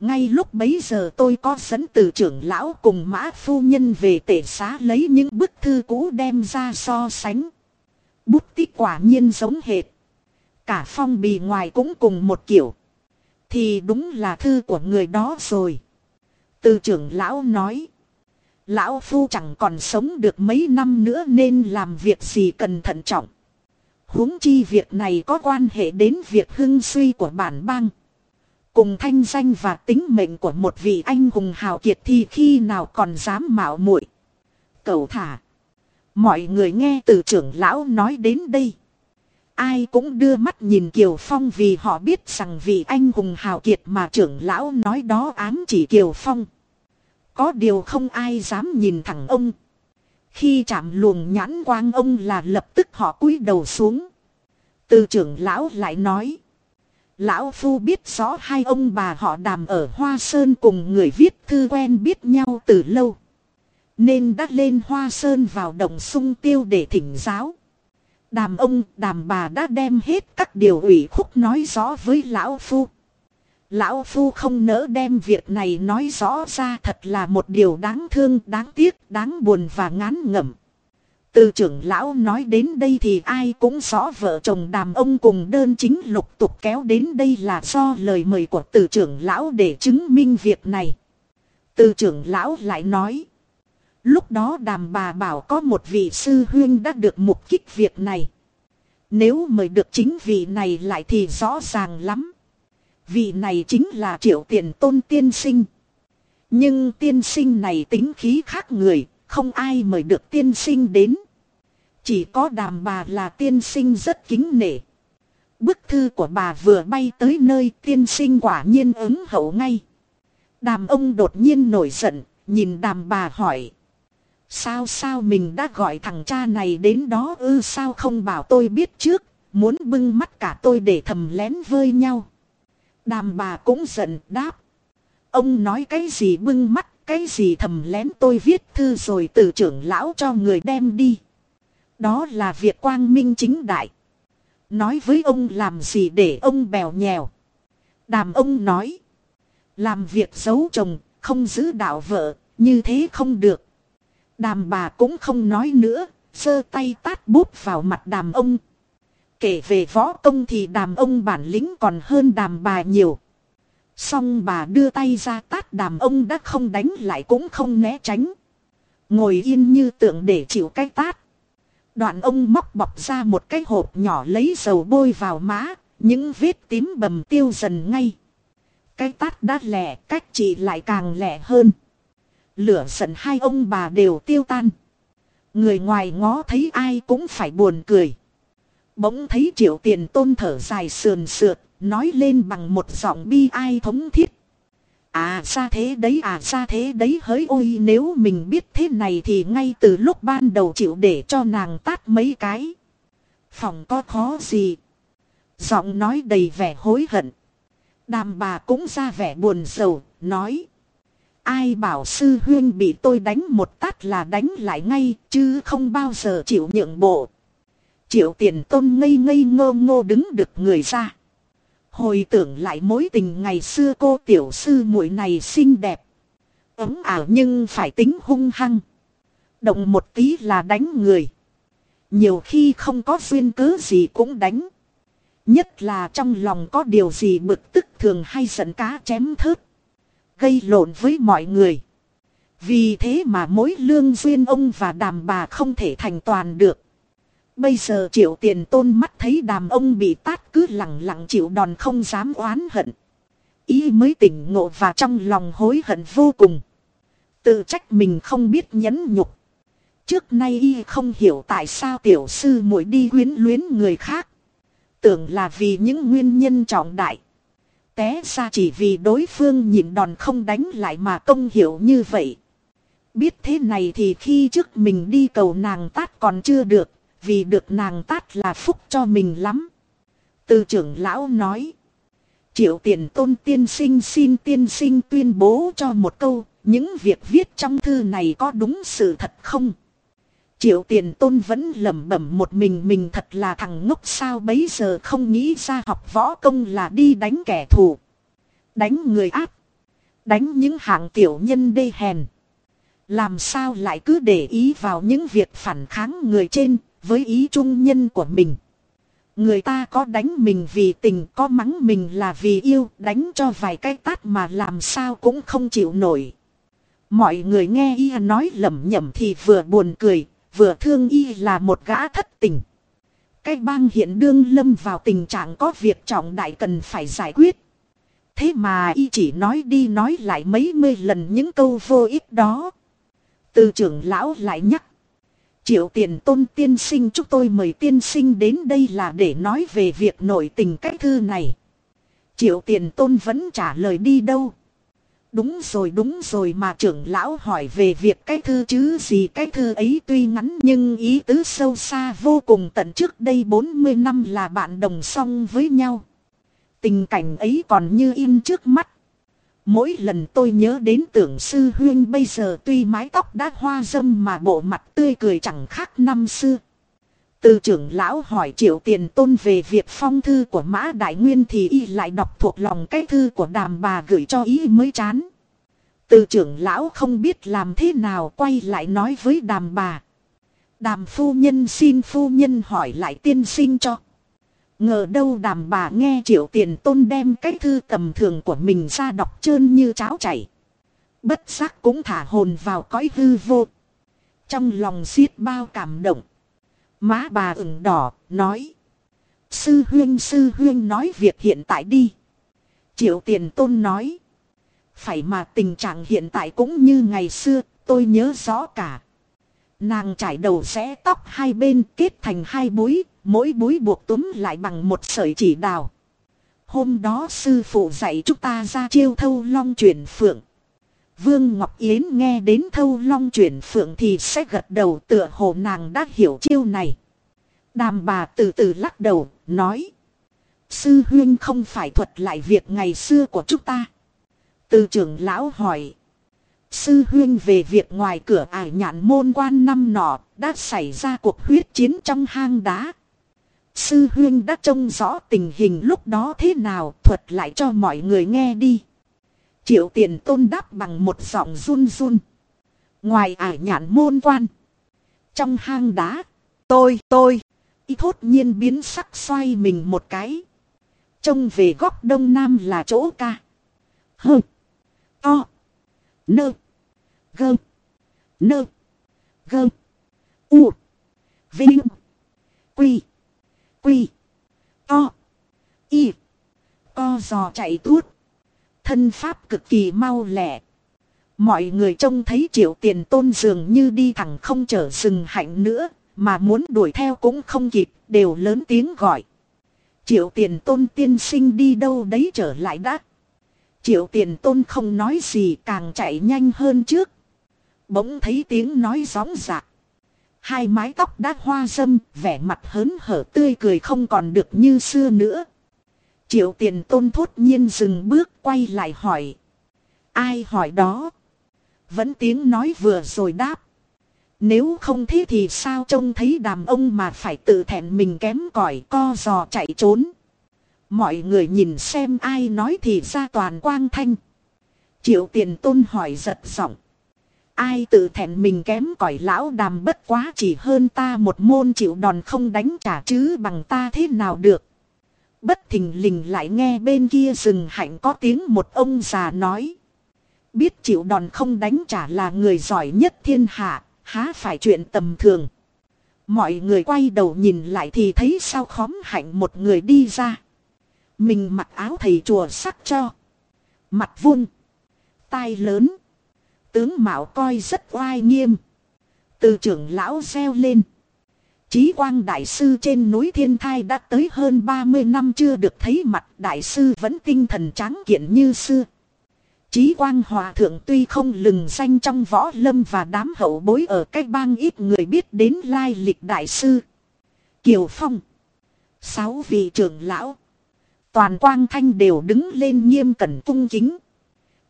Ngay lúc bấy giờ tôi có dẫn từ trưởng lão cùng mã phu nhân về tể xá lấy những bức thư cũ đem ra so sánh. Bút tích quả nhiên giống hệt. Cả phong bì ngoài cũng cùng một kiểu. Thì đúng là thư của người đó rồi. Từ trưởng lão nói. Lão phu chẳng còn sống được mấy năm nữa nên làm việc gì cần thận trọng huống chi việc này có quan hệ đến việc hưng suy của bản bang. Cùng thanh danh và tính mệnh của một vị anh hùng hào kiệt thì khi nào còn dám mạo muội Cầu thả. Mọi người nghe từ trưởng lão nói đến đây. Ai cũng đưa mắt nhìn Kiều Phong vì họ biết rằng vị anh hùng hào kiệt mà trưởng lão nói đó ám chỉ Kiều Phong. Có điều không ai dám nhìn thẳng ông. Khi chạm luồng nhãn quang ông là lập tức họ cúi đầu xuống. Từ trưởng lão lại nói. Lão Phu biết rõ hai ông bà họ đàm ở Hoa Sơn cùng người viết thư quen biết nhau từ lâu. Nên đã lên Hoa Sơn vào đồng sung tiêu để thỉnh giáo. Đàm ông, đàm bà đã đem hết các điều ủy khúc nói rõ với Lão Phu. Lão Phu không nỡ đem việc này nói rõ ra thật là một điều đáng thương, đáng tiếc, đáng buồn và ngán ngẩm. Từ trưởng lão nói đến đây thì ai cũng rõ vợ chồng đàm ông cùng đơn chính lục tục kéo đến đây là do lời mời của từ trưởng lão để chứng minh việc này. Từ trưởng lão lại nói. Lúc đó đàm bà bảo có một vị sư huyên đã được mục kích việc này. Nếu mời được chính vị này lại thì rõ ràng lắm. Vị này chính là triệu tiền tôn tiên sinh. Nhưng tiên sinh này tính khí khác người, không ai mời được tiên sinh đến. Chỉ có đàm bà là tiên sinh rất kính nể. Bức thư của bà vừa bay tới nơi tiên sinh quả nhiên ứng hậu ngay. Đàm ông đột nhiên nổi giận, nhìn đàm bà hỏi. Sao sao mình đã gọi thằng cha này đến đó ư sao không bảo tôi biết trước, muốn bưng mắt cả tôi để thầm lén vơi nhau. Đàm bà cũng giận đáp. Ông nói cái gì bưng mắt, cái gì thầm lén tôi viết thư rồi từ trưởng lão cho người đem đi. Đó là việc quang minh chính đại. Nói với ông làm gì để ông bèo nhèo. Đàm ông nói. Làm việc giấu chồng, không giữ đạo vợ, như thế không được. Đàm bà cũng không nói nữa, sơ tay tát bút vào mặt đàm ông. Kể về võ công thì đàm ông bản lĩnh còn hơn đàm bà nhiều. Xong bà đưa tay ra tát đàm ông đã không đánh lại cũng không né tránh. Ngồi yên như tượng để chịu cái tát. Đoạn ông móc bọc ra một cái hộp nhỏ lấy dầu bôi vào má, những vết tím bầm tiêu dần ngay. Cái tát đã lẻ, cách chị lại càng lẻ hơn. Lửa giận hai ông bà đều tiêu tan. Người ngoài ngó thấy ai cũng phải buồn cười. Bỗng thấy triệu tiền tôn thở dài sườn sượt, nói lên bằng một giọng bi ai thống thiết. À ra thế đấy à ra thế đấy hỡi ôi nếu mình biết thế này thì ngay từ lúc ban đầu chịu để cho nàng tát mấy cái. Phòng có khó gì. Giọng nói đầy vẻ hối hận. Đàm bà cũng ra vẻ buồn sầu, nói. Ai bảo sư huyên bị tôi đánh một tát là đánh lại ngay, chứ không bao giờ chịu nhượng bộ. Triệu tiền tôn ngây ngây ngô ngô đứng được người ra. Hồi tưởng lại mối tình ngày xưa cô tiểu sư muội này xinh đẹp. Ấm ảo nhưng phải tính hung hăng. Động một tí là đánh người. Nhiều khi không có duyên cớ gì cũng đánh. Nhất là trong lòng có điều gì bực tức thường hay giận cá chém thớt. Gây lộn với mọi người. Vì thế mà mối lương duyên ông và đàm bà không thể thành toàn được. Bây giờ triệu tiền tôn mắt thấy đàm ông bị tát cứ lặng lặng chịu đòn không dám oán hận. Ý mới tỉnh ngộ và trong lòng hối hận vô cùng. Tự trách mình không biết nhẫn nhục. Trước nay y không hiểu tại sao tiểu sư muội đi quyến luyến người khác. Tưởng là vì những nguyên nhân trọng đại. Té ra chỉ vì đối phương nhịn đòn không đánh lại mà công hiểu như vậy. Biết thế này thì khi trước mình đi cầu nàng tát còn chưa được, vì được nàng tát là phúc cho mình lắm. Từ trưởng lão nói. Triệu tiền tôn tiên sinh xin tiên sinh tuyên bố cho một câu, những việc viết trong thư này có đúng sự thật không? Triệu tiền tôn vẫn lẩm bẩm một mình mình thật là thằng ngốc sao bấy giờ không nghĩ ra học võ công là đi đánh kẻ thù. Đánh người áp. Đánh những hạng tiểu nhân đê hèn. Làm sao lại cứ để ý vào những việc phản kháng người trên với ý trung nhân của mình. Người ta có đánh mình vì tình có mắng mình là vì yêu đánh cho vài cái tát mà làm sao cũng không chịu nổi. Mọi người nghe y nói lẩm nhẩm thì vừa buồn cười, vừa thương y là một gã thất tình. Cái bang hiện đương lâm vào tình trạng có việc trọng đại cần phải giải quyết. Thế mà y chỉ nói đi nói lại mấy mươi lần những câu vô ích đó. Từ trưởng lão lại nhắc. Triệu tiền tôn tiên sinh chúng tôi mời tiên sinh đến đây là để nói về việc nội tình cái thư này. Triệu tiền tôn vẫn trả lời đi đâu. Đúng rồi đúng rồi mà trưởng lão hỏi về việc cái thư chứ gì, cái thư ấy tuy ngắn nhưng ý tứ sâu xa vô cùng, tận trước đây 40 năm là bạn đồng song với nhau. Tình cảnh ấy còn như in trước mắt. Mỗi lần tôi nhớ đến tưởng sư huyên bây giờ tuy mái tóc đã hoa dâm mà bộ mặt tươi cười chẳng khác năm xưa. Từ trưởng lão hỏi triệu tiền tôn về việc phong thư của Mã Đại Nguyên thì y lại đọc thuộc lòng cái thư của đàm bà gửi cho y mới chán. Từ trưởng lão không biết làm thế nào quay lại nói với đàm bà. Đàm phu nhân xin phu nhân hỏi lại tiên sinh cho. Ngờ đâu đàm bà nghe triệu tiền tôn đem cái thư tầm thường của mình ra đọc trơn như cháo chảy. Bất giác cũng thả hồn vào cõi hư vô. Trong lòng xiết bao cảm động. Má bà ửng đỏ, nói. Sư huyên sư huyên nói việc hiện tại đi. Triệu tiền tôn nói. Phải mà tình trạng hiện tại cũng như ngày xưa, tôi nhớ rõ cả. Nàng trải đầu rẽ tóc hai bên kết thành hai búi, mỗi búi buộc túm lại bằng một sợi chỉ đào. Hôm đó sư phụ dạy chúng ta ra chiêu thâu long chuyển phượng. Vương Ngọc Yến nghe đến thâu long chuyển phượng thì sẽ gật đầu tựa hồ nàng đã hiểu chiêu này. Đàm bà từ từ lắc đầu, nói. Sư huyên không phải thuật lại việc ngày xưa của chúng ta. Từ trưởng lão hỏi. Sư huyên về việc ngoài cửa ải nhạn môn quan năm nọ đã xảy ra cuộc huyết chiến trong hang đá. Sư huyên đã trông rõ tình hình lúc đó thế nào thuật lại cho mọi người nghe đi. Triệu tiền tôn đáp bằng một giọng run run. Ngoài ải nhạn môn quan. Trong hang đá. Tôi, tôi. Y thốt nhiên biến sắc xoay mình một cái. Trông về góc đông nam là chỗ ca. Hơ. To. Nơ. Gơ. Nơ. Gơ. U. Vinh. Quy. Quy. To. Y. Co giò chạy tuốt. Thân pháp cực kỳ mau lẹ. Mọi người trông thấy triệu tiền tôn dường như đi thẳng không trở rừng hạnh nữa. Mà muốn đuổi theo cũng không kịp. Đều lớn tiếng gọi. Triệu tiền tôn tiên sinh đi đâu đấy trở lại đã. Triệu tiền tôn không nói gì, càng chạy nhanh hơn trước. Bỗng thấy tiếng nói gióng giạc. Hai mái tóc đã hoa dâm, vẻ mặt hớn hở tươi cười không còn được như xưa nữa. Triệu tiền tôn thốt nhiên dừng bước quay lại hỏi. Ai hỏi đó? Vẫn tiếng nói vừa rồi đáp. Nếu không thế thì sao trông thấy đàm ông mà phải tự thẹn mình kém cỏi co giò chạy trốn. Mọi người nhìn xem ai nói thì ra toàn quang thanh. Triệu tiền tôn hỏi giật giọng. Ai tự thẹn mình kém cỏi lão đàm bất quá chỉ hơn ta một môn chịu đòn không đánh trả chứ bằng ta thế nào được. Bất thình lình lại nghe bên kia rừng hạnh có tiếng một ông già nói. Biết chịu đòn không đánh trả là người giỏi nhất thiên hạ, há phải chuyện tầm thường. Mọi người quay đầu nhìn lại thì thấy sau khóm hạnh một người đi ra. Mình mặc áo thầy chùa sắc cho. Mặt vuông. Tai lớn. Tướng Mạo coi rất oai nghiêm. Từ trưởng lão reo lên. Chí quang đại sư trên núi thiên thai đã tới hơn 30 năm chưa được thấy mặt đại sư vẫn tinh thần tráng kiện như xưa. Chí quang hòa thượng tuy không lừng danh trong võ lâm và đám hậu bối ở cách bang ít người biết đến lai lịch đại sư. Kiều Phong. Sáu vị trưởng lão. Toàn quang thanh đều đứng lên nghiêm cẩn cung kính.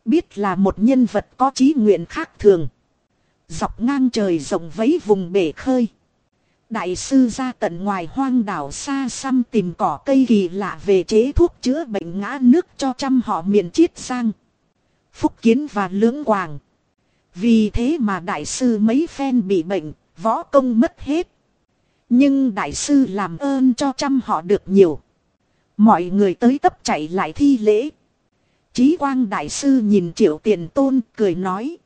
Biết là một nhân vật có trí nguyện khác thường. Dọc ngang trời rộng vấy vùng bể khơi. Đại sư ra tận ngoài hoang đảo xa xăm tìm cỏ cây kỳ lạ về chế thuốc chữa bệnh ngã nước cho trăm họ miền chiết sang. Phúc Kiến và Lưỡng Quảng. Vì thế mà đại sư mấy phen bị bệnh, võ công mất hết. Nhưng đại sư làm ơn cho trăm họ được nhiều. Mọi người tới tấp chạy lại thi lễ. Chí quang đại sư nhìn triệu tiền tôn cười nói.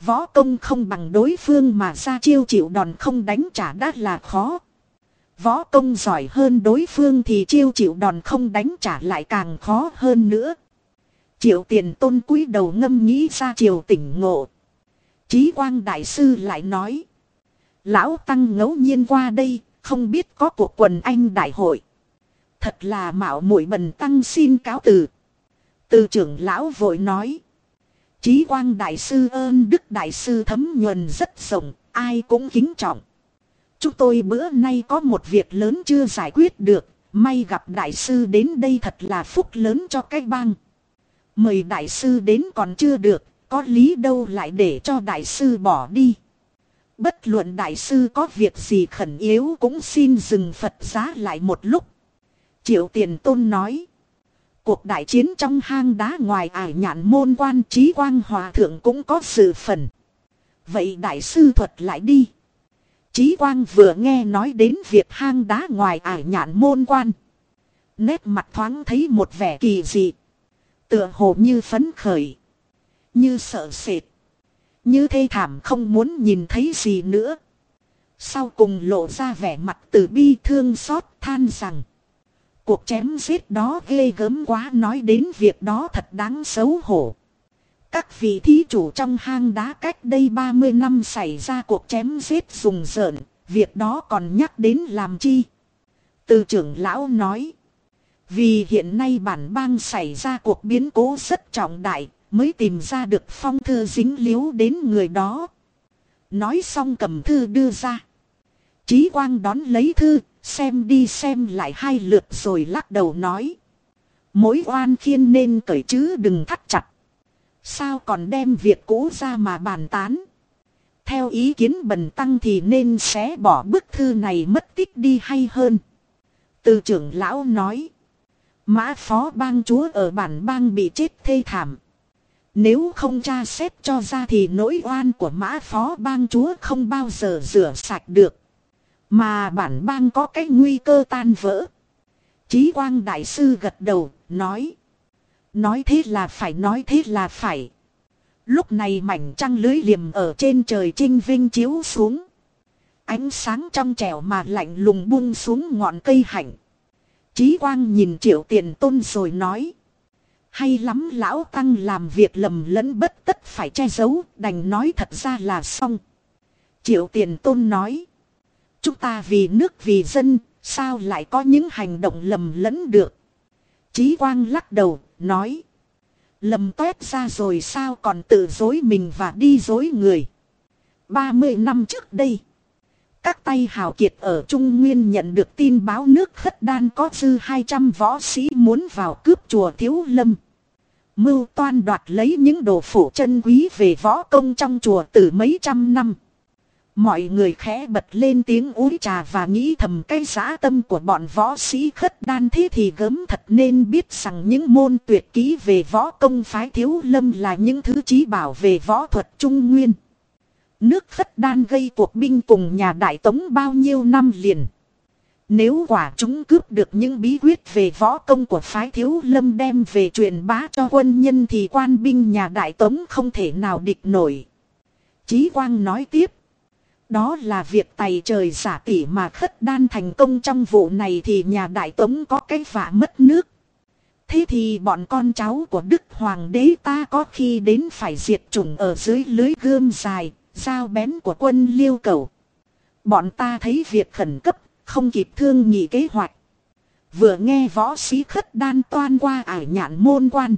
Võ công không bằng đối phương mà ra chiêu chịu đòn không đánh trả đã là khó. Võ công giỏi hơn đối phương thì chiêu chịu đòn không đánh trả lại càng khó hơn nữa. Triệu tiền tôn cúi đầu ngâm nghĩ ra triều tỉnh ngộ. Chí quang đại sư lại nói. Lão Tăng ngẫu nhiên qua đây, không biết có cuộc quần anh đại hội. Thật là mạo muội bần Tăng xin cáo từ. Từ trưởng lão vội nói. Chí quang đại sư ơn đức đại sư thấm nhuần rất rộng, ai cũng kính trọng. Chúng tôi bữa nay có một việc lớn chưa giải quyết được, may gặp đại sư đến đây thật là phúc lớn cho cái bang. Mời đại sư đến còn chưa được, có lý đâu lại để cho đại sư bỏ đi. Bất luận đại sư có việc gì khẩn yếu cũng xin dừng Phật giá lại một lúc. Triệu tiền tôn nói. Cuộc đại chiến trong hang đá ngoài ải nhạn môn quan trí quang hòa thượng cũng có sự phần. Vậy đại sư thuật lại đi. Trí quang vừa nghe nói đến việc hang đá ngoài ải nhạn môn quan. Nét mặt thoáng thấy một vẻ kỳ dị. Tựa hồ như phấn khởi. Như sợ sệt. Như thê thảm không muốn nhìn thấy gì nữa. Sau cùng lộ ra vẻ mặt từ bi thương xót than rằng. Cuộc chém giết đó ghê gớm quá nói đến việc đó thật đáng xấu hổ. Các vị thí chủ trong hang đá cách đây 30 năm xảy ra cuộc chém giết rùng rợn, việc đó còn nhắc đến làm chi? Từ trưởng lão nói. Vì hiện nay bản bang xảy ra cuộc biến cố rất trọng đại, mới tìm ra được phong thư dính liếu đến người đó. Nói xong cầm thư đưa ra. Chí quang đón lấy thư, xem đi xem lại hai lượt rồi lắc đầu nói. Mối oan khiên nên cởi chứ đừng thắt chặt. Sao còn đem việc cũ ra mà bàn tán. Theo ý kiến bần tăng thì nên xé bỏ bức thư này mất tích đi hay hơn. Từ trưởng lão nói. Mã phó bang chúa ở bản bang bị chết thê thảm. Nếu không tra xét cho ra thì nỗi oan của mã phó bang chúa không bao giờ rửa sạch được. Mà bản bang có cái nguy cơ tan vỡ. Chí quang đại sư gật đầu, nói. Nói thế là phải nói thế là phải. Lúc này mảnh trăng lưới liềm ở trên trời trinh vinh chiếu xuống. Ánh sáng trong trẻo mà lạnh lùng buông xuống ngọn cây hạnh. Chí quang nhìn triệu tiền tôn rồi nói. Hay lắm lão tăng làm việc lầm lẫn bất tất phải che giấu, đành nói thật ra là xong. Triệu tiền tôn nói. Chúng ta vì nước vì dân, sao lại có những hành động lầm lẫn được. Chí quang lắc đầu, nói. Lầm toét ra rồi sao còn tự dối mình và đi dối người. 30 năm trước đây. Các tay hào kiệt ở Trung Nguyên nhận được tin báo nước khất đan có dư 200 võ sĩ muốn vào cướp chùa Thiếu Lâm. Mưu toan đoạt lấy những đồ phủ chân quý về võ công trong chùa từ mấy trăm năm. Mọi người khẽ bật lên tiếng úi trà và nghĩ thầm cái giá tâm của bọn võ sĩ khất đan thế thì gớm thật nên biết rằng những môn tuyệt ký về võ công phái thiếu lâm là những thứ trí bảo về võ thuật trung nguyên. Nước khất đan gây cuộc binh cùng nhà đại tống bao nhiêu năm liền. Nếu quả chúng cướp được những bí quyết về võ công của phái thiếu lâm đem về truyền bá cho quân nhân thì quan binh nhà đại tống không thể nào địch nổi. Chí Quang nói tiếp. Đó là việc tày trời giả tỷ mà khất đan thành công trong vụ này thì nhà đại tống có cái vạ mất nước. Thế thì bọn con cháu của Đức Hoàng đế ta có khi đến phải diệt chủng ở dưới lưới gươm dài, dao bén của quân liêu cầu. Bọn ta thấy việc khẩn cấp, không kịp thương nghị kế hoạch. Vừa nghe võ sĩ khất đan toan qua ải nhạn môn quan.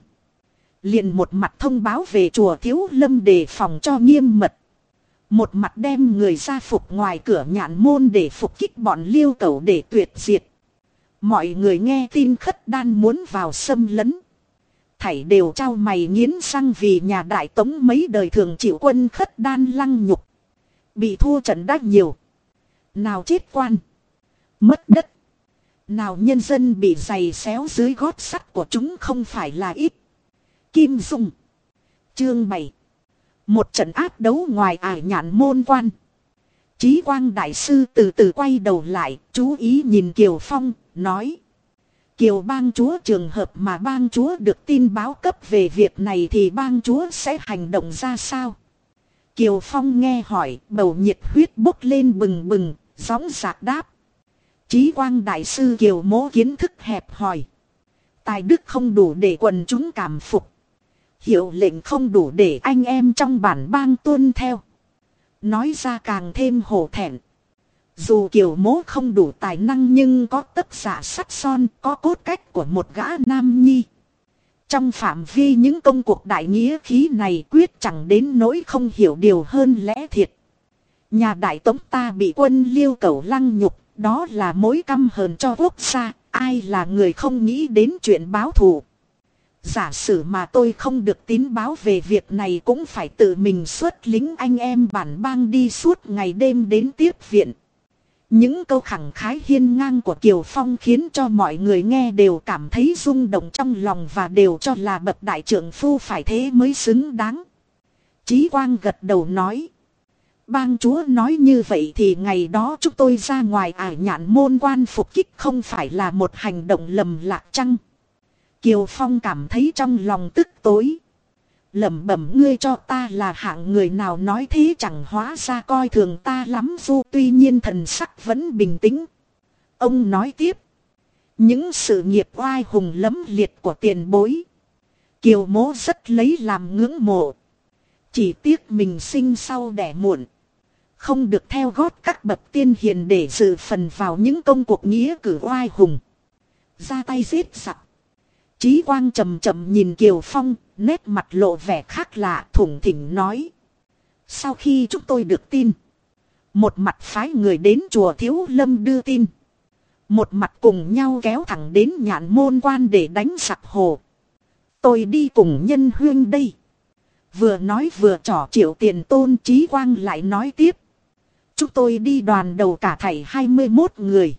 liền một mặt thông báo về chùa thiếu lâm đề phòng cho nghiêm mật. Một mặt đem người ra phục ngoài cửa nhạn môn để phục kích bọn liêu cầu để tuyệt diệt. Mọi người nghe tin khất đan muốn vào xâm lấn. Thảy đều trao mày nghiến răng vì nhà đại tống mấy đời thường chịu quân khất đan lăng nhục. Bị thua trận đắc nhiều. Nào chết quan. Mất đất. Nào nhân dân bị giày xéo dưới gót sắt của chúng không phải là ít. Kim Dung. Chương 7. Một trận áp đấu ngoài ải nhạn môn quan. Chí quang đại sư từ từ quay đầu lại, chú ý nhìn Kiều Phong, nói. Kiều bang chúa trường hợp mà bang chúa được tin báo cấp về việc này thì bang chúa sẽ hành động ra sao? Kiều Phong nghe hỏi, bầu nhiệt huyết bốc lên bừng bừng, gióng giạc đáp. Chí quang đại sư Kiều mố kiến thức hẹp hỏi. Tài đức không đủ để quần chúng cảm phục. Hiệu lệnh không đủ để anh em trong bản bang tuân theo. Nói ra càng thêm hổ thẹn. Dù kiều mố không đủ tài năng nhưng có tất giả sắt son, có cốt cách của một gã nam nhi. Trong phạm vi những công cuộc đại nghĩa khí này quyết chẳng đến nỗi không hiểu điều hơn lẽ thiệt. Nhà đại tống ta bị quân liêu cầu lăng nhục, đó là mối căm hờn cho quốc gia, ai là người không nghĩ đến chuyện báo thù. Giả sử mà tôi không được tín báo về việc này cũng phải tự mình xuất lính anh em bản bang đi suốt ngày đêm đến tiếp viện. Những câu khẳng khái hiên ngang của Kiều Phong khiến cho mọi người nghe đều cảm thấy rung động trong lòng và đều cho là bậc đại trưởng phu phải thế mới xứng đáng. Chí Quang gật đầu nói. Bang chúa nói như vậy thì ngày đó chúng tôi ra ngoài ải nhạn môn quan phục kích không phải là một hành động lầm lạc chăng. Kiều Phong cảm thấy trong lòng tức tối. lẩm bẩm, ngươi cho ta là hạng người nào nói thế chẳng hóa ra coi thường ta lắm Dù tuy nhiên thần sắc vẫn bình tĩnh. Ông nói tiếp. Những sự nghiệp oai hùng lấm liệt của tiền bối. Kiều mố rất lấy làm ngưỡng mộ. Chỉ tiếc mình sinh sau đẻ muộn. Không được theo gót các bậc tiên hiền để dự phần vào những công cuộc nghĩa cử oai hùng. Ra tay giết sặc. Chí quang chầm chậm nhìn Kiều Phong, nét mặt lộ vẻ khác lạ thủng thỉnh nói. Sau khi chúng tôi được tin, một mặt phái người đến chùa Thiếu Lâm đưa tin. Một mặt cùng nhau kéo thẳng đến nhạn môn quan để đánh sặc hồ. Tôi đi cùng nhân huyên đây. Vừa nói vừa trỏ triệu tiền tôn trí quang lại nói tiếp. Chúng tôi đi đoàn đầu cả thảy 21 người.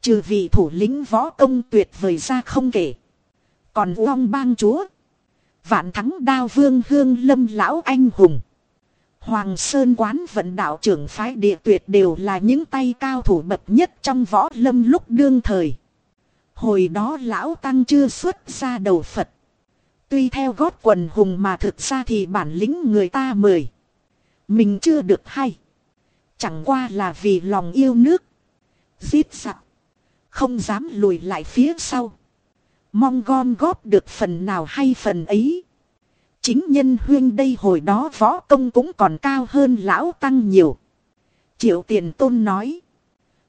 Trừ vị thủ lĩnh võ công tuyệt vời ra không kể. Còn Uông bang chúa. Vạn thắng đao vương hương lâm lão anh hùng. Hoàng Sơn quán vận đạo trưởng phái địa tuyệt đều là những tay cao thủ bậc nhất trong võ lâm lúc đương thời. Hồi đó lão tăng chưa xuất ra đầu Phật. Tuy theo gót quần hùng mà thực ra thì bản lĩnh người ta mời. Mình chưa được hay. Chẳng qua là vì lòng yêu nước. Giết sặc. Không dám lùi lại phía sau. Mong gom góp được phần nào hay phần ấy. Chính nhân huyên đây hồi đó võ công cũng còn cao hơn lão tăng nhiều. Triệu tiền tôn nói.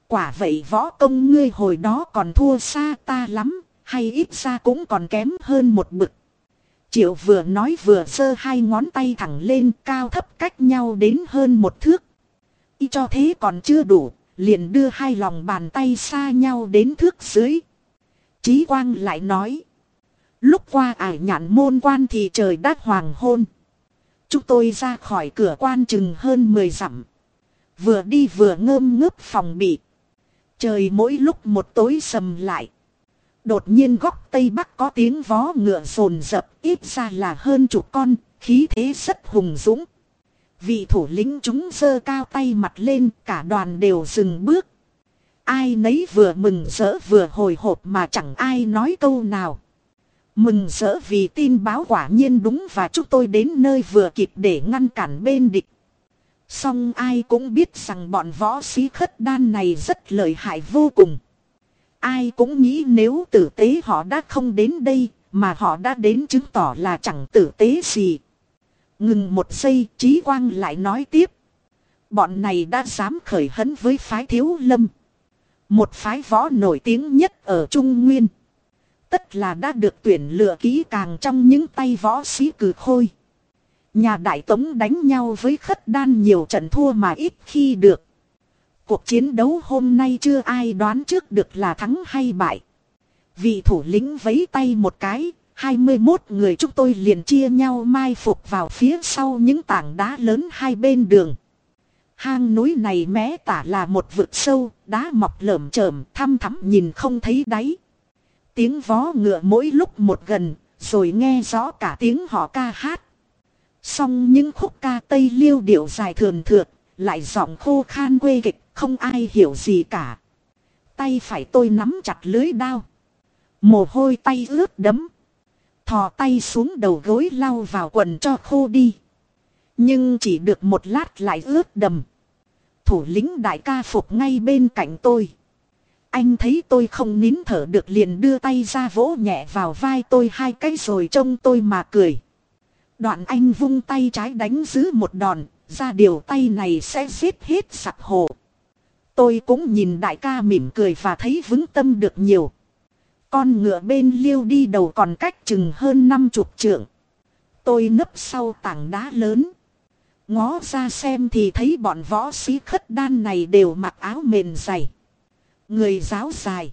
Quả vậy võ công ngươi hồi đó còn thua xa ta lắm, hay ít ra cũng còn kém hơn một bực. Triệu vừa nói vừa sơ hai ngón tay thẳng lên cao thấp cách nhau đến hơn một thước. Y cho thế còn chưa đủ, liền đưa hai lòng bàn tay xa nhau đến thước dưới. Chí Quang lại nói. Lúc qua ải nhạn môn quan thì trời đã hoàng hôn. Chúng tôi ra khỏi cửa quan chừng hơn 10 dặm. Vừa đi vừa ngơm ngớp phòng bị. Trời mỗi lúc một tối sầm lại. Đột nhiên góc tây bắc có tiếng vó ngựa rồn rập ít ra là hơn chục con, khí thế rất hùng dũng. Vị thủ lĩnh chúng giơ cao tay mặt lên cả đoàn đều dừng bước. Ai nấy vừa mừng rỡ vừa hồi hộp mà chẳng ai nói câu nào. Mừng rỡ vì tin báo quả nhiên đúng và chúng tôi đến nơi vừa kịp để ngăn cản bên địch. Song ai cũng biết rằng bọn võ sĩ khất đan này rất lợi hại vô cùng. Ai cũng nghĩ nếu tử tế họ đã không đến đây, mà họ đã đến chứng tỏ là chẳng tử tế gì. Ngừng một giây, Trí Quang lại nói tiếp. Bọn này đã dám khởi hấn với phái thiếu lâm. Một phái võ nổi tiếng nhất ở Trung Nguyên. Tất là đã được tuyển lựa kỹ càng trong những tay võ sĩ cử khôi. Nhà đại tống đánh nhau với khất đan nhiều trận thua mà ít khi được. Cuộc chiến đấu hôm nay chưa ai đoán trước được là thắng hay bại. Vị thủ lĩnh vấy tay một cái, 21 người chúng tôi liền chia nhau mai phục vào phía sau những tảng đá lớn hai bên đường. Hang núi này mé tả là một vực sâu, đá mọc lởm chởm, thăm thắm nhìn không thấy đáy. Tiếng vó ngựa mỗi lúc một gần, rồi nghe rõ cả tiếng họ ca hát. Xong những khúc ca tây liêu điệu dài thường thượt, lại giọng khô khan quê kịch, không ai hiểu gì cả. Tay phải tôi nắm chặt lưới đao. Mồ hôi tay ướt đấm. Thò tay xuống đầu gối lau vào quần cho khô đi. Nhưng chỉ được một lát lại ướt đầm. Thủ lĩnh đại ca phục ngay bên cạnh tôi. Anh thấy tôi không nín thở được liền đưa tay ra vỗ nhẹ vào vai tôi hai cái rồi trông tôi mà cười. Đoạn anh vung tay trái đánh giữ một đòn, ra điều tay này sẽ giết hết sặc hồ. Tôi cũng nhìn đại ca mỉm cười và thấy vững tâm được nhiều. Con ngựa bên liêu đi đầu còn cách chừng hơn năm chục trượng. Tôi nấp sau tảng đá lớn. Ngó ra xem thì thấy bọn võ sĩ khất đan này đều mặc áo mền dày. Người giáo dài.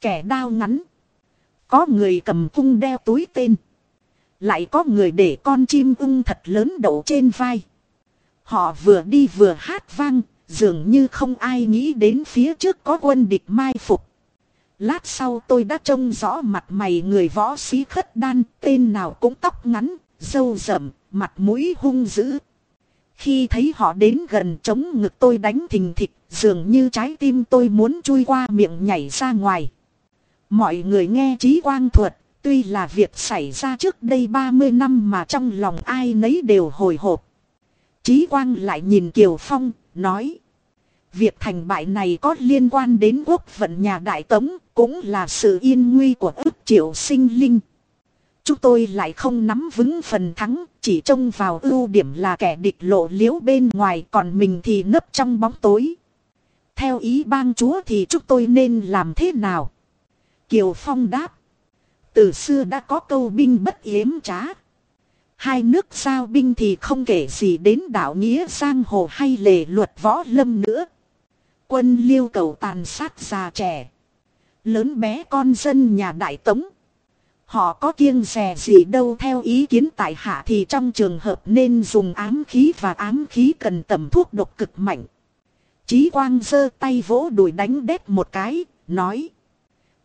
Kẻ đao ngắn. Có người cầm cung đeo túi tên. Lại có người để con chim ưng thật lớn đậu trên vai. Họ vừa đi vừa hát vang, dường như không ai nghĩ đến phía trước có quân địch mai phục. Lát sau tôi đã trông rõ mặt mày người võ sĩ khất đan, tên nào cũng tóc ngắn, râu rậm, mặt mũi hung dữ. Khi thấy họ đến gần chống ngực tôi đánh thình thịch, dường như trái tim tôi muốn chui qua miệng nhảy ra ngoài. Mọi người nghe trí quang thuật, tuy là việc xảy ra trước đây 30 năm mà trong lòng ai nấy đều hồi hộp. Trí quang lại nhìn Kiều Phong, nói. Việc thành bại này có liên quan đến quốc vận nhà Đại Tống, cũng là sự yên nguy của ức triệu sinh linh. Chúng tôi lại không nắm vững phần thắng, chỉ trông vào ưu điểm là kẻ địch lộ liễu bên ngoài còn mình thì nấp trong bóng tối. Theo ý bang chúa thì chúng tôi nên làm thế nào? Kiều Phong đáp. Từ xưa đã có câu binh bất yếm trá. Hai nước giao binh thì không kể gì đến đạo nghĩa giang hồ hay lề luật võ lâm nữa. Quân liêu cầu tàn sát già trẻ. Lớn bé con dân nhà đại tống. Họ có kiêng rè gì đâu theo ý kiến tại hạ thì trong trường hợp nên dùng ám khí và ám khí cần tầm thuốc độc cực mạnh. Chí quang giơ tay vỗ đùi đánh đét một cái, nói.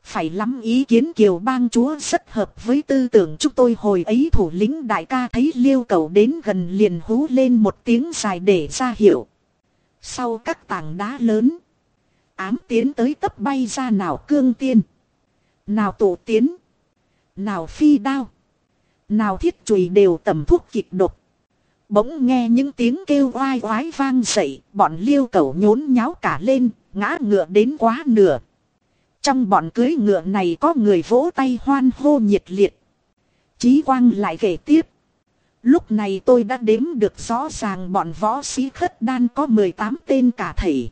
Phải lắm ý kiến kiều bang chúa rất hợp với tư tưởng chúng tôi hồi ấy thủ lĩnh đại ca thấy liêu cầu đến gần liền hú lên một tiếng dài để ra hiệu. Sau các tảng đá lớn, ám tiến tới tấp bay ra nào cương tiên, nào tổ tiến, nào phi đao, nào thiết chùy đều tầm thuốc kịch độc. Bỗng nghe những tiếng kêu oai oái vang dậy, bọn liêu cầu nhốn nháo cả lên, ngã ngựa đến quá nửa. Trong bọn cưới ngựa này có người vỗ tay hoan hô nhiệt liệt. Chí quang lại kể tiếp. Lúc này tôi đã đếm được rõ ràng bọn võ sĩ khất đan có 18 tên cả thầy.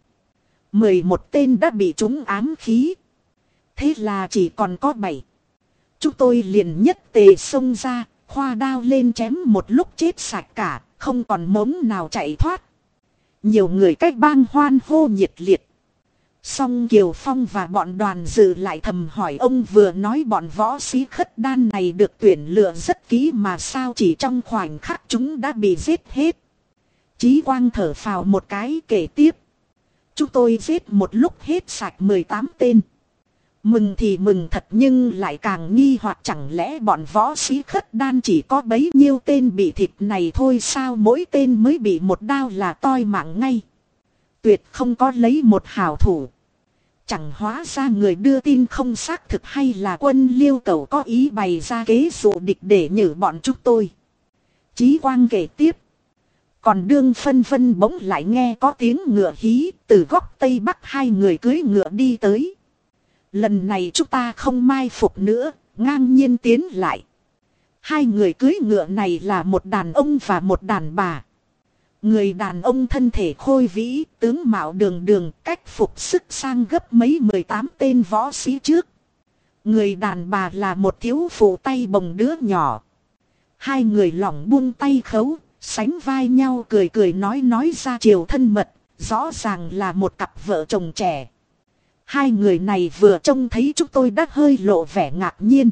11 tên đã bị trúng ám khí. Thế là chỉ còn có 7. Chúng tôi liền nhất tề xông ra, khoa đao lên chém một lúc chết sạch cả, không còn mống nào chạy thoát. Nhiều người cách bang hoan hô nhiệt liệt. Song Kiều Phong và bọn đoàn dự lại thầm hỏi ông vừa nói bọn võ sĩ khất đan này được tuyển lựa rất kỹ mà sao chỉ trong khoảnh khắc chúng đã bị giết hết. Chí quang thở phào một cái kể tiếp. Chúng tôi giết một lúc hết sạch 18 tên. Mừng thì mừng thật nhưng lại càng nghi hoặc chẳng lẽ bọn võ sĩ khất đan chỉ có bấy nhiêu tên bị thịt này thôi sao mỗi tên mới bị một đao là toi mạng ngay. Tuyệt không có lấy một hào thủ. Chẳng hóa ra người đưa tin không xác thực hay là quân liêu cầu có ý bày ra kế dụ địch để nhử bọn chúng tôi. Chí quang kể tiếp. Còn đương phân phân bỗng lại nghe có tiếng ngựa hí, từ góc tây bắc hai người cưới ngựa đi tới. Lần này chúng ta không mai phục nữa, ngang nhiên tiến lại. Hai người cưới ngựa này là một đàn ông và một đàn bà. Người đàn ông thân thể khôi vĩ, tướng mạo đường đường, cách phục sức sang gấp mấy 18 tên võ sĩ trước. Người đàn bà là một thiếu phụ tay bồng đứa nhỏ. Hai người lỏng buông tay khấu, sánh vai nhau cười cười nói nói ra chiều thân mật, rõ ràng là một cặp vợ chồng trẻ. Hai người này vừa trông thấy chúng tôi đã hơi lộ vẻ ngạc nhiên.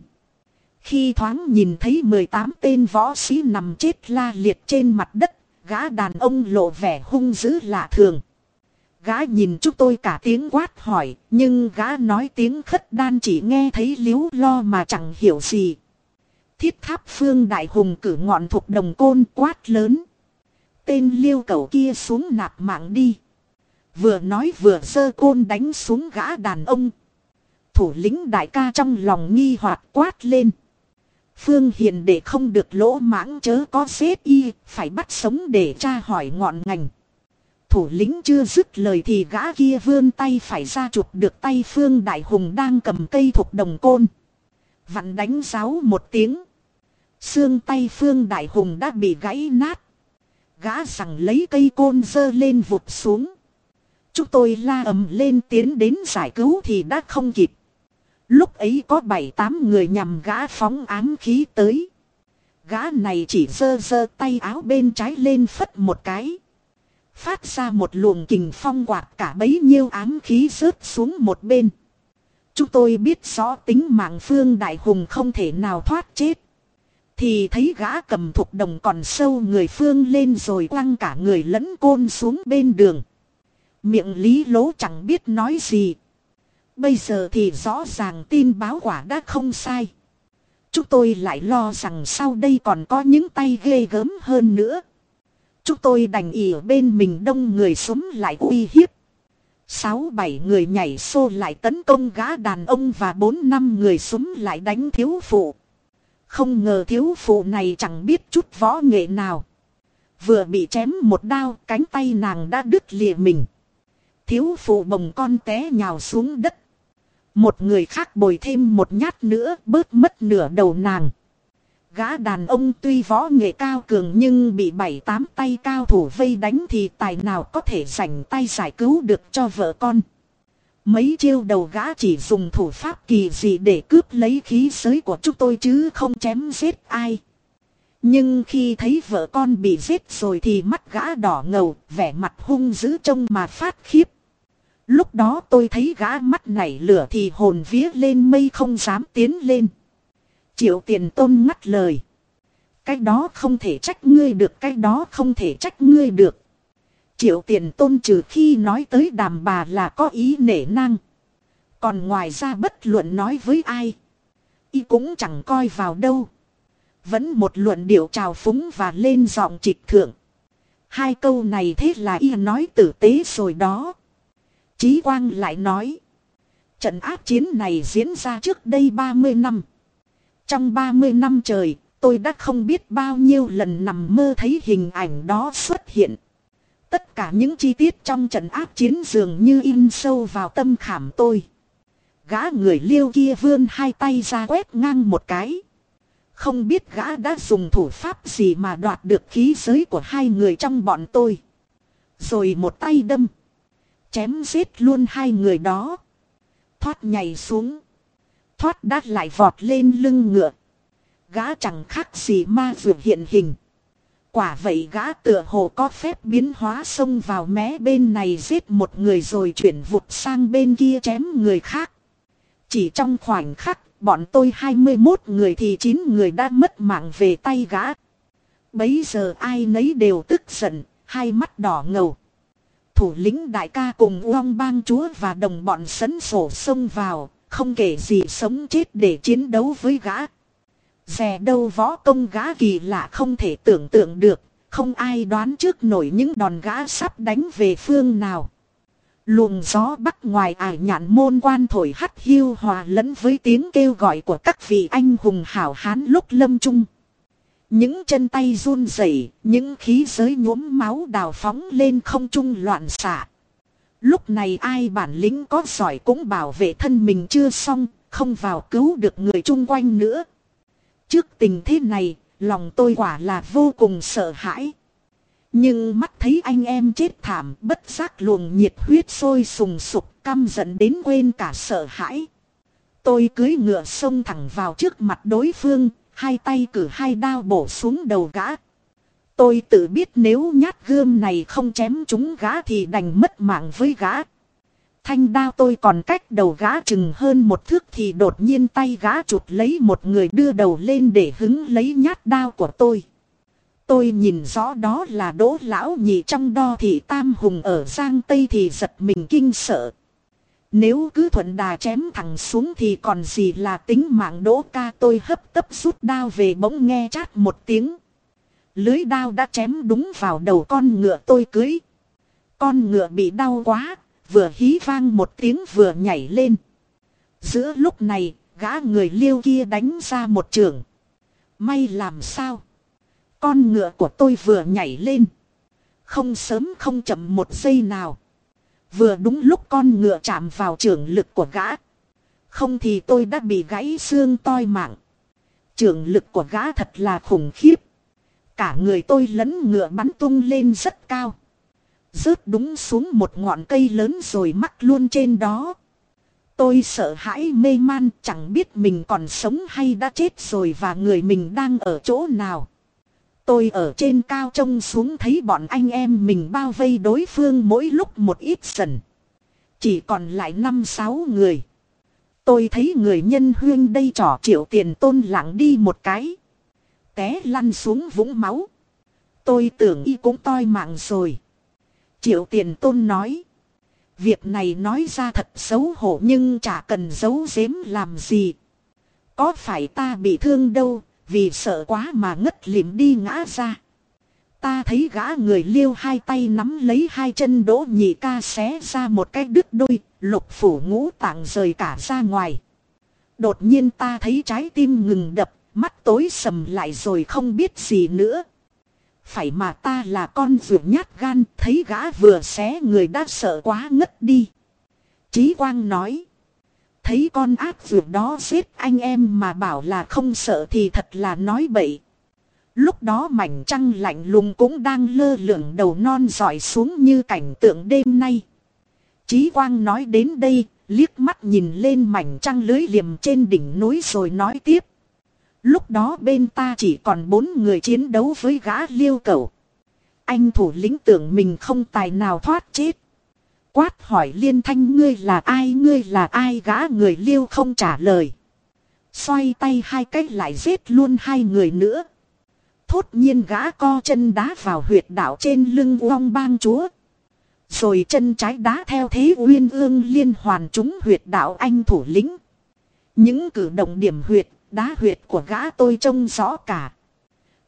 Khi thoáng nhìn thấy 18 tên võ sĩ nằm chết la liệt trên mặt đất, gã đàn ông lộ vẻ hung dữ lạ thường. Gã nhìn chúng tôi cả tiếng quát hỏi, nhưng gã nói tiếng khất đan chỉ nghe thấy liếu lo mà chẳng hiểu gì. Thiết tháp phương đại hùng cử ngọn thuộc đồng côn quát lớn. Tên liêu cầu kia xuống nạp mạng đi. Vừa nói vừa sơ côn đánh xuống gã đàn ông. Thủ lĩnh đại ca trong lòng nghi hoặc quát lên. Phương Hiền để không được lỗ mãng chớ có xếp y, phải bắt sống để tra hỏi ngọn ngành. Thủ lĩnh chưa dứt lời thì gã kia vươn tay phải ra chụp được tay Phương Đại Hùng đang cầm cây thuộc đồng côn. Vặn đánh giáo một tiếng. Xương tay Phương Đại Hùng đã bị gãy nát. Gã rằng lấy cây côn dơ lên vụt xuống. Chúng tôi la ầm lên tiến đến giải cứu thì đã không kịp. Lúc ấy có bảy tám người nhằm gã phóng ám khí tới. Gã này chỉ giơ giơ tay áo bên trái lên phất một cái. Phát ra một luồng kình phong quạt cả bấy nhiêu ám khí rớt xuống một bên. Chúng tôi biết rõ tính mạng phương đại hùng không thể nào thoát chết. Thì thấy gã cầm thục đồng còn sâu người phương lên rồi quăng cả người lẫn côn xuống bên đường. Miệng lý lố chẳng biết nói gì. Bây giờ thì rõ ràng tin báo quả đã không sai. Chúng tôi lại lo rằng sau đây còn có những tay ghê gớm hơn nữa. Chúng tôi đành ỉ ở bên mình đông người súng lại uy hiếp. Sáu bảy người nhảy xô lại tấn công gã đàn ông và bốn năm người súng lại đánh thiếu phụ. Không ngờ thiếu phụ này chẳng biết chút võ nghệ nào. Vừa bị chém một đao, cánh tay nàng đã đứt lìa mình. Thiếu phụ bồng con té nhào xuống đất. Một người khác bồi thêm một nhát nữa bớt mất nửa đầu nàng. Gã đàn ông tuy võ nghệ cao cường nhưng bị bảy tám tay cao thủ vây đánh thì tài nào có thể rảnh tay giải cứu được cho vợ con. Mấy chiêu đầu gã chỉ dùng thủ pháp kỳ dị để cướp lấy khí giới của chúng tôi chứ không chém giết ai. Nhưng khi thấy vợ con bị giết rồi thì mắt gã đỏ ngầu, vẻ mặt hung dữ trông mà phát khiếp. Lúc đó tôi thấy gã mắt nảy lửa thì hồn vía lên mây không dám tiến lên. Triệu tiền tôn ngắt lời. Cái đó không thể trách ngươi được, cái đó không thể trách ngươi được. Triệu tiền tôn trừ khi nói tới đàm bà là có ý nể năng. Còn ngoài ra bất luận nói với ai. Y cũng chẳng coi vào đâu. Vẫn một luận điệu trào phúng và lên giọng trịch thượng. Hai câu này thế là y nói tử tế rồi đó. Chí Quang lại nói. Trận áp chiến này diễn ra trước đây 30 năm. Trong 30 năm trời, tôi đã không biết bao nhiêu lần nằm mơ thấy hình ảnh đó xuất hiện. Tất cả những chi tiết trong trận áp chiến dường như in sâu vào tâm khảm tôi. Gã người liêu kia vươn hai tay ra quét ngang một cái. Không biết gã đã dùng thủ pháp gì mà đoạt được khí giới của hai người trong bọn tôi. Rồi một tay đâm. Chém giết luôn hai người đó. Thoát nhảy xuống. Thoát đát lại vọt lên lưng ngựa. Gã chẳng khác gì ma vượt hiện hình. Quả vậy gã tựa hồ có phép biến hóa xông vào mé bên này giết một người rồi chuyển vụt sang bên kia chém người khác. Chỉ trong khoảnh khắc, bọn tôi 21 người thì 9 người đã mất mạng về tay gã. Bấy giờ ai nấy đều tức giận, hai mắt đỏ ngầu. Thủ lĩnh đại ca cùng uong bang chúa và đồng bọn sấn sổ xông vào, không kể gì sống chết để chiến đấu với gã. Rè đâu võ công gã kỳ lạ không thể tưởng tượng được, không ai đoán trước nổi những đòn gã sắp đánh về phương nào. Luồng gió bắc ngoài ải nhạn môn quan thổi hắt hiu hòa lẫn với tiếng kêu gọi của các vị anh hùng hảo hán lúc lâm trung. Những chân tay run rẩy, những khí giới nhuốm máu đào phóng lên không trung loạn xạ. Lúc này ai bản lĩnh có giỏi cũng bảo vệ thân mình chưa xong, không vào cứu được người chung quanh nữa. Trước tình thế này, lòng tôi quả là vô cùng sợ hãi. Nhưng mắt thấy anh em chết thảm, bất giác luồng nhiệt huyết sôi sùng sục, căm giận đến quên cả sợ hãi. Tôi cưới ngựa xông thẳng vào trước mặt đối phương, hai tay cử hai đao bổ xuống đầu gã. Tôi tự biết nếu nhát gươm này không chém chúng gã thì đành mất mạng với gã. Thanh đao tôi còn cách đầu gã chừng hơn một thước thì đột nhiên tay gã chụt lấy một người đưa đầu lên để hứng lấy nhát đao của tôi. Tôi nhìn rõ đó là đỗ lão nhị trong đo thị tam hùng ở Giang Tây thì giật mình kinh sợ. Nếu cứ thuận đà chém thẳng xuống thì còn gì là tính mạng đỗ ca tôi hấp tấp rút đao về bỗng nghe chát một tiếng. Lưới đao đã chém đúng vào đầu con ngựa tôi cưới. Con ngựa bị đau quá, vừa hí vang một tiếng vừa nhảy lên. Giữa lúc này, gã người liêu kia đánh ra một trường. May làm sao? Con ngựa của tôi vừa nhảy lên. Không sớm không chậm một giây nào. Vừa đúng lúc con ngựa chạm vào trường lực của gã. Không thì tôi đã bị gãy xương toi mạng. Trường lực của gã thật là khủng khiếp. Cả người tôi lấn ngựa bắn tung lên rất cao. Rớt đúng xuống một ngọn cây lớn rồi mắc luôn trên đó. Tôi sợ hãi mê man, chẳng biết mình còn sống hay đã chết rồi và người mình đang ở chỗ nào. Tôi ở trên cao trông xuống thấy bọn anh em mình bao vây đối phương mỗi lúc một ít dần. Chỉ còn lại năm sáu người. Tôi thấy người nhân huyên đây trỏ triệu tiền tôn lặng đi một cái. Té lăn xuống vũng máu. Tôi tưởng y cũng toi mạng rồi. Triệu tiền tôn nói. Việc này nói ra thật xấu hổ nhưng chả cần giấu giếm làm gì. Có phải ta bị thương đâu, vì sợ quá mà ngất lịm đi ngã ra. Ta thấy gã người liêu hai tay nắm lấy hai chân đỗ nhị ca xé ra một cái đứt đôi, lục phủ ngũ tạng rời cả ra ngoài. Đột nhiên ta thấy trái tim ngừng đập, mắt tối sầm lại rồi không biết gì nữa. Phải mà ta là con vượt nhát gan, thấy gã vừa xé người đã sợ quá ngất đi. Chí Quang nói. Thấy con ác vượt đó giết anh em mà bảo là không sợ thì thật là nói bậy. Lúc đó mảnh trăng lạnh lùng cũng đang lơ lửng đầu non dọi xuống như cảnh tượng đêm nay. Chí Quang nói đến đây, liếc mắt nhìn lên mảnh trăng lưới liềm trên đỉnh núi rồi nói tiếp. Lúc đó bên ta chỉ còn bốn người chiến đấu với gã liêu cầu. Anh thủ lĩnh tưởng mình không tài nào thoát chết. Quát hỏi liên thanh ngươi là ai ngươi là ai gã người liêu không trả lời. Xoay tay hai cách lại giết luôn hai người nữa. Thốt nhiên gã co chân đá vào huyệt đạo trên lưng uong bang chúa. Rồi chân trái đá theo thế uyên ương liên hoàn trúng huyệt đạo anh thủ lĩnh. Những cử động điểm huyệt, đá huyệt của gã tôi trông rõ cả.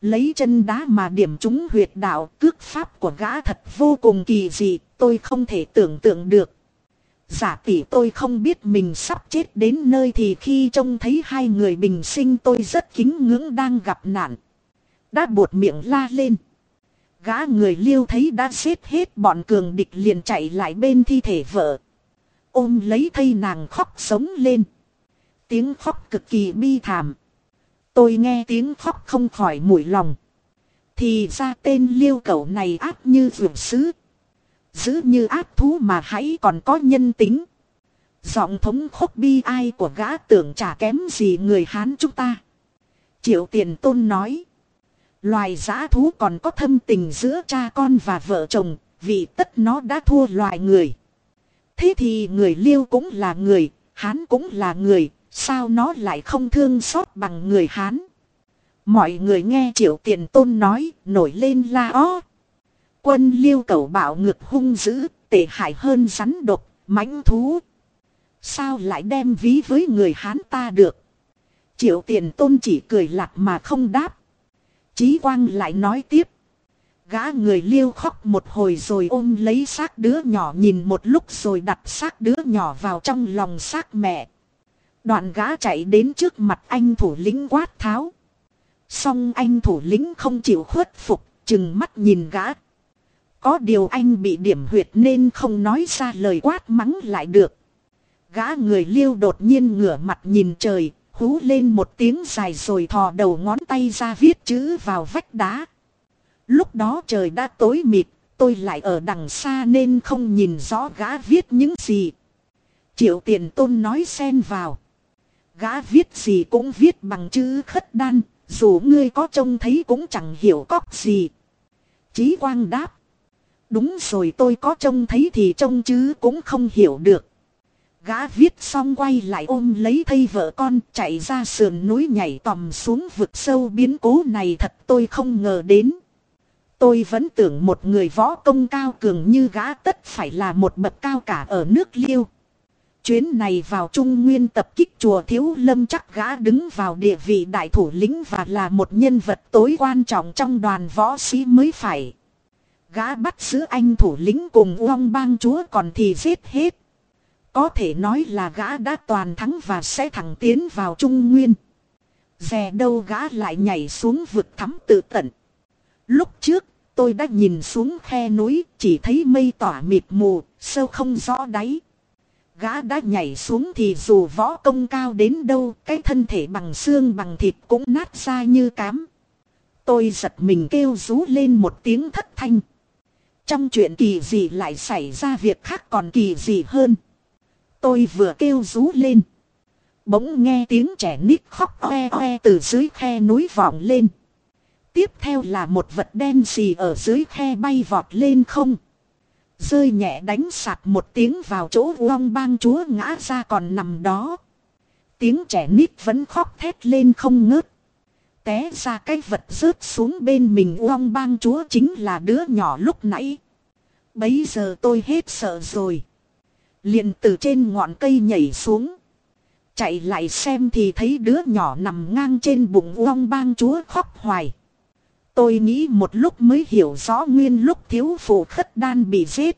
Lấy chân đá mà điểm trúng huyệt đạo cước pháp của gã thật vô cùng kỳ dị, tôi không thể tưởng tượng được. Giả tỷ tôi không biết mình sắp chết đến nơi thì khi trông thấy hai người bình sinh tôi rất kính ngưỡng đang gặp nạn. Đã buột miệng la lên. Gã người liêu thấy đã xếp hết bọn cường địch liền chạy lại bên thi thể vợ. Ôm lấy thây nàng khóc sống lên. Tiếng khóc cực kỳ bi thảm. Tôi nghe tiếng khóc không khỏi mũi lòng. Thì ra tên liêu cẩu này ác như vượt sứ. Giữ như ác thú mà hãy còn có nhân tính. Giọng thống khóc bi ai của gã tưởng chả kém gì người Hán chúng ta. Triệu tiền tôn nói. Loài giã thú còn có thâm tình giữa cha con và vợ chồng, vì tất nó đã thua loài người. Thế thì người liêu cũng là người, Hán cũng là người, sao nó lại không thương xót bằng người Hán. Mọi người nghe triệu tiền tôn nói, nổi lên la ó. Quân liêu cầu bạo ngược hung dữ, tệ hại hơn rắn độc, mãnh thú. Sao lại đem ví với người Hán ta được? Triệu tiền tôn chỉ cười lạc mà không đáp. Chí quang lại nói tiếp. Gã người liêu khóc một hồi rồi ôm lấy xác đứa nhỏ nhìn một lúc rồi đặt xác đứa nhỏ vào trong lòng xác mẹ. Đoạn gã chạy đến trước mặt anh thủ lĩnh quát tháo. Xong anh thủ lĩnh không chịu khuất phục, chừng mắt nhìn gã. Có điều anh bị điểm huyệt nên không nói ra lời quát mắng lại được. Gã người liêu đột nhiên ngửa mặt nhìn trời, hú lên một tiếng dài rồi thò đầu ngón tay ra viết chữ vào vách đá. Lúc đó trời đã tối mịt, tôi lại ở đằng xa nên không nhìn rõ gã viết những gì. Triệu tiền tôn nói xen vào. Gã viết gì cũng viết bằng chữ khất đan, dù ngươi có trông thấy cũng chẳng hiểu có gì. Chí quang đáp. Đúng rồi tôi có trông thấy thì trông chứ cũng không hiểu được. Gã viết xong quay lại ôm lấy thây vợ con chạy ra sườn núi nhảy tòm xuống vực sâu biến cố này thật tôi không ngờ đến. Tôi vẫn tưởng một người võ công cao cường như gã tất phải là một bậc cao cả ở nước liêu. Chuyến này vào Trung Nguyên tập kích chùa Thiếu Lâm chắc gã đứng vào địa vị đại thủ lĩnh và là một nhân vật tối quan trọng trong đoàn võ sĩ mới phải. Gã bắt giữ anh thủ lĩnh cùng uong bang chúa còn thì giết hết. Có thể nói là gã đã toàn thắng và sẽ thẳng tiến vào Trung Nguyên. Dè đâu gã lại nhảy xuống vực thắm tự tận. Lúc trước, tôi đã nhìn xuống khe núi, chỉ thấy mây tỏa mịt mù, sâu không rõ đáy. Gã đã nhảy xuống thì dù võ công cao đến đâu, cái thân thể bằng xương bằng thịt cũng nát ra như cám. Tôi giật mình kêu rú lên một tiếng thất thanh. Trong chuyện kỳ gì lại xảy ra việc khác còn kỳ gì hơn. Tôi vừa kêu rú lên. Bỗng nghe tiếng trẻ nít khóc oe oe từ dưới khe núi vọng lên. Tiếp theo là một vật đen xì ở dưới khe bay vọt lên không. Rơi nhẹ đánh sạt một tiếng vào chỗ uong bang chúa ngã ra còn nằm đó. Tiếng trẻ nít vẫn khóc thét lên không ngớt. Té ra cái vật rớt xuống bên mình uong bang chúa chính là đứa nhỏ lúc nãy. Bấy giờ tôi hết sợ rồi. liền từ trên ngọn cây nhảy xuống. Chạy lại xem thì thấy đứa nhỏ nằm ngang trên bụng uong bang chúa khóc hoài. Tôi nghĩ một lúc mới hiểu rõ nguyên lúc thiếu phụ khất đan bị giết.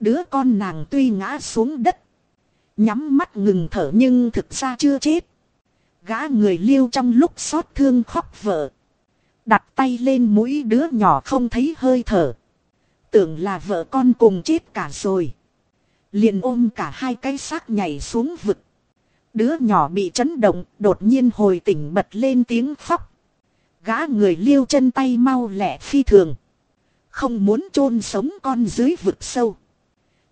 Đứa con nàng tuy ngã xuống đất. Nhắm mắt ngừng thở nhưng thực ra chưa chết. Gã người liêu trong lúc xót thương khóc vợ. Đặt tay lên mũi đứa nhỏ không thấy hơi thở. Tưởng là vợ con cùng chết cả rồi. Liền ôm cả hai cái xác nhảy xuống vực. Đứa nhỏ bị chấn động, đột nhiên hồi tỉnh bật lên tiếng khóc. Gã người liêu chân tay mau lẹ phi thường. Không muốn chôn sống con dưới vực sâu.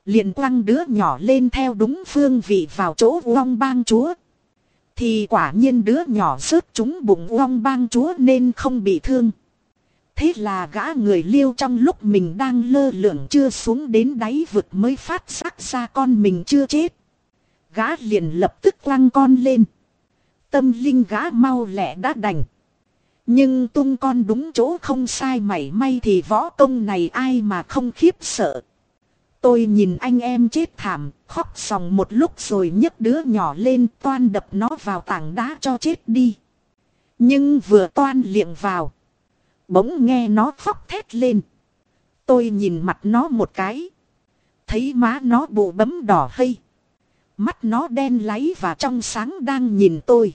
Liền quăng đứa nhỏ lên theo đúng phương vị vào chỗ uong bang chúa. Thì quả nhiên đứa nhỏ rớt chúng bụng uong bang chúa nên không bị thương. Thế là gã người liêu trong lúc mình đang lơ lửng chưa xuống đến đáy vực mới phát giác ra con mình chưa chết. Gã liền lập tức quăng con lên. Tâm linh gã mau lẹ đã đành. Nhưng tung con đúng chỗ không sai mảy may thì võ công này ai mà không khiếp sợ. Tôi nhìn anh em chết thảm, khóc sòng một lúc rồi nhấc đứa nhỏ lên toan đập nó vào tảng đá cho chết đi. Nhưng vừa toan liệng vào. Bỗng nghe nó khóc thét lên. Tôi nhìn mặt nó một cái. Thấy má nó bụ bấm đỏ hây. Mắt nó đen láy và trong sáng đang nhìn tôi.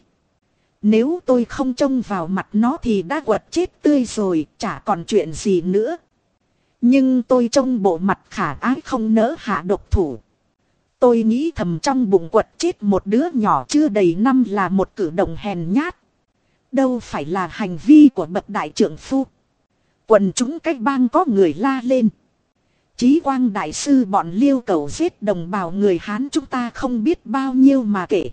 Nếu tôi không trông vào mặt nó thì đã quật chết tươi rồi, chả còn chuyện gì nữa. Nhưng tôi trông bộ mặt khả ái không nỡ hạ độc thủ. Tôi nghĩ thầm trong bụng quật chết một đứa nhỏ chưa đầy năm là một cử động hèn nhát. Đâu phải là hành vi của bậc đại trưởng phu. Quần chúng cách bang có người la lên. Chí quang đại sư bọn liêu cầu giết đồng bào người Hán chúng ta không biết bao nhiêu mà kể.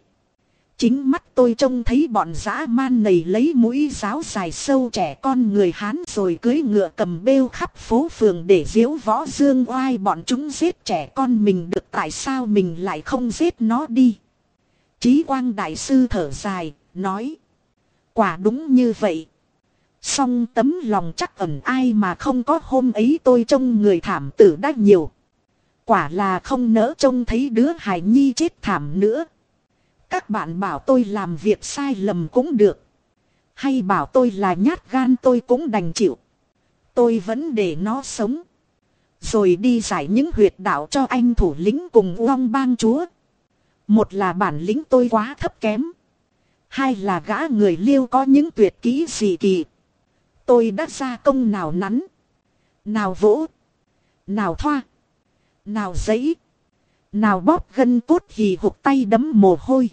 Chính mắt tôi trông thấy bọn dã man này lấy mũi giáo dài sâu trẻ con người Hán rồi cưới ngựa cầm bêu khắp phố phường để diễu võ dương oai bọn chúng giết trẻ con mình được tại sao mình lại không giết nó đi. Chí quang đại sư thở dài, nói. Quả đúng như vậy. Song tấm lòng chắc ẩn ai mà không có hôm ấy tôi trông người thảm tử đã nhiều. Quả là không nỡ trông thấy đứa hài nhi chết thảm nữa. Các bạn bảo tôi làm việc sai lầm cũng được. Hay bảo tôi là nhát gan tôi cũng đành chịu. Tôi vẫn để nó sống. Rồi đi giải những huyệt đạo cho anh thủ lĩnh cùng uong bang chúa. Một là bản lĩnh tôi quá thấp kém. Hai là gã người liêu có những tuyệt kỹ dị kỳ. Tôi đã ra công nào nắn. Nào vỗ. Nào thoa. Nào giấy. Nào bóp gân cốt hì hục tay đấm mồ hôi.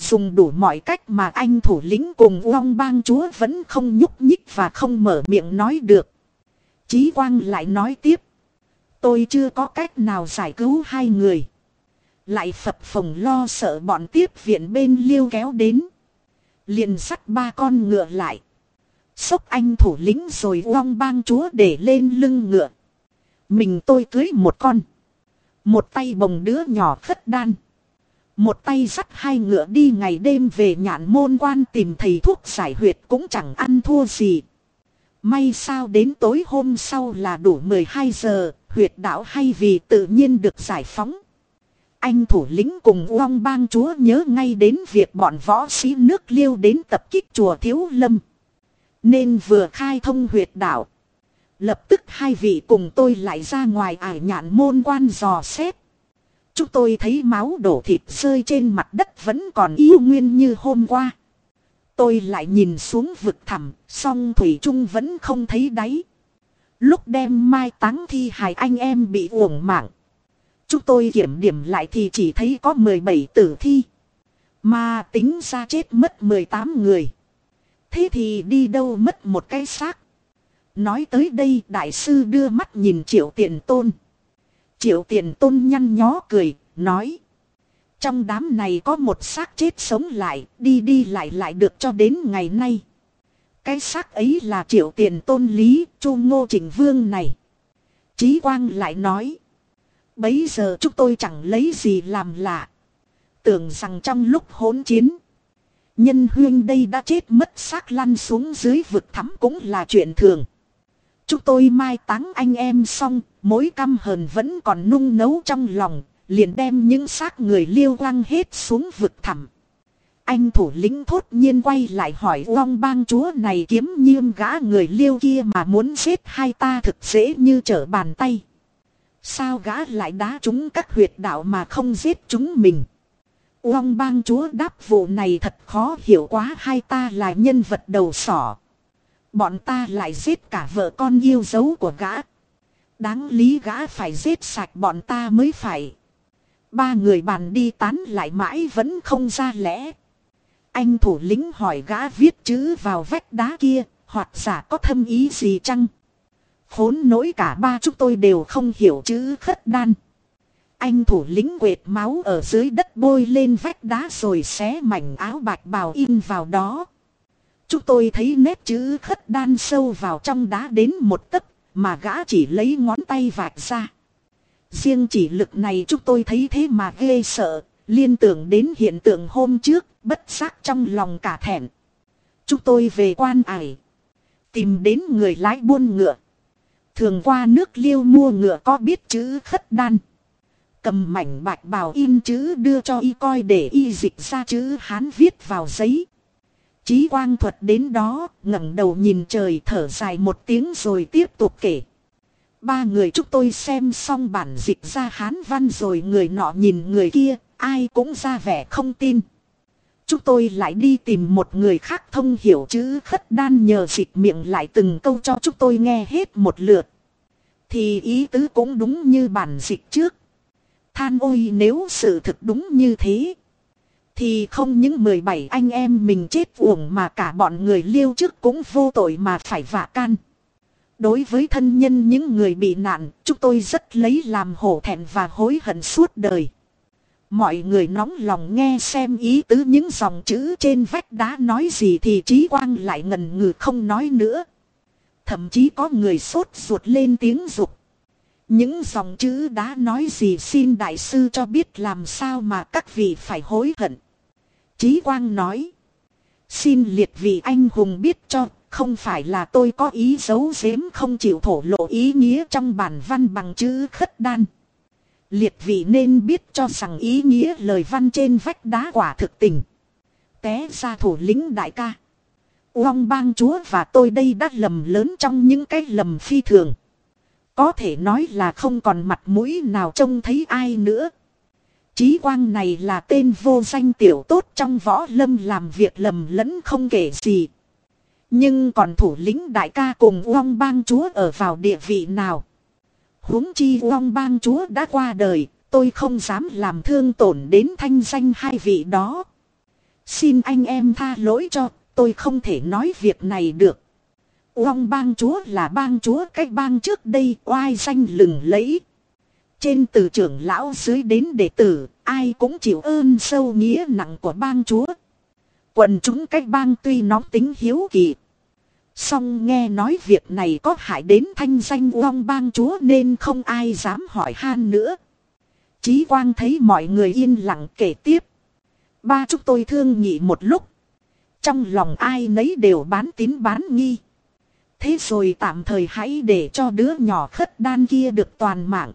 Dùng đủ mọi cách mà anh thủ lĩnh cùng uong bang chúa vẫn không nhúc nhích và không mở miệng nói được. Chí quang lại nói tiếp. Tôi chưa có cách nào giải cứu hai người. Lại phập phồng lo sợ bọn tiếp viện bên liêu kéo đến. Liền sắt ba con ngựa lại. Xốc anh thủ lĩnh rồi uong bang chúa để lên lưng ngựa. Mình tôi cưới một con. Một tay bồng đứa nhỏ khất đan. Một tay dắt hai ngựa đi ngày đêm về nhạn môn quan tìm thầy thuốc giải huyệt cũng chẳng ăn thua gì. May sao đến tối hôm sau là đủ 12 giờ, huyệt đảo hay vì tự nhiên được giải phóng. Anh thủ lĩnh cùng uong bang chúa nhớ ngay đến việc bọn võ sĩ nước liêu đến tập kích chùa Thiếu Lâm. Nên vừa khai thông huyệt đảo Lập tức hai vị cùng tôi lại ra ngoài ải nhạn môn quan dò xét. Chúng tôi thấy máu đổ thịt rơi trên mặt đất vẫn còn yêu nguyên như hôm qua. Tôi lại nhìn xuống vực thẳm, song Thủy Trung vẫn không thấy đáy. Lúc đem mai táng thi hài anh em bị uổng mạng. Chúng tôi kiểm điểm lại thì chỉ thấy có 17 tử thi. Mà tính ra chết mất 18 người. Thế thì đi đâu mất một cái xác. Nói tới đây đại sư đưa mắt nhìn triệu tiện tôn. Triệu tiền tôn nhăn nhó cười, nói. Trong đám này có một xác chết sống lại, đi đi lại lại được cho đến ngày nay. Cái xác ấy là triệu tiền tôn lý, chu ngô trình vương này. Chí quang lại nói. Bấy giờ chúng tôi chẳng lấy gì làm lạ. Tưởng rằng trong lúc hỗn chiến. Nhân huyên đây đã chết mất xác lăn xuống dưới vực thẳm cũng là chuyện thường. Chúng tôi mai táng anh em xong, mối căm hờn vẫn còn nung nấu trong lòng, liền đem những xác người liêu quăng hết xuống vực thẳm. Anh thủ lĩnh thốt nhiên quay lại hỏi Long bang chúa này kiếm nhiêm gã người liêu kia mà muốn giết hai ta thực dễ như trở bàn tay. Sao gã lại đá chúng các huyệt đạo mà không giết chúng mình? Long bang chúa đáp vụ này thật khó hiểu quá hai ta là nhân vật đầu sỏ. Bọn ta lại giết cả vợ con yêu dấu của gã. Đáng lý gã phải giết sạch bọn ta mới phải. Ba người bàn đi tán lại mãi vẫn không ra lẽ. Anh thủ lĩnh hỏi gã viết chữ vào vách đá kia, hoặc giả có thâm ý gì chăng? Khốn nỗi cả ba chúng tôi đều không hiểu chữ khất đan. Anh thủ lĩnh quệt máu ở dưới đất bôi lên vách đá rồi xé mảnh áo bạch bào in vào đó. Chúng tôi thấy nét chữ khất đan sâu vào trong đá đến một tấc, mà gã chỉ lấy ngón tay vạch ra. Riêng chỉ lực này chúng tôi thấy thế mà ghê sợ, liên tưởng đến hiện tượng hôm trước, bất giác trong lòng cả thẹn. Chúng tôi về quan ải, tìm đến người lái buôn ngựa. Thường qua nước liêu mua ngựa có biết chữ khất đan. Cầm mảnh bạch bào in chữ đưa cho y coi để y dịch ra chữ hán viết vào giấy. Chí quang thuật đến đó, ngẩng đầu nhìn trời thở dài một tiếng rồi tiếp tục kể. Ba người chúng tôi xem xong bản dịch ra hán văn rồi người nọ nhìn người kia, ai cũng ra vẻ không tin. Chúng tôi lại đi tìm một người khác thông hiểu chữ khất đan nhờ dịch miệng lại từng câu cho chúng tôi nghe hết một lượt. Thì ý tứ cũng đúng như bản dịch trước. Than ôi nếu sự thực đúng như thế. Thì không những 17 anh em mình chết uổng mà cả bọn người liêu trước cũng vô tội mà phải vạ can. Đối với thân nhân những người bị nạn, chúng tôi rất lấy làm hổ thẹn và hối hận suốt đời. Mọi người nóng lòng nghe xem ý tứ những dòng chữ trên vách đá nói gì thì trí quang lại ngần ngừ không nói nữa. Thậm chí có người sốt ruột lên tiếng dục. Những dòng chữ đã nói gì xin đại sư cho biết làm sao mà các vị phải hối hận. Chí Quang nói. Xin liệt vị anh hùng biết cho, không phải là tôi có ý giấu giếm không chịu thổ lộ ý nghĩa trong bản văn bằng chữ khất đan. Liệt vị nên biết cho rằng ý nghĩa lời văn trên vách đá quả thực tình. Té ra thủ lĩnh đại ca. Uông bang chúa và tôi đây đã lầm lớn trong những cái lầm phi thường. Có thể nói là không còn mặt mũi nào trông thấy ai nữa. Chí quang này là tên vô danh tiểu tốt trong võ lâm làm việc lầm lẫn không kể gì. Nhưng còn thủ lĩnh đại ca cùng Uông bang chúa ở vào địa vị nào? huống chi Uông bang chúa đã qua đời, tôi không dám làm thương tổn đến thanh danh hai vị đó. Xin anh em tha lỗi cho, tôi không thể nói việc này được. Uông bang chúa là bang chúa cách bang trước đây oai danh lừng lẫy. Trên từ trưởng lão dưới đến đệ tử, ai cũng chịu ơn sâu nghĩa nặng của bang chúa. Quần chúng cách bang tuy nóng tính hiếu kỳ. Song nghe nói việc này có hại đến thanh danh uong bang chúa nên không ai dám hỏi han nữa. Chí quang thấy mọi người yên lặng kể tiếp. Ba chúng tôi thương nhị một lúc. Trong lòng ai nấy đều bán tín bán nghi. Thế rồi tạm thời hãy để cho đứa nhỏ khất đan kia được toàn mạng.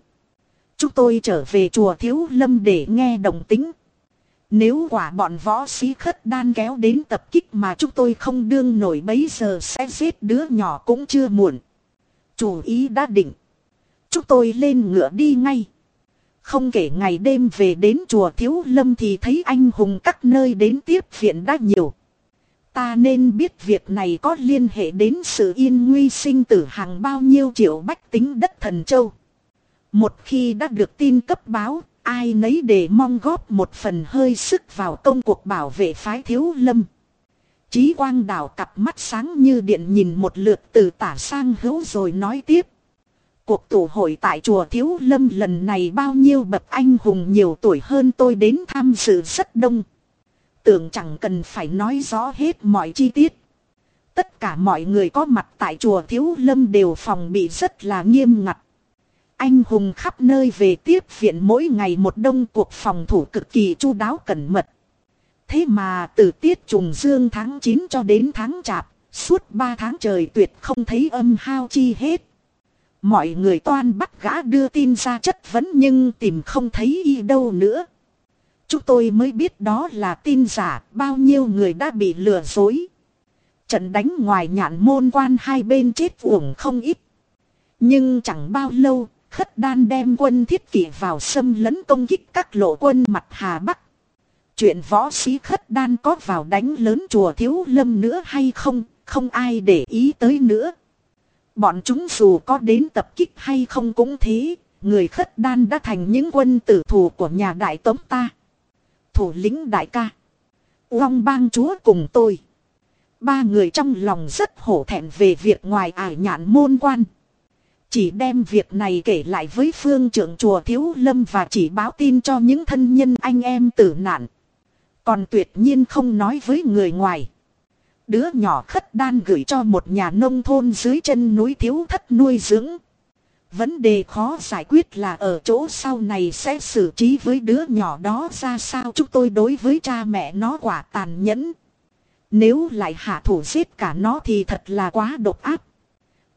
Chúng tôi trở về chùa Thiếu Lâm để nghe đồng tính. Nếu quả bọn võ sĩ khất đan kéo đến tập kích mà chúng tôi không đương nổi bấy giờ sẽ giết đứa nhỏ cũng chưa muộn. Chủ ý đã định. Chúng tôi lên ngựa đi ngay. Không kể ngày đêm về đến chùa Thiếu Lâm thì thấy anh hùng các nơi đến tiếp viện đã nhiều. Ta nên biết việc này có liên hệ đến sự yên nguy sinh tử hàng bao nhiêu triệu bách tính đất thần châu. Một khi đã được tin cấp báo, ai nấy để mong góp một phần hơi sức vào công cuộc bảo vệ phái thiếu lâm. Chí quang đảo cặp mắt sáng như điện nhìn một lượt từ tả sang hữu rồi nói tiếp. Cuộc tụ hội tại chùa Thiếu Lâm lần này bao nhiêu bậc anh hùng nhiều tuổi hơn tôi đến tham dự rất đông. Tưởng chẳng cần phải nói rõ hết mọi chi tiết. Tất cả mọi người có mặt tại chùa Thiếu Lâm đều phòng bị rất là nghiêm ngặt. Anh hùng khắp nơi về tiếp viện mỗi ngày một đông cuộc phòng thủ cực kỳ chu đáo cẩn mật. Thế mà từ tiết trùng dương tháng 9 cho đến tháng chạp, suốt 3 tháng trời tuyệt không thấy âm hao chi hết. Mọi người toan bắt gã đưa tin ra chất vấn nhưng tìm không thấy y đâu nữa. Chúng tôi mới biết đó là tin giả, bao nhiêu người đã bị lừa dối. Trận đánh ngoài nhạn môn quan hai bên chết uổng không ít. Nhưng chẳng bao lâu, khất đan đem quân thiết kỷ vào xâm lấn công kích các lộ quân mặt Hà Bắc. Chuyện võ sĩ khất đan có vào đánh lớn chùa thiếu lâm nữa hay không, không ai để ý tới nữa. Bọn chúng dù có đến tập kích hay không cũng thế, người khất đan đã thành những quân tử thủ của nhà đại tống ta. Thủ lĩnh đại ca. Long bang chúa cùng tôi. Ba người trong lòng rất hổ thẹn về việc ngoài ải nhạn môn quan. Chỉ đem việc này kể lại với phương trưởng chùa Thiếu Lâm và chỉ báo tin cho những thân nhân anh em tử nạn. Còn tuyệt nhiên không nói với người ngoài. Đứa nhỏ khất đan gửi cho một nhà nông thôn dưới chân núi thiếu thất nuôi dưỡng. Vấn đề khó giải quyết là ở chỗ sau này sẽ xử trí với đứa nhỏ đó ra sao chúng tôi đối với cha mẹ nó quả tàn nhẫn. Nếu lại hạ thủ giết cả nó thì thật là quá độc ác.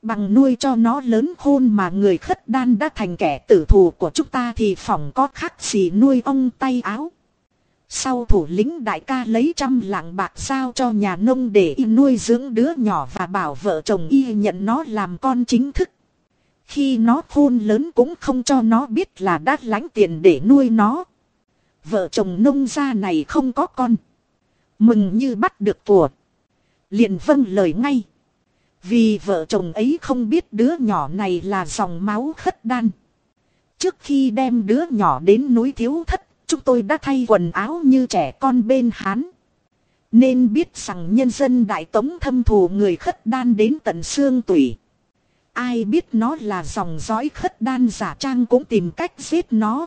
Bằng nuôi cho nó lớn khôn mà người khất đan đã thành kẻ tử thù của chúng ta thì phỏng có khác gì nuôi ông tay áo. Sau thủ lĩnh đại ca lấy trăm lạng bạc sao cho nhà nông để y nuôi dưỡng đứa nhỏ và bảo vợ chồng y nhận nó làm con chính thức. Khi nó khôn lớn cũng không cho nó biết là đã lánh tiền để nuôi nó. Vợ chồng nông gia này không có con. Mừng như bắt được tùa. liền vâng lời ngay. Vì vợ chồng ấy không biết đứa nhỏ này là dòng máu khất đan. Trước khi đem đứa nhỏ đến núi thiếu thất, chúng tôi đã thay quần áo như trẻ con bên Hán. Nên biết rằng nhân dân đại tống thâm thù người khất đan đến tận xương tủy. Ai biết nó là dòng dõi khất đan giả trang cũng tìm cách giết nó.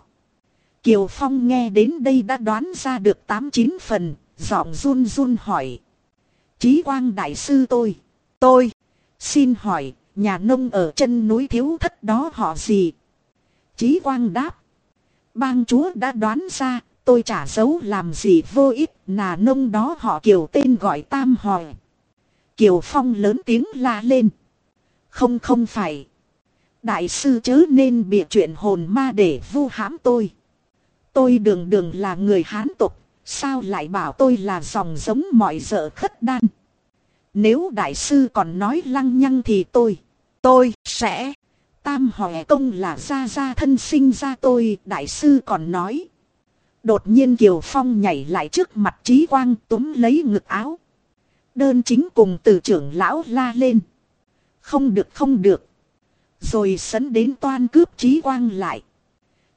Kiều Phong nghe đến đây đã đoán ra được 8-9 phần, giọng run run hỏi. Chí quang đại sư tôi, tôi, xin hỏi, nhà nông ở chân núi thiếu thất đó họ gì? Chí quang đáp. Bang chúa đã đoán ra, tôi trả dấu làm gì vô ích, nà nông đó họ kiều tên gọi tam hỏi. Kiều Phong lớn tiếng la lên. Không không phải. Đại sư chớ nên bịa chuyện hồn ma để vu hãm tôi. Tôi đường đường là người Hán tục, sao lại bảo tôi là dòng giống mọi sợ khất đan. Nếu đại sư còn nói lăng nhăng thì tôi, tôi sẽ. Tam hỏi công là ra ra thân sinh ra tôi, đại sư còn nói. Đột nhiên Kiều Phong nhảy lại trước mặt trí quang túm lấy ngực áo. Đơn chính cùng từ trưởng lão la lên. Không được không được. Rồi sấn đến toan cướp trí quang lại.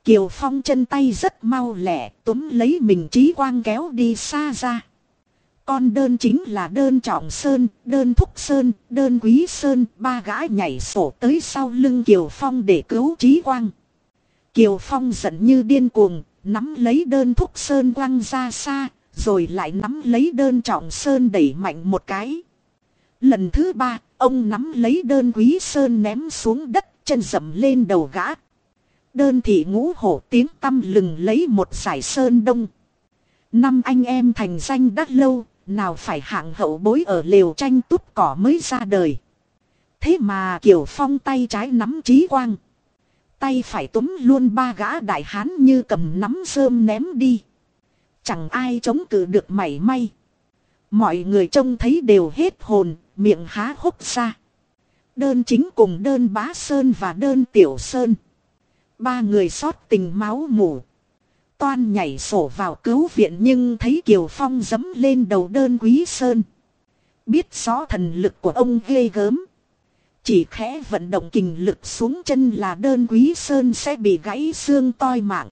Kiều Phong chân tay rất mau lẻ túm lấy mình trí quang kéo đi xa ra. Con đơn chính là đơn trọng sơn, đơn thúc sơn, đơn quý sơn, ba gã nhảy sổ tới sau lưng Kiều Phong để cứu trí quang. Kiều Phong giận như điên cuồng, nắm lấy đơn thúc sơn quăng ra xa, rồi lại nắm lấy đơn trọng sơn đẩy mạnh một cái. Lần thứ ba, ông nắm lấy đơn quý sơn ném xuống đất, chân dậm lên đầu gã. Đơn thị ngũ hổ tiếng tâm lừng lấy một giải sơn đông. Năm anh em thành danh đắt lâu, nào phải hạng hậu bối ở lều tranh túp cỏ mới ra đời. Thế mà Kiều Phong tay trái nắm trí quang. Tay phải túm luôn ba gã đại hán như cầm nắm sơm ném đi. Chẳng ai chống cự được mảy may. Mọi người trông thấy đều hết hồn, miệng há hốc ra. Đơn chính cùng đơn bá sơn và đơn tiểu sơn. Ba người sót tình máu mủ. Toan nhảy sổ vào cứu viện nhưng thấy Kiều Phong dấm lên đầu đơn quý sơn. Biết rõ thần lực của ông ghê gớm. Chỉ khẽ vận động kình lực xuống chân là đơn quý sơn sẽ bị gãy xương toi mạng.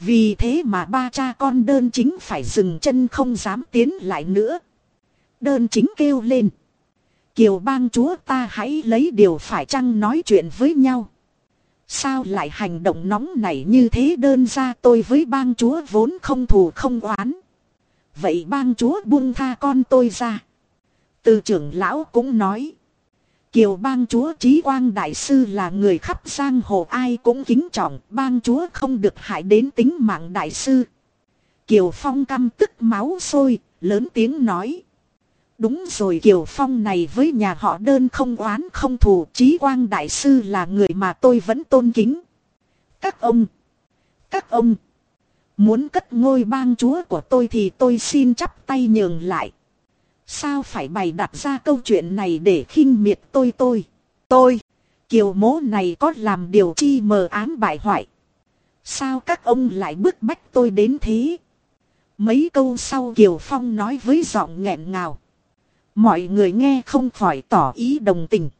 Vì thế mà ba cha con đơn chính phải dừng chân không dám tiến lại nữa. Đơn chính kêu lên. Kiều bang chúa, ta hãy lấy điều phải chăng nói chuyện với nhau. Sao lại hành động nóng nảy như thế đơn ra tôi với bang chúa vốn không thù không oán. Vậy bang chúa buông tha con tôi ra. Từ trưởng lão cũng nói. Kiều bang chúa Trí Quang Đại Sư là người khắp giang hồ ai cũng kính trọng, bang chúa không được hại đến tính mạng Đại Sư. Kiều Phong căm tức máu sôi, lớn tiếng nói. Đúng rồi Kiều Phong này với nhà họ đơn không oán không thù Trí Quang Đại Sư là người mà tôi vẫn tôn kính. Các ông, các ông, muốn cất ngôi bang chúa của tôi thì tôi xin chắp tay nhường lại. Sao phải bày đặt ra câu chuyện này để khinh miệt tôi tôi, tôi, kiều mố này có làm điều chi mờ ám bại hoại. Sao các ông lại bức bách tôi đến thế? Mấy câu sau Kiều Phong nói với giọng nghẹn ngào. Mọi người nghe không khỏi tỏ ý đồng tình.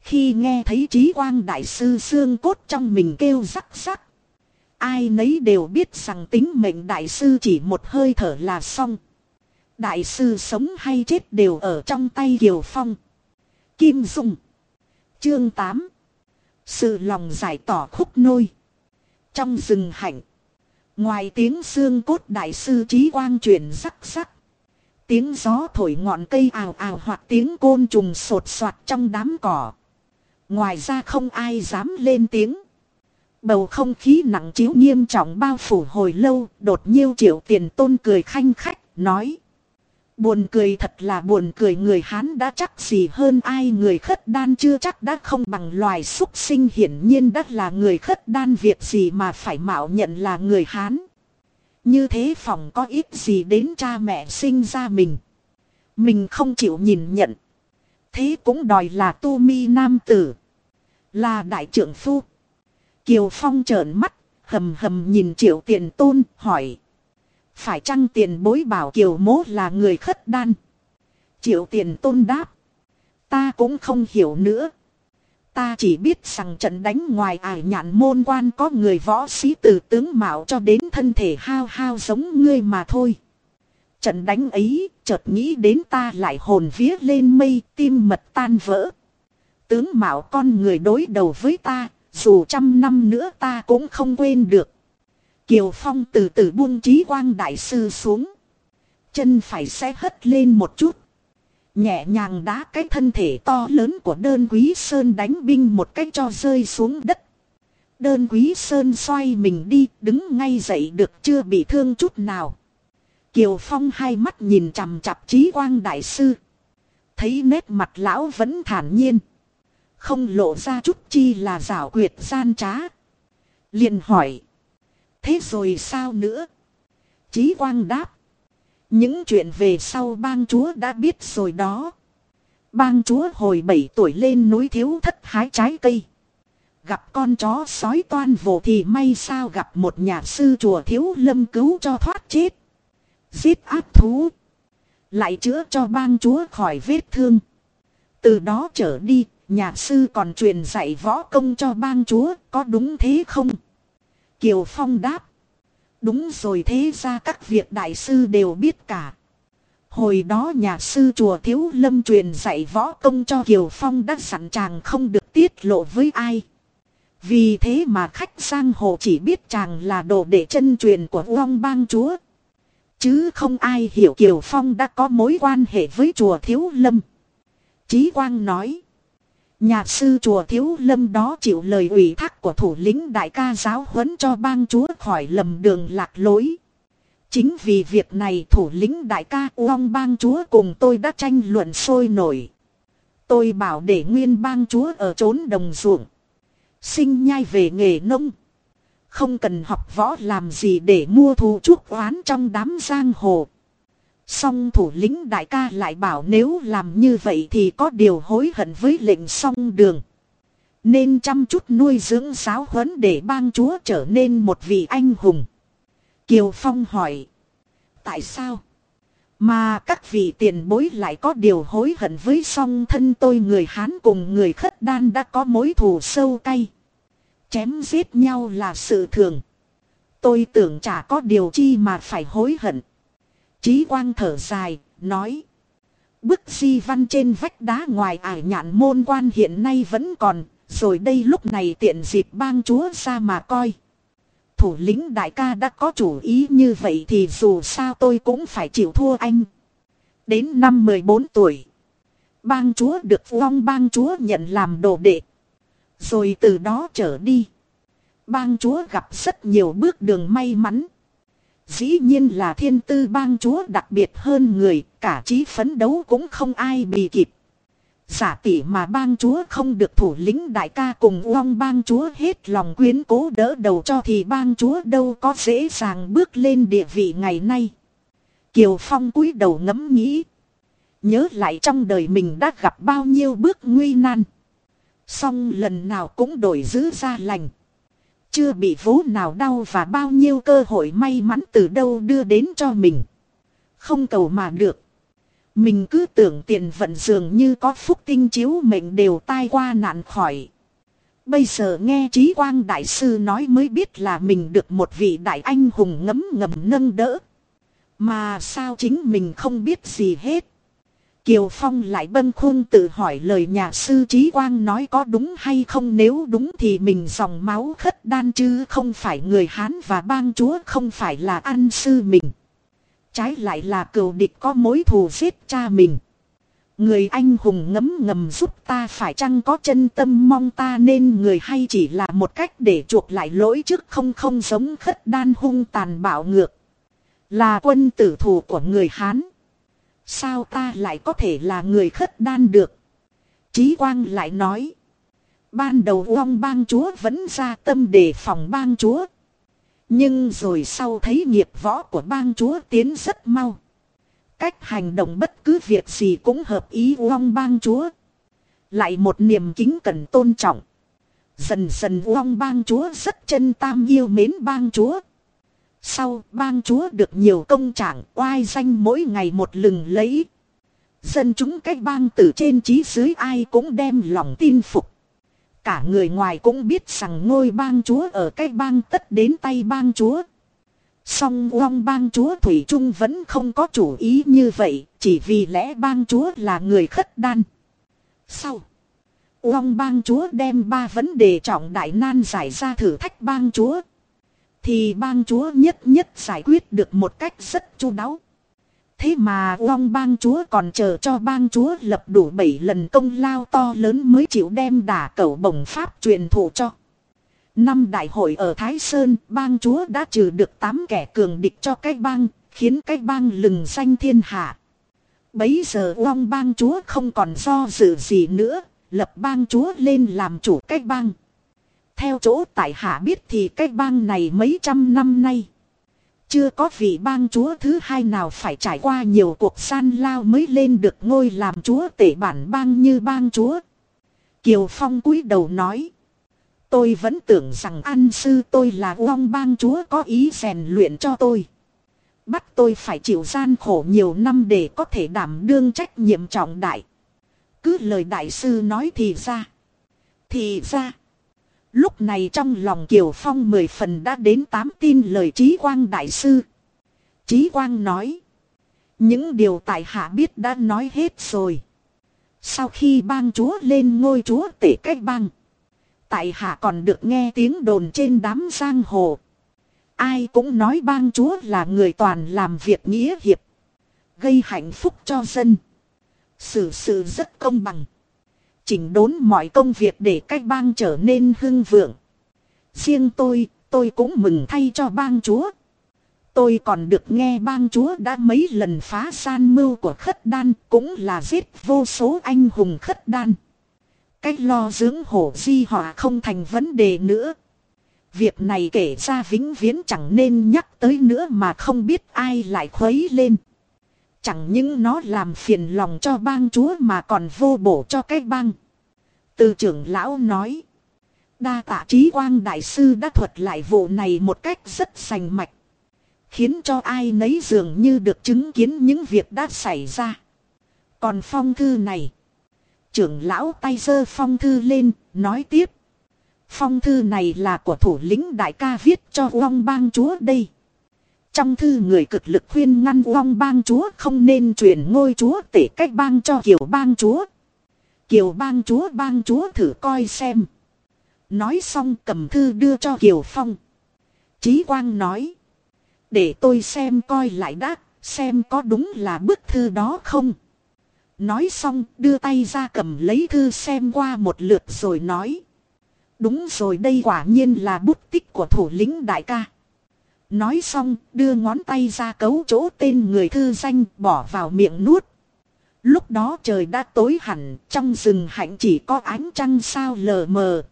Khi nghe thấy trí quang đại sư xương cốt trong mình kêu rắc rắc. Ai nấy đều biết rằng tính mệnh đại sư chỉ một hơi thở là xong. Đại sư sống hay chết đều ở trong tay Kiều Phong. Kim Dung. Chương 8. Sự lòng giải tỏ khúc nôi. Trong rừng hạnh. Ngoài tiếng xương cốt đại sư trí quang truyền rắc rắc. Tiếng gió thổi ngọn cây ào ào hoặc tiếng côn trùng sột soạt trong đám cỏ. Ngoài ra không ai dám lên tiếng. Bầu không khí nặng chiếu nghiêm trọng bao phủ hồi lâu, đột nhiêu triệu tiền tôn cười khanh khách, nói. Buồn cười thật là buồn cười người Hán đã chắc gì hơn ai người khất đan chưa chắc đã không bằng loài súc sinh hiển nhiên đã là người khất đan việc gì mà phải mạo nhận là người Hán. Như thế phòng có ít gì đến cha mẹ sinh ra mình. Mình không chịu nhìn nhận. Thế cũng đòi là tu mi nam tử. Là đại trưởng phu. Kiều Phong trợn mắt, hầm hầm nhìn triệu tiền tôn, hỏi. Phải chăng tiền bối bảo Kiều mố là người khất đan? Triệu tiền tôn đáp. Ta cũng không hiểu nữa. Ta chỉ biết rằng trận đánh ngoài ải nhạn môn quan có người võ sĩ từ tướng mạo cho đến thân thể hao hao giống ngươi mà thôi. Trận đánh ấy, chợt nghĩ đến ta lại hồn vía lên mây, tim mật tan vỡ. Tướng mạo con người đối đầu với ta, dù trăm năm nữa ta cũng không quên được. Kiều Phong từ từ buông trí quang đại sư xuống. Chân phải sẽ hất lên một chút. Nhẹ nhàng đá cái thân thể to lớn của đơn quý sơn đánh binh một cách cho rơi xuống đất. Đơn quý sơn xoay mình đi, đứng ngay dậy được chưa bị thương chút nào. Kiều Phong hai mắt nhìn chằm chặp trí quang đại sư. Thấy nét mặt lão vẫn thản nhiên. Không lộ ra chút chi là rảo quyệt gian trá. liền hỏi. Thế rồi sao nữa? Chí quang đáp. Những chuyện về sau bang chúa đã biết rồi đó. bang chúa hồi 7 tuổi lên núi thiếu thất hái trái cây. Gặp con chó sói toan vồ thì may sao gặp một nhà sư chùa thiếu lâm cứu cho thoát chết. Giết áp thú. Lại chữa cho bang chúa khỏi vết thương. Từ đó trở đi, nhà sư còn truyền dạy võ công cho bang chúa, có đúng thế không? Kiều Phong đáp. Đúng rồi thế ra các việc đại sư đều biết cả. Hồi đó nhà sư chùa Thiếu Lâm truyền dạy võ công cho Kiều Phong đã sẵn chàng không được tiết lộ với ai. Vì thế mà khách sang hồ chỉ biết chàng là đồ đệ chân truyền của Uông Bang Chúa. Chứ không ai hiểu Kiều Phong đã có mối quan hệ với chùa Thiếu Lâm. Chí Quang nói. Nhà sư chùa Thiếu Lâm đó chịu lời ủy thác của thủ lĩnh đại ca giáo huấn cho bang chúa khỏi lầm đường lạc lối. Chính vì việc này thủ lĩnh đại ca Uông bang chúa cùng tôi đã tranh luận sôi nổi. Tôi bảo để nguyên bang chúa ở trốn đồng ruộng. Sinh nhai về nghề nông. Không cần học võ làm gì để mua thù chuốc oán trong đám giang hồ. Song thủ lĩnh đại ca lại bảo nếu làm như vậy thì có điều hối hận với lệnh song đường. Nên chăm chút nuôi dưỡng giáo huấn để bang chúa trở nên một vị anh hùng. Kiều Phong hỏi. Tại sao? Mà các vị tiền bối lại có điều hối hận với song thân tôi người Hán cùng người khất đan đã có mối thù sâu cay. Chém giết nhau là sự thường. Tôi tưởng chả có điều chi mà phải hối hận. Chí quang thở dài, nói. Bức di văn trên vách đá ngoài ải nhạn môn quan hiện nay vẫn còn, rồi đây lúc này tiện dịp bang chúa ra mà coi. Thủ lĩnh đại ca đã có chủ ý như vậy thì dù sao tôi cũng phải chịu thua anh. Đến năm 14 tuổi, bang chúa được vong bang chúa nhận làm đồ đệ. Rồi từ đó trở đi, bang chúa gặp rất nhiều bước đường may mắn. Dĩ nhiên là thiên tư bang chúa đặc biệt hơn người, cả trí phấn đấu cũng không ai bị kịp. Giả tỷ mà bang chúa không được thủ lĩnh đại ca cùng uong bang chúa hết lòng quyến cố đỡ đầu cho thì bang chúa đâu có dễ dàng bước lên địa vị ngày nay. Kiều Phong cúi đầu ngẫm nghĩ. Nhớ lại trong đời mình đã gặp bao nhiêu bước nguy nan. Xong lần nào cũng đổi giữ ra lành. Chưa bị vố nào đau và bao nhiêu cơ hội may mắn từ đâu đưa đến cho mình. Không cầu mà được. Mình cứ tưởng tiền vận dường như có phúc tinh chiếu mệnh đều tai qua nạn khỏi. Bây giờ nghe trí quang đại sư nói mới biết là mình được một vị đại anh hùng ngấm ngầm nâng đỡ. Mà sao chính mình không biết gì hết. Kiều Phong lại bâng khuâng tự hỏi lời nhà sư Trí Quang nói có đúng hay không nếu đúng thì mình dòng máu khất đan chứ không phải người Hán và bang chúa, không phải là ăn sư mình. Trái lại là cựu địch có mối thù giết cha mình. Người anh hùng ngấm ngầm giúp ta phải chăng có chân tâm mong ta nên người hay chỉ là một cách để chuộc lại lỗi trước không không giống khất đan hung tàn bạo ngược. Là quân tử thủ của người Hán. Sao ta lại có thể là người khất đan được? Chí Quang lại nói. Ban đầu Uông bang chúa vẫn ra tâm đề phòng bang chúa. Nhưng rồi sau thấy nghiệp võ của bang chúa tiến rất mau. Cách hành động bất cứ việc gì cũng hợp ý Uông bang chúa. Lại một niềm kính cần tôn trọng. Dần dần Uông bang chúa rất chân tam yêu mến bang chúa. Sau bang chúa được nhiều công trạng oai danh mỗi ngày một lừng lấy. Dân chúng cái bang từ trên chí dưới ai cũng đem lòng tin phục. Cả người ngoài cũng biết rằng ngôi bang chúa ở cái bang tất đến tay bang chúa. Song Uông bang chúa Thủy Trung vẫn không có chủ ý như vậy, chỉ vì lẽ bang chúa là người khất đan. Sau, Uông bang chúa đem ba vấn đề trọng đại nan giải ra thử thách bang chúa. Thì bang chúa nhất nhất giải quyết được một cách rất chu đáo. Thế mà Long bang chúa còn chờ cho bang chúa lập đủ 7 lần công lao to lớn mới chịu đem đả cẩu bổng pháp truyền thụ cho. Năm đại hội ở Thái Sơn, bang chúa đã trừ được 8 kẻ cường địch cho cái bang, khiến cái bang lừng danh thiên hạ. Bấy giờ Long bang chúa không còn do dự gì nữa, lập bang chúa lên làm chủ cái bang. Theo chỗ tại hạ biết thì cái bang này mấy trăm năm nay. Chưa có vị bang chúa thứ hai nào phải trải qua nhiều cuộc san lao mới lên được ngôi làm chúa tể bản bang như bang chúa. Kiều Phong cúi đầu nói. Tôi vẫn tưởng rằng an sư tôi là uong bang chúa có ý rèn luyện cho tôi. Bắt tôi phải chịu gian khổ nhiều năm để có thể đảm đương trách nhiệm trọng đại. Cứ lời đại sư nói thì ra. Thì ra. Lúc này trong lòng Kiều Phong mười phần đã đến tám tin lời trí quang đại sư. Trí quang nói. Những điều tại hạ biết đã nói hết rồi. Sau khi bang chúa lên ngôi chúa tể cách bang. Tại hạ còn được nghe tiếng đồn trên đám giang hồ. Ai cũng nói bang chúa là người toàn làm việc nghĩa hiệp. Gây hạnh phúc cho dân. Sự sự rất công bằng. Chỉnh đốn mọi công việc để cách bang trở nên hưng vượng. Riêng tôi, tôi cũng mừng thay cho bang chúa. Tôi còn được nghe bang chúa đã mấy lần phá san mưu của khất đan cũng là giết vô số anh hùng khất đan. Cách lo dưỡng hổ di họa không thành vấn đề nữa. Việc này kể ra vĩnh viễn chẳng nên nhắc tới nữa mà không biết ai lại khuấy lên. Chẳng những nó làm phiền lòng cho bang chúa mà còn vô bổ cho cái bang. Từ trưởng lão nói. Đa tạ trí quang đại sư đã thuật lại vụ này một cách rất sành mạch. Khiến cho ai nấy dường như được chứng kiến những việc đã xảy ra. Còn phong thư này. Trưởng lão tay giơ phong thư lên, nói tiếp. Phong thư này là của thủ lĩnh đại ca viết cho Uông bang chúa đây. Trong thư người cực lực khuyên ngăn Uông bang chúa không nên truyền ngôi chúa tể cách bang cho Kiều bang chúa. Kiều bang chúa bang chúa thử coi xem. Nói xong cầm thư đưa cho Kiều Phong. Chí Quang nói. Để tôi xem coi lại đã, xem có đúng là bức thư đó không. Nói xong đưa tay ra cầm lấy thư xem qua một lượt rồi nói. Đúng rồi đây quả nhiên là bút tích của thủ lĩnh đại ca. Nói xong, đưa ngón tay ra cấu chỗ tên người thư danh, bỏ vào miệng nuốt. Lúc đó trời đã tối hẳn, trong rừng hạnh chỉ có ánh trăng sao lờ mờ.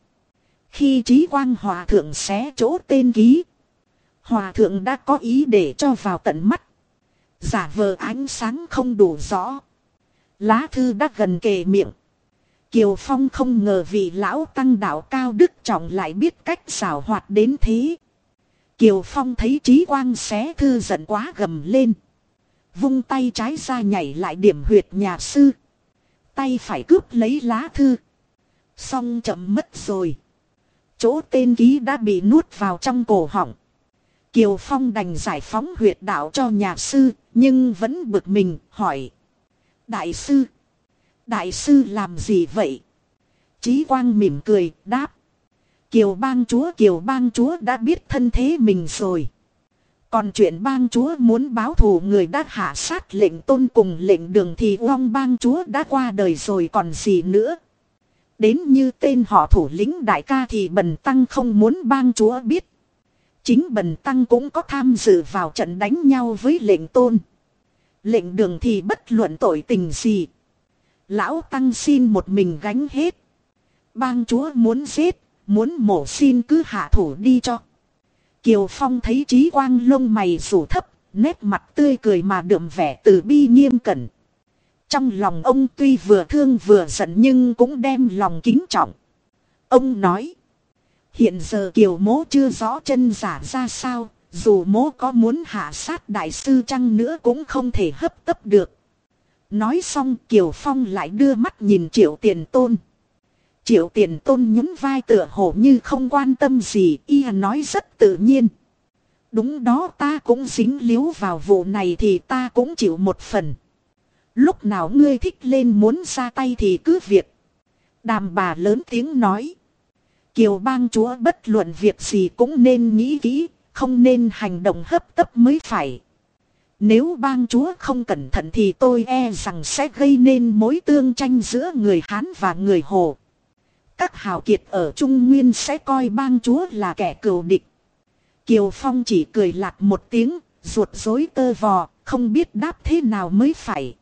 Khi trí quang hòa thượng xé chỗ tên ký. Hòa thượng đã có ý để cho vào tận mắt. Giả vờ ánh sáng không đủ rõ. Lá thư đã gần kề miệng. Kiều Phong không ngờ vị lão tăng đạo cao đức trọng lại biết cách xảo hoạt đến thế. Kiều Phong thấy trí quang xé thư giận quá gầm lên. Vung tay trái ra nhảy lại điểm huyệt nhà sư. Tay phải cướp lấy lá thư. Xong chậm mất rồi. Chỗ tên ký đã bị nuốt vào trong cổ họng. Kiều Phong đành giải phóng huyệt đạo cho nhà sư, nhưng vẫn bực mình, hỏi. Đại sư, đại sư làm gì vậy? Chí Quang mỉm cười, đáp. Kiều bang chúa Kiều bang chúa đã biết thân thế mình rồi. Còn chuyện bang chúa muốn báo thù người đã hạ sát lệnh tôn cùng lệnh đường thì uong bang chúa đã qua đời rồi còn gì nữa. Đến như tên họ thủ lĩnh đại ca thì bần tăng không muốn bang chúa biết. Chính bần tăng cũng có tham dự vào trận đánh nhau với lệnh tôn. Lệnh đường thì bất luận tội tình gì. Lão tăng xin một mình gánh hết. Bang chúa muốn giết, muốn mổ xin cứ hạ thủ đi cho. Kiều Phong thấy trí quang lông mày rủ thấp, nét mặt tươi cười mà đượm vẻ từ bi nghiêm cẩn. Trong lòng ông tuy vừa thương vừa giận nhưng cũng đem lòng kính trọng. Ông nói. Hiện giờ kiều mố chưa rõ chân giả ra sao, dù mố có muốn hạ sát đại sư chăng nữa cũng không thể hấp tấp được. Nói xong Kiều Phong lại đưa mắt nhìn triệu tiền tôn. Triệu tiền tôn nhún vai tựa hồ như không quan tâm gì, y nói rất tự nhiên. Đúng đó ta cũng dính líu vào vụ này thì ta cũng chịu một phần. Lúc nào ngươi thích lên muốn ra tay thì cứ việc. Đàm bà lớn tiếng nói. Kiều bang chúa bất luận việc gì cũng nên nghĩ kỹ, không nên hành động hấp tấp mới phải. Nếu bang chúa không cẩn thận thì tôi e rằng sẽ gây nên mối tương tranh giữa người Hán và người Hồ. Các hào kiệt ở Trung Nguyên sẽ coi bang chúa là kẻ cừu địch. Kiều Phong chỉ cười lạc một tiếng, ruột rối tơ vò, không biết đáp thế nào mới phải.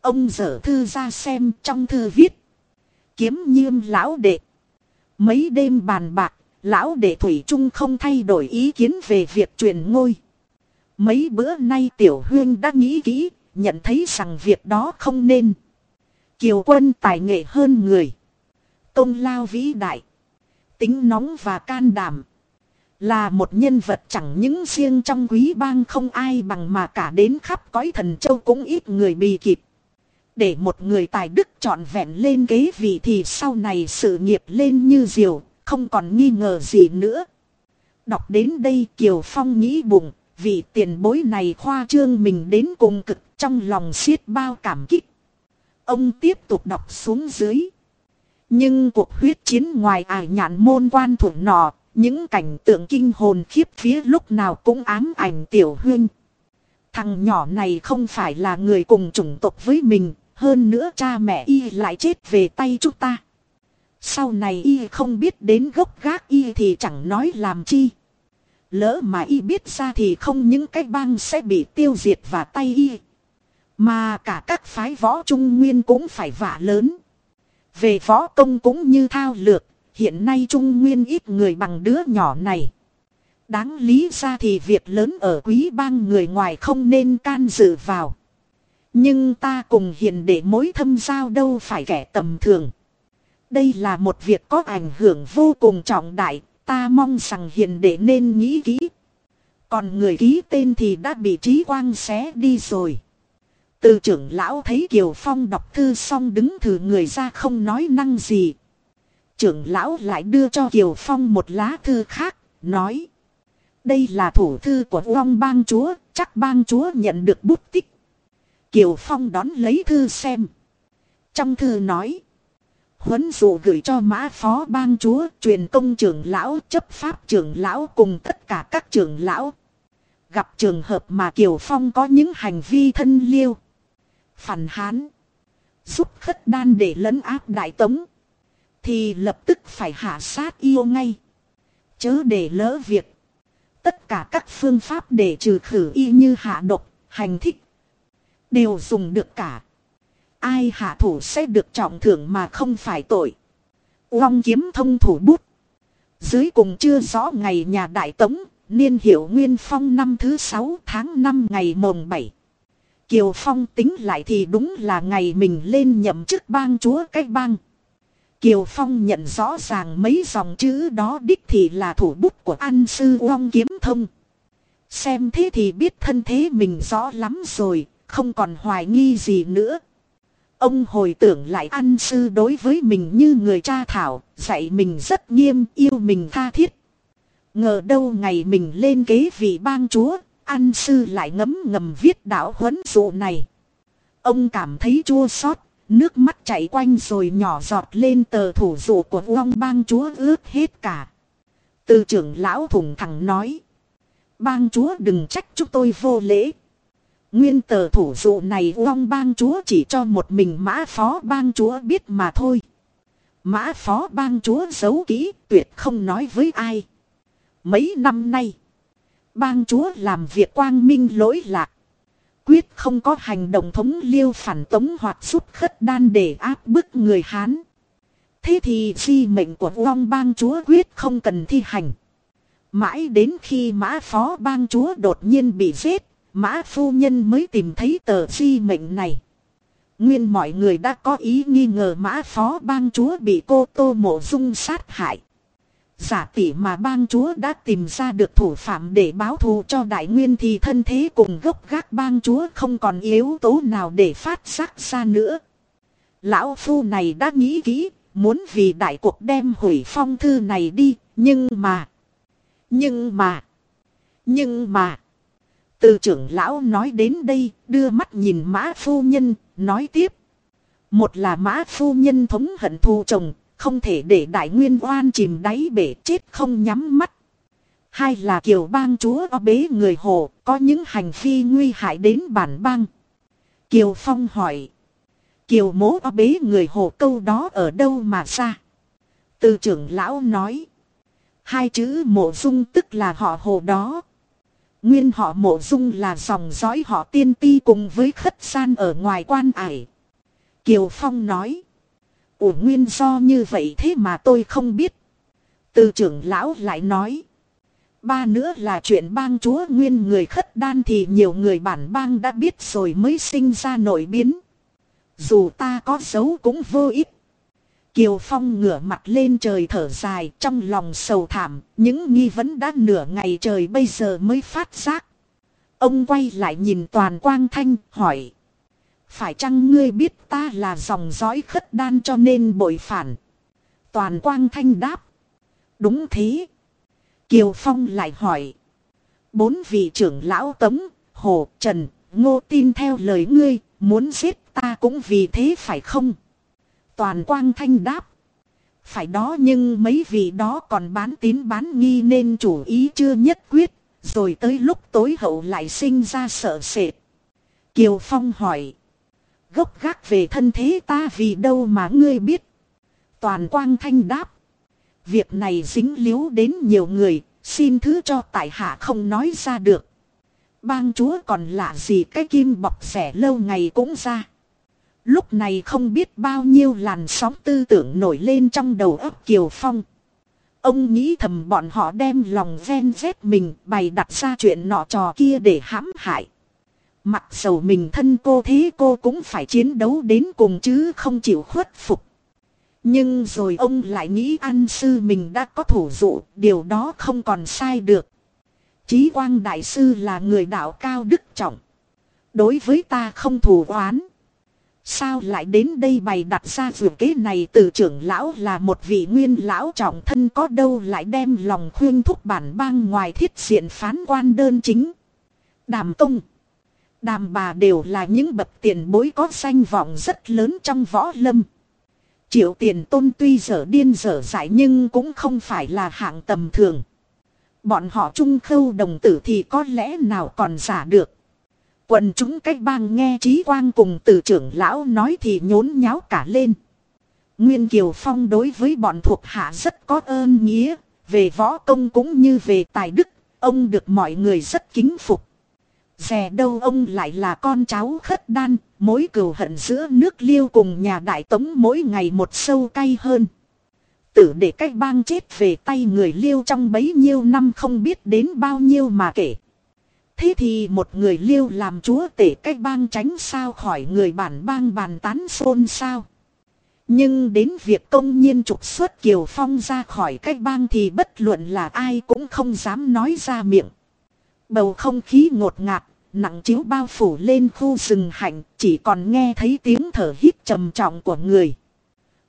Ông dở thư ra xem trong thư viết. Kiếm nhiêm lão đệ. Mấy đêm bàn bạc, lão đệ Thủy Trung không thay đổi ý kiến về việc truyền ngôi. Mấy bữa nay tiểu huyên đã nghĩ kỹ, nhận thấy rằng việc đó không nên. Kiều quân tài nghệ hơn người. Công lao vĩ đại. Tính nóng và can đảm. Là một nhân vật chẳng những riêng trong quý bang không ai bằng mà cả đến khắp cõi thần châu cũng ít người bị kịp. Để một người tài đức trọn vẹn lên kế vị thì sau này sự nghiệp lên như diều, không còn nghi ngờ gì nữa. Đọc đến đây Kiều Phong nghĩ bụng, vị tiền bối này khoa trương mình đến cùng cực trong lòng xiết bao cảm kích. Ông tiếp tục đọc xuống dưới. Nhưng cuộc huyết chiến ngoài ải nhạn môn quan thủ nọ, những cảnh tượng kinh hồn khiếp phía lúc nào cũng ám ảnh tiểu huyên. Thằng nhỏ này không phải là người cùng chủng tộc với mình, hơn nữa cha mẹ y lại chết về tay chúng ta. Sau này y không biết đến gốc gác y thì chẳng nói làm chi. Lỡ mà y biết ra thì không những cái bang sẽ bị tiêu diệt và tay y. Mà cả các phái võ trung nguyên cũng phải vả lớn. Về võ công cũng như thao lược, hiện nay trung nguyên ít người bằng đứa nhỏ này. Đáng lý ra thì việc lớn ở quý bang người ngoài không nên can dự vào. Nhưng ta cùng hiền để mối thâm giao đâu phải kẻ tầm thường. Đây là một việc có ảnh hưởng vô cùng trọng đại, ta mong rằng hiền đệ nên nghĩ kỹ. Còn người ký tên thì đã bị trí quang xé đi rồi. Từ trưởng lão thấy Kiều Phong đọc thư xong đứng thử người ra không nói năng gì. Trưởng lão lại đưa cho Kiều Phong một lá thư khác, nói. Đây là thủ thư của Long bang chúa, chắc bang chúa nhận được bút tích. Kiều Phong đón lấy thư xem. Trong thư nói. Huấn dụ gửi cho mã phó bang chúa, truyền công trưởng lão, chấp pháp trưởng lão cùng tất cả các trưởng lão. Gặp trường hợp mà Kiều Phong có những hành vi thân liêu. Phản hán. Giúp khất đan để lấn áp đại tống. Thì lập tức phải hạ sát yêu ngay. Chớ để lỡ việc. Tất cả các phương pháp để trừ khử y như hạ độc, hành thích. Đều dùng được cả. Ai hạ thủ sẽ được trọng thưởng mà không phải tội. Long kiếm thông thủ bút. Dưới cùng chưa rõ ngày nhà đại tống, niên hiệu nguyên phong năm thứ sáu tháng năm ngày mồng bảy Kiều Phong tính lại thì đúng là ngày mình lên nhậm chức bang chúa cách bang. Kiều Phong nhận rõ ràng mấy dòng chữ đó đích thì là thủ bút của an sư Long Kiếm Thông. Xem thế thì biết thân thế mình rõ lắm rồi, không còn hoài nghi gì nữa. Ông hồi tưởng lại an sư đối với mình như người cha thảo, dạy mình rất nghiêm, yêu mình tha thiết. Ngờ đâu ngày mình lên kế vị bang chúa, an sư lại ngấm ngầm viết đạo huấn dụ này. Ông cảm thấy chua xót, nước mắt chảy quanh rồi nhỏ giọt lên tờ thủ dụ của Long bang chúa ướt hết cả. Từ trưởng lão thủng thẳng nói. Bang chúa đừng trách chúng tôi vô lễ. Nguyên tờ thủ dụ này Long bang chúa chỉ cho một mình mã phó bang chúa biết mà thôi. Mã phó bang chúa giấu kỹ tuyệt không nói với ai. Mấy năm nay bang chúa làm việc quang minh lỗi lạc. Quyết không có hành động thống liêu phản tống hoặc giúp khất đan để áp bức người Hán. Thế thì di mệnh của Long bang chúa quyết không cần thi hành. Mãi đến khi mã phó bang chúa đột nhiên bị giết, mã phu nhân mới tìm thấy tờ di mệnh này. Nguyên mọi người đã có ý nghi ngờ mã phó bang chúa bị cô tô mộ dung sát hại. Giả tỷ mà bang chúa đã tìm ra được thủ phạm để báo thù cho đại nguyên thì thân thế cùng gốc gác bang chúa không còn yếu tố nào để phát giác ra nữa. Lão phu này đã nghĩ kỹ, muốn vì đại cuộc đem hủy phong thư này đi, nhưng mà... Nhưng mà... Nhưng mà... Từ trưởng lão nói đến đây, đưa mắt nhìn mã phu nhân, nói tiếp. Một là mã phu nhân thống hận thù chồng, không thể để đại nguyên oan chìm đáy bể chết không nhắm mắt. Hai là kiều bang chúa o bế người hồ, có những hành vi nguy hại đến bản bang. Kiều Phong hỏi. Kiều mố o bế người hồ câu đó ở đâu mà ra? Từ trưởng lão nói. Hai chữ mộ dung tức là họ hồ đó. Nguyên họ mộ dung là dòng dõi họ tiên ti cùng với khất san ở ngoài quan ải. Kiều Phong nói. Ủa nguyên do như vậy thế mà tôi không biết. Từ trưởng lão lại nói. Ba nữa là chuyện bang chúa nguyên người khất đan thì nhiều người bản bang đã biết rồi mới sinh ra nổi biến. Dù ta có xấu cũng vô ích. Kiều Phong ngửa mặt lên trời thở dài trong lòng sầu thảm, những nghi vấn đã nửa ngày trời bây giờ mới phát giác. Ông quay lại nhìn toàn quang thanh, hỏi. Phải chăng ngươi biết ta là dòng dõi khất đan cho nên bội phản? Toàn quang thanh đáp. Đúng thế. Kiều Phong lại hỏi. Bốn vị trưởng lão tống, hồ, trần, ngô tin theo lời ngươi, muốn giết ta cũng vì thế phải không? Toàn quang thanh đáp. Phải đó nhưng mấy vị đó còn bán tín bán nghi nên chủ ý chưa nhất quyết, rồi tới lúc tối hậu lại sinh ra sợ sệt. Kiều Phong hỏi. Gốc gác về thân thế ta vì đâu mà ngươi biết? Toàn quang thanh đáp. Việc này dính líu đến nhiều người, xin thứ cho tại hạ không nói ra được. Bang chúa còn lạ gì cái kim bọc rẻ lâu ngày cũng ra. Lúc này không biết bao nhiêu làn sóng tư tưởng nổi lên trong đầu ấp Kiều Phong. Ông nghĩ thầm bọn họ đem lòng ven vét mình bày đặt ra chuyện nọ trò kia để hãm hại. Mặc dầu mình thân cô thế cô cũng phải chiến đấu đến cùng chứ không chịu khuất phục. Nhưng rồi ông lại nghĩ an sư mình đã có thủ dụ, điều đó không còn sai được. Chí quang đại sư là người đạo cao đức trọng. Đối với ta không thù oán. Sao lại đến đây bày đặt ra vừa kế này từ trưởng lão là một vị nguyên lão trọng thân có đâu lại đem lòng khuyên thúc bản bang ngoài thiết diện phán quan đơn chính. Đàm tung Đàm bà đều là những bậc tiền bối có danh vọng rất lớn trong võ lâm. Triệu tiền tôn tuy dở điên dở dại nhưng cũng không phải là hạng tầm thường. Bọn họ trung khâu đồng tử thì có lẽ nào còn giả được. Quần chúng cách bang nghe trí quang cùng từ trưởng lão nói thì nhốn nháo cả lên. Nguyên Kiều Phong đối với bọn thuộc hạ rất có ơn nghĩa, về võ công cũng như về tài đức, ông được mọi người rất kính phục dè đâu ông lại là con cháu khất đan, mối cừu hận giữa nước liêu cùng nhà đại tống mỗi ngày một sâu cay hơn. Tử để cách bang chết về tay người liêu trong bấy nhiêu năm không biết đến bao nhiêu mà kể. Thế thì một người liêu làm chúa tể cách bang tránh sao khỏi người bản bang bàn tán xôn sao. Nhưng đến việc công nhiên trục xuất Kiều Phong ra khỏi cách bang thì bất luận là ai cũng không dám nói ra miệng. Bầu không khí ngột ngạt, nặng chiếu bao phủ lên khu rừng hạnh, chỉ còn nghe thấy tiếng thở hít trầm trọng của người.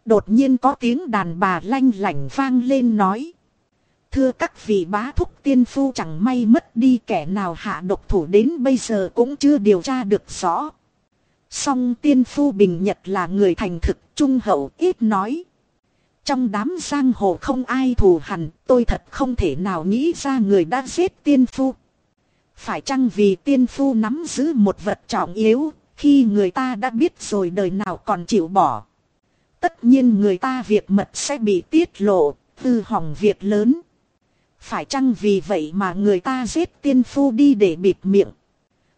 Đột nhiên có tiếng đàn bà lanh lảnh vang lên nói. Thưa các vị bá thúc tiên phu chẳng may mất đi kẻ nào hạ độc thủ đến bây giờ cũng chưa điều tra được rõ. Song tiên phu bình nhật là người thành thực trung hậu ít nói. Trong đám giang hồ không ai thù hằn tôi thật không thể nào nghĩ ra người đã giết tiên phu. Phải chăng vì tiên phu nắm giữ một vật trọng yếu, khi người ta đã biết rồi đời nào còn chịu bỏ. Tất nhiên người ta việc mật sẽ bị tiết lộ, tư hỏng việc lớn. Phải chăng vì vậy mà người ta giết tiên phu đi để bịt miệng.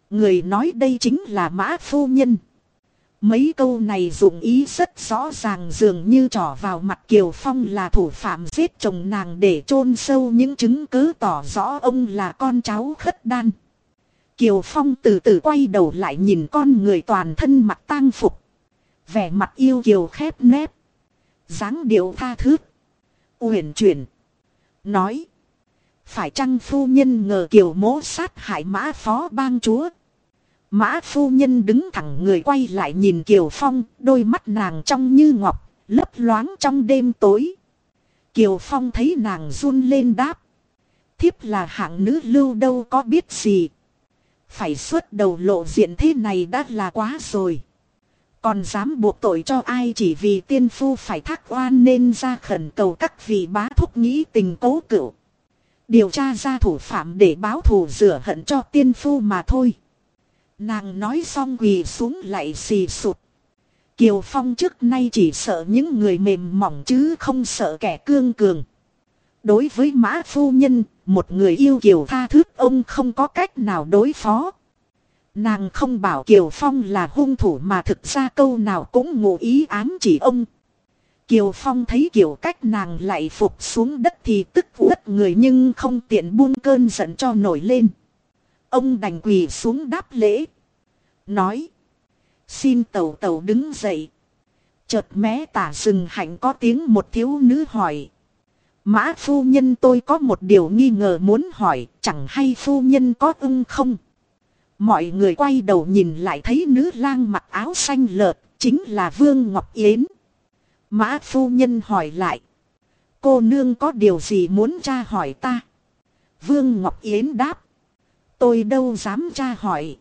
Người nói đây chính là mã phu nhân. Mấy câu này dụng ý rất rõ ràng dường như trỏ vào mặt Kiều Phong là thủ phạm giết chồng nàng để chôn sâu những chứng cứ tỏ rõ ông là con cháu khất đan. Kiều Phong từ từ quay đầu lại nhìn con người toàn thân mặc tang phục. Vẻ mặt yêu kiều khép nép. dáng điệu tha thước. Uyển chuyển. Nói. Phải chăng phu nhân ngờ kiều mố sát hại mã phó bang chúa Mã phu nhân đứng thẳng người quay lại nhìn Kiều Phong, đôi mắt nàng trong như ngọc, lấp loáng trong đêm tối. Kiều Phong thấy nàng run lên đáp. Thiếp là hạng nữ lưu đâu có biết gì. Phải xuất đầu lộ diện thế này đã là quá rồi. Còn dám buộc tội cho ai chỉ vì tiên phu phải thác oan nên ra khẩn cầu các vị bá thúc nghĩ tình cố cựu. Điều tra ra thủ phạm để báo thù rửa hận cho tiên phu mà thôi. Nàng nói xong quỳ xuống lại xì sụt. Kiều Phong trước nay chỉ sợ những người mềm mỏng chứ không sợ kẻ cương cường. Đối với mã phu nhân, một người yêu Kiều tha thước ông không có cách nào đối phó. Nàng không bảo Kiều Phong là hung thủ mà thực ra câu nào cũng ngụ ý ám chỉ ông. Kiều Phong thấy kiểu cách nàng lại phục xuống đất thì tức quất người nhưng không tiện buông cơn giận cho nổi lên. Ông đành quỳ xuống đáp lễ. Nói. Xin tẩu tẩu đứng dậy. Chợt mé tả rừng hạnh có tiếng một thiếu nữ hỏi. Mã phu nhân tôi có một điều nghi ngờ muốn hỏi, chẳng hay phu nhân có ưng không? Mọi người quay đầu nhìn lại thấy nữ lang mặc áo xanh lợt, chính là Vương Ngọc Yến. Mã phu nhân hỏi lại. Cô nương có điều gì muốn tra hỏi ta? Vương Ngọc Yến đáp. Tôi đâu dám tra hỏi.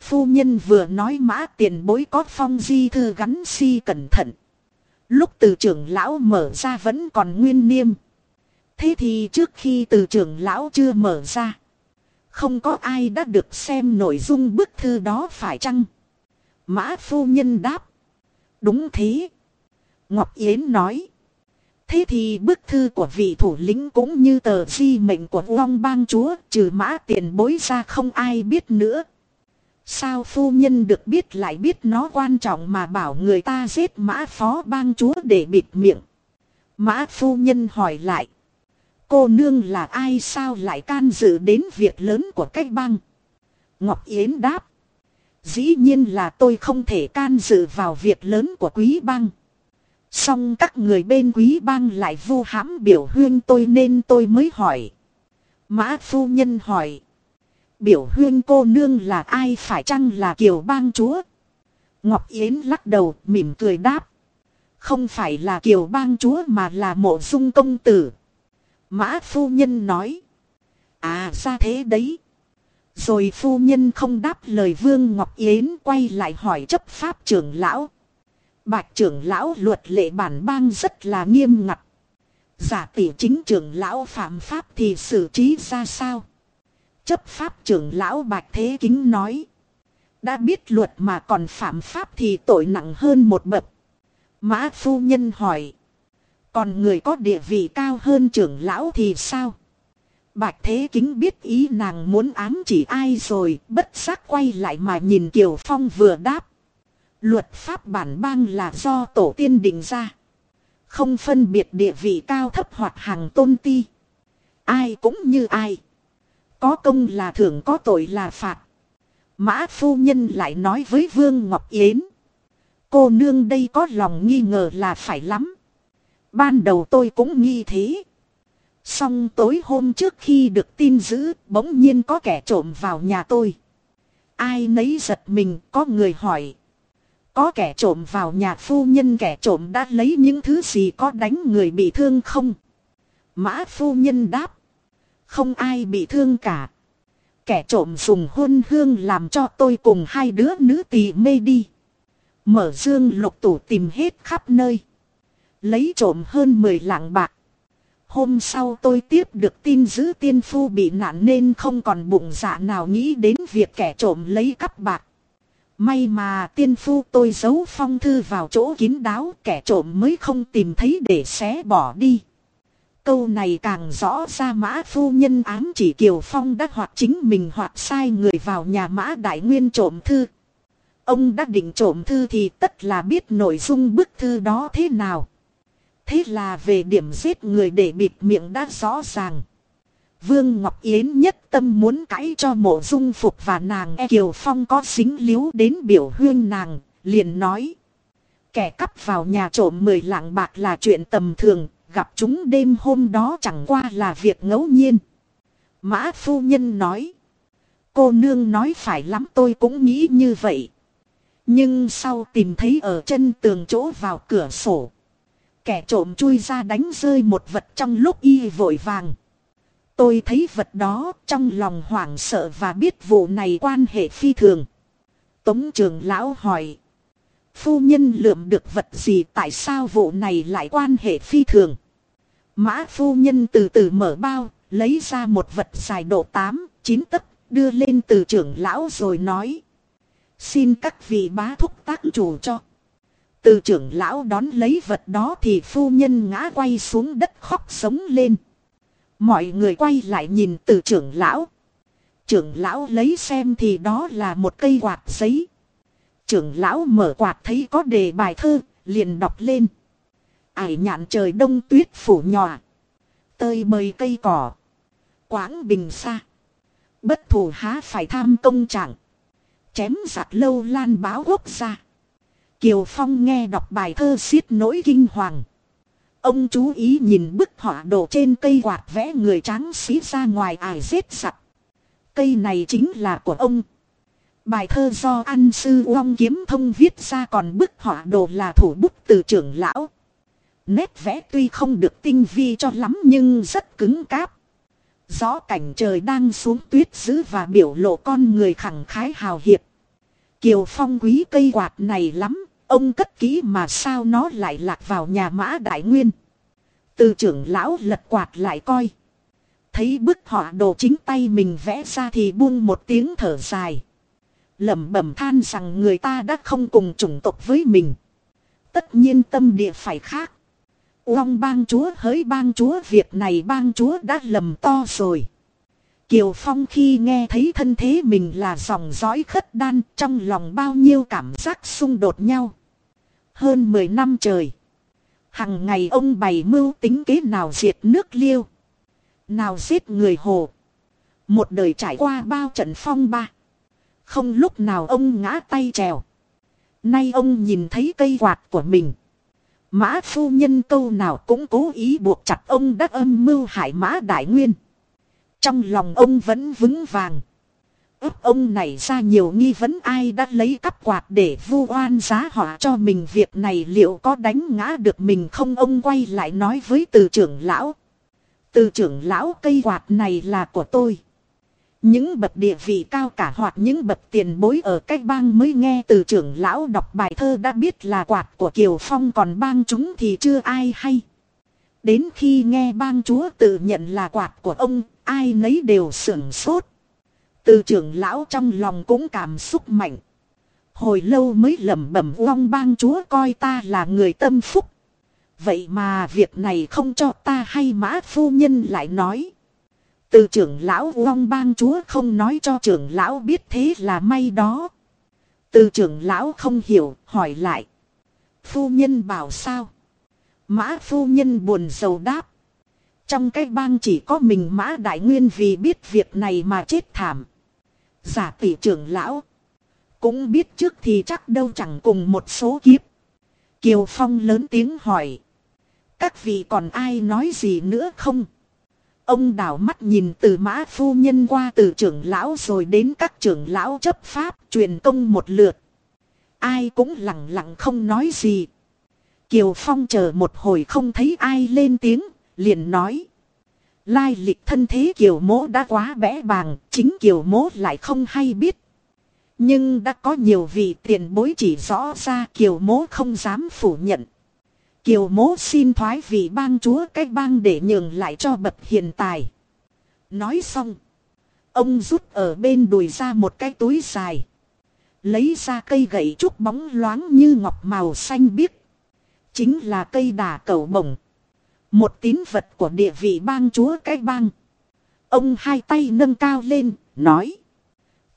Phu nhân vừa nói mã tiền bối có phong di thư gắn si cẩn thận. Lúc từ trưởng lão mở ra vẫn còn nguyên niêm. Thế thì trước khi từ trưởng lão chưa mở ra. Không có ai đã được xem nội dung bức thư đó phải chăng? Mã phu nhân đáp. Đúng thế. Ngọc Yến nói. Thế thì bức thư của vị thủ lĩnh cũng như tờ di mệnh của Long bang chúa trừ mã tiền bối ra không ai biết nữa. Sao phu nhân được biết lại biết nó quan trọng mà bảo người ta giết mã phó bang chúa để bịt miệng. Mã phu nhân hỏi lại. Cô nương là ai sao lại can dự đến việc lớn của cách bang? Ngọc Yến đáp. Dĩ nhiên là tôi không thể can dự vào việc lớn của quý bang. song các người bên quý bang lại vu hãm biểu huyên tôi nên tôi mới hỏi. Mã phu nhân hỏi. Biểu huyên cô nương là ai phải chăng là kiều bang chúa? Ngọc Yến lắc đầu, mỉm cười đáp. Không phải là kiều bang chúa mà là mộ dung công tử. Mã phu nhân nói. À ra thế đấy. Rồi phu nhân không đáp lời Vương Ngọc Yến quay lại hỏi chấp pháp trưởng lão. Bạch trưởng lão luật lệ bản bang rất là nghiêm ngặt. Giả tỷ chính trưởng lão phạm pháp thì xử trí ra sao? Chấp pháp trưởng lão Bạch Thế Kính nói. Đã biết luật mà còn phạm pháp thì tội nặng hơn một bậc. Mã phu nhân hỏi. Còn người có địa vị cao hơn trưởng lão thì sao? Bạch Thế Kính biết ý nàng muốn ám chỉ ai rồi, bất giác quay lại mà nhìn Kiều Phong vừa đáp. Luật pháp bản bang là do tổ tiên định ra. Không phân biệt địa vị cao thấp hoặc hàng tôn ti. Ai cũng như ai. Có công là thưởng có tội là phạt. Mã phu nhân lại nói với Vương Ngọc Yến. Cô nương đây có lòng nghi ngờ là phải lắm. Ban đầu tôi cũng nghi thế. Xong tối hôm trước khi được tin giữ, bỗng nhiên có kẻ trộm vào nhà tôi. Ai nấy giật mình, có người hỏi. Có kẻ trộm vào nhà phu nhân kẻ trộm đã lấy những thứ gì có đánh người bị thương không? Mã phu nhân đáp. Không ai bị thương cả. Kẻ trộm dùng hôn hương làm cho tôi cùng hai đứa nữ tỳ mê đi. Mở dương lục tủ tìm hết khắp nơi. Lấy trộm hơn 10 lạng bạc. Hôm sau tôi tiếp được tin giữ tiên phu bị nạn nên không còn bụng dạ nào nghĩ đến việc kẻ trộm lấy cắp bạc. May mà tiên phu tôi giấu phong thư vào chỗ kín đáo, kẻ trộm mới không tìm thấy để xé bỏ đi. Câu này càng rõ ra mã phu nhân ám chỉ Kiều Phong đã hoặc chính mình hoặc sai người vào nhà mã đại nguyên trộm thư. Ông đã định trộm thư thì tất là biết nội dung bức thư đó thế nào. Thế là về điểm giết người để bịt miệng đã rõ ràng. Vương Ngọc Yến nhất tâm muốn cãi cho mộ dung phục và nàng e Kiều Phong có xính liếu đến biểu huyên nàng, liền nói. Kẻ cắp vào nhà trộm mười lạng bạc là chuyện tầm thường, gặp chúng đêm hôm đó chẳng qua là việc ngẫu nhiên. Mã phu nhân nói. Cô nương nói phải lắm, tôi cũng nghĩ như vậy. Nhưng sau tìm thấy ở chân tường chỗ vào cửa sổ. Kẻ trộm chui ra đánh rơi một vật trong lúc y vội vàng. Tôi thấy vật đó trong lòng hoảng sợ và biết vụ này quan hệ phi thường. Tống trường lão hỏi. Phu nhân lượm được vật gì tại sao vụ này lại quan hệ phi thường. Mã phu nhân từ từ mở bao, lấy ra một vật dài độ 8, 9 tấc, đưa lên từ trưởng lão rồi nói. Xin các vị bá thúc tác chủ cho. Từ trưởng lão đón lấy vật đó thì phu nhân ngã quay xuống đất khóc sống lên. Mọi người quay lại nhìn từ trưởng lão. Trưởng lão lấy xem thì đó là một cây quạt giấy. Trưởng lão mở quạt thấy có đề bài thơ, liền đọc lên. ải nhạn trời đông tuyết phủ nhòa. Tơi bời cây cỏ. Quảng bình xa. Bất thủ há phải tham công trạng. Chém giặc lâu lan báo quốc gia. Kiều Phong nghe đọc bài thơ xiết nỗi kinh hoàng. Ông chú ý nhìn bức họa đồ trên cây quạt vẽ người trắng xí ra ngoài ải giết sặc. Cây này chính là của ông. Bài thơ do an sư Uông Kiếm Thông viết ra còn bức họa đồ là thủ bút từ trưởng lão. Nét vẽ tuy không được tinh vi cho lắm nhưng rất cứng cáp. Gió cảnh trời đang xuống tuyết dữ và biểu lộ con người khẳng khái hào hiệp. Kiều Phong quý cây quạt này lắm, ông cất kỹ mà sao nó lại lạc vào nhà mã đại nguyên. Từ trưởng lão lật quạt lại coi. Thấy bức họa đồ chính tay mình vẽ ra thì buông một tiếng thở dài lẩm bẩm than rằng người ta đã không cùng chủng tộc với mình. Tất nhiên tâm địa phải khác. Uông bang chúa hỡi bang chúa, việc này bang chúa đã lầm to rồi. Kiều Phong khi nghe thấy thân thế mình là dòng dõi khất đan, trong lòng bao nhiêu cảm giác xung đột nhau. Hơn 10 năm trời. Hằng ngày ông bày mưu tính kế nào diệt nước liêu. Nào giết người hồ. Một đời trải qua bao trận phong ba. Không lúc nào ông ngã tay trèo. Nay ông nhìn thấy cây quạt của mình. Mã phu nhân câu nào cũng cố ý buộc chặt ông đã âm mưu hại mã đại nguyên. Trong lòng ông vẫn vững vàng. ước ông này ra nhiều nghi vấn ai đã lấy cắp quạt để vu oan giá họa cho mình việc này liệu có đánh ngã được mình không ông quay lại nói với từ trưởng lão. Từ trưởng lão, cây quạt này là của tôi. Những bậc địa vị cao cả hoặc những bậc tiền bối ở cách bang mới nghe từ trưởng lão đọc bài thơ đã biết là quạt của Kiều Phong còn bang chúng thì chưa ai hay. Đến khi nghe bang chúa tự nhận là quạt của ông, ai nấy đều sưởng sốt. Từ trưởng lão trong lòng cũng cảm xúc mạnh. Hồi lâu mới lẩm bẩm uong bang chúa coi ta là người tâm phúc. Vậy mà việc này không cho ta hay mã phu nhân lại nói. Từ trưởng lão Uông bang chúa không nói cho trưởng lão biết thế là may đó. Từ trưởng lão không hiểu, hỏi lại. Phu nhân bảo sao? Mã phu nhân buồn sầu đáp. Trong cái bang chỉ có mình mã đại nguyên vì biết việc này mà chết thảm. Giả tỷ trưởng lão. Cũng biết trước thì chắc đâu chẳng cùng một số kiếp. Kiều Phong lớn tiếng hỏi. Các vị còn ai nói gì nữa không? Ông đảo mắt nhìn từ mã phu nhân qua từ trưởng lão rồi đến các trưởng lão chấp pháp truyền công một lượt. Ai cũng lặng lặng không nói gì. Kiều Phong chờ một hồi không thấy ai lên tiếng, liền nói. Lai lịch thân thế Kiều mỗ đã quá bẽ bàng, chính Kiều mỗ lại không hay biết. Nhưng đã có nhiều vị tiền bối chỉ rõ ra Kiều mỗ không dám phủ nhận. Kiều mố xin thoái vị bang chúa cái bang để nhường lại cho bậc hiện tài. Nói xong. Ông rút ở bên đùi ra một cái túi dài. Lấy ra cây gậy trúc bóng loáng như ngọc màu xanh biếc. Chính là cây đà cầu bổng. Một tín vật của địa vị bang chúa cái bang. Ông hai tay nâng cao lên, nói.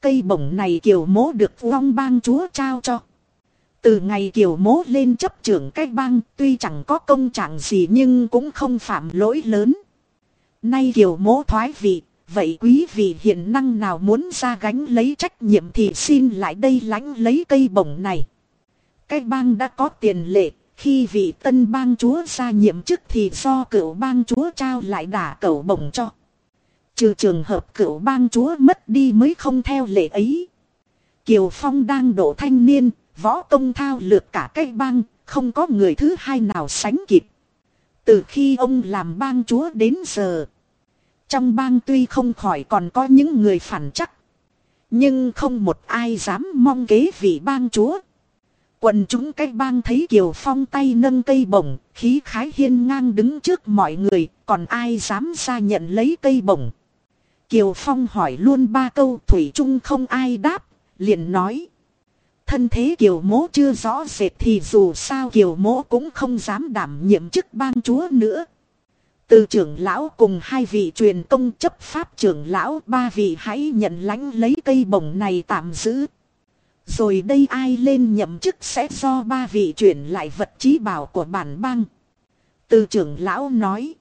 Cây bổng này kiều mố được vong bang chúa trao cho. Từ ngày kiều mố lên chấp trưởng cái bang tuy chẳng có công trạng gì nhưng cũng không phạm lỗi lớn. Nay kiều mố thoái vị, vậy quý vị hiện năng nào muốn ra gánh lấy trách nhiệm thì xin lại đây lánh lấy cây bổng này. Cái bang đã có tiền lệ, khi vị tân bang chúa ra nhiệm chức thì do cựu bang chúa trao lại đả cẩu bổng cho. Trừ trường hợp cựu bang chúa mất đi mới không theo lệ ấy. Kiều Phong đang độ thanh niên, Võ công thao lược cả cây bang, không có người thứ hai nào sánh kịp. Từ khi ông làm bang chúa đến giờ. Trong bang tuy không khỏi còn có những người phản chắc. Nhưng không một ai dám mong kế vị bang chúa. Quần chúng cái bang thấy Kiều Phong tay nâng cây bổng, khí khái hiên ngang đứng trước mọi người, còn ai dám ra nhận lấy cây bổng. Kiều Phong hỏi luôn ba câu Thủy Trung không ai đáp, liền nói thân thế kiều mố chưa rõ rệt thì dù sao kiều mố cũng không dám đảm nhiệm chức bang chúa nữa. Từ trưởng lão cùng hai vị truyền công chấp pháp trưởng lão ba vị hãy nhận lãnh lấy cây bổng này tạm giữ. Rồi đây ai lên nhậm chức sẽ do ba vị chuyển lại vật trí bảo của bản bang. Từ trưởng lão nói.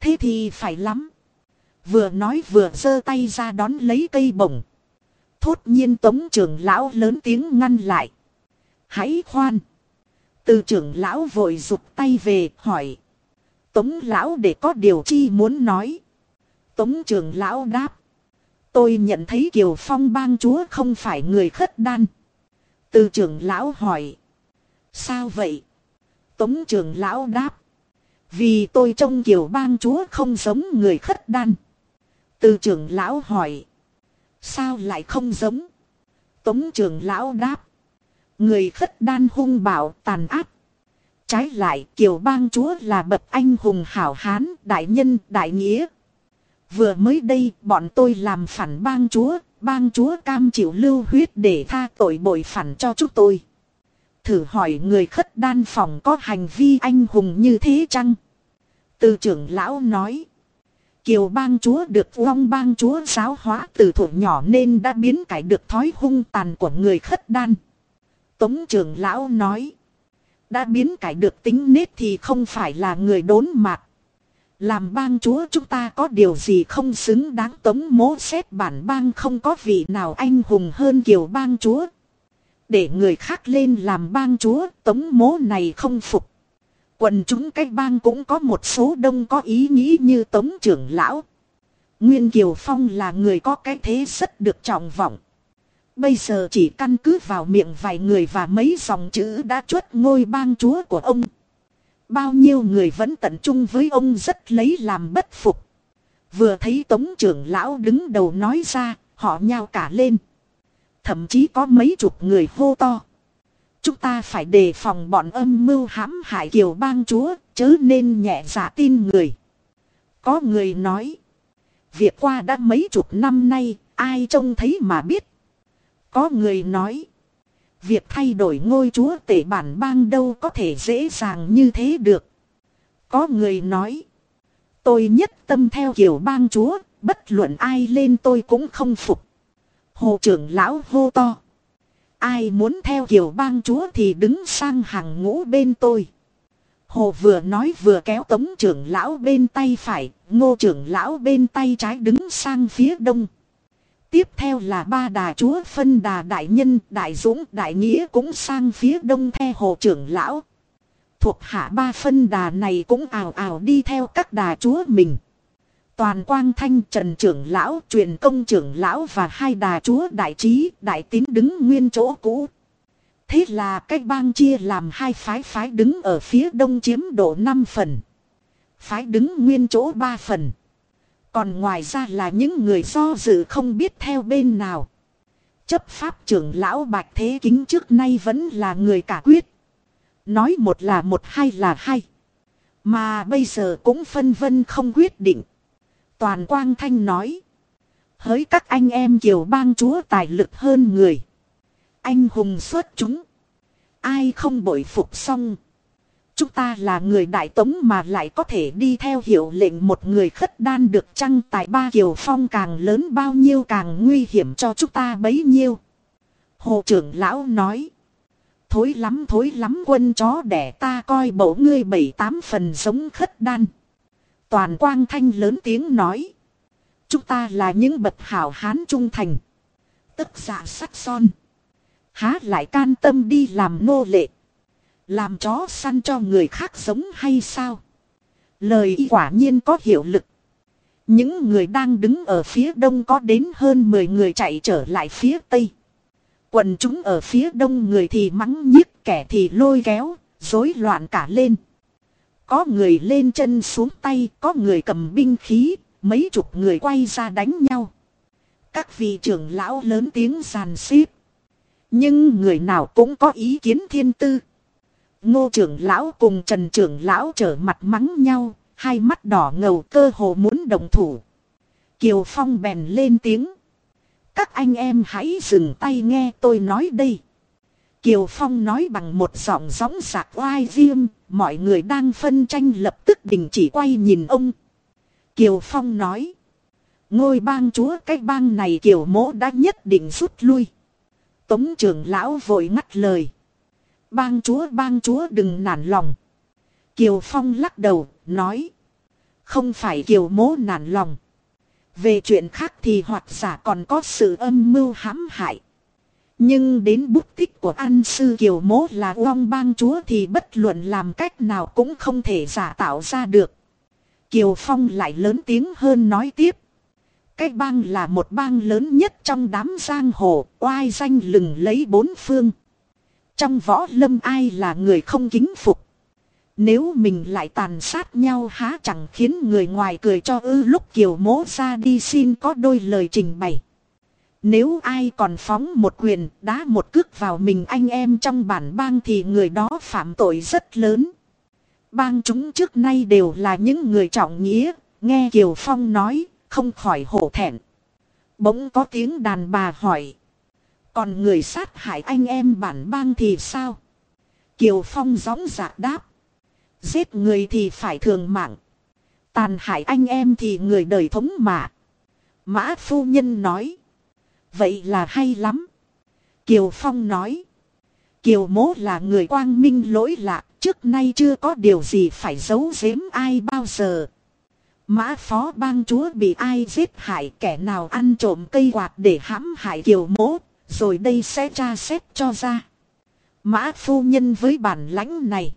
Thế thì phải lắm. Vừa nói vừa giơ tay ra đón lấy cây bổng. Thốt nhiên tống trưởng lão lớn tiếng ngăn lại. Hãy khoan. Từ trưởng lão vội rụt tay về, hỏi. Tống lão để có điều chi muốn nói. Tống trưởng lão đáp. Tôi nhận thấy Kiều Phong bang chúa không phải người khất đan. Từ trưởng lão hỏi. Sao vậy? Tống trưởng lão đáp. Vì tôi trông Kiều bang chúa không giống người khất đan. Từ trưởng lão hỏi. Sao lại không giống? Tống trưởng lão đáp. Người khất đan hung bạo tàn áp. Trái lại kiều bang chúa là bậc anh hùng hảo hán, đại nhân, đại nghĩa. Vừa mới đây bọn tôi làm phản bang chúa, bang chúa cam chịu lưu huyết để tha tội bội phản cho chúng tôi. Thử hỏi người khất đan phòng có hành vi anh hùng như thế chăng? Từ trưởng lão nói. Kiều bang chúa được vong bang chúa giáo hóa từ thủ nhỏ nên đã biến cải được thói hung tàn của người khất đan. Tống trưởng lão nói. Đã biến cải được tính nết thì không phải là người đốn mạc. Làm bang chúa chúng ta có điều gì không xứng đáng tống mố xét bản bang không có vị nào anh hùng hơn kiều bang chúa. Để người khác lên làm bang chúa, tống mố này không phục. Quần chúng cách bang cũng có một số đông có ý nghĩ như tống trưởng lão. Nguyên Kiều Phong là người có cái thế rất được trọng vọng. Bây giờ chỉ căn cứ vào miệng vài người và mấy dòng chữ đã chuất ngôi bang chúa của ông. Bao nhiêu người vẫn tận trung với ông rất lấy làm bất phục. Vừa thấy tống trưởng lão đứng đầu nói ra, họ nhao cả lên. Thậm chí có mấy chục người hô to. Chúng ta phải đề phòng bọn âm mưu hãm hại kiều bang chúa, chớ nên nhẹ dạ tin người. Có người nói. Việc qua đã mấy chục năm nay, ai trông thấy mà biết. Có người nói. Việc thay đổi ngôi chúa tể bản bang đâu có thể dễ dàng như thế được. Có người nói. Tôi nhất tâm theo kiểu bang chúa, bất luận ai lên tôi cũng không phục. Hồ trưởng lão hô to. Ai muốn theo kiểu bang chúa thì đứng sang hàng ngũ bên tôi. Hồ vừa nói vừa kéo tống trưởng lão bên tay phải, ngô trưởng lão bên tay trái đứng sang phía đông. Tiếp theo là ba đà chúa phân đà đại nhân, đại dũng, đại nghĩa cũng sang phía đông theo hồ trưởng lão. Thuộc hạ ba phân đà này cũng ảo ảo đi theo các đà chúa mình. Toàn quang thanh trần trưởng lão, truyền công trưởng lão và hai đà chúa đại trí, đại tín đứng nguyên chỗ cũ. Thế là cách bang chia làm hai phái phái đứng ở phía đông chiếm độ 5 phần. Phái đứng nguyên chỗ 3 phần. Còn ngoài ra là những người do dự không biết theo bên nào. Chấp pháp trưởng lão Bạch Thế Kính trước nay vẫn là người cả quyết. Nói một là một hai là hai. Mà bây giờ cũng phân vân không quyết định. Toàn Quang Thanh nói. Hỡi các anh em kiều bang chúa tài lực hơn người. Anh hùng xuất chúng. Ai không bội phục xong. Chúng ta là người đại tống mà lại có thể đi theo hiệu lệnh một người khất đan được chăng tại ba kiều phong càng lớn bao nhiêu càng nguy hiểm cho chúng ta bấy nhiêu. Hồ trưởng lão nói. Thối lắm thối lắm, quân chó đẻ ta coi bổ ngươi bảy tám phần giống khất đan. Toàn quang thanh lớn tiếng nói. Chúng ta là những bậc hảo hán trung thành. Tức dạ sắc son. Há lại can tâm đi làm nô lệ. Làm chó săn cho người khác sống hay sao? Lời y quả nhiên có hiệu lực. Những người đang đứng ở phía đông có đến hơn 10 người chạy trở lại phía tây. Quần chúng ở phía đông người thì mắng nhiếc kẻ thì lôi kéo, rối loạn cả lên. Có người lên chân xuống tay, có người cầm binh khí, mấy chục người quay ra đánh nhau. Các vị trưởng lão lớn tiếng giàn xếp. Nhưng người nào cũng có ý kiến thiên tư. Ngô trưởng lão cùng Trần trưởng lão trở mặt mắng nhau, hai mắt đỏ ngầu cơ hồ muốn đồng thủ. Kiều Phong bèn lên tiếng. Các anh em hãy dừng tay nghe tôi nói đây. Kiều Phong nói bằng một giọng gióng sạc oai viêm, mọi người đang phân tranh lập tức đình chỉ quay nhìn ông. Kiều Phong nói. Ngôi bang chúa cái bang này Kiều mỗ đã nhất định rút lui. Tống trưởng lão vội ngắt lời. Bang chúa bang chúa đừng nản lòng. Kiều Phong lắc đầu, nói. Không phải Kiều Mỗ nản lòng. Về chuyện khác thì hoặc giả còn có sự âm mưu hãm hại. Nhưng đến bút tích của an sư Kiều mố là uong bang chúa thì bất luận làm cách nào cũng không thể giả tạo ra được. Kiều Phong lại lớn tiếng hơn nói tiếp. Cái bang là một bang lớn nhất trong đám giang hồ, oai danh lừng lấy bốn phương. Trong võ lâm ai là người không kính phục. Nếu mình lại tàn sát nhau há chẳng khiến người ngoài cười cho ư lúc kiều mố ra đi xin có đôi lời trình bày. Nếu ai còn phóng một quyền đá một cước vào mình anh em trong bản bang thì người đó phạm tội rất lớn. Bang chúng trước nay đều là những người trọng nghĩa, nghe Kiều Phong nói, không khỏi hổ thẹn. Bỗng có tiếng đàn bà hỏi. Còn người sát hại anh em bản bang thì sao? Kiều Phong gióng dạ đáp. Giết người thì phải thường mạng. Tàn hại anh em thì người đời thống mà. Mã phu nhân nói. Vậy là hay lắm. Kiều Phong nói. Kiều mố là người quang minh lỗi lạc. Trước nay chưa có điều gì phải giấu giếm ai bao giờ. Mã phó bang chúa bị ai giết hại, kẻ nào ăn trộm cây quạt để hãm hại kiều mố. Rồi đây sẽ tra xét cho ra. Mã phu nhân với bản lãnh này.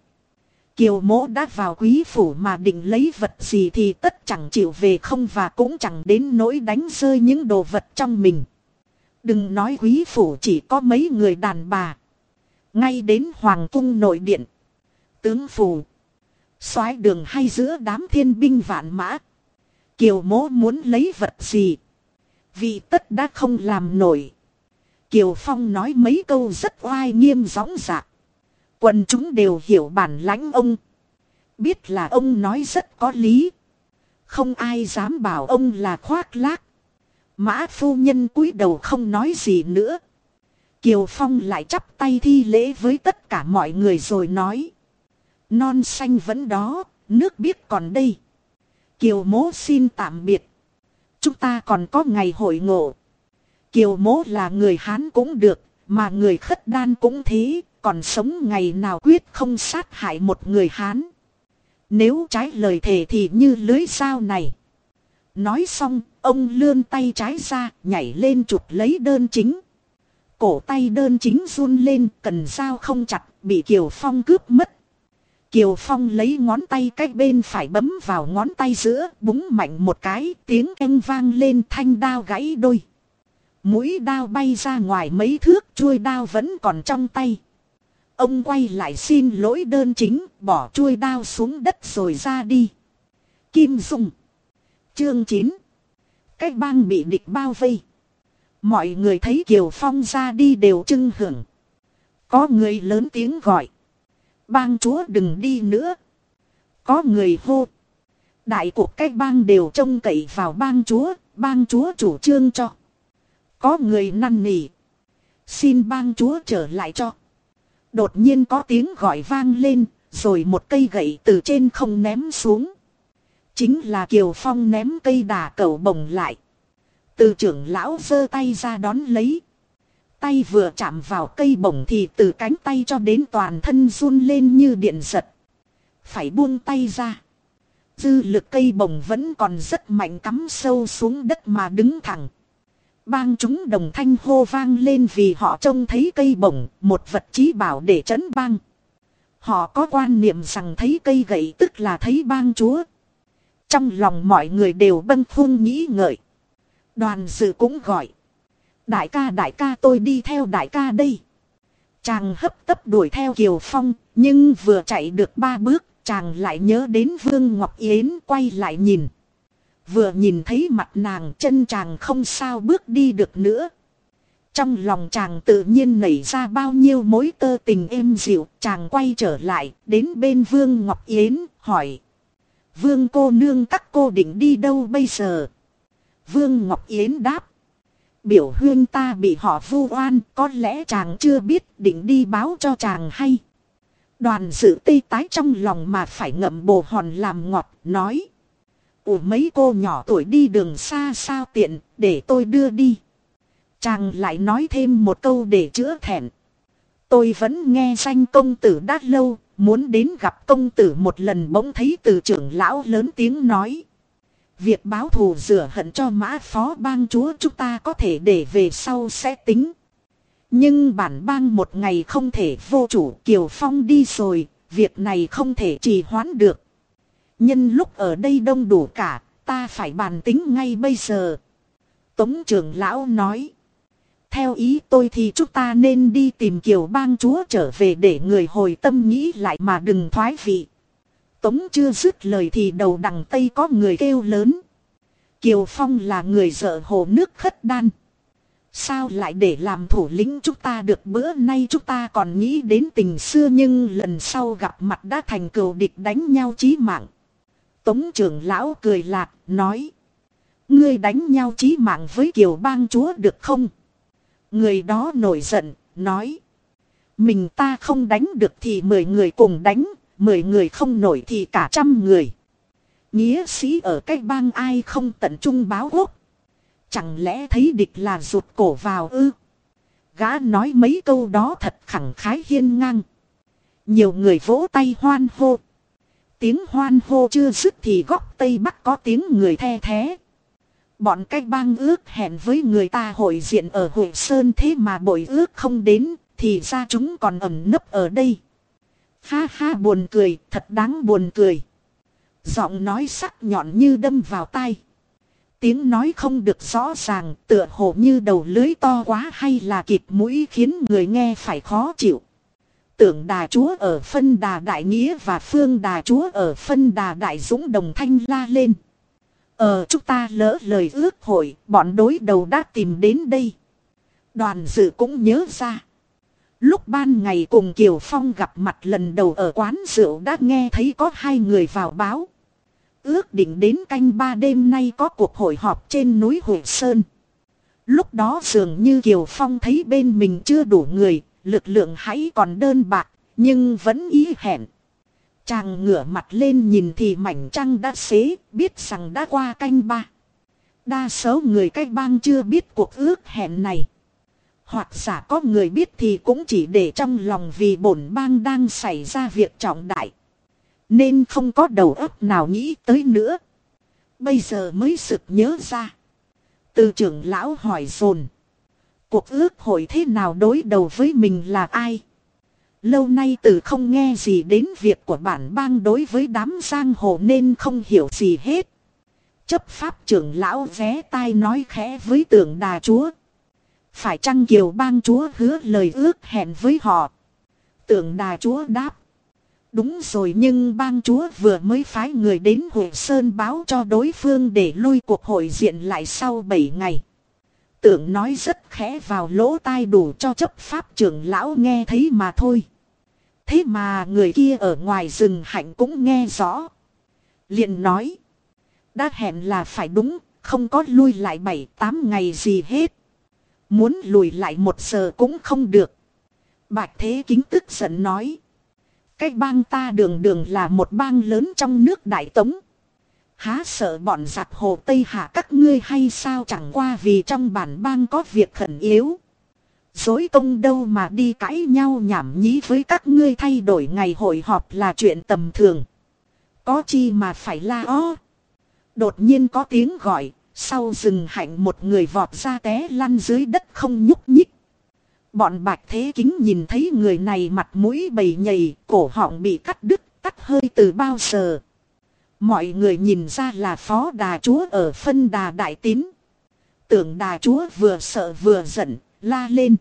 Kiều mỗ đã vào quý phủ mà định lấy vật gì thì tất chẳng chịu về không và cũng chẳng đến nỗi đánh rơi những đồ vật trong mình. Đừng nói quý phủ chỉ có mấy người đàn bà. Ngay đến hoàng cung nội điện. Tướng phủ. soái đường hay giữa đám thiên binh vạn mã. Kiều mố muốn lấy vật gì. Vì tất đã không làm nổi. Kiều Phong nói mấy câu rất oai nghiêm gióng dạc. Quần chúng đều hiểu bản lãnh ông. Biết là ông nói rất có lý. Không ai dám bảo ông là khoác lác. Mã phu nhân cúi đầu không nói gì nữa. Kiều Phong lại chắp tay thi lễ với tất cả mọi người rồi nói. Non xanh vẫn đó, nước biết còn đây. Kiều mố xin tạm biệt. Chúng ta còn có ngày hội ngộ. Kiều mố là người Hán cũng được, mà người khất đan cũng thế, còn sống ngày nào quyết không sát hại một người Hán. Nếu trái lời thề thì như lưới sao này. Nói xong, ông lươn tay trái ra, nhảy lên chụp lấy đơn chính. Cổ tay đơn chính run lên, cần dao không chặt, bị Kiều Phong cướp mất. Kiều Phong lấy ngón tay cách bên phải bấm vào ngón tay giữa, búng mạnh một cái, tiếng eng vang lên thanh đao gãy đôi. Mũi đao bay ra ngoài mấy thước, chuôi đao vẫn còn trong tay. Ông quay lại xin lỗi đơn chính, bỏ chuôi đao xuống đất rồi ra đi. Kim Dung. Chương 9 cái bang bị địch bao vây. Mọi người thấy Kiều Phong ra đi đều trưng hưởng. Có người lớn tiếng gọi. Bang chúa đừng đi nữa. Có người hô. Đại cuộc cách bang đều trông cậy vào bang chúa, bang chúa chủ trương cho. Có người năn nỉ. Xin bang chúa trở lại cho. Đột nhiên có tiếng gọi vang lên, rồi một cây gậy từ trên không ném xuống. Chính là Kiều Phong ném cây đà cầu bồng lại. Từ trưởng lão giơ tay ra đón lấy. Tay vừa chạm vào cây bổng thì từ cánh tay cho đến toàn thân run lên như điện giật. Phải buông tay ra. Dư lực cây bổng vẫn còn rất mạnh cắm sâu xuống đất mà đứng thẳng. Bang chúng đồng thanh hô vang lên vì họ trông thấy cây bổng, một vật trí bảo để trấn bang. Họ có quan niệm rằng thấy cây gậy tức là thấy bang chúa. Trong lòng mọi người đều bâng khuâng nghĩ ngợi. Đoàn dự cũng gọi. Đại ca đại ca tôi đi theo đại ca đây. Chàng hấp tấp đuổi theo Kiều Phong, nhưng vừa chạy được ba bước, chàng lại nhớ đến Vương Ngọc Yến quay lại nhìn. Vừa nhìn thấy mặt nàng chân chàng không sao bước đi được nữa. Trong lòng chàng tự nhiên nảy ra bao nhiêu mối tơ tình êm dịu. Chàng quay trở lại đến bên Vương Ngọc Yến hỏi. Vương cô nương các cô định đi đâu bây giờ? Vương Ngọc Yến đáp. Biểu huyên ta bị họ vu oan có lẽ chàng chưa biết định đi báo cho chàng hay. Đoàn sự tây tái trong lòng mà phải ngậm bồ hòn làm ngọt nói. Ủa mấy cô nhỏ tuổi đi đường xa sao tiện, để tôi đưa đi. Chàng lại nói thêm một câu để chữa thẹn. Tôi vẫn nghe danh công tử đã lâu, Muốn đến gặp công tử một lần bỗng thấy từ trưởng lão lớn tiếng nói. Việc báo thù rửa hận cho mã phó bang chúa chúng ta có thể để về sau sẽ tính. Nhưng bản bang một ngày không thể vô chủ Kiều Phong đi rồi, việc này không thể trì hoãn được. Nhân lúc ở đây đông đủ cả, ta phải bàn tính ngay bây giờ. Tống trưởng lão nói. Theo ý tôi thì chúng ta nên đi tìm Kiều bang chúa trở về để người hồi tâm nghĩ lại mà đừng thoái vị. Tống chưa dứt lời thì đầu đằng Tây có người kêu lớn. Kiều Phong là người dợ hồ nước khất đan. Sao lại để làm thủ lĩnh chúng ta được bữa nay chúng ta còn nghĩ đến tình xưa nhưng lần sau gặp mặt đã thành cừu địch đánh nhau chí mạng. Tống trưởng lão cười lạc, nói. Ngươi đánh nhau chí mạng với kiều bang chúa được không? Người đó nổi giận, nói. Mình ta không đánh được thì mười người cùng đánh, mười người không nổi thì cả trăm người. Nghĩa sĩ ở cái bang ai không tận trung báo quốc. Chẳng lẽ thấy địch là rụt cổ vào ư? Gã nói mấy câu đó thật khẳng khái hiên ngang. Nhiều người vỗ tay hoan hô. Tiếng hoan hô chưa dứt thì góc Tây Bắc có tiếng người the thế. Bọn cách bang ước hẹn với người ta hội diện ở hội Sơn thế mà bội ước không đến, thì ra chúng còn ẩn nấp ở đây. Ha ha buồn cười, thật đáng buồn cười. Giọng nói sắc nhọn như đâm vào tai. Tiếng nói không được rõ ràng, tựa hồ như đầu lưới to quá hay là kịp mũi khiến người nghe phải khó chịu. Tưởng đà chúa ở phân đà đại nghĩa và phương đà chúa ở phân đà đại dũng đồng thanh la lên. Ờ chúng ta lỡ lời ước hội, bọn đối đầu đã tìm đến đây. Đoàn dự cũng nhớ ra. Lúc ban ngày cùng Kiều Phong gặp mặt lần đầu ở quán rượu đã nghe thấy có hai người vào báo. Ước định đến canh ba đêm nay có cuộc hội họp trên núi Hồ Sơn. Lúc đó dường như Kiều Phong thấy bên mình chưa đủ người, lực lượng hãy còn đơn bạc, nhưng vẫn ý hẹn. Chàng ngửa mặt lên nhìn thì mảnh trăng đã xế, biết rằng đã qua canh ba. Đa số người cách bang chưa biết cuộc ước hẹn này. Hoặc giả có người biết thì cũng chỉ để trong lòng vì bổn bang đang xảy ra việc trọng đại. Nên không có đầu óc nào nghĩ tới nữa. Bây giờ mới sực nhớ ra. Từ trưởng lão hỏi dồn Cuộc ước hội thế nào đối đầu với mình là ai? Lâu nay từ không nghe gì đến việc của bản bang đối với đám giang hồ nên không hiểu gì hết. Chấp pháp trưởng lão vé tai nói khẽ với tưởng đà chúa. Phải chăng kiều bang chúa hứa lời ước hẹn với họ? Tưởng đà chúa đáp. Đúng rồi nhưng bang chúa vừa mới phái người đến Hội Sơn báo cho đối phương để lui cuộc hội diện lại sau 7 ngày. Tưởng nói rất khẽ vào lỗ tai đủ cho chấp pháp trưởng lão nghe thấy mà thôi. Thế mà người kia ở ngoài rừng hạnh cũng nghe rõ. liền nói. Đã hẹn là phải đúng, không có lui lại 7-8 ngày gì hết. Muốn lùi lại một giờ cũng không được. Bạch Thế Kính tức giận nói. Cái bang ta đường đường là một bang lớn trong nước Đại Tống. Há sợ bọn giặc hồ Tây Hạ các ngươi hay sao chẳng qua vì trong bản bang có việc khẩn yếu. Dối công đâu mà đi cãi nhau nhảm nhí với các ngươi thay đổi ngày hội họp là chuyện tầm thường. Có chi mà phải la ó. Đột nhiên có tiếng gọi, sau rừng hạnh một người vọt ra té lăn dưới đất không nhúc nhích. Bọn bạch thế kính nhìn thấy người này mặt mũi bầy nhầy, cổ họng bị cắt đứt, tắt hơi từ bao giờ. Mọi người nhìn ra là phó đà chúa ở phân đà đại tín. Tưởng đà chúa vừa sợ vừa giận, la lên.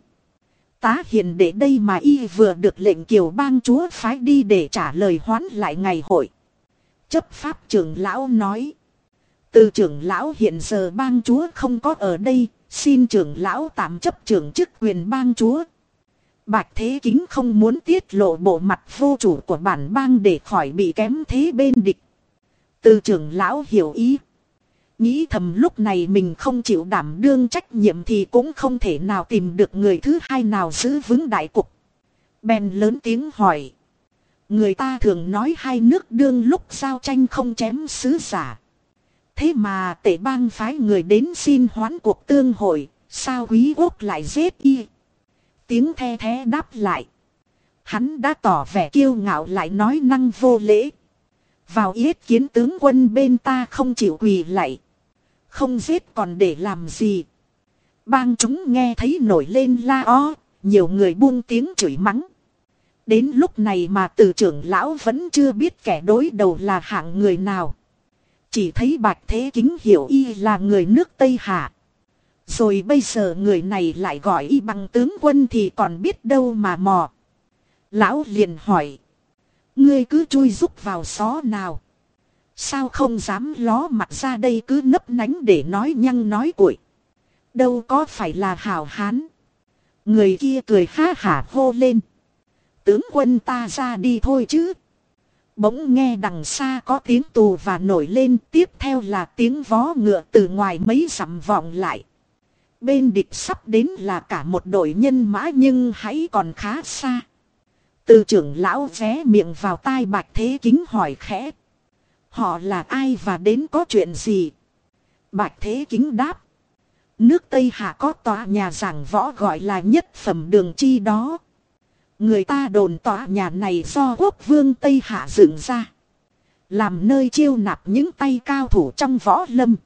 Tá hiền để đây mà y vừa được lệnh kiều bang chúa phái đi để trả lời hoán lại ngày hội. Chấp pháp trưởng lão nói. Từ trưởng lão hiện giờ bang chúa không có ở đây, xin trưởng lão tạm chấp trưởng chức quyền bang chúa. Bạch Thế Kính không muốn tiết lộ bộ mặt vô chủ của bản bang để khỏi bị kém thế bên địch. Từ trưởng lão hiểu ý. Nghĩ thầm lúc này mình không chịu đảm đương trách nhiệm thì cũng không thể nào tìm được người thứ hai nào giữ vững đại cục. Bèn lớn tiếng hỏi. Người ta thường nói hai nước đương lúc giao tranh không chém sứ giả. Thế mà tể bang phái người đến xin hoán cuộc tương hội, sao quý quốc lại giết y? Tiếng the thế đáp lại. Hắn đã tỏ vẻ kiêu ngạo lại nói năng vô lễ. Vào yết kiến tướng quân bên ta không chịu quỳ lạy. Không giết còn để làm gì. Bang chúng nghe thấy nổi lên la o. Nhiều người buông tiếng chửi mắng. Đến lúc này mà từ trưởng lão vẫn chưa biết kẻ đối đầu là hạng người nào. Chỉ thấy bạch thế kính hiểu y là người nước Tây Hạ. Rồi bây giờ người này lại gọi y bằng tướng quân thì còn biết đâu mà mò. Lão liền hỏi. Ngươi cứ chui rúc vào xó nào. Sao không dám ló mặt ra đây cứ nấp nánh để nói nhăng nói cuội. Đâu có phải là hào hán. Người kia cười ha hả hô lên. Tướng quân ta ra đi thôi chứ. Bỗng nghe đằng xa có tiếng tù và nổi lên tiếp theo là tiếng vó ngựa từ ngoài mấy dặm vọng lại. Bên địch sắp đến là cả một đội nhân mã nhưng hãy còn khá xa. Từ trưởng lão vé miệng vào tai bạch thế kính hỏi khẽ. Họ là ai và đến có chuyện gì? Bạch thế kính đáp. Nước Tây Hạ có tòa nhà giảng võ gọi là nhất phẩm đường chi đó. Người ta đồn tòa nhà này do quốc vương Tây Hạ dựng ra. Làm nơi chiêu nạp những tay cao thủ trong võ lâm.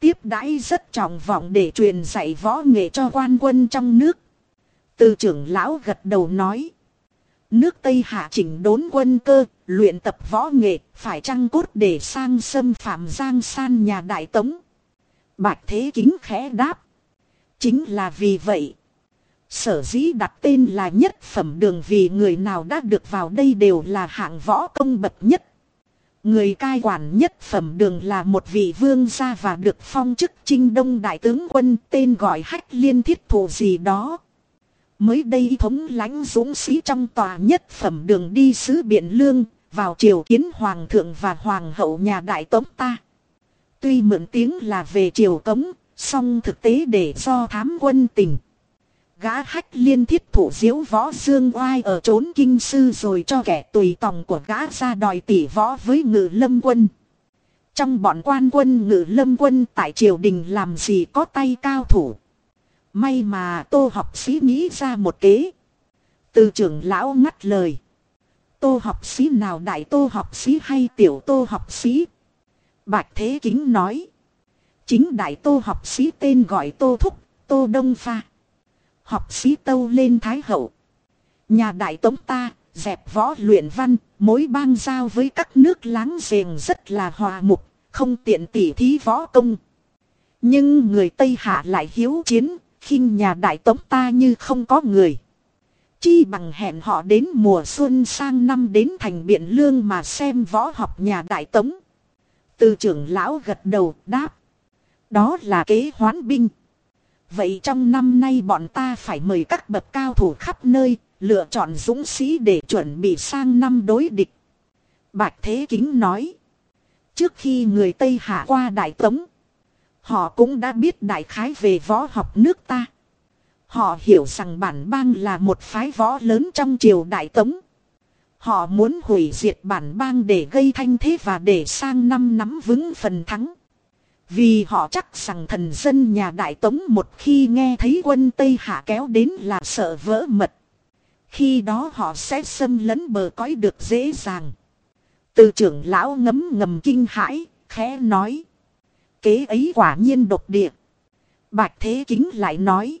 Tiếp đãi rất trọng vọng để truyền dạy võ nghệ cho quan quân trong nước. Từ trưởng lão gật đầu nói. Nước Tây Hạ chỉnh đốn quân cơ, luyện tập võ nghệ, phải trăng cốt để sang xâm phạm giang san nhà đại tống. Bạch Thế Kính khẽ đáp. Chính là vì vậy. Sở dĩ đặt tên là nhất phẩm đường vì người nào đã được vào đây đều là hạng võ công bậc nhất. Người cai quản nhất phẩm đường là một vị vương gia và được phong chức trinh đông đại tướng quân tên gọi hách liên thiết thủ gì đó. Mới đây thống lãnh dũng sĩ trong tòa nhất phẩm đường đi sứ Biện Lương, vào triều kiến hoàng thượng và hoàng hậu nhà đại tống ta. Tuy mượn tiếng là về triều cống, song thực tế để do thám quân tình. Gã hách liên thiết thủ diếu võ dương oai ở trốn kinh sư rồi cho kẻ tùy tòng của gã ra đòi tỷ võ với ngự lâm quân. Trong bọn quan quân ngự lâm quân tại triều đình làm gì có tay cao thủ. May mà tô học sĩ nghĩ ra một kế. Từ trưởng lão ngắt lời. Tô học sĩ nào đại tô học sĩ hay tiểu tô học sĩ? Bạch Thế Kính nói. Chính đại tô học sĩ tên gọi tô thúc, tô đông pha. Học sĩ tâu lên Thái Hậu. Nhà đại tống ta, dẹp võ luyện văn, mối bang giao với các nước láng giềng rất là hòa mục, không tiện tỉ thí võ công. Nhưng người Tây Hạ lại hiếu chiến, khinh nhà đại tống ta như không có người. Chi bằng hẹn họ đến mùa xuân sang năm đến thành biện lương mà xem võ học nhà đại tống. Từ trưởng lão gật đầu đáp. Đó là kế hoán binh. Vậy trong năm nay bọn ta phải mời các bậc cao thủ khắp nơi, lựa chọn dũng sĩ để chuẩn bị sang năm đối địch. Bạch Thế Kính nói. Trước khi người Tây hạ qua Đại Tống, họ cũng đã biết đại khái về võ học nước ta. Họ hiểu rằng bản bang là một phái võ lớn trong triều Đại Tống. Họ muốn hủy diệt bản bang để gây thanh thế và để sang năm nắm vững phần thắng. Vì họ chắc rằng thần dân nhà Đại Tống một khi nghe thấy quân Tây Hạ kéo đến là sợ vỡ mật. Khi đó họ sẽ xâm lấn bờ cõi được dễ dàng. Từ trưởng lão ngấm ngầm kinh hãi, khẽ nói. Kế ấy quả nhiên độc địa. Bạch Thế Kính lại nói.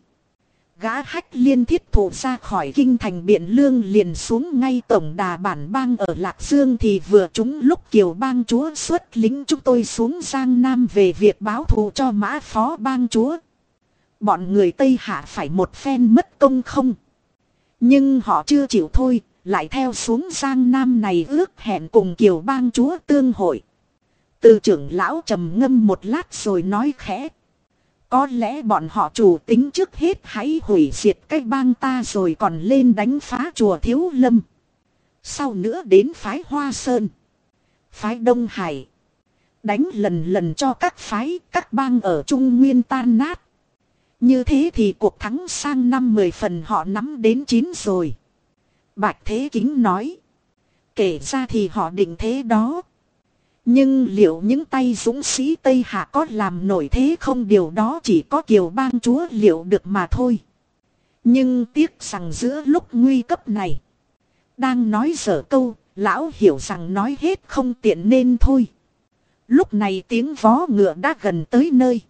Gã hách liên thiết thủ ra khỏi kinh thành biện lương liền xuống ngay tổng đà bản bang ở Lạc Dương thì vừa chúng lúc kiều bang chúa xuất lính chúng tôi xuống Giang Nam về việc báo thù cho mã phó bang chúa. Bọn người Tây Hạ phải một phen mất công không. Nhưng họ chưa chịu thôi, lại theo xuống Giang Nam này ước hẹn cùng kiều bang chúa tương hội. Từ trưởng lão trầm ngâm một lát rồi nói khẽ. Có lẽ bọn họ chủ tính trước hết hãy hủy diệt cái bang ta rồi còn lên đánh phá chùa Thiếu Lâm. Sau nữa đến phái Hoa Sơn. Phái Đông Hải. Đánh lần lần cho các phái, các bang ở Trung Nguyên tan nát. Như thế thì cuộc thắng sang năm 10 phần họ nắm đến 9 rồi. Bạch Thế Kính nói. Kể ra thì họ định thế đó. Nhưng liệu những tay dũng sĩ Tây Hạ có làm nổi thế không điều đó chỉ có kiều bang chúa liệu được mà thôi. Nhưng tiếc rằng giữa lúc nguy cấp này. Đang nói dở câu, lão hiểu rằng nói hết không tiện nên thôi. Lúc này tiếng vó ngựa đã gần tới nơi.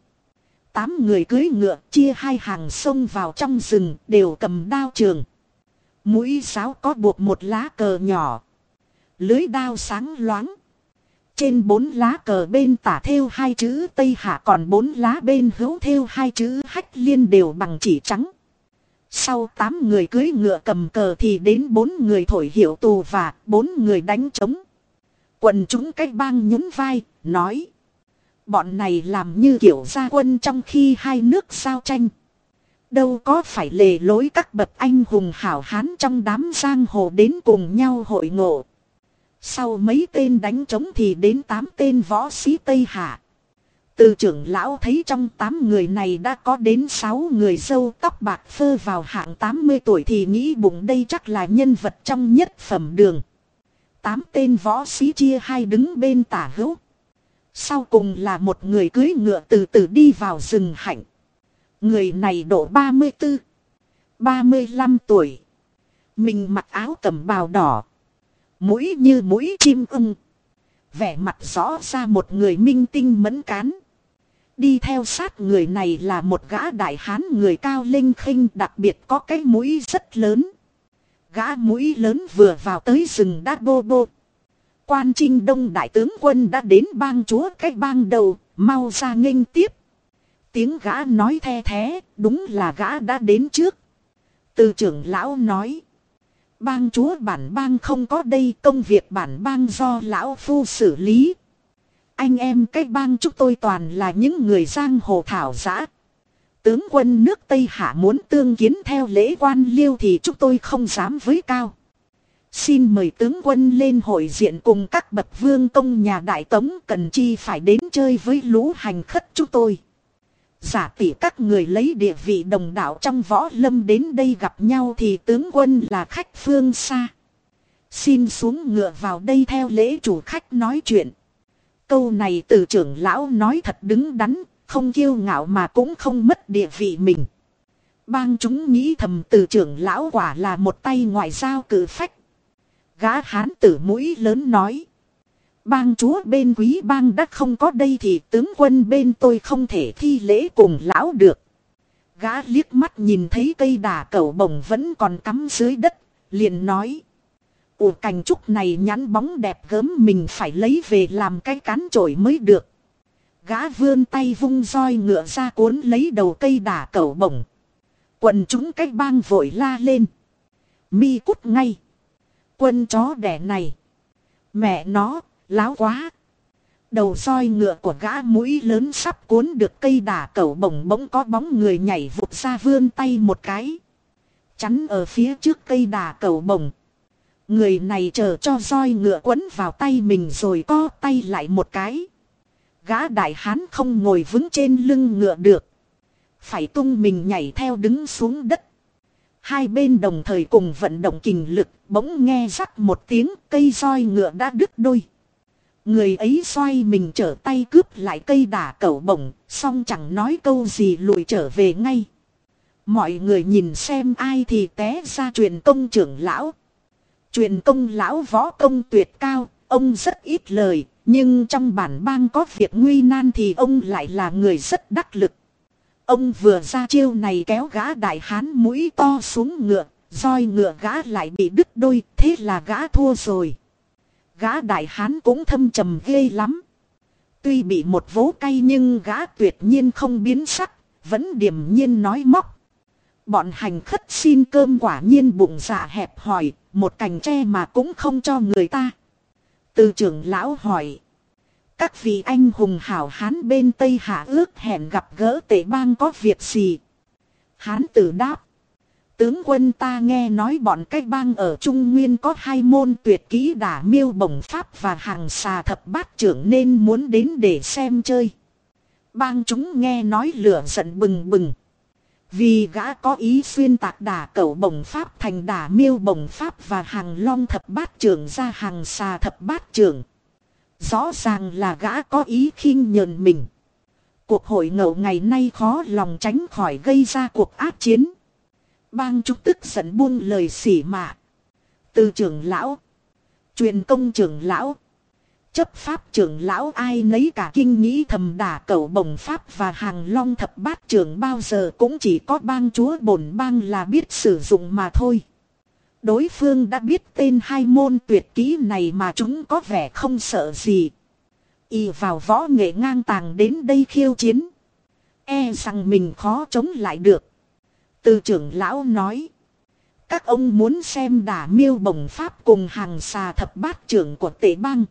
Tám người cưới ngựa chia hai hàng sông vào trong rừng đều cầm đao trường. Mũi giáo có buộc một lá cờ nhỏ. Lưới đao sáng loáng. Trên bốn lá cờ bên tả thêu hai chữ Tây Hạ còn bốn lá bên hữu thêu hai chữ Hách Liên đều bằng chỉ trắng. Sau tám người cưới ngựa cầm cờ thì đến bốn người thổi hiệu tù và bốn người đánh trống. Quần chúng cách bang nhún vai, nói. Bọn này làm như kiểu gia quân trong khi hai nước giao tranh. Đâu có phải lề lối các bậc anh hùng hảo hán trong đám giang hồ đến cùng nhau hội ngộ. Sau mấy tên đánh trống thì đến tám tên võ sĩ Tây Hạ. Từ trưởng lão thấy trong tám người này đã có đến sáu người dâu tóc bạc phơ vào hạng 80 tuổi thì nghĩ bụng đây chắc là nhân vật trong nhất phẩm đường. Tám tên võ sĩ chia hai đứng bên tả hữu. Sau cùng là một người cưới ngựa từ từ đi vào rừng hạnh. Người này độ 34, 35 tuổi. Mình mặc áo cẩm bào đỏ. Mũi như mũi chim ưng. Vẻ mặt rõ ra một người minh tinh mẫn cán. Đi theo sát người này là một gã đại hán người cao linh khinh đặc biệt có cái mũi rất lớn. Gã mũi lớn vừa vào tới rừng đá bô bô. Quan trinh đông đại tướng quân đã đến bang chúa cái bang đầu, mau ra nghênh tiếp. Tiếng gã nói the thế, đúng là gã đã đến trước. Từ trưởng lão nói. Bang chúa bản bang không có đây, công việc bản bang do lão phu xử lý. Anh em cái bang chúng tôi toàn là những người giang hồ thảo giã. Tướng quân nước Tây Hạ muốn tương kiến theo lễ quan liêu thì chúng tôi không dám với cao. Xin mời tướng quân lên hội diện cùng các bậc vương công nhà đại tống cần chi phải đến chơi với lũ hành khất chúng tôi. Giả tỷ các người lấy địa vị đồng đạo trong võ lâm đến đây gặp nhau thì tướng quân là khách phương xa. Xin xuống ngựa vào đây theo lễ chủ khách nói chuyện. Câu này từ trưởng lão nói thật đứng đắn, không kiêu ngạo mà cũng không mất địa vị mình. Bang chúng nghĩ thầm từ trưởng lão quả là một tay ngoại giao cử phách. Gã hán tử mũi lớn nói. Bang chúa bên quý bang đã không có đây thì tướng quân bên tôi không thể thi lễ cùng lão được. Gã liếc mắt nhìn thấy cây đà cẩu bồng vẫn còn cắm dưới đất, liền nói. Ủa cành trúc này nhắn bóng đẹp gớm mình phải lấy về làm cái cán trổi mới được. Gã vươn tay vung roi ngựa ra cuốn lấy đầu cây đà cẩu bổng. Quần chúng cách bang vội la lên. Mi cút ngay. Quân chó đẻ này. Mẹ nó, láo quá. Đầu roi ngựa của gã mũi lớn sắp cuốn được cây đà cẩu bổng bỗng có bóng người nhảy vụt ra vươn tay một cái. Chắn ở phía trước cây đà cẩu bổng. Người này chờ cho roi ngựa quấn vào tay mình rồi co tay lại một cái. Gã đại hán không ngồi vững trên lưng ngựa được. Phải tung mình nhảy theo đứng xuống đất. Hai bên đồng thời cùng vận động kình lực, bỗng nghe rắc một tiếng cây roi ngựa đã đứt đôi. Người ấy xoay mình trở tay cướp lại cây đả cẩu bổng, xong chẳng nói câu gì lùi trở về ngay. Mọi người nhìn xem ai thì té ra truyền công trưởng lão. Truyền công lão võ công tuyệt cao, ông rất ít lời, nhưng trong bản bang có việc nguy nan thì ông lại là người rất đắc lực. Ông vừa ra chiêu này kéo gã đại hán mũi to xuống ngựa, roi ngựa gã lại bị đứt đôi, thế là gã thua rồi. Gã đại hán cũng thâm trầm ghê lắm. Tuy bị một vố cay nhưng gã tuyệt nhiên không biến sắc, vẫn điềm nhiên nói móc. Bọn hành khất xin cơm quả nhiên bụng dạ hẹp hỏi, một cành tre mà cũng không cho người ta. Từ trưởng lão hỏi. Các vị anh hùng hảo hán bên Tây Hạ ước hẹn gặp gỡ tể bang có việc gì? Hán tử đáp. Tướng quân ta nghe nói bọn cách bang ở Trung Nguyên có hai môn tuyệt kỹ đả miêu bổng pháp và hàng xà thập bát trưởng nên muốn đến để xem chơi. Bang chúng nghe nói lửa giận bừng bừng. Vì gã có ý xuyên tạc đả cẩu bổng pháp thành đả miêu bổng pháp và hàng long thập bát trưởng ra hàng xà thập bát trưởng. Rõ ràng là gã có ý khinh nhờn mình. Cuộc hội ngẫu ngày nay khó lòng tránh khỏi gây ra cuộc ác chiến. Bang chúng tức giận buông lời xỉ mạ. Từ trưởng lão. Truyền công trưởng lão. Chấp pháp trưởng lão ai nấy cả kinh nghĩ thầm đả cầu bồng pháp và hàng long thập bát trưởng bao giờ cũng chỉ có bang chúa bổn bang là biết sử dụng mà thôi. Đối phương đã biết tên hai môn tuyệt kỹ này mà chúng có vẻ không sợ gì. Y vào võ nghệ ngang tàng đến đây khiêu chiến. E rằng mình khó chống lại được. Từ trưởng lão nói. Các ông muốn xem đả miêu bồng pháp cùng hàng xà thập bát trưởng của tệ bang.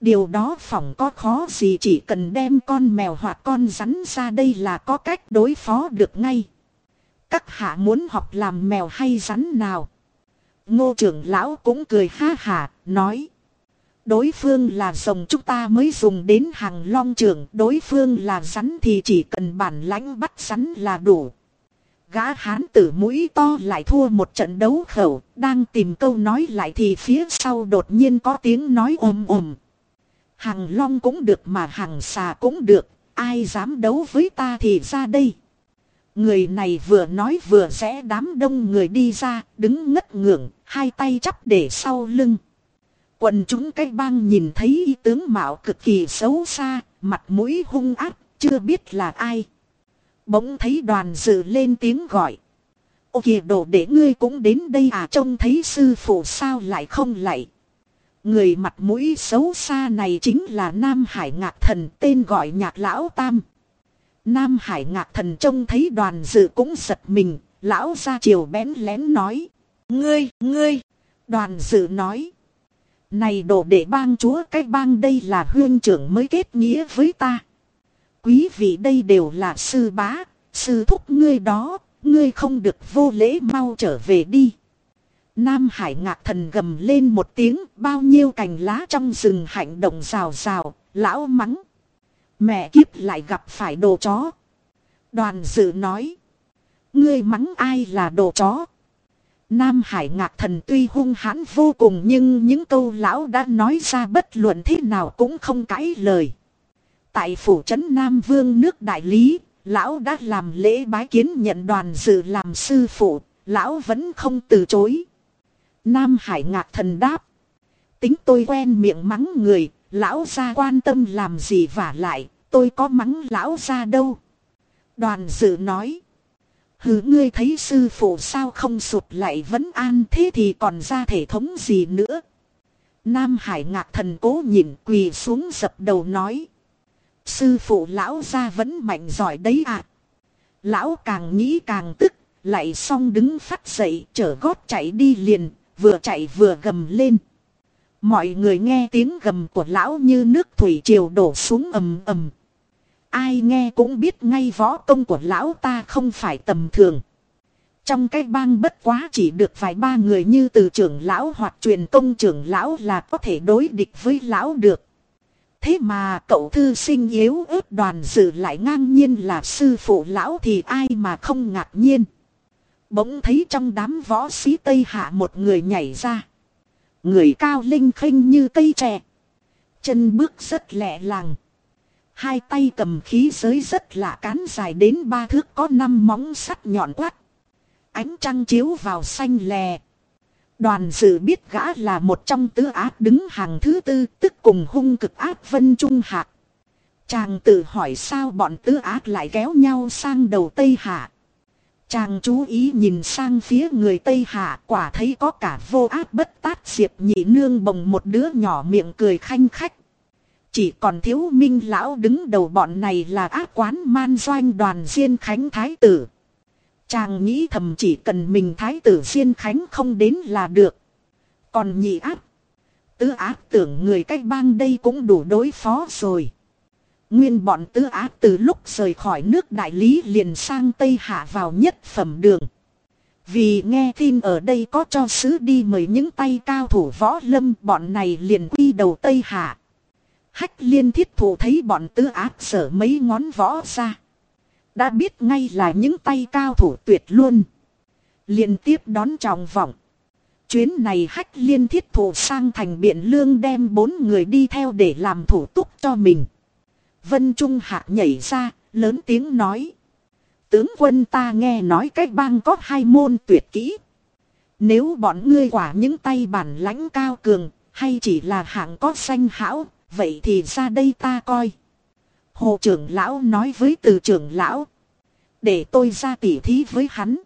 Điều đó phỏng có khó gì chỉ cần đem con mèo hoặc con rắn ra đây là có cách đối phó được ngay. Các hạ muốn học làm mèo hay rắn nào? Ngô trưởng lão cũng cười ha hà, nói. Đối phương là rồng chúng ta mới dùng đến hàng long trưởng, đối phương là rắn thì chỉ cần bản lãnh bắt rắn là đủ. Gã hán tử mũi to lại thua một trận đấu khẩu, đang tìm câu nói lại thì phía sau đột nhiên có tiếng nói ồm ồm. Hàng long cũng được mà hàng xà cũng được, ai dám đấu với ta thì ra đây. Người này vừa nói vừa rẽ đám đông người đi ra, đứng ngất ngưỡng, hai tay chắp để sau lưng. Quần chúng cái bang nhìn thấy y tướng mạo cực kỳ xấu xa, mặt mũi hung ác, chưa biết là ai. Bỗng thấy đoàn dự lên tiếng gọi. Ô kìa đồ để ngươi cũng đến đây à trông thấy sư phụ sao lại không lại. Người mặt mũi xấu xa này chính là Nam Hải Ngạc Thần tên gọi Nhạc Lão Tam. Nam Hải Ngạc Thần trông thấy đoàn dự cũng giật mình, lão ra chiều bén lén nói. Ngươi, ngươi, đoàn dự nói. Này đồ để bang chúa cái bang đây là huyên trưởng mới kết nghĩa với ta. Quý vị đây đều là sư bá, sư thúc ngươi đó, ngươi không được vô lễ mau trở về đi. Nam Hải ngạc thần gầm lên một tiếng bao nhiêu cành lá trong rừng hạnh động rào rào, lão mắng. Mẹ kiếp lại gặp phải đồ chó. Đoàn dự nói. Ngươi mắng ai là đồ chó. Nam Hải ngạc thần tuy hung hãn vô cùng nhưng những câu lão đã nói ra bất luận thế nào cũng không cãi lời. Tại phủ trấn Nam Vương nước đại lý, lão đã làm lễ bái kiến nhận đoàn dự làm sư phụ, lão vẫn không từ chối. Nam Hải ngạc thần đáp. Tính tôi quen miệng mắng người, lão ra quan tâm làm gì vả lại, tôi có mắng lão ra đâu. Đoàn dự nói. Hứ ngươi thấy sư phụ sao không sụp lại vẫn an thế thì còn ra thể thống gì nữa. Nam Hải ngạc thần cố nhìn quỳ xuống dập đầu nói. Sư phụ lão ra vẫn mạnh giỏi đấy ạ. À. Lão càng nghĩ càng tức, lại xong đứng phát dậy chở gót chạy đi liền, vừa chạy vừa gầm lên. Mọi người nghe tiếng gầm của lão như nước thủy triều đổ xuống ầm ầm. Ai nghe cũng biết ngay võ công của lão ta không phải tầm thường. Trong cái bang bất quá chỉ được vài ba người như từ trưởng lão hoặc truyền công trưởng lão là có thể đối địch với lão được. Thế mà cậu thư sinh yếu ớt đoàn dự lại ngang nhiên là sư phụ lão thì ai mà không ngạc nhiên. Bỗng thấy trong đám võ sĩ Tây Hạ một người nhảy ra. Người cao linh khinh như cây trẻ. Chân bước rất lẹ làng. Hai tay cầm khí giới rất lạ cán dài đến ba thước có năm móng sắt nhọn quát. Ánh trăng chiếu vào xanh lè. Đoàn dự biết gã là một trong tứ ác đứng hàng thứ tư, tức cùng hung cực ác vân trung hạc. Chàng tự hỏi sao bọn tứ ác lại kéo nhau sang đầu Tây Hạ. Chàng chú ý nhìn sang phía người Tây Hạ, quả thấy có cả vô ác bất tát diệp nhị nương bồng một đứa nhỏ miệng cười khanh khách. Chỉ còn thiếu minh lão đứng đầu bọn này là ác quán man doanh đoàn Diên Khánh Thái Tử. Chàng nghĩ thầm chỉ cần mình Thái Tử Diên Khánh không đến là được. Còn nhị ác. Tứ ác tưởng người cách bang đây cũng đủ đối phó rồi. Nguyên bọn tứ ác từ lúc rời khỏi nước đại lý liền sang Tây Hạ vào nhất phẩm đường. Vì nghe tin ở đây có cho sứ đi mời những tay cao thủ võ lâm, bọn này liền quy đầu Tây Hạ. Hách liên thiết thủ thấy bọn tứ ác sở mấy ngón võ ra. Đã biết ngay là những tay cao thủ tuyệt luôn. Liên tiếp đón trọng vọng. Chuyến này hách liên thiết thủ sang thành biện lương đem bốn người đi theo để làm thủ tục cho mình. Vân Trung Hạ nhảy ra, lớn tiếng nói. Tướng quân ta nghe nói cách bang có hai môn tuyệt kỹ. Nếu bọn ngươi quả những tay bản lãnh cao cường, hay chỉ là hạng có xanh hảo, vậy thì ra đây ta coi. Hồ trưởng lão nói với từ trưởng lão. Để tôi ra tỉ thí với hắn.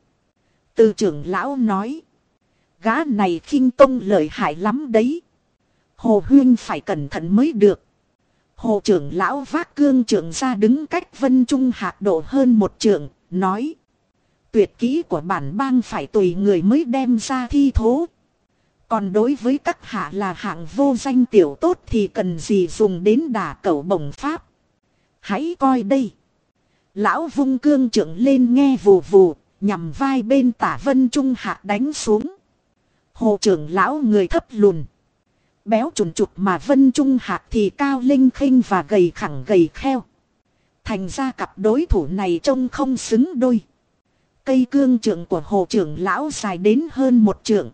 Từ trưởng lão nói. Gã này khinh tông lợi hại lắm đấy. Hồ huyên phải cẩn thận mới được. Hồ trưởng lão vác cương trưởng ra đứng cách vân trung hạt độ hơn một trưởng, nói. Tuyệt kỹ của bản bang phải tùy người mới đem ra thi thố. Còn đối với các hạ là hạng vô danh tiểu tốt thì cần gì dùng đến đả cẩu bổng pháp. Hãy coi đây. Lão vung cương trưởng lên nghe vù vù, nhằm vai bên tả vân trung hạ đánh xuống. Hồ trưởng lão người thấp lùn. Béo trùn trụt mà vân trung hạ thì cao linh khinh và gầy khẳng gầy kheo. Thành ra cặp đối thủ này trông không xứng đôi. Cây cương trưởng của hồ trưởng lão dài đến hơn một trượng.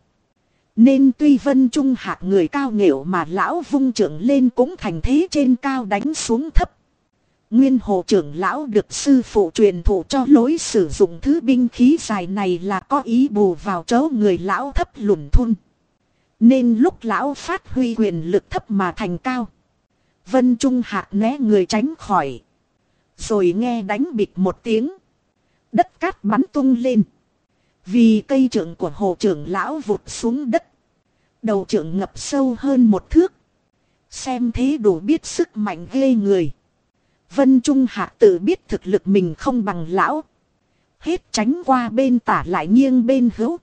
Nên tuy vân trung hạ người cao nghệu mà lão vung trưởng lên cũng thành thế trên cao đánh xuống thấp. Nguyên hộ trưởng lão được sư phụ truyền thụ cho lối sử dụng thứ binh khí dài này là có ý bù vào chỗ người lão thấp lùn thun. Nên lúc lão phát huy quyền lực thấp mà thành cao. Vân Trung Hạc né người tránh khỏi. Rồi nghe đánh bịch một tiếng. Đất cát bắn tung lên. Vì cây trưởng của hộ trưởng lão vụt xuống đất. Đầu trưởng ngập sâu hơn một thước. Xem thế đủ biết sức mạnh ghê người. Vân Trung Hạ tự biết thực lực mình không bằng lão. Hết tránh qua bên tả lại nghiêng bên hữu.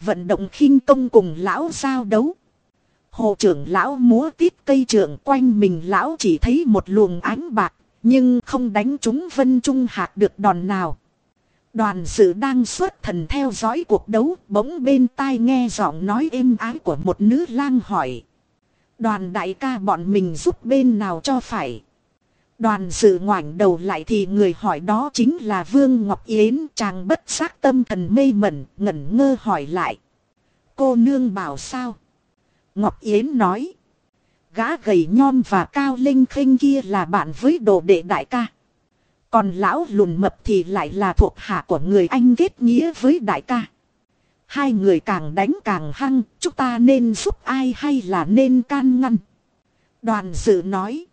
Vận động khinh công cùng lão giao đấu. Hồ trưởng lão múa tít cây trưởng quanh mình lão chỉ thấy một luồng ánh bạc. Nhưng không đánh chúng Vân Trung Hạ được đòn nào. Đoàn sự đang xuất thần theo dõi cuộc đấu, bỗng bên tai nghe giọng nói êm ái của một nữ lang hỏi. Đoàn đại ca bọn mình giúp bên nào cho phải. Đoàn sự ngoảnh đầu lại thì người hỏi đó chính là Vương Ngọc Yến chàng bất giác tâm thần mê mẩn ngẩn ngơ hỏi lại. Cô nương bảo sao? Ngọc Yến nói. Gã gầy nhom và cao linh khinh kia là bạn với đồ đệ đại ca. Còn lão lùn mập thì lại là thuộc hạ của người anh kết nghĩa với đại ca. Hai người càng đánh càng hăng, chúng ta nên giúp ai hay là nên can ngăn. Đoàn dự nói.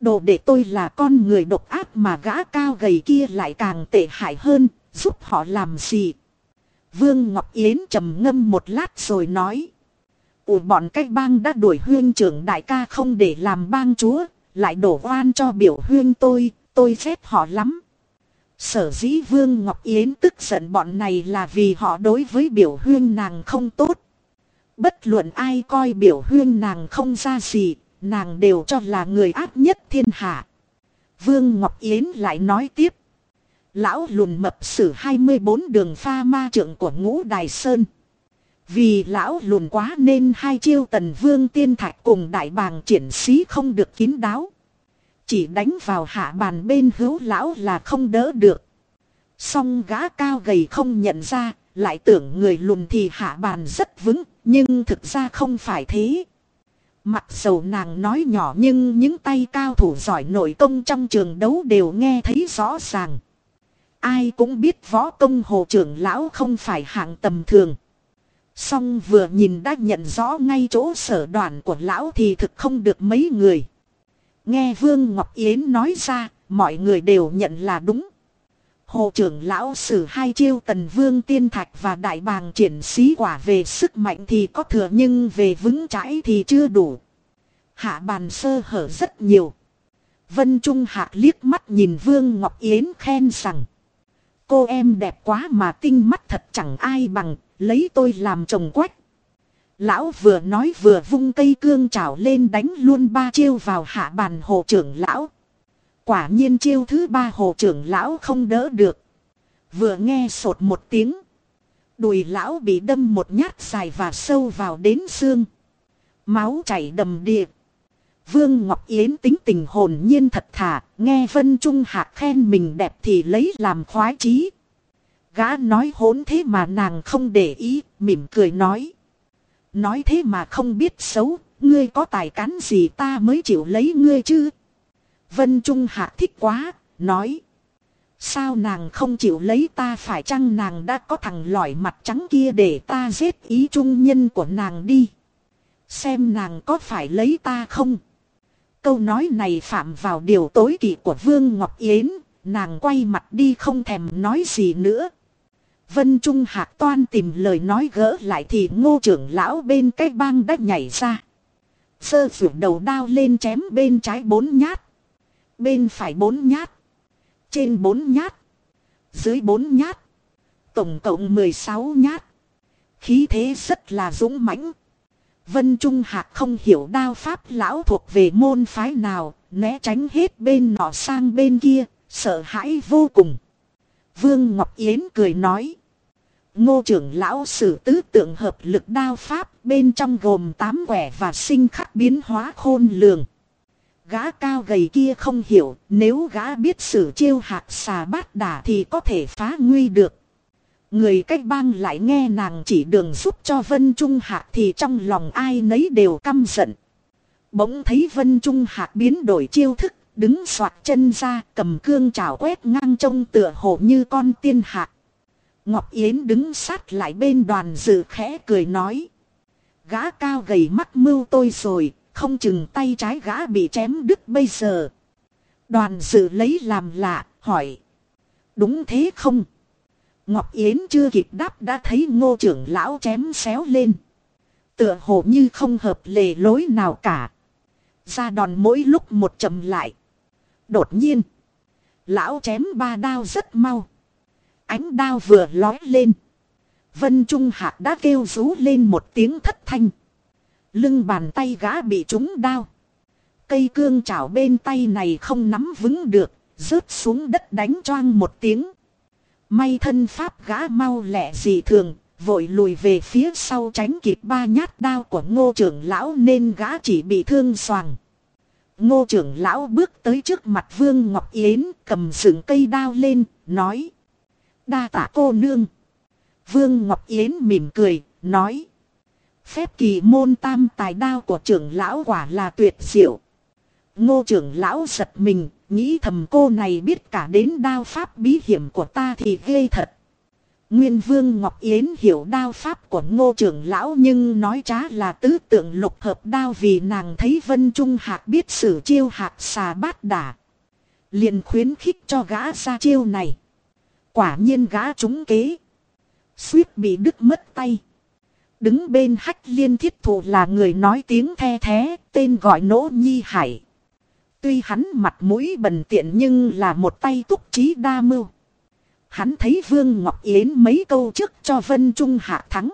Đồ để tôi là con người độc ác mà gã cao gầy kia lại càng tệ hại hơn, giúp họ làm gì. Vương Ngọc Yến trầm ngâm một lát rồi nói. Ủa bọn cái bang đã đuổi huyên trưởng đại ca không để làm bang chúa, lại đổ oan cho biểu huyên tôi, tôi ghét họ lắm. Sở dĩ Vương Ngọc Yến tức giận bọn này là vì họ đối với biểu huyên nàng không tốt. Bất luận ai coi biểu huyên nàng không ra gì, nàng đều cho là người ác nhất thiên hạ. Vương Ngọc Yến lại nói tiếp. Lão lùn mập sử 24 đường pha ma trưởng của ngũ Đài Sơn. Vì lão lùn quá nên hai chiêu tần vương tiên thạch cùng đại bàng triển sĩ không được kín đáo. Chỉ đánh vào hạ bàn bên hữu lão là không đỡ được. Song gã cao gầy không nhận ra, lại tưởng người lùn thì hạ bàn rất vững, nhưng thực ra không phải thế. Mặc dầu nàng nói nhỏ nhưng những tay cao thủ giỏi nội công trong trường đấu đều nghe thấy rõ ràng. Ai cũng biết võ công hồ trưởng lão không phải hạng tầm thường. Song vừa nhìn đã nhận rõ ngay chỗ sở đoàn của lão thì thực không được mấy người. Nghe Vương Ngọc Yến nói ra, mọi người đều nhận là đúng. Hồ trưởng lão sử hai chiêu tần vương tiên thạch và đại bàng triển sĩ quả về sức mạnh thì có thừa nhưng về vững chãi thì chưa đủ. Hạ bàn sơ hở rất nhiều. Vân Trung Hạ liếc mắt nhìn Vương Ngọc Yến khen rằng. Cô em đẹp quá mà tinh mắt thật chẳng ai bằng, lấy tôi làm chồng quách. Lão vừa nói vừa vung cây cương trảo lên đánh luôn ba chiêu vào hạ bàn hồ trưởng lão. Quả nhiên chiêu thứ ba hồ trưởng lão không đỡ được. Vừa nghe sột một tiếng. Đùi lão bị đâm một nhát dài và sâu vào đến xương. Máu chảy đầm đìa. Vương Ngọc Yến tính tình hồn nhiên thật thà, nghe Vân Trung Hạc khen mình đẹp thì lấy làm khoái chí. Gã nói hỗn thế mà nàng không để ý, mỉm cười nói. Nói thế mà không biết xấu, ngươi có tài cán gì ta mới chịu lấy ngươi chứ. Vân Trung Hạ thích quá, nói. Sao nàng không chịu lấy ta phải chăng nàng đã có thằng lỏi mặt trắng kia để ta giết ý trung nhân của nàng đi. Xem nàng có phải lấy ta không? Câu nói này phạm vào điều tối kỵ của Vương Ngọc Yến, nàng quay mặt đi không thèm nói gì nữa. Vân Trung Hạc Toan tìm lời nói gỡ lại thì ngô trưởng lão bên cái bang đã nhảy ra. Sơ phủ đầu đao lên chém bên trái bốn nhát. Bên phải bốn nhát. Trên bốn nhát. Dưới bốn nhát. Tổng cộng 16 nhát. Khí thế rất là dũng mãnh. Vân Trung Hạc không hiểu đao pháp lão thuộc về môn phái nào, né tránh hết bên nọ sang bên kia, sợ hãi vô cùng. Vương Ngọc Yến cười nói. Ngô trưởng lão sử tứ tượng hợp lực đao pháp bên trong gồm tám quẻ và sinh khắc biến hóa khôn lường. Gã cao gầy kia không hiểu nếu gã biết sử chiêu hạt xà bát đà thì có thể phá nguy được. Người cách bang lại nghe nàng chỉ đường giúp cho Vân Trung Hạc thì trong lòng ai nấy đều căm giận. Bỗng thấy Vân Trung Hạc biến đổi chiêu thức, đứng soạt chân ra cầm cương chảo quét ngang trông tựa hồ như con tiên hạc. Ngọc Yến đứng sát lại bên đoàn dự khẽ cười nói. Gã cao gầy mắt mưu tôi rồi, không chừng tay trái gã bị chém đứt bây giờ. Đoàn dự lấy làm lạ, hỏi. Đúng thế không? Ngọc Yến chưa kịp đáp đã thấy ngô trưởng lão chém xéo lên. Tựa hồ như không hợp lề lối nào cả. Ra đòn mỗi lúc một chậm lại. Đột nhiên. Lão chém ba đao rất mau. Ánh đao vừa lói lên. Vân Trung hạ đã kêu rú lên một tiếng thất thanh. Lưng bàn tay gã bị trúng đao. Cây cương chảo bên tay này không nắm vững được. Rớt xuống đất đánh choang một tiếng. May thân pháp gã mau lẹ dị thường. Vội lùi về phía sau tránh kịp ba nhát đao của ngô trưởng lão nên gã chỉ bị thương xoàng. Ngô trưởng lão bước tới trước mặt Vương Ngọc Yến cầm sừng cây đao lên, nói. Đa tạ cô nương. Vương Ngọc Yến mỉm cười, nói. Phép kỳ môn tam tài đao của trưởng lão quả là tuyệt diệu. Ngô trưởng lão giật mình, nghĩ thầm cô này biết cả đến đao pháp bí hiểm của ta thì ghê thật. Nguyên vương Ngọc Yến hiểu đao pháp của ngô trưởng lão nhưng nói trá là tứ tượng lục hợp đao vì nàng thấy Vân Trung Hạc biết sử chiêu hạc xà bát đả. liền khuyến khích cho gã ra chiêu này. Quả nhiên gã trúng kế. Suýt bị đứt mất tay. Đứng bên hách liên thiết thủ là người nói tiếng the thế, tên gọi nỗ nhi hải. Tuy hắn mặt mũi bần tiện nhưng là một tay túc trí đa mưu. Hắn thấy Vương Ngọc Yến mấy câu trước cho Vân Trung hạ thắng.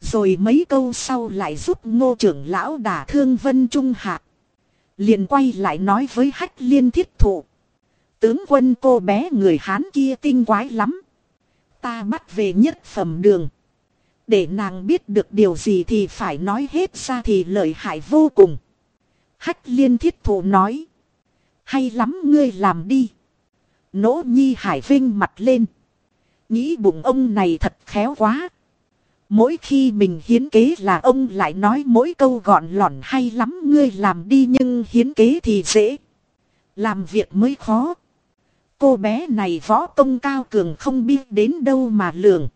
Rồi mấy câu sau lại giúp ngô trưởng lão đả thương Vân Trung hạ. Liền quay lại nói với hách liên thiết thụ. Tướng quân cô bé người Hán kia tinh quái lắm. Ta bắt về nhất phẩm đường. Để nàng biết được điều gì thì phải nói hết ra thì lợi hại vô cùng. Hách liên thiết thụ nói. Hay lắm ngươi làm đi. Nỗ nhi hải vinh mặt lên. Nghĩ bụng ông này thật khéo quá. Mỗi khi mình hiến kế là ông lại nói mỗi câu gọn lỏn hay lắm ngươi làm đi nhưng hiến kế thì dễ. Làm việc mới khó. Cô bé này võ công cao cường không biết đến đâu mà lường.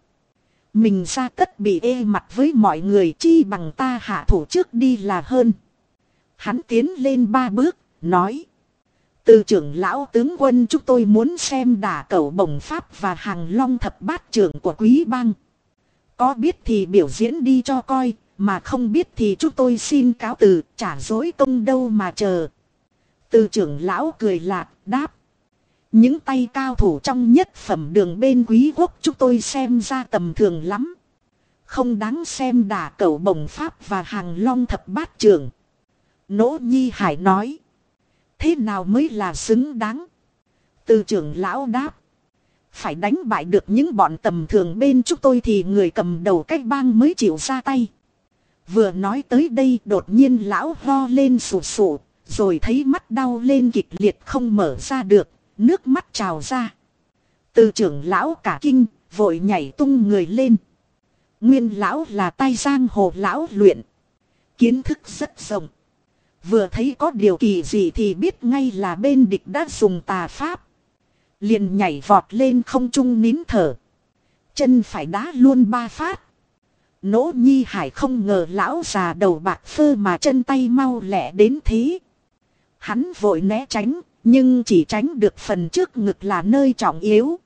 Mình ra tất bị ê mặt với mọi người chi bằng ta hạ thủ trước đi là hơn. Hắn tiến lên ba bước, nói. Từ trưởng lão tướng quân chúng tôi muốn xem đả cầu bổng pháp và hàng long thập bát trưởng của quý bang. Có biết thì biểu diễn đi cho coi, mà không biết thì chúng tôi xin cáo từ, trả dối công đâu mà chờ. Từ trưởng lão cười lạc, đáp. Những tay cao thủ trong nhất phẩm đường bên quý quốc chúng tôi xem ra tầm thường lắm. Không đáng xem đả cầu bồng pháp và hàng long thập bát trường Nỗ Nhi Hải nói. Thế nào mới là xứng đáng? Từ trưởng lão đáp. Phải đánh bại được những bọn tầm thường bên chúng tôi thì người cầm đầu cách bang mới chịu ra tay. Vừa nói tới đây đột nhiên lão ho lên sụt sụt, rồi thấy mắt đau lên kịch liệt không mở ra được, nước mắt trào ra. Từ trưởng lão cả kinh, vội nhảy tung người lên. Nguyên lão là tay giang hồ lão luyện. Kiến thức rất rộng. Vừa thấy có điều kỳ gì thì biết ngay là bên địch đã dùng tà pháp. Liền nhảy vọt lên không trung nín thở. Chân phải đá luôn ba phát. Nỗ nhi hải không ngờ lão già đầu bạc phơ mà chân tay mau lẹ đến thế. Hắn vội né tránh, nhưng chỉ tránh được phần trước ngực là nơi trọng yếu.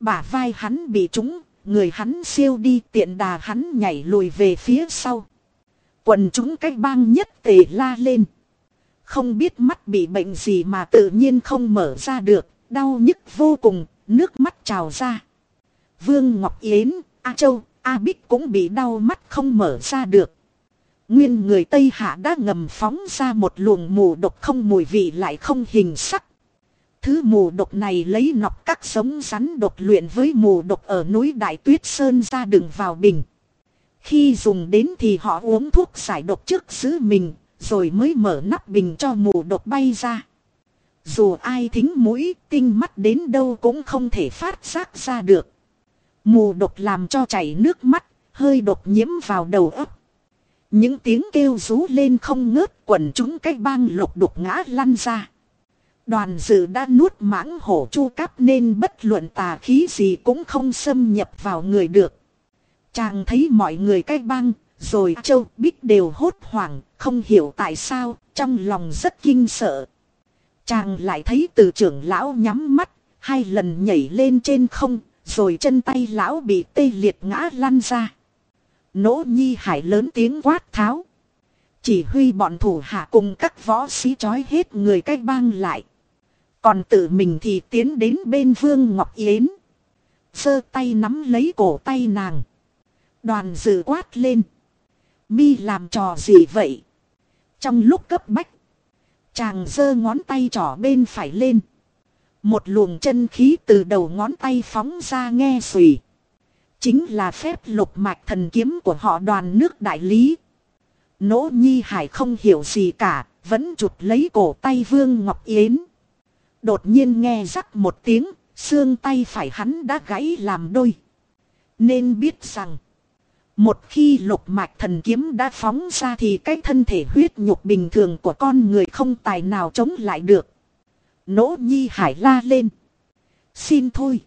Bả vai hắn bị trúng, người hắn siêu đi tiện đà hắn nhảy lùi về phía sau. Quần chúng cách bang nhất tề la lên. Không biết mắt bị bệnh gì mà tự nhiên không mở ra được, đau nhức vô cùng, nước mắt trào ra. Vương Ngọc Yến, A Châu, A Bích cũng bị đau mắt không mở ra được. Nguyên người Tây Hạ đã ngầm phóng ra một luồng mù độc không mùi vị lại không hình sắc. Thứ mù độc này lấy nọc các sống rắn độc luyện với mù độc ở núi Đại Tuyết Sơn ra đựng vào bình. Khi dùng đến thì họ uống thuốc giải độc trước giữ mình, rồi mới mở nắp bình cho mù độc bay ra. Dù ai thính mũi, tinh mắt đến đâu cũng không thể phát giác ra được. Mù độc làm cho chảy nước mắt, hơi độc nhiễm vào đầu ấp. Những tiếng kêu rú lên không ngớt quần chúng cái bang lục đục ngã lăn ra. Đoàn dự đã nuốt mãng hổ chu cáp nên bất luận tà khí gì cũng không xâm nhập vào người được. Chàng thấy mọi người cái băng, rồi châu bích đều hốt hoảng, không hiểu tại sao, trong lòng rất kinh sợ. Chàng lại thấy từ trưởng lão nhắm mắt, hai lần nhảy lên trên không, rồi chân tay lão bị tê liệt ngã lăn ra. Nỗ nhi hải lớn tiếng quát tháo. Chỉ huy bọn thủ hạ cùng các võ sĩ trói hết người cách bang lại. Còn tự mình thì tiến đến bên Vương Ngọc Yến. giơ tay nắm lấy cổ tay nàng. Đoàn dự quát lên. Mi làm trò gì vậy? Trong lúc cấp bách. Chàng giơ ngón tay trỏ bên phải lên. Một luồng chân khí từ đầu ngón tay phóng ra nghe xùy. Chính là phép lục mạch thần kiếm của họ đoàn nước đại lý. Nỗ Nhi Hải không hiểu gì cả, vẫn chụp lấy cổ tay Vương Ngọc Yến. Đột nhiên nghe rắc một tiếng, xương tay phải hắn đã gãy làm đôi. Nên biết rằng, một khi lục mạch thần kiếm đã phóng ra thì cái thân thể huyết nhục bình thường của con người không tài nào chống lại được. Nỗ nhi hải la lên. Xin thôi.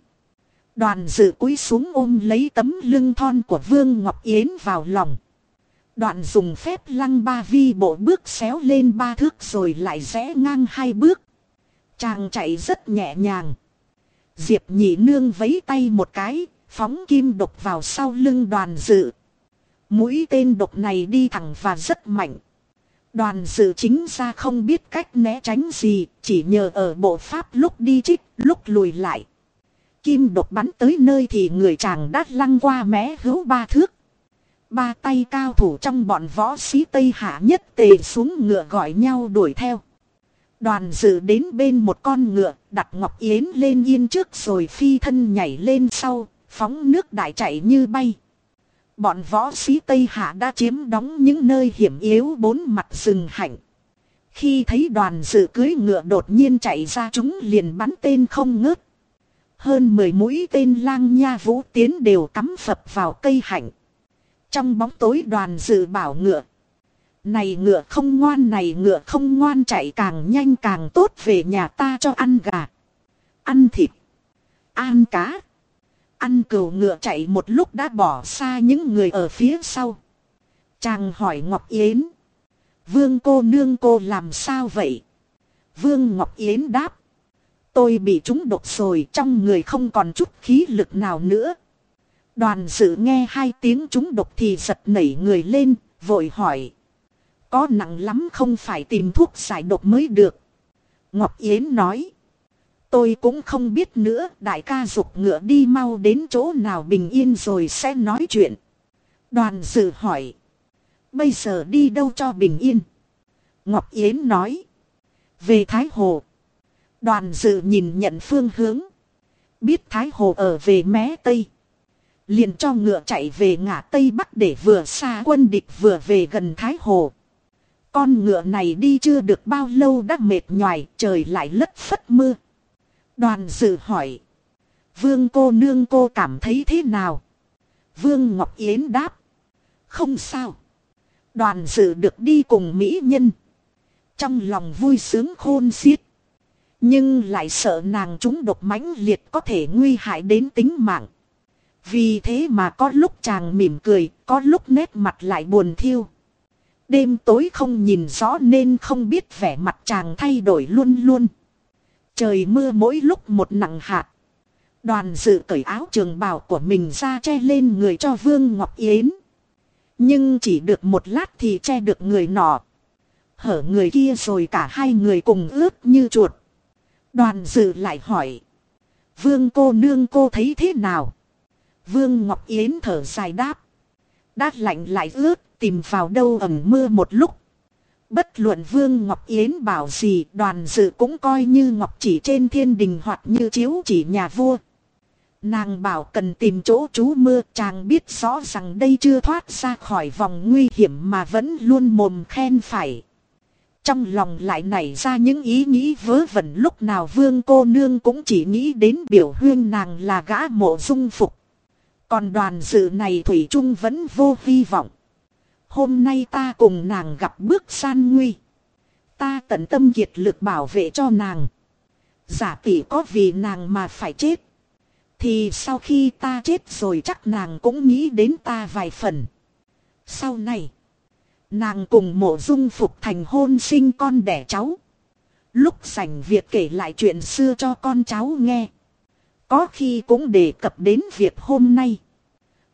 Đoàn dự cúi xuống ôm lấy tấm lưng thon của Vương Ngọc Yến vào lòng. Đoạn dùng phép lăng ba vi bộ bước xéo lên ba thước rồi lại rẽ ngang hai bước. Chàng chạy rất nhẹ nhàng. Diệp nhị nương vấy tay một cái, phóng kim độc vào sau lưng đoàn dự. Mũi tên độc này đi thẳng và rất mạnh. Đoàn dự chính ra không biết cách né tránh gì, chỉ nhờ ở bộ pháp lúc đi trích, lúc lùi lại. Kim độc bắn tới nơi thì người chàng đã lăng qua mé hữu ba thước. Ba tay cao thủ trong bọn võ sĩ Tây Hạ nhất tề xuống ngựa gọi nhau đuổi theo. Đoàn dự đến bên một con ngựa, đặt Ngọc Yến lên yên trước rồi phi thân nhảy lên sau, phóng nước đại chạy như bay. Bọn võ sĩ Tây Hạ đã chiếm đóng những nơi hiểm yếu bốn mặt rừng hạnh. Khi thấy đoàn dự cưới ngựa đột nhiên chạy ra chúng liền bắn tên không ngớt. Hơn 10 mũi tên lang nha vũ tiến đều cắm phập vào cây hạnh. Trong bóng tối đoàn dự bảo ngựa. Này ngựa không ngoan, này ngựa không ngoan, chạy càng nhanh càng tốt, về nhà ta cho ăn gà. Ăn thịt. Ăn cá. Ăn cừu ngựa chạy một lúc đã bỏ xa những người ở phía sau. Chàng hỏi Ngọc Yến. Vương cô, nương cô làm sao vậy? Vương Ngọc Yến đáp. Tôi bị trúng độc rồi trong người không còn chút khí lực nào nữa. Đoàn sự nghe hai tiếng trúng độc thì giật nảy người lên, vội hỏi. Có nặng lắm không phải tìm thuốc giải độc mới được. Ngọc Yến nói. Tôi cũng không biết nữa, đại ca dục ngựa đi mau đến chỗ nào bình yên rồi sẽ nói chuyện. Đoàn dự hỏi. Bây giờ đi đâu cho bình yên? Ngọc Yến nói. Về Thái Hồ. Đoàn dự nhìn nhận phương hướng. Biết Thái Hồ ở về mé Tây. Liền cho ngựa chạy về ngã Tây Bắc để vừa xa quân địch vừa về gần Thái Hồ. Con ngựa này đi chưa được bao lâu đã mệt nhoài, trời lại lất phất mưa. Đoàn dự hỏi. Vương cô nương cô cảm thấy thế nào? Vương Ngọc Yến đáp. Không sao. Đoàn dự được đi cùng Mỹ nhân. Trong lòng vui sướng khôn xiết. Nhưng lại sợ nàng chúng độc mãnh liệt có thể nguy hại đến tính mạng. Vì thế mà có lúc chàng mỉm cười, có lúc nét mặt lại buồn thiêu. Đêm tối không nhìn rõ nên không biết vẻ mặt chàng thay đổi luôn luôn. Trời mưa mỗi lúc một nặng hạt. Đoàn dự cởi áo trường bào của mình ra che lên người cho Vương Ngọc Yến. Nhưng chỉ được một lát thì che được người nọ. Hở người kia rồi cả hai người cùng ướt như chuột. Đoàn dự lại hỏi. Vương cô nương cô thấy thế nào? Vương Ngọc Yến thở dài đáp. Đát lạnh lại ướt, tìm vào đâu ẩm mưa một lúc. Bất luận Vương Ngọc Yến bảo gì, đoàn dự cũng coi như Ngọc chỉ trên thiên đình hoặc như chiếu chỉ nhà vua. Nàng bảo cần tìm chỗ trú mưa, chàng biết rõ rằng đây chưa thoát ra khỏi vòng nguy hiểm mà vẫn luôn mồm khen phải. Trong lòng lại nảy ra những ý nghĩ vớ vẩn lúc nào vương cô nương cũng chỉ nghĩ đến biểu huyên nàng là gã mộ dung phục. Còn đoàn dự này Thủy Trung vẫn vô hy vọng. Hôm nay ta cùng nàng gặp bước san nguy. Ta tận tâm kiệt lực bảo vệ cho nàng. Giả tỷ có vì nàng mà phải chết. Thì sau khi ta chết rồi chắc nàng cũng nghĩ đến ta vài phần. Sau này. Nàng cùng mộ dung phục thành hôn sinh con đẻ cháu. Lúc sảnh việc kể lại chuyện xưa cho con cháu nghe. Có khi cũng đề cập đến việc hôm nay.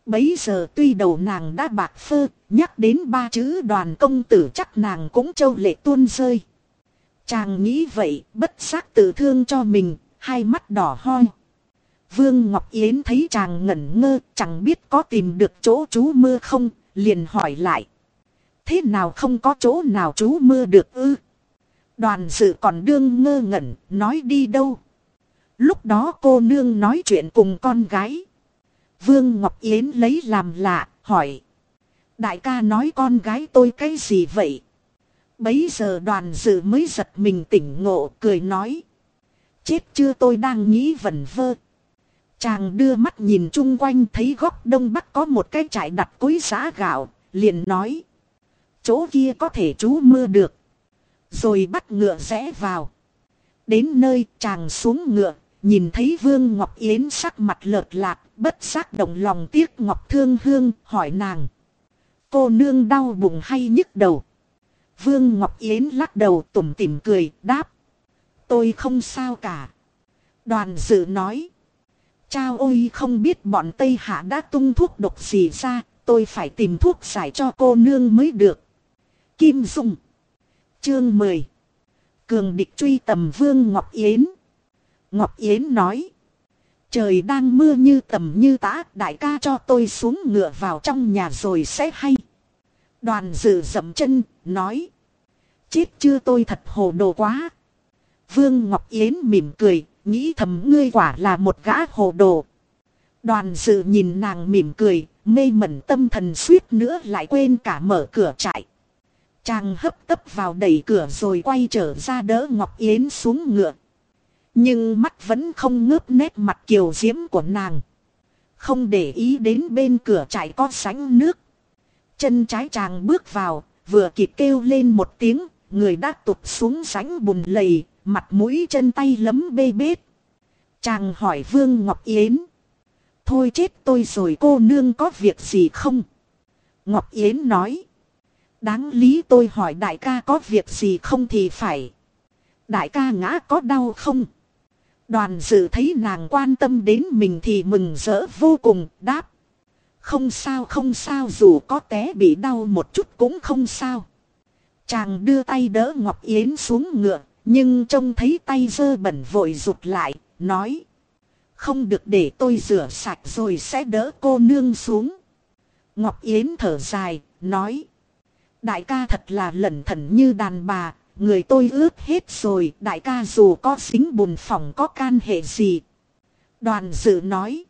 Bấy giờ tuy đầu nàng đã bạc phơ, nhắc đến ba chữ đoàn công tử chắc nàng cũng châu lệ tuôn rơi. Chàng nghĩ vậy, bất giác tự thương cho mình, hai mắt đỏ hoi. Vương Ngọc Yến thấy chàng ngẩn ngơ, chẳng biết có tìm được chỗ trú mưa không, liền hỏi lại. Thế nào không có chỗ nào trú mưa được ư? Đoàn dự còn đương ngơ ngẩn, nói đi đâu? Lúc đó cô nương nói chuyện cùng con gái. Vương Ngọc Yến lấy làm lạ, hỏi. Đại ca nói con gái tôi cái gì vậy? Bấy giờ đoàn dự mới giật mình tỉnh ngộ, cười nói. Chết chưa tôi đang nghĩ vẩn vơ. Chàng đưa mắt nhìn chung quanh thấy góc đông bắc có một cái trại đặt cối giá gạo, liền nói. Chỗ kia có thể trú mưa được. Rồi bắt ngựa rẽ vào. Đến nơi chàng xuống ngựa, nhìn thấy Vương Ngọc Yến sắc mặt lợt lạc, bất giác động lòng tiếc Ngọc Thương Hương, hỏi nàng. Cô nương đau bụng hay nhức đầu? Vương Ngọc Yến lắc đầu tủm tỉm cười, đáp. Tôi không sao cả. Đoàn dự nói. Chao ôi không biết bọn Tây Hạ đã tung thuốc độc gì ra, tôi phải tìm thuốc giải cho cô nương mới được. Kim Dung Chương 10 Cường địch truy tầm Vương Ngọc Yến Ngọc Yến nói Trời đang mưa như tầm như tã, đại ca cho tôi xuống ngựa vào trong nhà rồi sẽ hay. Đoàn dự dậm chân, nói. Chết chưa tôi thật hồ đồ quá. Vương Ngọc Yến mỉm cười, nghĩ thầm ngươi quả là một gã hồ đồ. Đoàn dự nhìn nàng mỉm cười, mê mẩn tâm thần suýt nữa lại quên cả mở cửa trại. Chàng hấp tấp vào đẩy cửa rồi quay trở ra đỡ Ngọc Yến xuống ngựa. Nhưng mắt vẫn không ngớp nét mặt kiều diễm của nàng. Không để ý đến bên cửa trại có sánh nước. Chân trái chàng bước vào, vừa kịp kêu lên một tiếng, người đã tụt xuống sánh bùn lầy, mặt mũi chân tay lấm bê bết. Chàng hỏi Vương Ngọc Yến. Thôi chết tôi rồi cô nương có việc gì không? Ngọc Yến nói. Đáng lý tôi hỏi đại ca có việc gì không thì phải. Đại ca ngã có đau không? Đoàn dự thấy nàng quan tâm đến mình thì mừng rỡ vô cùng, đáp. Không sao không sao dù có té bị đau một chút cũng không sao. Chàng đưa tay đỡ Ngọc Yến xuống ngựa, nhưng trông thấy tay dơ bẩn vội rụt lại, nói. Không được để tôi rửa sạch rồi sẽ đỡ cô nương xuống. Ngọc Yến thở dài, nói. Đại ca thật là lẩn thẩn như đàn bà, người tôi ướt hết rồi, đại ca dù có xính bùn phòng có can hệ gì. Đoàn dự nói.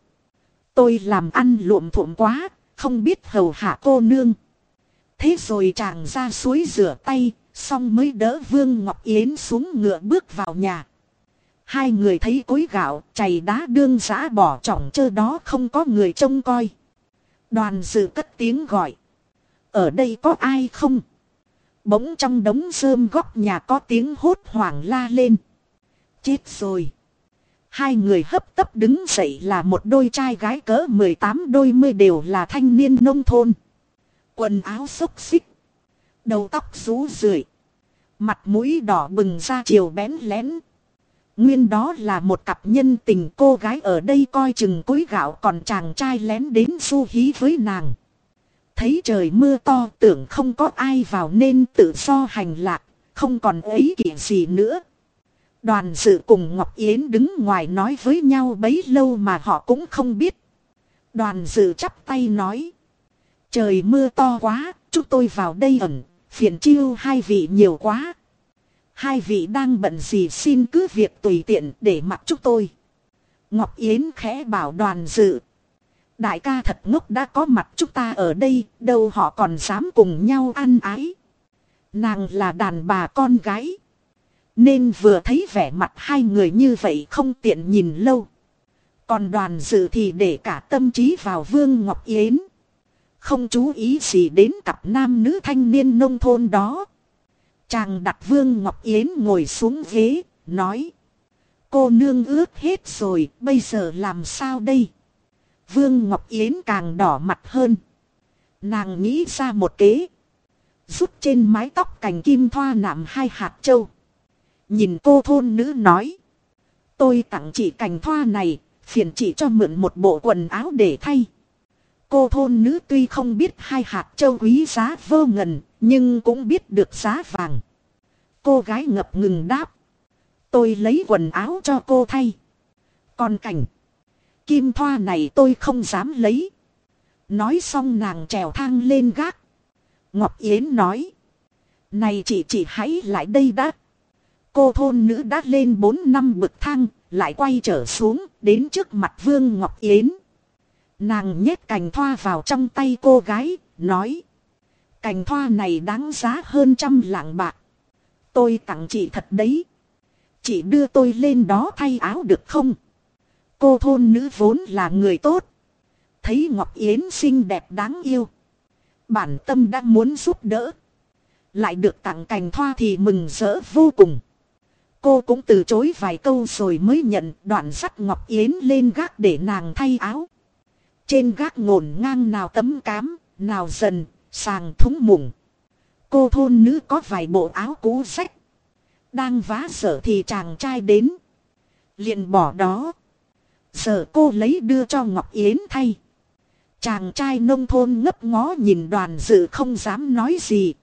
Tôi làm ăn luộm thuộm quá, không biết hầu hạ cô nương. Thế rồi chàng ra suối rửa tay, xong mới đỡ Vương Ngọc Yến xuống ngựa bước vào nhà. Hai người thấy cối gạo, chày đá đương giã bỏ trọng chơ đó không có người trông coi. Đoàn dự cất tiếng gọi. Ở đây có ai không? Bỗng trong đống rơm góc nhà có tiếng hốt hoảng la lên. Chết rồi. Hai người hấp tấp đứng dậy là một đôi trai gái cỡ 18 đôi mươi đều là thanh niên nông thôn. Quần áo xốc xích. Đầu tóc rú rượi. Mặt mũi đỏ bừng ra chiều bén lén. Nguyên đó là một cặp nhân tình cô gái ở đây coi chừng cối gạo còn chàng trai lén đến du hí với nàng. Thấy trời mưa to tưởng không có ai vào nên tự do hành lạc, không còn ấy kỷ gì nữa. Đoàn dự cùng Ngọc Yến đứng ngoài nói với nhau bấy lâu mà họ cũng không biết. Đoàn dự chắp tay nói. Trời mưa to quá, chúng tôi vào đây ẩn, phiền chiêu hai vị nhiều quá. Hai vị đang bận gì xin cứ việc tùy tiện để mặc chúng tôi. Ngọc Yến khẽ bảo đoàn dự. Đại ca thật ngốc đã có mặt chúng ta ở đây, đâu họ còn dám cùng nhau ăn ái. Nàng là đàn bà con gái. Nên vừa thấy vẻ mặt hai người như vậy không tiện nhìn lâu. Còn đoàn dự thì để cả tâm trí vào Vương Ngọc Yến. Không chú ý gì đến cặp nam nữ thanh niên nông thôn đó. Chàng đặt Vương Ngọc Yến ngồi xuống ghế, nói. Cô nương ướt hết rồi, bây giờ làm sao đây? Vương Ngọc Yến càng đỏ mặt hơn. Nàng nghĩ ra một kế. Rút trên mái tóc cành kim thoa nạm hai hạt châu. Nhìn cô thôn nữ nói. Tôi tặng chị cành thoa này, phiền chị cho mượn một bộ quần áo để thay. Cô thôn nữ tuy không biết hai hạt châu quý giá vô ngần, nhưng cũng biết được giá vàng. Cô gái ngập ngừng đáp. Tôi lấy quần áo cho cô thay. Còn cảnh. Kim thoa này tôi không dám lấy. Nói xong nàng trèo thang lên gác. Ngọc Yến nói. Này chị chị hãy lại đây đã. Cô thôn nữ đã lên 4 năm bực thang, lại quay trở xuống, đến trước mặt Vương Ngọc Yến. Nàng nhét cành thoa vào trong tay cô gái, nói. Cành thoa này đáng giá hơn trăm lạng bạc. Tôi tặng chị thật đấy. Chị đưa tôi lên đó thay áo được không? Cô thôn nữ vốn là người tốt. Thấy Ngọc Yến xinh đẹp đáng yêu. Bản tâm đã muốn giúp đỡ. Lại được tặng cành thoa thì mừng rỡ vô cùng. Cô cũng từ chối vài câu rồi mới nhận đoạn sắt Ngọc Yến lên gác để nàng thay áo. Trên gác ngổn ngang nào tấm cám, nào dần, sàng thúng mùng. Cô thôn nữ có vài bộ áo cũ rách. Đang vá sở thì chàng trai đến. liền bỏ đó. Giờ cô lấy đưa cho Ngọc Yến thay. Chàng trai nông thôn ngấp ngó nhìn đoàn dự không dám nói gì.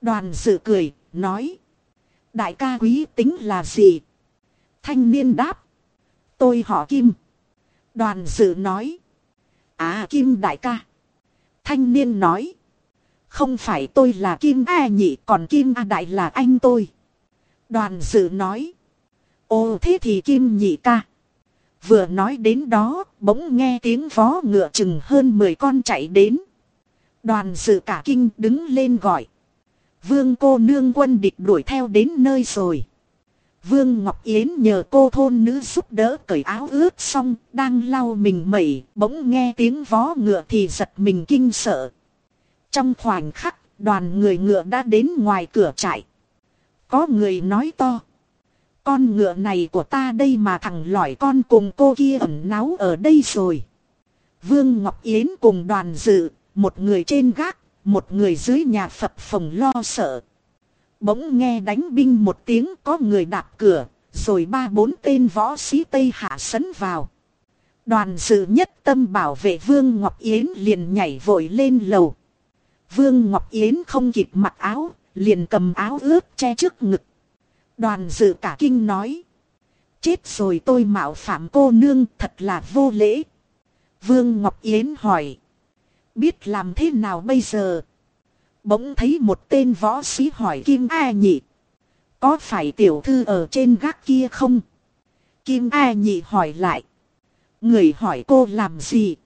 Đoàn dự cười, nói. Đại ca quý tính là gì? Thanh niên đáp. Tôi họ Kim. Đoàn dự nói. À Kim đại ca. Thanh niên nói. Không phải tôi là Kim A nhị còn Kim A đại là anh tôi. Đoàn dự nói. Ồ thế thì Kim nhị ca. Vừa nói đến đó, bỗng nghe tiếng vó ngựa chừng hơn 10 con chạy đến. Đoàn sự cả kinh đứng lên gọi. Vương cô nương quân địch đuổi theo đến nơi rồi. Vương Ngọc Yến nhờ cô thôn nữ giúp đỡ cởi áo ướt xong, đang lau mình mẩy, bỗng nghe tiếng vó ngựa thì giật mình kinh sợ. Trong khoảnh khắc, đoàn người ngựa đã đến ngoài cửa trại. Có người nói to. Con ngựa này của ta đây mà thằng lỏi con cùng cô kia ẩn náu ở đây rồi. Vương Ngọc Yến cùng đoàn dự, một người trên gác, một người dưới nhà phập phòng lo sợ. Bỗng nghe đánh binh một tiếng có người đạp cửa, rồi ba bốn tên võ sĩ Tây hạ sấn vào. Đoàn dự nhất tâm bảo vệ Vương Ngọc Yến liền nhảy vội lên lầu. Vương Ngọc Yến không kịp mặc áo, liền cầm áo ướt che trước ngực. Đoàn dự cả kinh nói. Chết rồi tôi mạo phạm cô nương, thật là vô lễ. Vương Ngọc Yến hỏi. Biết làm thế nào bây giờ? Bỗng thấy một tên võ sĩ hỏi Kim A Nhị. Có phải tiểu thư ở trên gác kia không? Kim A Nhị hỏi lại. Người hỏi cô làm gì?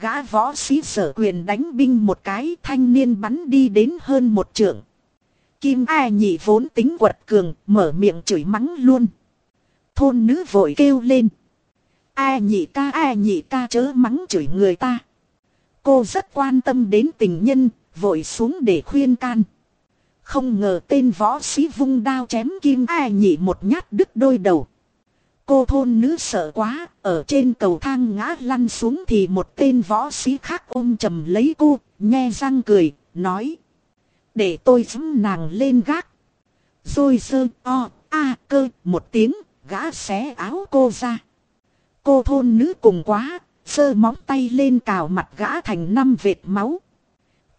Gã võ sĩ sở quyền đánh binh một cái, thanh niên bắn đi đến hơn một trượng. Kim A nhị vốn tính quật cường, mở miệng chửi mắng luôn. Thôn nữ vội kêu lên. A nhị ca A nhị ca chớ mắng chửi người ta. Cô rất quan tâm đến tình nhân, vội xuống để khuyên can. Không ngờ tên võ sĩ vung đao chém kim ai nhị một nhát đứt đôi đầu. Cô thôn nữ sợ quá, ở trên cầu thang ngã lăn xuống thì một tên võ sĩ khác ôm chầm lấy cô, nhe răng cười, nói. Để tôi dẫm nàng lên gác. Rồi sơ o, a cơ, một tiếng, gã xé áo cô ra. Cô thôn nữ cùng quá, sơ móng tay lên cào mặt gã thành năm vệt máu.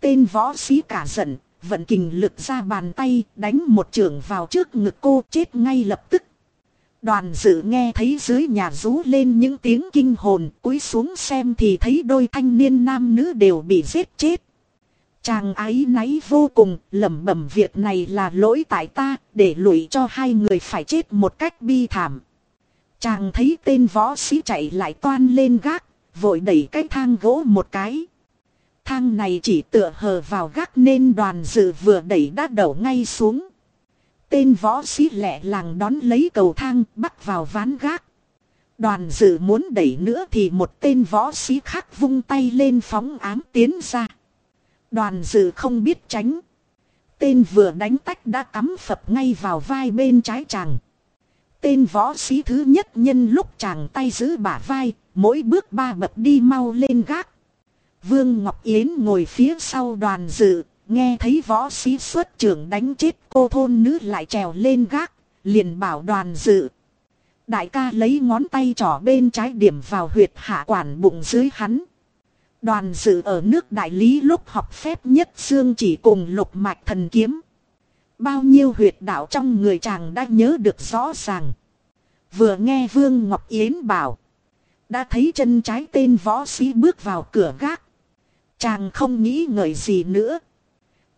Tên võ sĩ cả giận, vận kình lực ra bàn tay, đánh một trường vào trước ngực cô chết ngay lập tức. Đoàn dự nghe thấy dưới nhà rú lên những tiếng kinh hồn, cúi xuống xem thì thấy đôi thanh niên nam nữ đều bị giết chết. Chàng ái náy vô cùng, lẩm bẩm việc này là lỗi tại ta, để lụy cho hai người phải chết một cách bi thảm. Chàng thấy tên võ sĩ chạy lại toan lên gác, vội đẩy cái thang gỗ một cái. Thang này chỉ tựa hờ vào gác nên đoàn dự vừa đẩy đã đổ ngay xuống. Tên võ sĩ lẹ làng đón lấy cầu thang bắt vào ván gác. Đoàn dự muốn đẩy nữa thì một tên võ sĩ khác vung tay lên phóng ám tiến ra. Đoàn dự không biết tránh. Tên vừa đánh tách đã cắm phập ngay vào vai bên trái chàng. Tên võ sĩ thứ nhất nhân lúc chàng tay giữ bả vai, mỗi bước ba bậc đi mau lên gác. Vương Ngọc Yến ngồi phía sau đoàn dự, nghe thấy võ sĩ xuất trưởng đánh chết cô thôn nữ lại trèo lên gác, liền bảo đoàn dự. Đại ca lấy ngón tay trỏ bên trái điểm vào huyệt hạ quản bụng dưới hắn. Đoàn dự ở nước đại lý lúc học phép nhất xương chỉ cùng lục mạch thần kiếm. Bao nhiêu huyệt đạo trong người chàng đã nhớ được rõ ràng. Vừa nghe Vương Ngọc Yến bảo. Đã thấy chân trái tên võ sĩ bước vào cửa gác. Chàng không nghĩ ngợi gì nữa.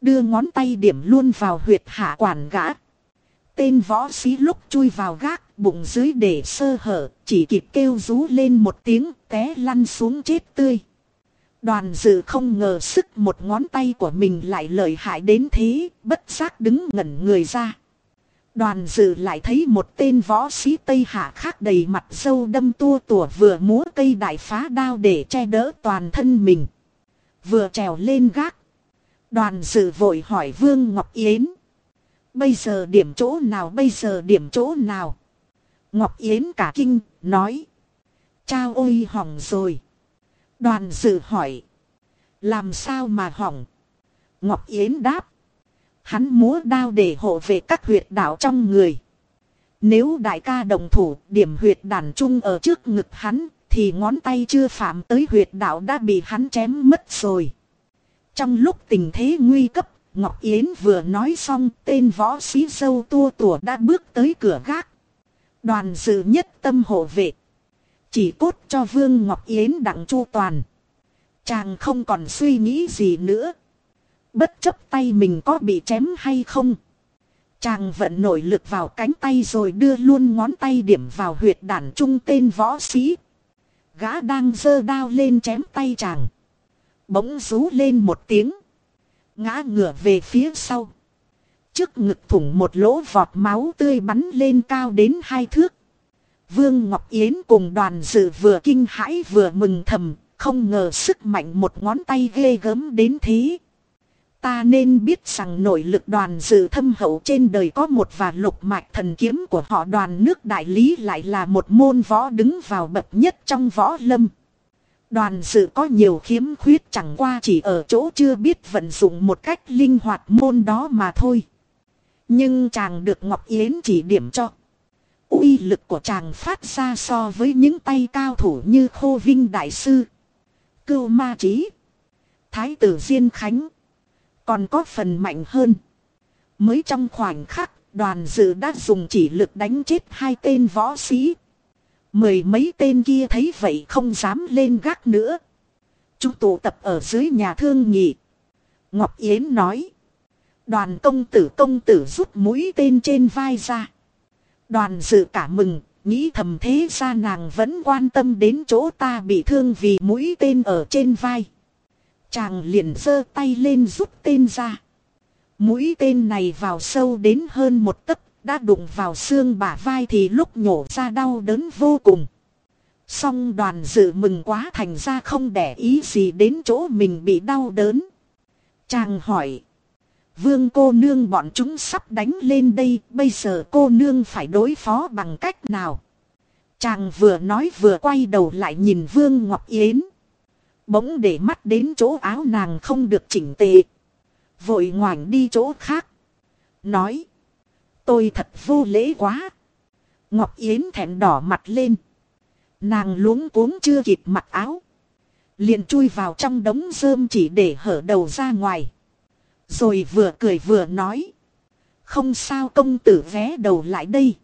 Đưa ngón tay điểm luôn vào huyệt hạ quản gã. Tên võ sĩ lúc chui vào gác, bụng dưới để sơ hở, chỉ kịp kêu rú lên một tiếng, té lăn xuống chết tươi. Đoàn dự không ngờ sức một ngón tay của mình lại lợi hại đến thế, bất giác đứng ngẩn người ra. Đoàn dự lại thấy một tên võ sĩ Tây Hạ khác đầy mặt sâu đâm tua tủa vừa múa cây đại phá đao để che đỡ toàn thân mình. Vừa trèo lên gác. Đoàn dự vội hỏi Vương Ngọc Yến. Bây giờ điểm chỗ nào bây giờ điểm chỗ nào? Ngọc Yến cả kinh, nói. Chao ôi hỏng rồi. Đoàn dự hỏi. Làm sao mà hỏng? Ngọc Yến đáp. Hắn múa đao để hộ về các huyệt đạo trong người. Nếu đại ca đồng thủ điểm huyệt đàn trung ở trước ngực hắn thì ngón tay chưa phạm tới huyệt đạo đã bị hắn chém mất rồi. Trong lúc tình thế nguy cấp, Ngọc Yến vừa nói xong tên võ sĩ dâu tua tủa đã bước tới cửa gác. Đoàn dự nhất tâm hộ vệ. Chỉ cốt cho Vương Ngọc Yến đặng chu toàn. Chàng không còn suy nghĩ gì nữa. Bất chấp tay mình có bị chém hay không. Chàng vận nội lực vào cánh tay rồi đưa luôn ngón tay điểm vào huyệt đàn trung tên võ sĩ. Gã đang giơ đao lên chém tay chàng. Bỗng rú lên một tiếng. Ngã ngửa về phía sau. Trước ngực thủng một lỗ vọt máu tươi bắn lên cao đến hai thước. Vương Ngọc Yến cùng đoàn dự vừa kinh hãi vừa mừng thầm, không ngờ sức mạnh một ngón tay ghê gớm đến thế. Ta nên biết rằng nội lực đoàn dự thâm hậu trên đời có một và lục mạch thần kiếm của họ đoàn nước đại lý lại là một môn võ đứng vào bậc nhất trong võ lâm. Đoàn dự có nhiều khiếm khuyết chẳng qua chỉ ở chỗ chưa biết vận dụng một cách linh hoạt môn đó mà thôi. Nhưng chàng được Ngọc Yến chỉ điểm cho uy lực của chàng phát ra so với những tay cao thủ như Khô Vinh Đại Sư, Cưu Ma Trí, Thái tử Diên Khánh, còn có phần mạnh hơn. Mới trong khoảnh khắc, đoàn dự đã dùng chỉ lực đánh chết hai tên võ sĩ. Mười mấy tên kia thấy vậy không dám lên gác nữa. Chúng tụ tập ở dưới nhà thương nhị. Ngọc Yến nói. Đoàn công tử công tử rút mũi tên trên vai ra. Đoàn dự cả mừng, nghĩ thầm thế ra nàng vẫn quan tâm đến chỗ ta bị thương vì mũi tên ở trên vai. Chàng liền giơ tay lên rút tên ra. Mũi tên này vào sâu đến hơn một tấc, đã đụng vào xương bả vai thì lúc nhổ ra đau đớn vô cùng. Song đoàn dự mừng quá thành ra không để ý gì đến chỗ mình bị đau đớn. Chàng hỏi. Vương cô nương bọn chúng sắp đánh lên đây, bây giờ cô nương phải đối phó bằng cách nào? Chàng vừa nói vừa quay đầu lại nhìn Vương Ngọc Yến. Bỗng để mắt đến chỗ áo nàng không được chỉnh tề. Vội ngoảnh đi chỗ khác. Nói. Tôi thật vô lễ quá. Ngọc Yến thẹn đỏ mặt lên. Nàng luống cuống chưa kịp mặc áo. Liền chui vào trong đống rơm chỉ để hở đầu ra ngoài. Rồi vừa cười vừa nói. Không sao công tử vé đầu lại đây.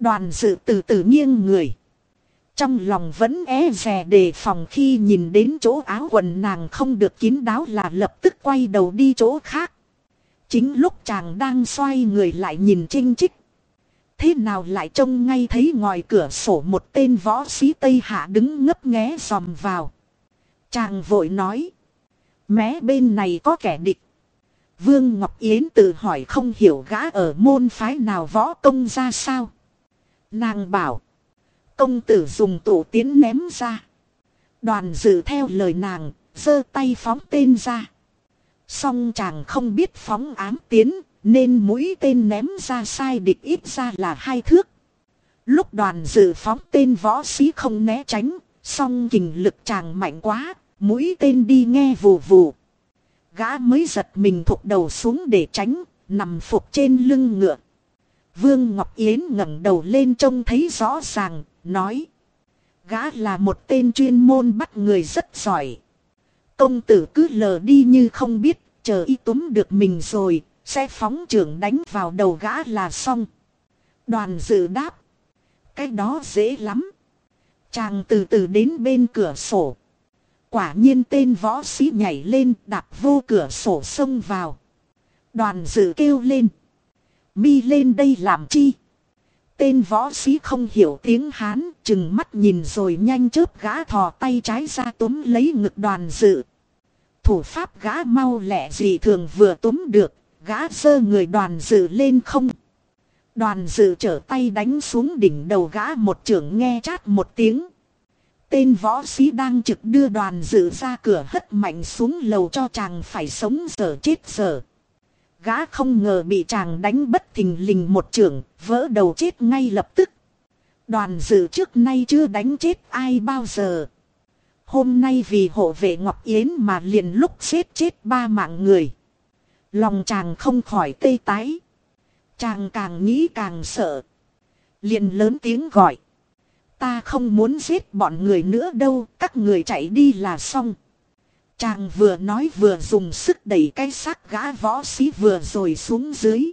Đoàn dự từ từ nghiêng người. Trong lòng vẫn é rè đề phòng khi nhìn đến chỗ áo quần nàng không được kín đáo là lập tức quay đầu đi chỗ khác. Chính lúc chàng đang xoay người lại nhìn trinh trích. Thế nào lại trông ngay thấy ngoài cửa sổ một tên võ sĩ Tây Hạ đứng ngấp nghé dòm vào. Chàng vội nói. Mé bên này có kẻ địch. Vương Ngọc Yến tự hỏi không hiểu gã ở môn phái nào võ công ra sao. Nàng bảo. Công tử dùng tủ tiến ném ra. Đoàn dự theo lời nàng, giơ tay phóng tên ra. Song chàng không biết phóng ám tiến, nên mũi tên ném ra sai địch ít ra là hai thước. Lúc đoàn dự phóng tên võ sĩ không né tránh, song kình lực chàng mạnh quá, mũi tên đi nghe vù vù. Gã mới giật mình thụt đầu xuống để tránh, nằm phục trên lưng ngựa. Vương Ngọc Yến ngẩng đầu lên trông thấy rõ ràng, nói. Gã là một tên chuyên môn bắt người rất giỏi. Công tử cứ lờ đi như không biết, chờ y túm được mình rồi, sẽ phóng trưởng đánh vào đầu gã là xong. Đoàn dự đáp. Cái đó dễ lắm. Chàng từ từ đến bên cửa sổ. Quả nhiên tên võ sĩ nhảy lên đạp vô cửa sổ xông vào. Đoàn dự kêu lên. Mi lên đây làm chi? Tên võ sĩ không hiểu tiếng Hán, chừng mắt nhìn rồi nhanh chớp gã thò tay trái ra túm lấy ngực đoàn dự. Thủ pháp gã mau lẹ gì thường vừa túm được, gã sơ người đoàn dự lên không. Đoàn dự trở tay đánh xuống đỉnh đầu gã một trưởng nghe chát một tiếng. Tên võ sĩ đang trực đưa đoàn dự ra cửa hất mạnh xuống lầu cho chàng phải sống giờ chết giờ. Gã không ngờ bị chàng đánh bất thình lình một trường, vỡ đầu chết ngay lập tức. Đoàn dự trước nay chưa đánh chết ai bao giờ. Hôm nay vì hộ vệ Ngọc Yến mà liền lúc xếp chết ba mạng người. Lòng chàng không khỏi tê tái. Chàng càng nghĩ càng sợ. Liền lớn tiếng gọi. Ta không muốn giết bọn người nữa đâu, các người chạy đi là xong. Chàng vừa nói vừa dùng sức đẩy cái xác gã võ sĩ vừa rồi xuống dưới.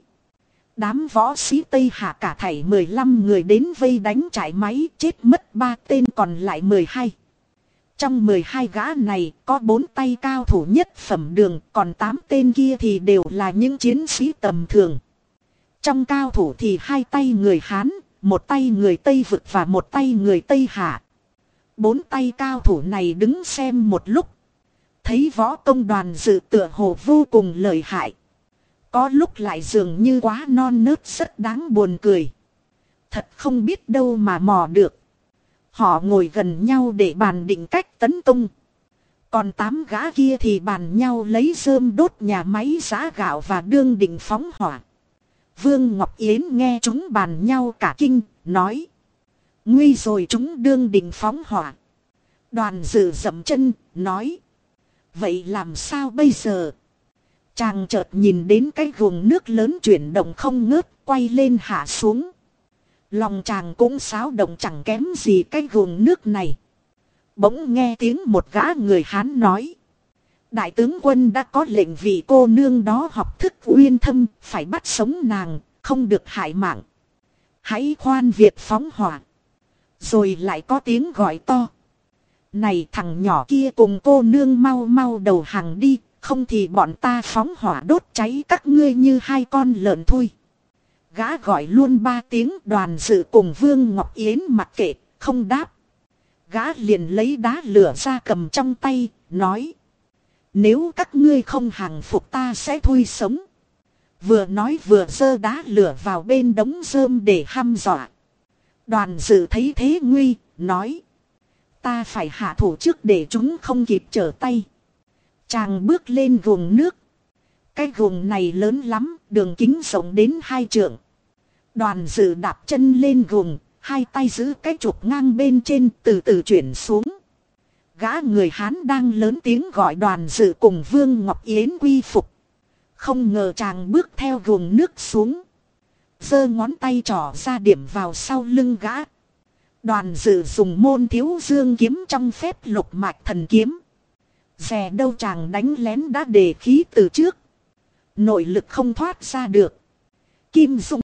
Đám võ sĩ Tây Hạ cả thảy 15 người đến vây đánh trại máy chết mất ba tên còn lại 12. Trong 12 gã này có 4 tay cao thủ nhất phẩm đường còn 8 tên kia thì đều là những chiến sĩ tầm thường. Trong cao thủ thì hai tay người Hán, một tay người Tây vực và một tay người Tây Hạ. Bốn tay cao thủ này đứng xem một lúc thấy võ công đoàn dự tựa hồ vô cùng lợi hại. Có lúc lại dường như quá non nớt rất đáng buồn cười. Thật không biết đâu mà mò được. Họ ngồi gần nhau để bàn định cách tấn công. Còn tám gã kia thì bàn nhau lấy rơm đốt nhà máy giá gạo và đương định phóng hỏa. Vương Ngọc Yến nghe chúng bàn nhau cả kinh, nói. Nguy rồi chúng đương định phóng hỏa. Đoàn dự dậm chân, nói. Vậy làm sao bây giờ? Chàng chợt nhìn đến cái vùng nước lớn chuyển động không ngớt, quay lên hạ xuống. Lòng chàng cũng xáo động chẳng kém gì cái vùng nước này. Bỗng nghe tiếng một gã người Hán nói. Đại tướng quân đã có lệnh vị cô nương đó học thức uyên thâm, phải bắt sống nàng, không được hại mạng. Hãy khoan việc phóng hỏa. Rồi lại có tiếng gọi to. Này thằng nhỏ kia cùng cô nương mau mau đầu hàng đi, không thì bọn ta phóng hỏa đốt cháy các ngươi như hai con lợn thôi. Gã gọi luôn ba tiếng đoàn dự cùng Vương Ngọc Yến mặc kệ, không đáp. Gã liền lấy đá lửa ra cầm trong tay, nói. Nếu các ngươi không hàng phục ta sẽ thui sống. Vừa nói vừa dơ đá lửa vào bên đống rơm để hăm dọa. Đoàn dự thấy thế nguy, nói. Ta phải hạ thủ trước để chúng không kịp trở tay. Chàng bước lên vùng nước. Cái vùng này lớn lắm, đường kính rộng đến hai trượng. Đoàn dự đạp chân lên vùng, hai tay giữ cái trục ngang bên trên từ từ chuyển xuống. Gã người Hán đang lớn tiếng gọi đoàn dự cùng Vương Ngọc Yến quy phục. Không ngờ chàng bước theo ruồng nước xuống. giơ ngón tay trỏ ra điểm vào sau lưng gã. Đoàn dự dùng môn thiếu dương kiếm trong phép lục mạch thần kiếm. Rè đâu chàng đánh lén đã đề khí từ trước. Nội lực không thoát ra được. Kim Dung